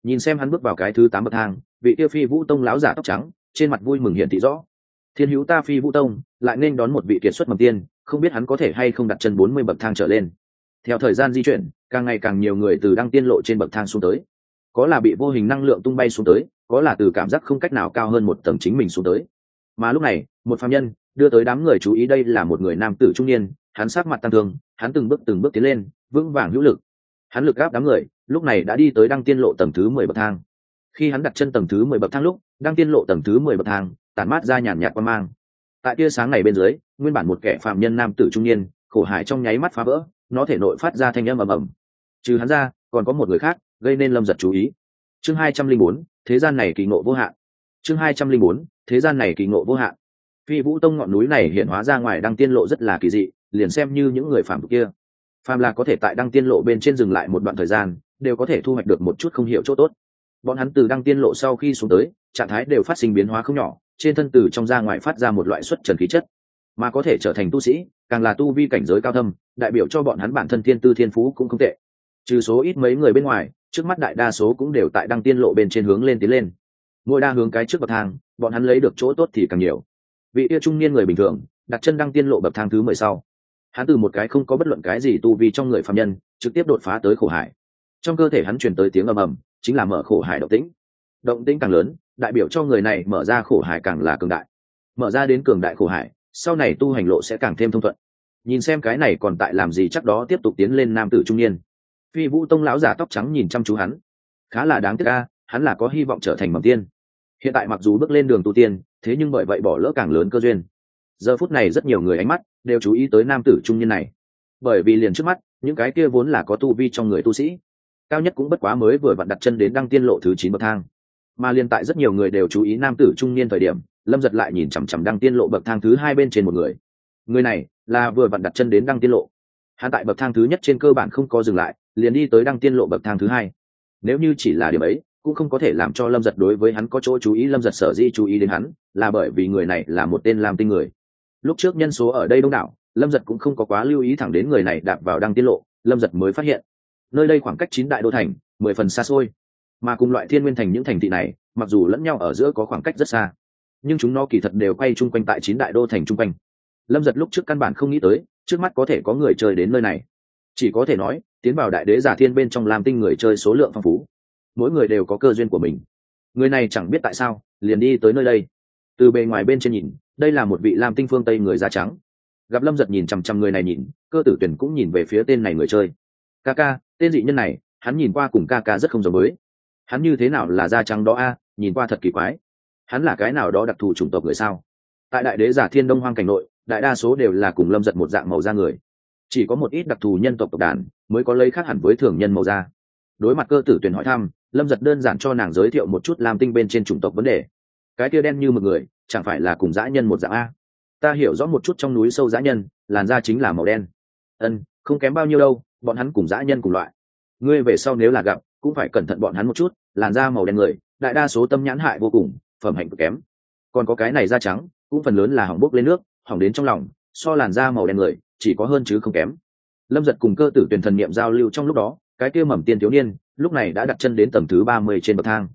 S1: nhìn xem hắn bước vào cái thứ tám bậc thang, vị tiêu phi vũ tông láo giả tóc trắng, trên mặt vui mừng hiện thị rõ. Thiên hữu ta phi vũ tông, lại nên đón một vị kiệt xuất mầm tiên, không biết hắn có thể hay không đặt chân bốn mươi bậc thang trở lên. Theo thời gian di chuyển, càng ngày càng nhiều người từ đăng tiên lộ trên bậc thang xuống tới. Có là bị vô hình năng lượng tung bay xuống tới, có là từ cảm giác không cách nào cao hơn một tầng chính mình xuống tới. Mà lúc này, một phạm nhân đưa tới đám người chú ý đây là một người nam tử trung niên, hắn sát mặt tăng thương, hắn từng bước từng bước tiến lên, vững vàng hữu lực. Hắn lực gáp đám người lúc này đã đi tới đăng tiên lộ tầng thứ mười bậc thang. Khi hắn đặt chân tầng thứ mười bậc thang lúc, đăng tiên lộ tầng thứ mười bậc thang, tản mát ra nhàn nhạt qua mang. Tại tia sáng này bên dưới, nguyên bản một kẻ phạm nhân nam tử trung niên, khổ hại trong nháy mắt phá vỡ, nó thể nội phát ra thanh âm ầm ầm. Trừ hắn ra, còn có một người khác, gây nên lâm giật chú ý. Chương hai trăm linh bốn, thế gian này kỳ ngộ vô hạn. Chương hai trăm linh bốn, thế gian này kỳ ngộ vô hạn. Phi vũ tông ngọn núi này hiện hóa ra ngoài đăng tiên lộ rất là kỳ dị, liền xem như những người phạm kia. Phàm là có thể tại đăng tiên lộ bên trên dừng lại một đoạn thời gian đều có thể thu hoạch được một chút không hiểu chỗ tốt. Bọn hắn từ đăng tiên lộ sau khi xuống tới, trạng thái đều phát sinh biến hóa không nhỏ, trên thân từ trong ra ngoài phát ra một loại xuất trần khí chất. Mà có thể trở thành tu sĩ, càng là tu vi cảnh giới cao thâm, đại biểu cho bọn hắn bản thân thiên tư thiên phú cũng không tệ. Trừ số ít mấy người bên ngoài, trước mắt đại đa số cũng đều tại đăng tiên lộ bên trên hướng lên tiến lên. Mỗi đa hướng cái trước bậc thang, bọn hắn lấy được chỗ tốt thì càng nhiều. Vị yêu trung niên người bình thường, đặt chân đăng tiên lộ bậc thang thứ mười sau. Hắn từ một cái không có bất luận cái gì tu vi trong người phạm nhân, trực tiếp đột phá tới khổ hải trong cơ thể hắn truyền tới tiếng ầm ầm, chính là mở khổ hải động tĩnh. Động tĩnh càng lớn, đại biểu cho người này mở ra khổ hải càng là cường đại. Mở ra đến cường đại khổ hải, sau này tu hành lộ sẽ càng thêm thông thuận. Nhìn xem cái này còn tại làm gì chắc đó tiếp tục tiến lên nam tử trung niên. Phi vũ tông lão giả tóc trắng nhìn chăm chú hắn. Khá là đáng tiếc ca hắn là có hy vọng trở thành mầm tiên. Hiện tại mặc dù bước lên đường tu tiên, thế nhưng bởi vậy bỏ lỡ càng lớn cơ duyên. Giờ phút này rất nhiều người ánh mắt đều chú ý tới nam tử trung niên này. Bởi vì liền trước mắt, những cái kia vốn là có tu vi trong người tu sĩ cao nhất cũng bất quá mới vừa vặn đặt chân đến đăng tiên lộ thứ chín bậc thang. Mà liên tại rất nhiều người đều chú ý nam tử trung niên thời điểm, lâm giật lại nhìn chằm chằm đăng tiên lộ bậc thang thứ hai bên trên một người. Người này là vừa vặn đặt chân đến đăng tiên lộ. Hắn tại bậc thang thứ nhất trên cơ bản không có dừng lại, liền đi tới đăng tiên lộ bậc thang thứ hai. Nếu như chỉ là điểm ấy, cũng không có thể làm cho lâm giật đối với hắn có chỗ chú ý, lâm giật sở di chú ý đến hắn, là bởi vì người này là một tên làm tinh người. Lúc trước nhân số ở đây đông đảo, lâm giật cũng không có quá lưu ý thẳng đến người này đạp vào đăng tiết lộ, lâm giật mới phát hiện nơi đây khoảng cách chín đại đô thành, mười phần xa xôi. Mà cùng loại thiên nguyên thành những thành thị này, mặc dù lẫn nhau ở giữa có khoảng cách rất xa, nhưng chúng nó kỳ thật đều quay chung quanh tại chín đại đô thành chung quanh. Lâm giật lúc trước căn bản không nghĩ tới, trước mắt có thể có người chơi đến nơi này. Chỉ có thể nói, tiến vào đại đế giả thiên bên trong làm tinh người chơi số lượng phong phú. Mỗi người đều có cơ duyên của mình. Người này chẳng biết tại sao, liền đi tới nơi đây. Từ bề ngoài bên trên nhìn, đây là một vị lam tinh phương tây người da trắng. Gặp lâm giật nhìn chằm chằm người này nhìn, cơ tử tuyển cũng nhìn về phía tên này người chơi. Ca ca tên dị nhân này, hắn nhìn qua cùng ca ca rất không giống mới. hắn như thế nào là da trắng đó a? Nhìn qua thật kỳ quái. Hắn là cái nào đó đặc thù chủng tộc người sao? Tại đại đế giả thiên đông hoang cảnh nội, đại đa số đều là cùng lâm giật một dạng màu da người. Chỉ có một ít đặc thù nhân tộc tộc đàn mới có lấy khác hẳn với thường nhân màu da. Đối mặt cơ tử tuyển hỏi thăm, lâm giật đơn giản cho nàng giới thiệu một chút làm tinh bên trên chủng tộc vấn đề. Cái kia đen như một người, chẳng phải là cùng dã nhân một dạng a? Ta hiểu rõ một chút trong núi sâu dã nhân, làn da chính là màu đen. Ân, không kém bao nhiêu đâu bọn hắn cùng dã nhân cùng loại. Ngươi về sau nếu là gặp, cũng phải cẩn thận bọn hắn một chút, làn da màu đen người, đại đa số tâm nhãn hại vô cùng, phẩm hạnh cực kém. Còn có cái này da trắng, cũng phần lớn là hỏng bốc lên nước, hỏng đến trong lòng, so làn da màu đen người, chỉ có hơn chứ không kém. Lâm giật cùng cơ tử tuyển thần niệm giao lưu trong lúc đó, cái kia mầm tiên thiếu niên, lúc này đã đặt chân đến tầng thứ ba mươi trên bậc thang.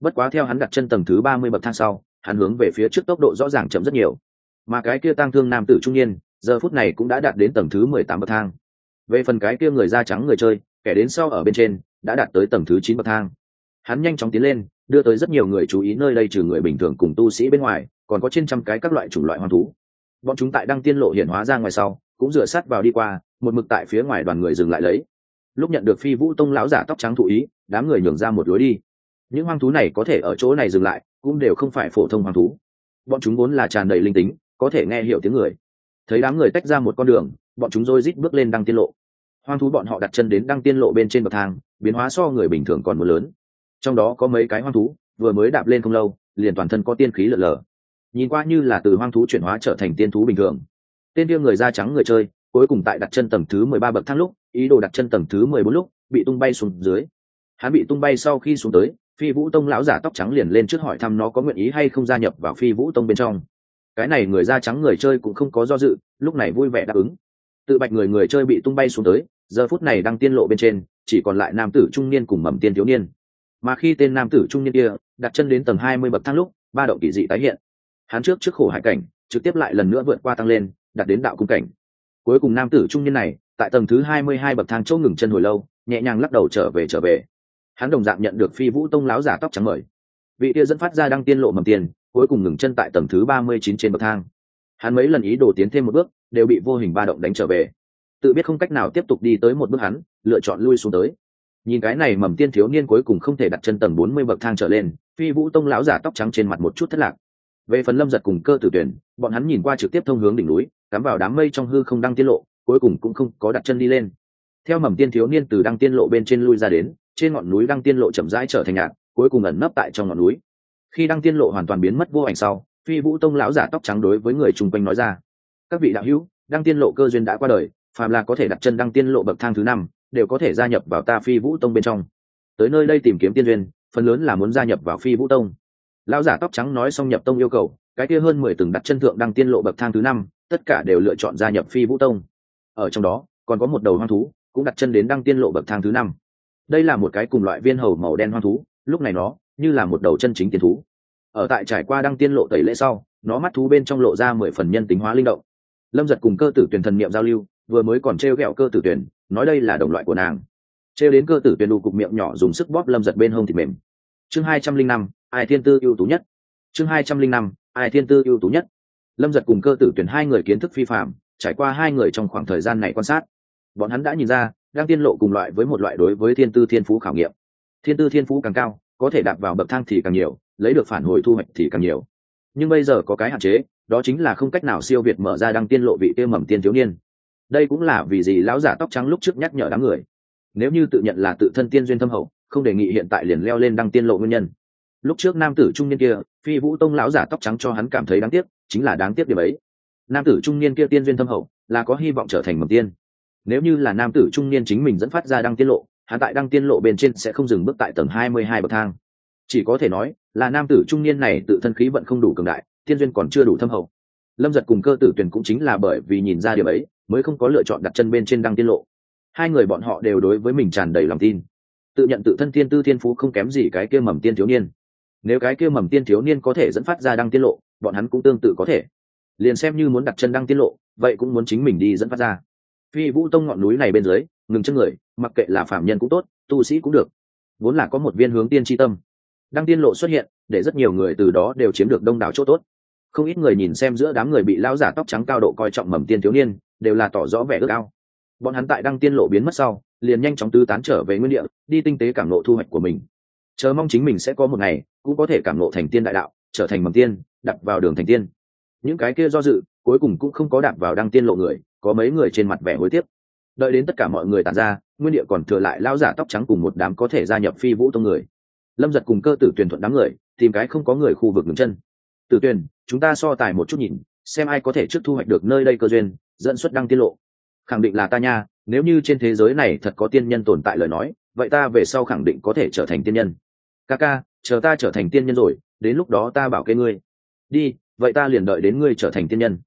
S1: Bất quá theo hắn đặt chân tầng thứ ba mươi bậc thang sau, hắn hướng về phía trước tốc độ rõ ràng chậm rất nhiều. Mà cái kia tăng thương nam tử trung niên, giờ phút này cũng đã đạt đến tầng thứ mười tám bậc thang về phần cái kia người da trắng người chơi, kẻ đến sau ở bên trên, đã đạt tới tầng thứ chín bậc thang. Hắn nhanh chóng tiến lên, đưa tới rất nhiều người chú ý nơi đây trừ người bình thường cùng tu sĩ bên ngoài, còn có trên trăm cái các loại chủng loại hoang thú. Bọn chúng tại đăng tiên lộ hiển hóa ra ngoài sau, cũng rửa sát vào đi qua, một mực tại phía ngoài đoàn người dừng lại lấy. Lúc nhận được phi vũ tông lão giả tóc trắng thụ ý, đám người nhường ra một lối đi. Những hoang thú này có thể ở chỗ này dừng lại, cũng đều không phải phổ thông hoang thú. Bọn chúng vốn là tràn đầy linh tính, có thể nghe hiểu tiếng người. Thấy đám người tách ra một con đường, bọn chúng rôi rít bước lên đăng tiên lộ hoang thú bọn họ đặt chân đến đăng tiên lộ bên trên bậc thang, biến hóa so người bình thường còn muốn lớn. Trong đó có mấy cái hoang thú, vừa mới đạp lên không lâu, liền toàn thân có tiên khí lợn lờ nhìn qua như là từ hoang thú chuyển hóa trở thành tiên thú bình thường. Tên kia người da trắng người chơi, cuối cùng tại đặt chân tầng thứ mười ba bậc thang lúc, ý đồ đặt chân tầng thứ mười bốn lúc, bị tung bay xuống dưới. Hắn bị tung bay sau khi xuống tới, phi vũ tông lão giả tóc trắng liền lên trước hỏi thăm nó có nguyện ý hay không gia nhập vào phi vũ tông bên trong. Cái này người da trắng người chơi cũng không có do dự, lúc này vui vẻ đáp ứng. Tự bạch người người chơi bị tung bay xuống tới giờ phút này đang tiên lộ bên trên, chỉ còn lại nam tử trung niên cùng mầm tiên thiếu niên. Mà khi tên nam tử trung niên kia đặt chân đến tầng hai mươi bậc thang lúc, ba động kỳ dị tái hiện. Hắn trước trước khổ hải cảnh, trực tiếp lại lần nữa vượt qua tăng lên đặt đến đạo cung cảnh. Cuối cùng nam tử trung niên này, tại tầng thứ hai mươi hai bậc thang chỗ ngừng chân hồi lâu, nhẹ nhàng lắc đầu trở về trở về. Hắn đồng dạng nhận được phi vũ tông láo giả tóc trắng mời. Vị kia dẫn phát ra đăng tiên lộ mầm tiền, cuối cùng ngừng chân tại tầng thứ ba mươi chín trên bậc thang. Hắn mấy lần ý đồ tiến thêm một bước, đều bị vô hình ba động đánh trở về tự biết không cách nào tiếp tục đi tới một bước hắn, lựa chọn lui xuống tới. Nhìn cái này mầm tiên thiếu niên cuối cùng không thể đặt chân tầng bốn mươi bậc thang trở lên, phi vũ tông lão giả tóc trắng trên mặt một chút thất lạc. Về phần lâm giật cùng cơ tử tuyển, bọn hắn nhìn qua trực tiếp thông hướng đỉnh núi, cắm vào đám mây trong hư không đăng tiên lộ, cuối cùng cũng không có đặt chân đi lên. Theo mầm tiên thiếu niên từ đăng tiên lộ bên trên lui ra đến, trên ngọn núi đăng tiên lộ chậm rãi trở thành nhạt, cuối cùng ẩn nấp tại trong ngọn núi. Khi đăng tiên lộ hoàn toàn biến mất vô ảnh sau, phi vũ tông lão giả tóc trắng đối với người chung quanh nói ra, các vị đạo hữu đăng tiên lộ cơ duyên đã qua đời phàm là có thể đặt chân đăng tiên lộ bậc thang thứ năm, đều có thể gia nhập vào ta phi vũ tông bên trong. Tới nơi đây tìm kiếm tiên duyên, phần lớn là muốn gia nhập vào phi vũ tông. Lão giả tóc trắng nói xong nhập tông yêu cầu, cái kia hơn mười từng đặt chân thượng đăng tiên lộ bậc thang thứ năm, tất cả đều lựa chọn gia nhập phi vũ tông. Ở trong đó, còn có một đầu hoang thú, cũng đặt chân đến đăng tiên lộ bậc thang thứ năm. Đây là một cái cùng loại viên hầu màu đen hoang thú, lúc này nó như là một đầu chân chính tiên thú. Ở tại trải qua đăng tiên lộ tẩy lễ sau, nó mắt thú bên trong lộ ra mười phần nhân tính hóa linh động. Lâm giật cùng cơ tử tuyển thần niệm giao lưu vừa mới còn t r e o g ẹ o cơ tử tuyển nói đây là đồng loại của nàng. T r e o đến cơ tử tuyển đủ cục miệng nhỏ dùng sức bóp lâm giật bên hông thịt mềm. Chương hai trăm linh năm, ai thiên tư ưu tú nhất. Chương hai trăm linh năm, ai thiên tư ưu tú nhất. Lâm giật cùng cơ tử tuyển hai người kiến thức phi phạm, trải qua hai người trong khoảng thời gian này quan sát. Bọn hắn đã nhìn ra đang tiên lộ cùng loại với một loại đối với thiên tư thiên phú khảo nghiệm. Thiên tư thiên phú càng cao, có thể đạp vào bậc thang thì càng nhiều, lấy được phản hồi thu hoạch thì càng nhiều. Nhưng bây giờ có cái hạn chế, đó chính là không cách nào siêu việt mở ra đăng tiên lộ vị tiêu mầm tiên thiếu niên đây cũng là vì gì lão giả tóc trắng lúc trước nhắc nhở đám người. Nếu như tự nhận là tự thân tiên duyên thâm hậu, không đề nghị hiện tại liền leo lên đăng tiên lộ nguyên nhân. Lúc trước nam tử trung niên kia, phi vũ tông lão giả tóc trắng cho hắn cảm thấy đáng tiếc, chính là đáng tiếc điểm ấy. Nam tử trung niên kia tiên duyên thâm hậu, là có hy vọng trở thành mầm tiên. Nếu như là nam tử trung niên chính mình dẫn phát ra đăng tiên lộ, hắn tại đăng tiên lộ bên trên sẽ không dừng bước tại tầng hai mươi hai bậc thang. Chỉ có thể nói, là nam tử trung niên này tự thân khí vận không đủ cường đại, tiên duyên còn chưa đủ thâm hậu. Lâm giật cùng cơ tử tuyển cũng chính là bởi vì nhìn ra điều ấy mới không có lựa chọn đặt chân bên trên đăng tiên lộ. Hai người bọn họ đều đối với mình tràn đầy lòng tin. Tự nhận tự thân tiên tư thiên phú không kém gì cái kia mầm tiên thiếu niên. Nếu cái kia mầm tiên thiếu niên có thể dẫn phát ra đăng tiên lộ, bọn hắn cũng tương tự có thể. Liền xem như muốn đặt chân đăng tiên lộ, vậy cũng muốn chính mình đi dẫn phát ra. Phi vũ tông ngọn núi này bên dưới, ngừng chân người, mặc kệ là phạm nhân cũng tốt, tu sĩ cũng được. Vốn là có một viên hướng tiên tri tâm. Đăng tiên lộ xuất hiện, để rất nhiều người từ đó đều chiếm được đông đảo chỗ tốt. Không ít người nhìn xem giữa đám người bị lão giả tóc trắng cao độ coi trọng mầm tiên thiếu niên đều là tỏ rõ vẻ ước ao. Bọn hắn tại đăng tiên lộ biến mất sau, liền nhanh chóng tư tán trở về nguyên địa, đi tinh tế cảm nộ thu hoạch của mình. Chờ mong chính mình sẽ có một ngày, cũng có thể cảm nộ thành tiên đại đạo, trở thành mầm tiên, đặt vào đường thành tiên. Những cái kia do dự, cuối cùng cũng không có đạp vào đăng tiên lộ người, có mấy người trên mặt vẻ hối tiếc. Đợi đến tất cả mọi người tàn ra, nguyên địa còn thừa lại lao giả tóc trắng cùng một đám có thể gia nhập phi vũ tông người. Lâm giật cùng cơ tử tuyển thuận đám người, tìm cái không có người khu vực ngừng chân. Tử tuyển, chúng ta so tài một chút nhìn, xem ai có thể trước thu hoạch được nơi đây cơ duyên dẫn xuất đăng tiết lộ. Khẳng định là ta nha, nếu như trên thế giới này thật có tiên nhân tồn tại lời nói, vậy ta về sau khẳng định có thể trở thành tiên nhân. Ca ca chờ ta trở thành tiên nhân rồi, đến lúc đó ta bảo kê ngươi. Đi, vậy ta liền đợi đến ngươi trở thành tiên nhân.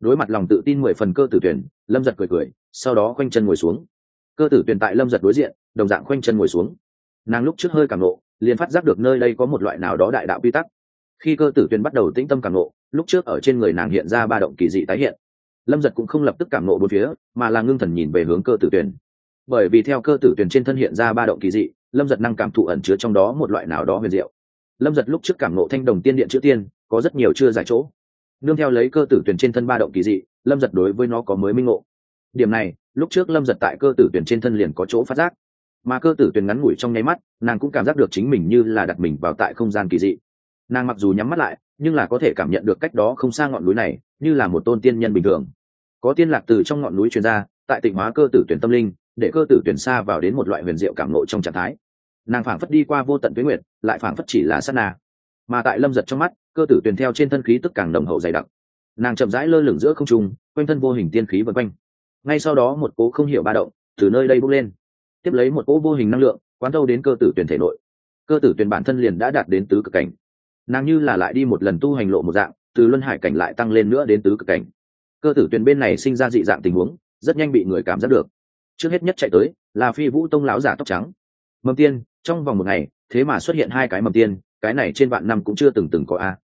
S1: Đối mặt lòng tự tin mười phần cơ tử tuyển, lâm giật cười cười, sau đó khoanh chân ngồi xuống. Cơ tử tuyển tại lâm giật đối diện, đồng dạng khoanh chân ngồi xuống. Nàng lúc trước hơi cảm nộ, liền phát giác được nơi đây có một loại nào đó đại đạo quy tắc. Khi cơ tử tuyển bắt đầu tĩnh tâm cảm nộ, lúc trước ở trên người nàng hiện ra ba động kỳ dị tái hiện lâm giật cũng không lập tức cảm nộ bốn phía, mà là ngưng thần nhìn về hướng cơ tử tuyển. Bởi vì theo cơ tử tuyển trên thân hiện ra ba động kỳ dị, lâm giật năng cảm thụ ẩn chứa trong đó một loại nào đó huyền diệu. Lâm giật lúc trước cảm nộ thanh đồng tiên điện chữ tiên, có rất nhiều chưa giải chỗ. Nương theo lấy cơ tử tuyển trên thân ba động kỳ dị, lâm giật đối với nó có mới minh ngộ. Điểm này, lúc trước lâm giật tại cơ tử tuyển trên thân liền có chỗ phát giác. Mà cơ tử tuyển ngắn ngủi trong nháy mắt, nàng cũng cảm giác được chính mình như là đặt mình vào tại không gian kỳ dị. Nàng mặc dù nhắm mắt lại, nhưng là có thể cảm nhận được cách đó không xa ngọn núi này, như là một tôn tiên nhân bình thường có tiên lạc từ trong ngọn núi truyền ra, tại tịnh hóa cơ tử tuyển tâm linh, để cơ tử tuyển xa vào đến một loại huyền diệu cảm nộ trong trạng thái. Nàng phảng phất đi qua vô tận tuyến nguyệt, lại phảng phất chỉ là sát na. Mà tại lâm giật trong mắt, cơ tử tuyển theo trên thân khí tức càng đồng hậu dày đặc. Nàng chậm rãi lơ lửng giữa không trung, quanh thân vô hình tiên khí vân quanh. Ngay sau đó một cố không hiểu ba động từ nơi đây bốc lên. Tiếp lấy một cố vô hình năng lượng, quán thâu đến cơ tử tuyển thể nội. Cơ tử tuyển bản thân liền đã đạt đến tứ cực cảnh. Nàng như là lại đi một lần tu hành lộ một dạng, từ luân hải cảnh lại tăng lên nữa đến tứ cực cảnh cơ tử Tuyền bên này sinh ra dị dạng tình huống, rất nhanh bị người cảm giác được. Trước hết nhất chạy tới, là phi vũ tông lão giả tóc trắng. Mầm tiên, trong vòng một ngày, thế mà xuất hiện hai cái mầm tiên, cái này trên vạn năm cũng chưa từng từng có a.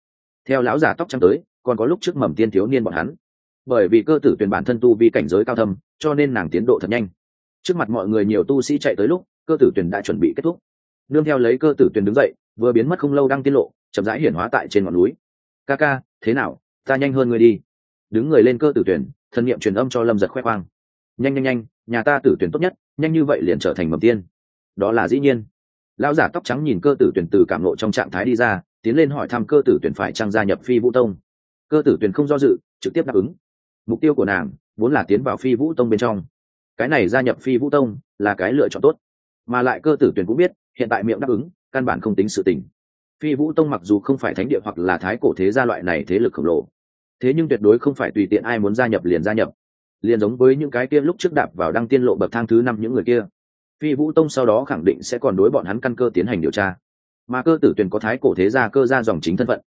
S1: Theo lão giả tóc trắng tới, còn có lúc trước mầm tiên thiếu niên bọn hắn. Bởi vì cơ tử tuyển bản thân tu vi cảnh giới cao thâm, cho nên nàng tiến độ thật nhanh. Trước mặt mọi người nhiều tu sĩ chạy tới lúc, cơ tử tuyển đã chuẩn bị kết thúc. Nương theo lấy cơ tử tuyển đứng dậy, vừa biến mất không lâu đang tiết lộ, chậm rãi hiển hóa tại trên ngọn núi. Ca ca, thế nào? Ta nhanh hơn người đi đứng người lên cơ tử tuyển, thân nhiệm truyền âm cho lâm giật khoe khoang. Nhanh nhanh nhanh, nhà ta tử tuyển tốt nhất, nhanh như vậy liền trở thành mầm tiên. Đó là dĩ nhiên. Lão giả tóc trắng nhìn cơ tử tuyển từ cảm lộ trong trạng thái đi ra, tiến lên hỏi thăm cơ tử tuyển phải trang gia nhập phi vũ tông. Cơ tử tuyển không do dự, trực tiếp đáp ứng. Mục tiêu của nàng vốn là tiến vào phi vũ tông bên trong. Cái này gia nhập phi vũ tông là cái lựa chọn tốt. Mà lại cơ tử tuyển cũng biết, hiện tại miệng đáp ứng, căn bản không tính sự tình. Phi vũ tông mặc dù không phải thánh địa hoặc là thái cổ thế gia loại này thế lực khổng lồ thế nhưng tuyệt đối không phải tùy tiện ai muốn gia nhập liền gia nhập. Liền giống với những cái kia lúc trước đạp vào đăng tiên lộ bậc thang thứ năm những người kia. Phi vũ tông sau đó khẳng định sẽ còn đối bọn hắn căn cơ tiến hành điều tra. Mà cơ tử tuyển có thái cổ thế gia cơ ra dòng chính thân phận.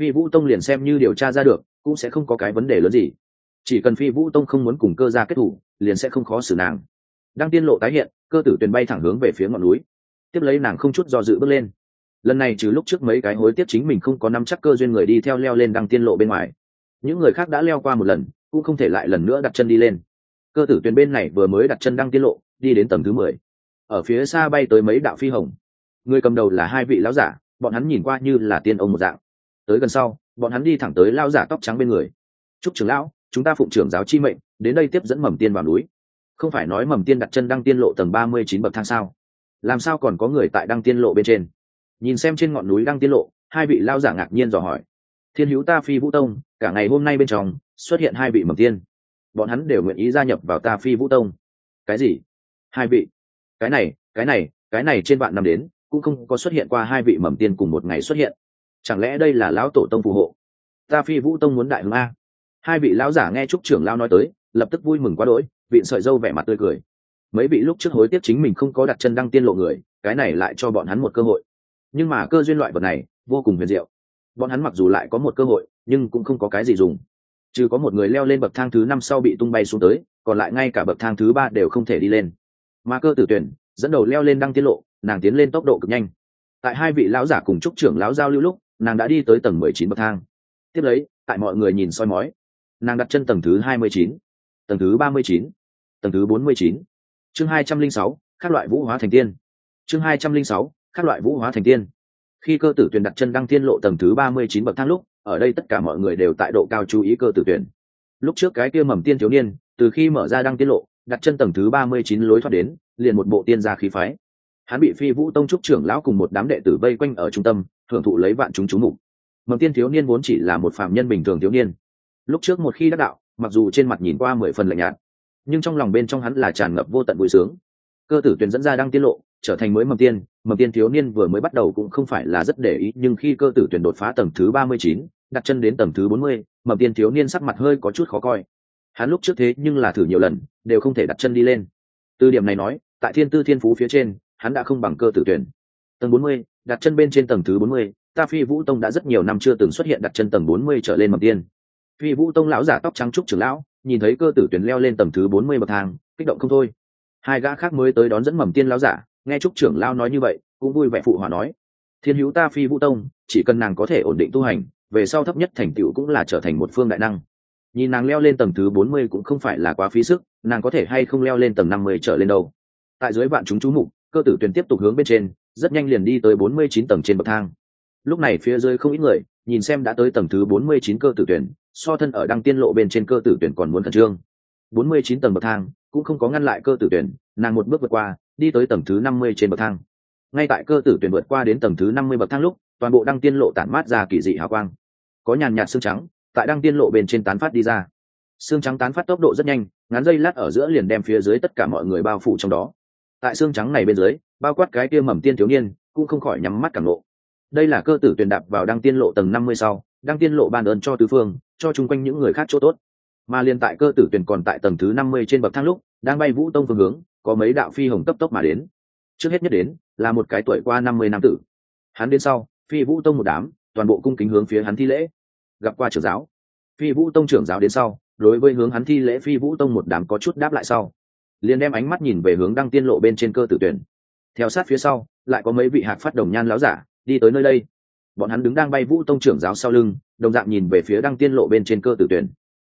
S1: Phi vũ tông liền xem như điều tra ra được, cũng sẽ không có cái vấn đề lớn gì. Chỉ cần phi vũ tông không muốn cùng cơ gia kết thủ, liền sẽ không khó xử nàng. Đăng tiên lộ tái hiện, cơ tử tuyển bay thẳng hướng về phía ngọn núi. Tiếp lấy nàng không chút do dự bước lên. Lần này trừ lúc trước mấy cái hối tiếp chính mình không có nắm chắc cơ duyên người đi theo leo lên đăng tiên lộ bên ngoài những người khác đã leo qua một lần, cũng không thể lại lần nữa đặt chân đi lên. Cơ tử tuyến bên này vừa mới đặt chân đăng tiên lộ, đi đến tầng thứ mười. Ở phía xa bay tới mấy đạo phi hồng. Người cầm đầu là hai vị lão giả, bọn hắn nhìn qua như là tiên ông một dạng. Tới gần sau, bọn hắn đi thẳng tới lao giả tóc trắng bên người. Chúc trưởng lão, chúng ta phụng trưởng giáo chi mệnh, đến đây tiếp dẫn mầm tiên vào núi. Không phải nói mầm tiên đặt chân đăng tiên lộ tầng ba mươi chín bậc thang sao? Làm sao còn có người tại đăng tiên lộ bên trên? Nhìn xem trên ngọn núi đăng tiên lộ, hai vị lao giả ngạc nhiên dò hỏi. Thiên hữu ta phi vũ tông cả ngày hôm nay bên trong, xuất hiện hai vị mầm tiên. Bọn hắn đều nguyện ý gia nhập vào ta phi vũ tông. Cái gì? Hai vị? Cái này cái này cái này trên vạn năm đến, cũng không có xuất hiện qua hai vị mầm tiên cùng một ngày xuất hiện. Chẳng lẽ đây là lão tổ tông phù hộ? Ta phi vũ tông muốn đại hưng a. Hai vị lão giả nghe trúc trưởng lao nói tới, lập tức vui mừng quá đỗi vị sợi dâu vẻ mặt tươi cười. Mấy vị lúc trước hối tiếc chính mình không có đặt chân đăng tiên lộ người, cái này lại cho bọn hắn một cơ hội. Nhưng mà cơ duyên loại vật này, vô cùng huyền diệu. Bọn hắn mặc dù lại có một cơ hội nhưng cũng không có cái gì dùng. Chứ có một người leo lên bậc thang thứ năm sau bị tung bay xuống tới, còn lại ngay cả bậc thang thứ ba đều không thể đi lên. Mà cơ tử tuyển, dẫn đầu leo lên đăng tiết lộ, nàng tiến lên tốc độ cực nhanh. Tại hai vị lão giả cùng trúc trưởng lão giao lưu lúc, nàng đã đi tới tầng mười chín bậc thang. Tiếp lấy, tại mọi người nhìn soi mói, nàng đặt chân tầng thứ hai mươi chín, tầng thứ ba mươi chín, tầng thứ bốn mươi chín. Chương hai trăm linh sáu, các loại vũ hóa thành tiên. Chương hai trăm linh sáu, các loại vũ hóa thành tiên. Khi cơ tử tuyển đặt chân đăng tiên lộ tầng thứ ba mươi chín bậc thang lúc ở đây tất cả mọi người đều tại độ cao chú ý cơ tử tuyển. Lúc trước cái kia mầm tiên thiếu niên, từ khi mở ra đăng tiết lộ, đặt chân tầng thứ ba mươi chín lối thoát đến, liền một bộ tiên gia khí phái. Hắn bị phi vũ tông trúc trưởng lão cùng một đám đệ tử vây quanh ở trung tâm, thưởng thụ lấy vạn chúng chú mục. Mầm tiên thiếu niên vốn chỉ là một phạm nhân bình thường thiếu niên. Lúc trước một khi đắc đạo, mặc dù trên mặt nhìn qua mười phần lạnh nhạt, nhưng trong lòng bên trong hắn là tràn ngập vô tận vui sướng. Cơ tử tuyển dẫn ra đăng tiết lộ, trở thành mới mầm tiên mầm tiên thiếu niên vừa mới bắt đầu cũng không phải là rất để ý, nhưng khi cơ tử tuyển đột phá tầng thứ ba mươi chín đặt chân đến tầng thứ bốn mươi mầm tiên thiếu niên sắc mặt hơi có chút khó coi. Hắn lúc trước thế nhưng là thử nhiều lần, đều không thể đặt chân đi lên. Từ điểm này nói, tại thiên tư thiên phú phía trên, hắn đã không bằng cơ tử tuyển. Tầng bốn mươi, đặt chân bên trên tầng thứ bốn mươi, ta phi vũ tông đã rất nhiều năm chưa từng xuất hiện đặt chân tầng bốn mươi trở lên mầm tiên. Phi vũ tông lão giả tóc trắng trúc trưởng lão, nhìn thấy cơ tử tuyển leo lên tầng thứ bốn mươi bậc thang, kích động không thôi. Hai gã khác mới tới đón dẫn mầm tiên lão giả, nghe trúc trưởng lão nói như vậy, cũng vui vẻ phụ hòa nói, thiên hữu ta phi vũ tông, chỉ cần nàng có thể ổn định tu hành về sau thấp nhất thành tựu cũng là trở thành một phương đại năng. Nhìn nàng leo lên tầng thứ bốn mươi cũng không phải là quá phí sức, nàng có thể hay không leo lên tầng năm mươi trở lên đâu. Tại dưới vạn chúng chú mục, cơ tử tuyển tiếp tục hướng bên trên, rất nhanh liền đi tới bốn mươi chín tầng trên bậc thang. Lúc này phía dưới không ít người, nhìn xem đã tới tầng thứ bốn mươi chín cơ tử tuyển, so thân ở đăng tiên lộ bên trên cơ tử tuyển còn muốn khẩn trương. Bốn mươi chín tầng bậc thang cũng không có ngăn lại cơ tử tuyển, nàng một bước vượt qua, đi tới tầng thứ năm mươi trên bậc thang ngay tại cơ tử tuyển vượt qua đến tầng thứ năm mươi bậc thang lúc, toàn bộ đăng tiên lộ tản mát ra kỳ dị hào quang. Có nhàn nhạt xương trắng, tại đăng tiên lộ bên trên tán phát đi ra. Xương trắng tán phát tốc độ rất nhanh, ngắn dây lát ở giữa liền đem phía dưới tất cả mọi người bao phủ trong đó. Tại xương trắng này bên dưới, bao quát cái kia mầm tiên thiếu niên, cũng không khỏi nhắm mắt cảm lộ đây là cơ tử tuyển đạp vào đăng tiên lộ tầng năm mươi sau, đăng tiên lộ ban ơn cho tứ phương, cho chung quanh những người khác chỗ tốt. Mà liền tại cơ tử tuyển còn tại tầng thứ năm mươi trên bậc thang lúc, đang bay vũ tông phương hướng, có mấy đạo phi hồng cấp tốc mà đến. Trước hết nhất đến là một cái tuổi qua năm mươi năm tử. Hắn đến sau, phi vũ tông một đám, toàn bộ cung kính hướng phía hắn thi lễ. Gặp qua trưởng giáo. Phi vũ tông trưởng giáo đến sau, đối với hướng hắn thi lễ phi vũ tông một đám có chút đáp lại sau. Liền đem ánh mắt nhìn về hướng đăng tiên lộ bên trên cơ tử tuyển. Theo sát phía sau, lại có mấy vị hạc phát đồng nhan láo giả, đi tới nơi đây. Bọn hắn đứng đang bay vũ tông trưởng giáo sau lưng, đồng dạng nhìn về phía đăng tiên lộ bên trên cơ tử tuyển.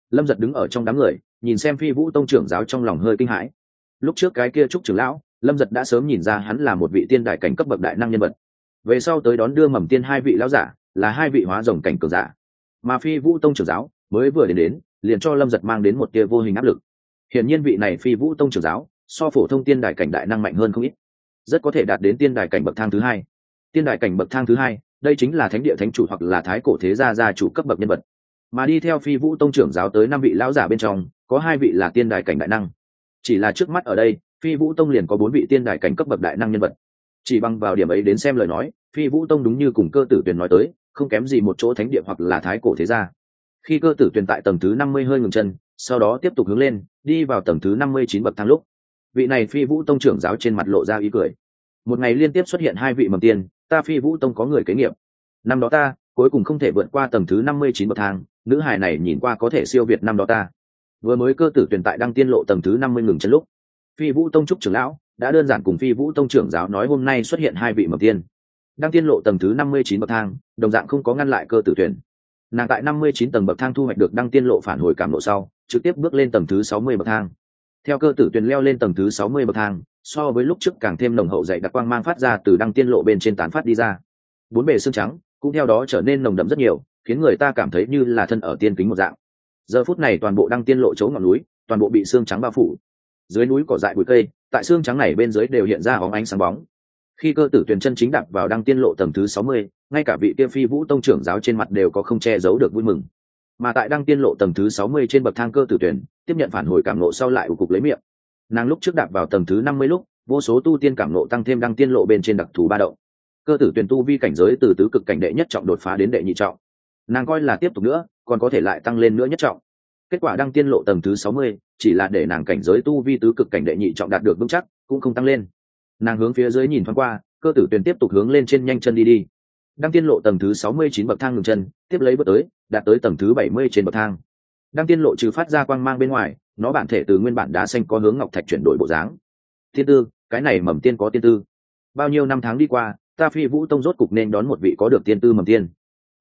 S1: Lâm giật đứng ở trong đám người, nhìn xem phi vũ tông trưởng giáo trong lòng hơi kinh hãi. Lúc trước cái kia trúc trưởng lão lâm giật đã sớm nhìn ra hắn là một vị tiên đại cảnh cấp bậc đại năng nhân vật. Về sau tới đón đưa mầm tiên hai vị lão giả, là hai vị hóa rồng cảnh cường giả. Mà phi vũ tông trưởng giáo mới vừa đến đến, liền cho lâm giật mang đến một tia vô hình áp lực. Hiển nhiên vị này phi vũ tông trưởng giáo so phổ thông tiên đại cảnh đại năng mạnh hơn không ít. Rất có thể đạt đến tiên đại cảnh bậc thang thứ hai. Tiên đại cảnh bậc thang thứ hai, đây chính là thánh địa thánh chủ hoặc là thái cổ thế gia gia chủ cấp bậc nhân vật. Mà đi theo phi vũ tông trưởng giáo tới năm vị lão giả bên trong, có hai vị là tiên đại cảnh đại năng. Chỉ là trước mắt ở đây phi vũ tông liền có bốn vị tiên đại cảnh cấp bậc đại năng nhân vật. Chỉ bằng vào điểm ấy đến xem lời nói, phi vũ tông đúng như cùng cơ tử tuyền nói tới, không kém gì một chỗ thánh địa hoặc là thái cổ thế gia. Khi cơ tử tuyền tại tầng thứ năm mươi hơi ngừng chân, sau đó tiếp tục hướng lên, đi vào tầng thứ năm mươi chín bậc thang lúc. Vị này phi vũ tông trưởng giáo trên mặt lộ ra ý cười. Một ngày liên tiếp xuất hiện hai vị mầm tiên, ta phi vũ tông có người kế nghiệp năm đó ta, cuối cùng không thể vượt qua tầng thứ năm mươi chín bậc thang, nữ hài này nhìn qua có thể siêu việt năm đó ta. Vừa mới cơ tử tuyển tại đăng tiên lộ tầng thứ năm mươi ngừng chân lúc phi vũ tông trúc trưởng lão, đã đơn giản cùng phi vũ tông trưởng giáo nói hôm nay xuất hiện hai vị mầm tiên. Đăng tiên lộ tầng thứ năm mươi chín bậc thang, đồng dạng không có ngăn lại cơ tử tuyển. Nàng tại năm mươi chín tầng bậc thang thu hoạch được đăng tiên lộ phản hồi cảm lộ sau, trực tiếp bước lên tầng thứ sáu mươi bậc thang. Theo cơ tử tuyển leo lên tầng thứ sáu mươi bậc thang, so với lúc trước càng thêm nồng hậu dạy đặc quang mang phát ra từ đăng tiên lộ bên trên tán phát đi ra. Bốn bề xương trắng cũng theo đó trở nên nồng đậm rất nhiều, khiến người ta cảm thấy như là thân ở tiên kính một dạng. Giờ phút này toàn bộ đăng tiên lộ chỗ ngọn núi, toàn bộ bị xương trắng bao phủ dưới núi cỏ dại bụi cây, tại xương trắng này bên dưới đều hiện ra óng ánh sáng bóng. Khi cơ tử tuyển chân chính đạp vào đăng tiên lộ tầng thứ sáu mươi, ngay cả vị tiêu phi vũ tông trưởng giáo trên mặt đều có không che giấu được vui mừng. Mà tại đăng tiên lộ tầng thứ sáu mươi trên bậc thang cơ tử tuyển, tiếp nhận phản hồi cảm nộ sau lại của cục lấy miệng. Nàng lúc trước đạp vào tầng thứ năm mươi lúc, vô số tu tiên cảm nộ tăng thêm đăng tiên lộ bên trên đặc thù ba động. Cơ tử tuyển tu vi cảnh giới từ tứ cực cảnh đệ nhất trọng đột phá đến đệ nhị trọng. Nàng coi là tiếp tục nữa, còn có thể lại tăng lên nữa nhất trọng. Kết quả đăng tiên lộ tầng thứ sáu mươi chỉ là để nàng cảnh giới tu vi tứ cực cảnh đệ nhị trọng đạt được vững chắc, cũng không tăng lên. Nàng hướng phía dưới nhìn thoáng qua, cơ tử tuyển tiếp tục hướng lên trên nhanh chân đi đi. Đăng tiên lộ tầng thứ sáu mươi chín bậc thang ngừng chân, tiếp lấy bước tới, đạt tới tầng thứ bảy mươi trên bậc thang. Đăng tiên lộ trừ phát ra quang mang bên ngoài, nó bản thể từ nguyên bản đá xanh có hướng ngọc thạch chuyển đổi bộ dáng. Thiên tư, cái này mầm tiên có tiên tư. Bao nhiêu năm tháng đi qua, ta phi vũ tông rốt cục nên đón một vị có được tiên tư mầm tiên.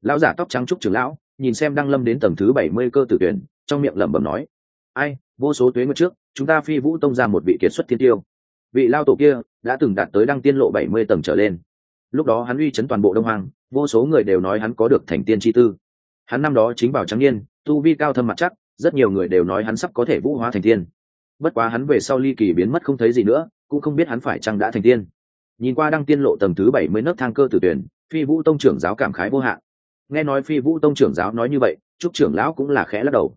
S1: Lão giả tóc trắng trúc trưởng lão, nhìn xem đăng lâm đến tầng thứ bảy mươi cơ tử tuyển trong miệng lẩm bẩm nói, ai vô số tuế nguyệt trước, chúng ta phi vũ tông ra một vị kiệt xuất thiên tiêu. Vị lao tổ kia đã từng đạt tới đăng tiên lộ bảy mươi tầng trở lên. Lúc đó hắn uy chấn toàn bộ đông hoàng vô số người đều nói hắn có được thành tiên chi tư. Hắn năm đó chính bảo trắng niên, tu vi cao thâm mặt chắc, rất nhiều người đều nói hắn sắp có thể vũ hóa thành tiên. Bất quá hắn về sau ly kỳ biến mất không thấy gì nữa, cũng không biết hắn phải chăng đã thành tiên. Nhìn qua đăng tiên lộ tầng thứ bảy mươi nấc thang cơ tử tuyển, phi vũ tông trưởng giáo cảm khái vô hạn. Nghe nói phi vũ tông trưởng giáo nói như vậy trúc trưởng lão cũng là khẽ lắc đầu.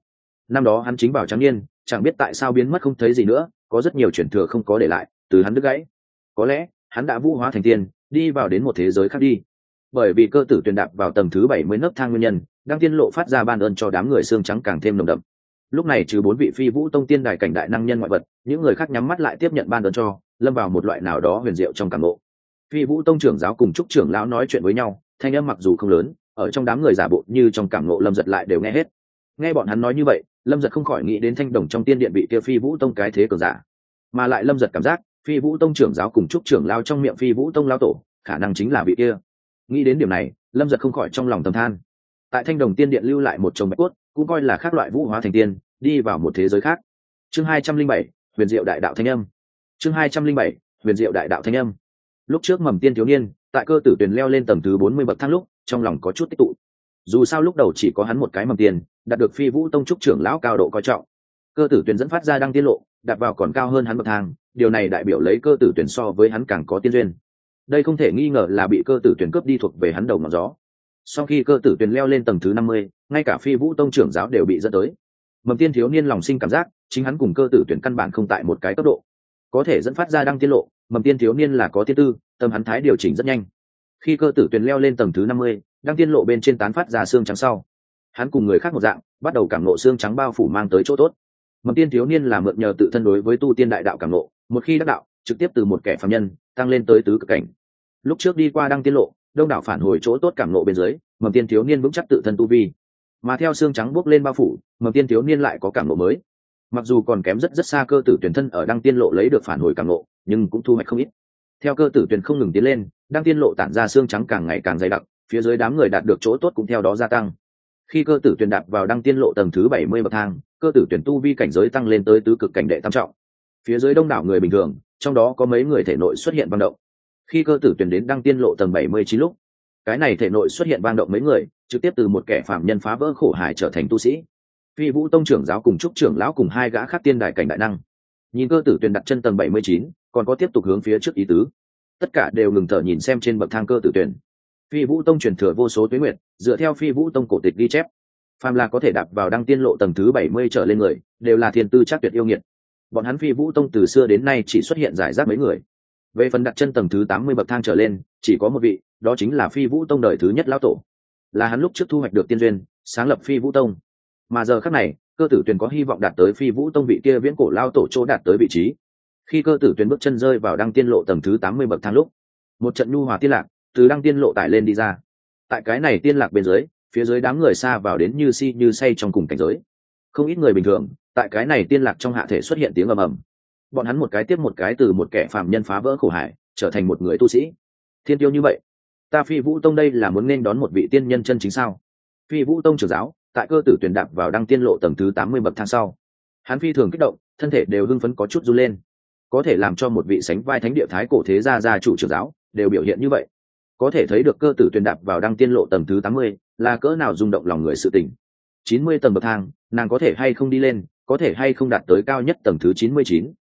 S1: Năm đó hắn chính vào trắng niên chẳng biết tại sao biến mất không thấy gì nữa, có rất nhiều chuyển thừa không có để lại, từ hắn đứt gãy. Có lẽ, hắn đã vũ hóa thành tiên, đi vào đến một thế giới khác đi. Bởi vì cơ tử tuyền đạp vào tầng thứ bảy mươi nấc thang nguyên nhân đang tiên lộ phát ra ban ơn cho đám người xương trắng càng thêm nồng đậm. Lúc này trừ bốn vị phi vũ tông tiên đài cảnh đại năng nhân ngoại vật, những người khác nhắm mắt lại tiếp nhận ban ơn cho, lâm vào một loại nào đó huyền diệu trong cảm ngộ. phi vũ tông trưởng giáo cùng trúc trưởng lão nói chuyện với nhau, thanh âm mặc dù không lớn, ở trong đám người giả bộ như trong cảm ngộ lâm giật lại đều nghe hết. Nghe bọn hắn nói như vậy lâm giật không khỏi nghĩ đến thanh đồng trong tiên điện bị kia phi vũ tông cái thế cường giả. Mà lại lâm giật cảm giác, phi vũ tông trưởng giáo cùng trúc trưởng lao trong miệng phi vũ tông lao tổ, khả năng chính là vị kia. Nghĩ đến điểm này, lâm giật không khỏi trong lòng tầm than. Tại thanh đồng tiên điện lưu lại một chồng bạch cốt, cũng coi là khác loại vũ hóa thành tiên, đi vào một thế giới khác. Chương hai trăm linh bảy, huyền diệu đại đạo thanh âm. Chương hai trăm linh bảy, huyền diệu đại đạo thanh âm. Lúc trước mầm tiên thiếu niên, tại cơ tử tuyền leo lên tầng thứ bốn mươi bậc thang lúc, trong lòng có chút tích tụ dù sao lúc đầu chỉ có hắn một cái mầm tiền, đạt được phi vũ tông trúc trưởng lão cao độ coi trọng. Cơ tử tuyển dẫn phát ra đang tiết lộ đặt vào còn cao hơn hắn bậc thang, điều này đại biểu lấy cơ tử tuyển so với hắn càng có tiên duyên. Đây không thể nghi ngờ là bị cơ tử tuyển cướp đi thuộc về hắn đầu ngọn gió. Sau khi cơ tử tuyển leo lên tầng thứ năm mươi, ngay cả phi vũ tông trưởng giáo đều bị dẫn tới. Mầm tiên thiếu niên lòng sinh cảm giác, chính hắn cùng cơ tử tuyển căn bản không tại một cái cấp độ. Có thể dẫn phát ra đăng tiết lộ, mầm tiên thiếu niên là có tiên tư, tâm hắn thái điều chỉnh rất nhanh. Khi cơ tử tuyển leo lên tầng thứ năm mươi đang tiên lộ bên trên tán phát ra xương trắng sau. Hắn cùng người khác một dạng, bắt đầu cảm nộ xương trắng bao phủ mang tới chỗ tốt. Mầm tiên thiếu niên là mượn nhờ tự thân đối với tu tiên đại đạo cảm nộ, một khi đắc đạo, trực tiếp từ một kẻ phạm nhân, tăng lên tới tứ cực cảnh. Lúc trước đi qua đăng tiên lộ, đông đảo phản hồi chỗ tốt cảm nộ bên dưới, mầm tiên thiếu niên vững chắc tự thân tu vi. Mà theo xương trắng bốc lên bao phủ, mầm tiên thiếu niên lại có cảm nộ mới. Mặc dù còn kém rất rất xa cơ tử tuyển thân ở đăng tiên lộ lấy được phản hồi cảm nộ, nhưng cũng thu hoạch không ít. Theo cơ tử tuyển không ngừng tiến lên, đăng tiên lộ tản ra xương trắng càng ngày càng dày đặc phía dưới đám người đạt được chỗ tốt cũng theo đó gia tăng. Khi cơ tử tuyển đạp vào đăng tiên lộ tầng thứ bảy mươi bậc thang, cơ tử tuyển tu vi cảnh giới tăng lên tới tứ cực cảnh đệ tam trọng. Phía dưới đông đảo người bình thường, trong đó có mấy người thể nội xuất hiện vang động. Khi cơ tử tuyển đến đăng tiên lộ tầng bảy mươi chín lúc, cái này thể nội xuất hiện vang động mấy người, trực tiếp từ một kẻ phạm nhân phá vỡ khổ hải trở thành tu sĩ. Phi vũ tông trưởng giáo cùng trúc trưởng lão cùng hai gã khác tiên đại cảnh đại năng. Nhìn cơ tử tuyển đặt chân tầng bảy mươi chín, còn có tiếp tục hướng phía trước ý tứ. Tất cả đều ngừng thở nhìn xem trên bậc thang cơ tử tuyển phi vũ tông truyền thừa vô số tuyến nguyện dựa theo phi vũ tông cổ tịch ghi chép, phàm là có thể đạp vào đăng tiên lộ tầng thứ bảy mươi trở lên người, đều là thiên tư chắc tuyệt yêu nghiệt. Bọn hắn phi vũ tông từ xưa đến nay chỉ xuất hiện giải rác mấy người. Về phần đặt chân tầng thứ tám mươi bậc thang trở lên, chỉ có một vị, đó chính là phi vũ tông đời thứ nhất lão tổ. Là hắn lúc trước thu hoạch được tiên duyên, sáng lập phi vũ tông. Mà giờ khác này, cơ tử tuyền có hy vọng đạt tới phi vũ tông vị kia viễn cổ lao tổ chỗ đạt tới vị trí. Khi cơ tử tuyền bước chân rơi vào đăng tiên lộ tầng thứ tám mươi bậc thang lúc, một trận nhu hòa tiên lạc từ đăng tiên lộ tải lên đi ra. Tại cái này tiên lạc bên dưới, phía dưới đám người xa vào đến như si như say trong cùng cảnh giới. Không ít người bình thường, tại cái này tiên lạc trong hạ thể xuất hiện tiếng ầm ầm. Bọn hắn một cái tiếp một cái từ một kẻ phạm nhân phá vỡ khổ hải, trở thành một người tu sĩ. Thiên tiêu như vậy, ta phi vũ tông đây là muốn nên đón một vị tiên nhân chân chính sao? Phi vũ tông trưởng giáo, tại cơ tử tuyển đạp vào đăng tiên lộ tầng thứ tám mươi bậc thang sau. Hắn phi thường kích động, thân thể đều hưng phấn có chút run lên. Có thể làm cho một vị sánh vai thánh địa thái cổ thế gia gia chủ trưởng giáo, đều biểu hiện như vậy có thể thấy được cơ tử tuyền đạp vào đăng tiên lộ tầng thứ tám mươi, là cỡ nào rung động lòng người sự tình. Chín mươi tầng bậc thang, nàng có thể hay không đi lên, có thể hay không đạt tới cao nhất tầng thứ chín mươi chín.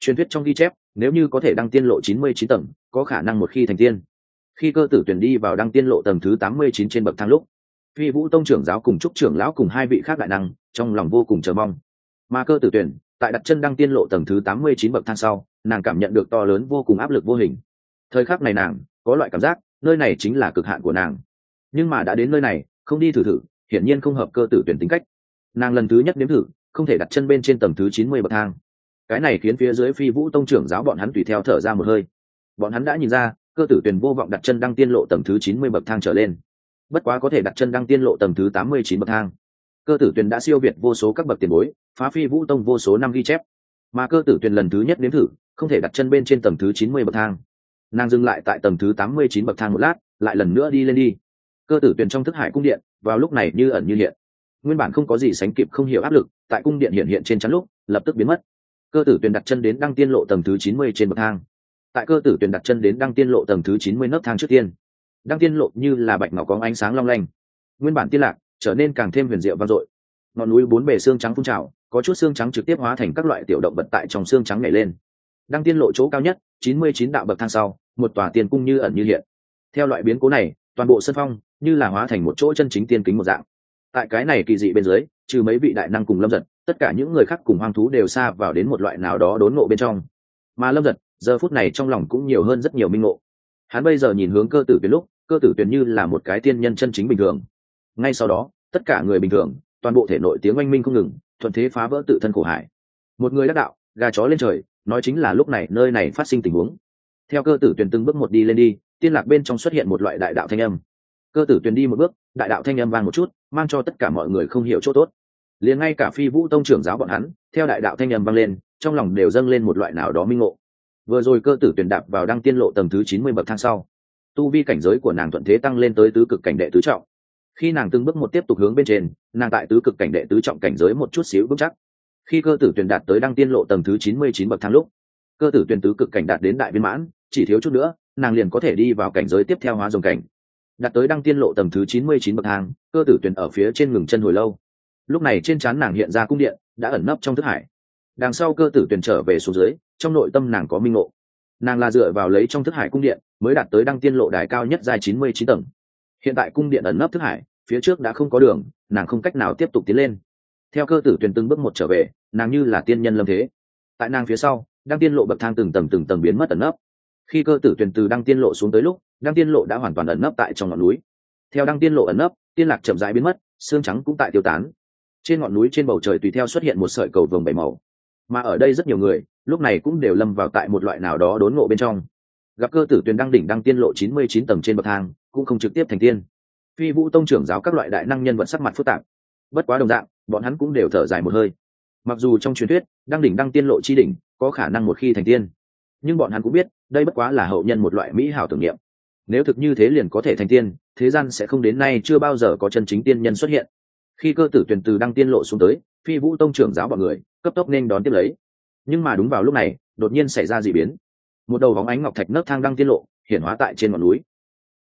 S1: Truyền thuyết trong ghi chép, nếu như có thể đăng tiên lộ chín mươi chín tầng, có khả năng một khi thành tiên. Khi cơ tử tuyển đi vào đăng tiên lộ tầng thứ tám mươi chín trên bậc thang lúc, phi vũ tông trưởng giáo cùng trúc trưởng lão cùng hai vị khác đại năng, trong lòng vô cùng chờ mong. Mà cơ tử tuyển, tại đặt chân đăng tiên lộ tầng thứ tám mươi chín bậc thang sau, nàng cảm nhận được to lớn vô cùng áp lực vô hình. Thời khắc này nàng, có loại cảm giác nơi này chính là cực hạn của nàng. Nhưng mà đã đến nơi này, không đi thử thử, hiển nhiên không hợp cơ tử tuyển tính cách. Nàng lần thứ nhất nếm thử, không thể đặt chân bên trên tầng thứ chín mươi bậc thang. Cái này khiến phía dưới phi vũ tông trưởng giáo bọn hắn tùy theo thở ra một hơi. Bọn hắn đã nhìn ra, cơ tử tuyển vô vọng đặt chân đăng tiên lộ tầng thứ chín mươi bậc thang trở lên. Bất quá có thể đặt chân đăng tiên lộ tầng thứ tám mươi chín bậc thang. Cơ tử tuyển đã siêu việt vô số các bậc tiền bối, phá phi vũ tông vô số năm ghi chép. Mà cơ tử tuyển lần thứ nhất nếm thử, không thể đặt chân bên trên tầng thứ chín mươi bậc thang nàng dừng lại tại tầng thứ tám mươi chín bậc thang một lát, lại lần nữa đi lên đi. Cơ tử tuyển trong thức hải cung điện, vào lúc này như ẩn như hiện. Nguyên bản không có gì sánh kịp không hiểu áp lực, tại cung điện hiện hiện trên chắn lúc, lập tức biến mất. Cơ tử tuyển đặt chân đến đăng tiên lộ tầng thứ chín mươi trên bậc thang. Tại cơ tử tuyển đặt chân đến đăng tiên lộ tầng thứ chín mươi nấc thang trước tiên. Đăng tiên lộ như là bạch ngọc có ánh sáng long lanh. Nguyên bản tiên lạc, trở nên càng thêm huyền diệu vang dội. Ngọn núi bốn bề xương trắng phun trào, có chút xương trắng trực tiếp hóa thành các loại tiểu động vật tại trong xương trắng nhảy lên đang tiên lộ chỗ cao nhất, chín mươi chín đạo bậc thang sau, một tòa tiên cung như ẩn như hiện. Theo loại biến cố này, toàn bộ sân phong như là hóa thành một chỗ chân chính tiên kính một dạng. Tại cái này kỳ dị bên dưới, trừ mấy vị đại năng cùng lâm giật tất cả những người khác cùng hoang thú đều xa vào đến một loại nào đó đốn ngộ bên trong. Mà lâm giật giờ phút này trong lòng cũng nhiều hơn rất nhiều minh ngộ. Hắn bây giờ nhìn hướng cơ tử tuyến lúc, cơ tử tuyến như là một cái tiên nhân chân chính bình thường. Ngay sau đó, tất cả người bình thường, toàn bộ thể nội tiếng oanh minh không ngừng, thuận thế phá vỡ tự thân khổ hải. Một người đắc đạo, gà chó lên trời nói chính là lúc này, nơi này phát sinh tình huống. Theo cơ tử tuyển từng bước một đi lên đi, tiên lạc bên trong xuất hiện một loại đại đạo thanh âm. Cơ tử tuyển đi một bước, đại đạo thanh âm vang một chút, mang cho tất cả mọi người không hiểu chỗ tốt. Liền ngay cả phi vũ tông trưởng giáo bọn hắn, theo đại đạo thanh âm vang lên, trong lòng đều dâng lên một loại nào đó minh ngộ. Vừa rồi cơ tử tuyển đạp vào đăng tiên lộ tầng thứ chín mươi bậc thang sau, tu vi cảnh giới của nàng thuận thế tăng lên tới tứ cực cảnh đệ tứ trọng. Khi nàng từng bước một tiếp tục hướng bên trên, nàng tại tứ cực cảnh đệ tứ trọng cảnh giới một chút xíu vững chắc khi cơ tử tuyển đạt tới đăng tiên lộ tầng thứ chín mươi chín bậc thang lúc, cơ tử tuyển tứ cực cảnh đạt đến đại viên mãn, chỉ thiếu chút nữa, nàng liền có thể đi vào cảnh giới tiếp theo hóa dòng cảnh. Đạt tới đăng tiên lộ tầng thứ chín mươi chín bậc thang, cơ tử tuyển ở phía trên ngừng chân hồi lâu. Lúc này trên trán nàng hiện ra cung điện, đã ẩn nấp trong thức hải. Đằng sau cơ tử tuyển trở về xuống dưới, trong nội tâm nàng có minh ngộ. Nàng là dựa vào lấy trong thức hải cung điện, mới đạt tới đăng tiên lộ đài cao nhất dài chín mươi chín tầng. Hiện tại cung điện ẩn nấp thức hải, phía trước đã không có đường, nàng không cách nào tiếp tục tiến lên theo cơ tử tuyển từng bước một trở về, nàng như là tiên nhân lâm thế. Tại nàng phía sau, đăng tiên lộ bậc thang từng tầng từng tầng biến mất ẩn nấp. Khi cơ tử tuyển từ đăng tiên lộ xuống tới lúc, đăng tiên lộ đã hoàn toàn ẩn nấp tại trong ngọn núi. Theo đăng tiên lộ ẩn nấp, tiên lạc chậm rãi biến mất, xương trắng cũng tại tiêu tán. Trên ngọn núi trên bầu trời tùy theo xuất hiện một sợi cầu vồng bảy màu. Mà ở đây rất nhiều người, lúc này cũng đều lâm vào tại một loại nào đó đốn ngộ bên trong. Gặp cơ tử tuyền đăng đỉnh đăng tiên lộ chín mươi chín tầng trên bậc thang, cũng không trực tiếp thành tiên. Phi vũ tông trưởng giáo các loại đại năng nhân vật sắc mặt phức tạp. Bất quá đồng dạng bọn hắn cũng đều thở dài một hơi. Mặc dù trong truyền thuyết, đăng đỉnh đăng tiên lộ chi đỉnh có khả năng một khi thành tiên, nhưng bọn hắn cũng biết, đây bất quá là hậu nhân một loại mỹ hảo tưởng niệm. Nếu thực như thế liền có thể thành tiên, thế gian sẽ không đến nay chưa bao giờ có chân chính tiên nhân xuất hiện. Khi cơ tử tuyển từ đăng tiên lộ xuống tới, phi vũ tông trưởng giáo bọn người, cấp tốc nên đón tiếp lấy. Nhưng mà đúng vào lúc này, đột nhiên xảy ra d ị biến. Một đầu vóng ánh ngọc thạch nấc thang đăng tiên lộ hiện hóa tại trên ngọn núi.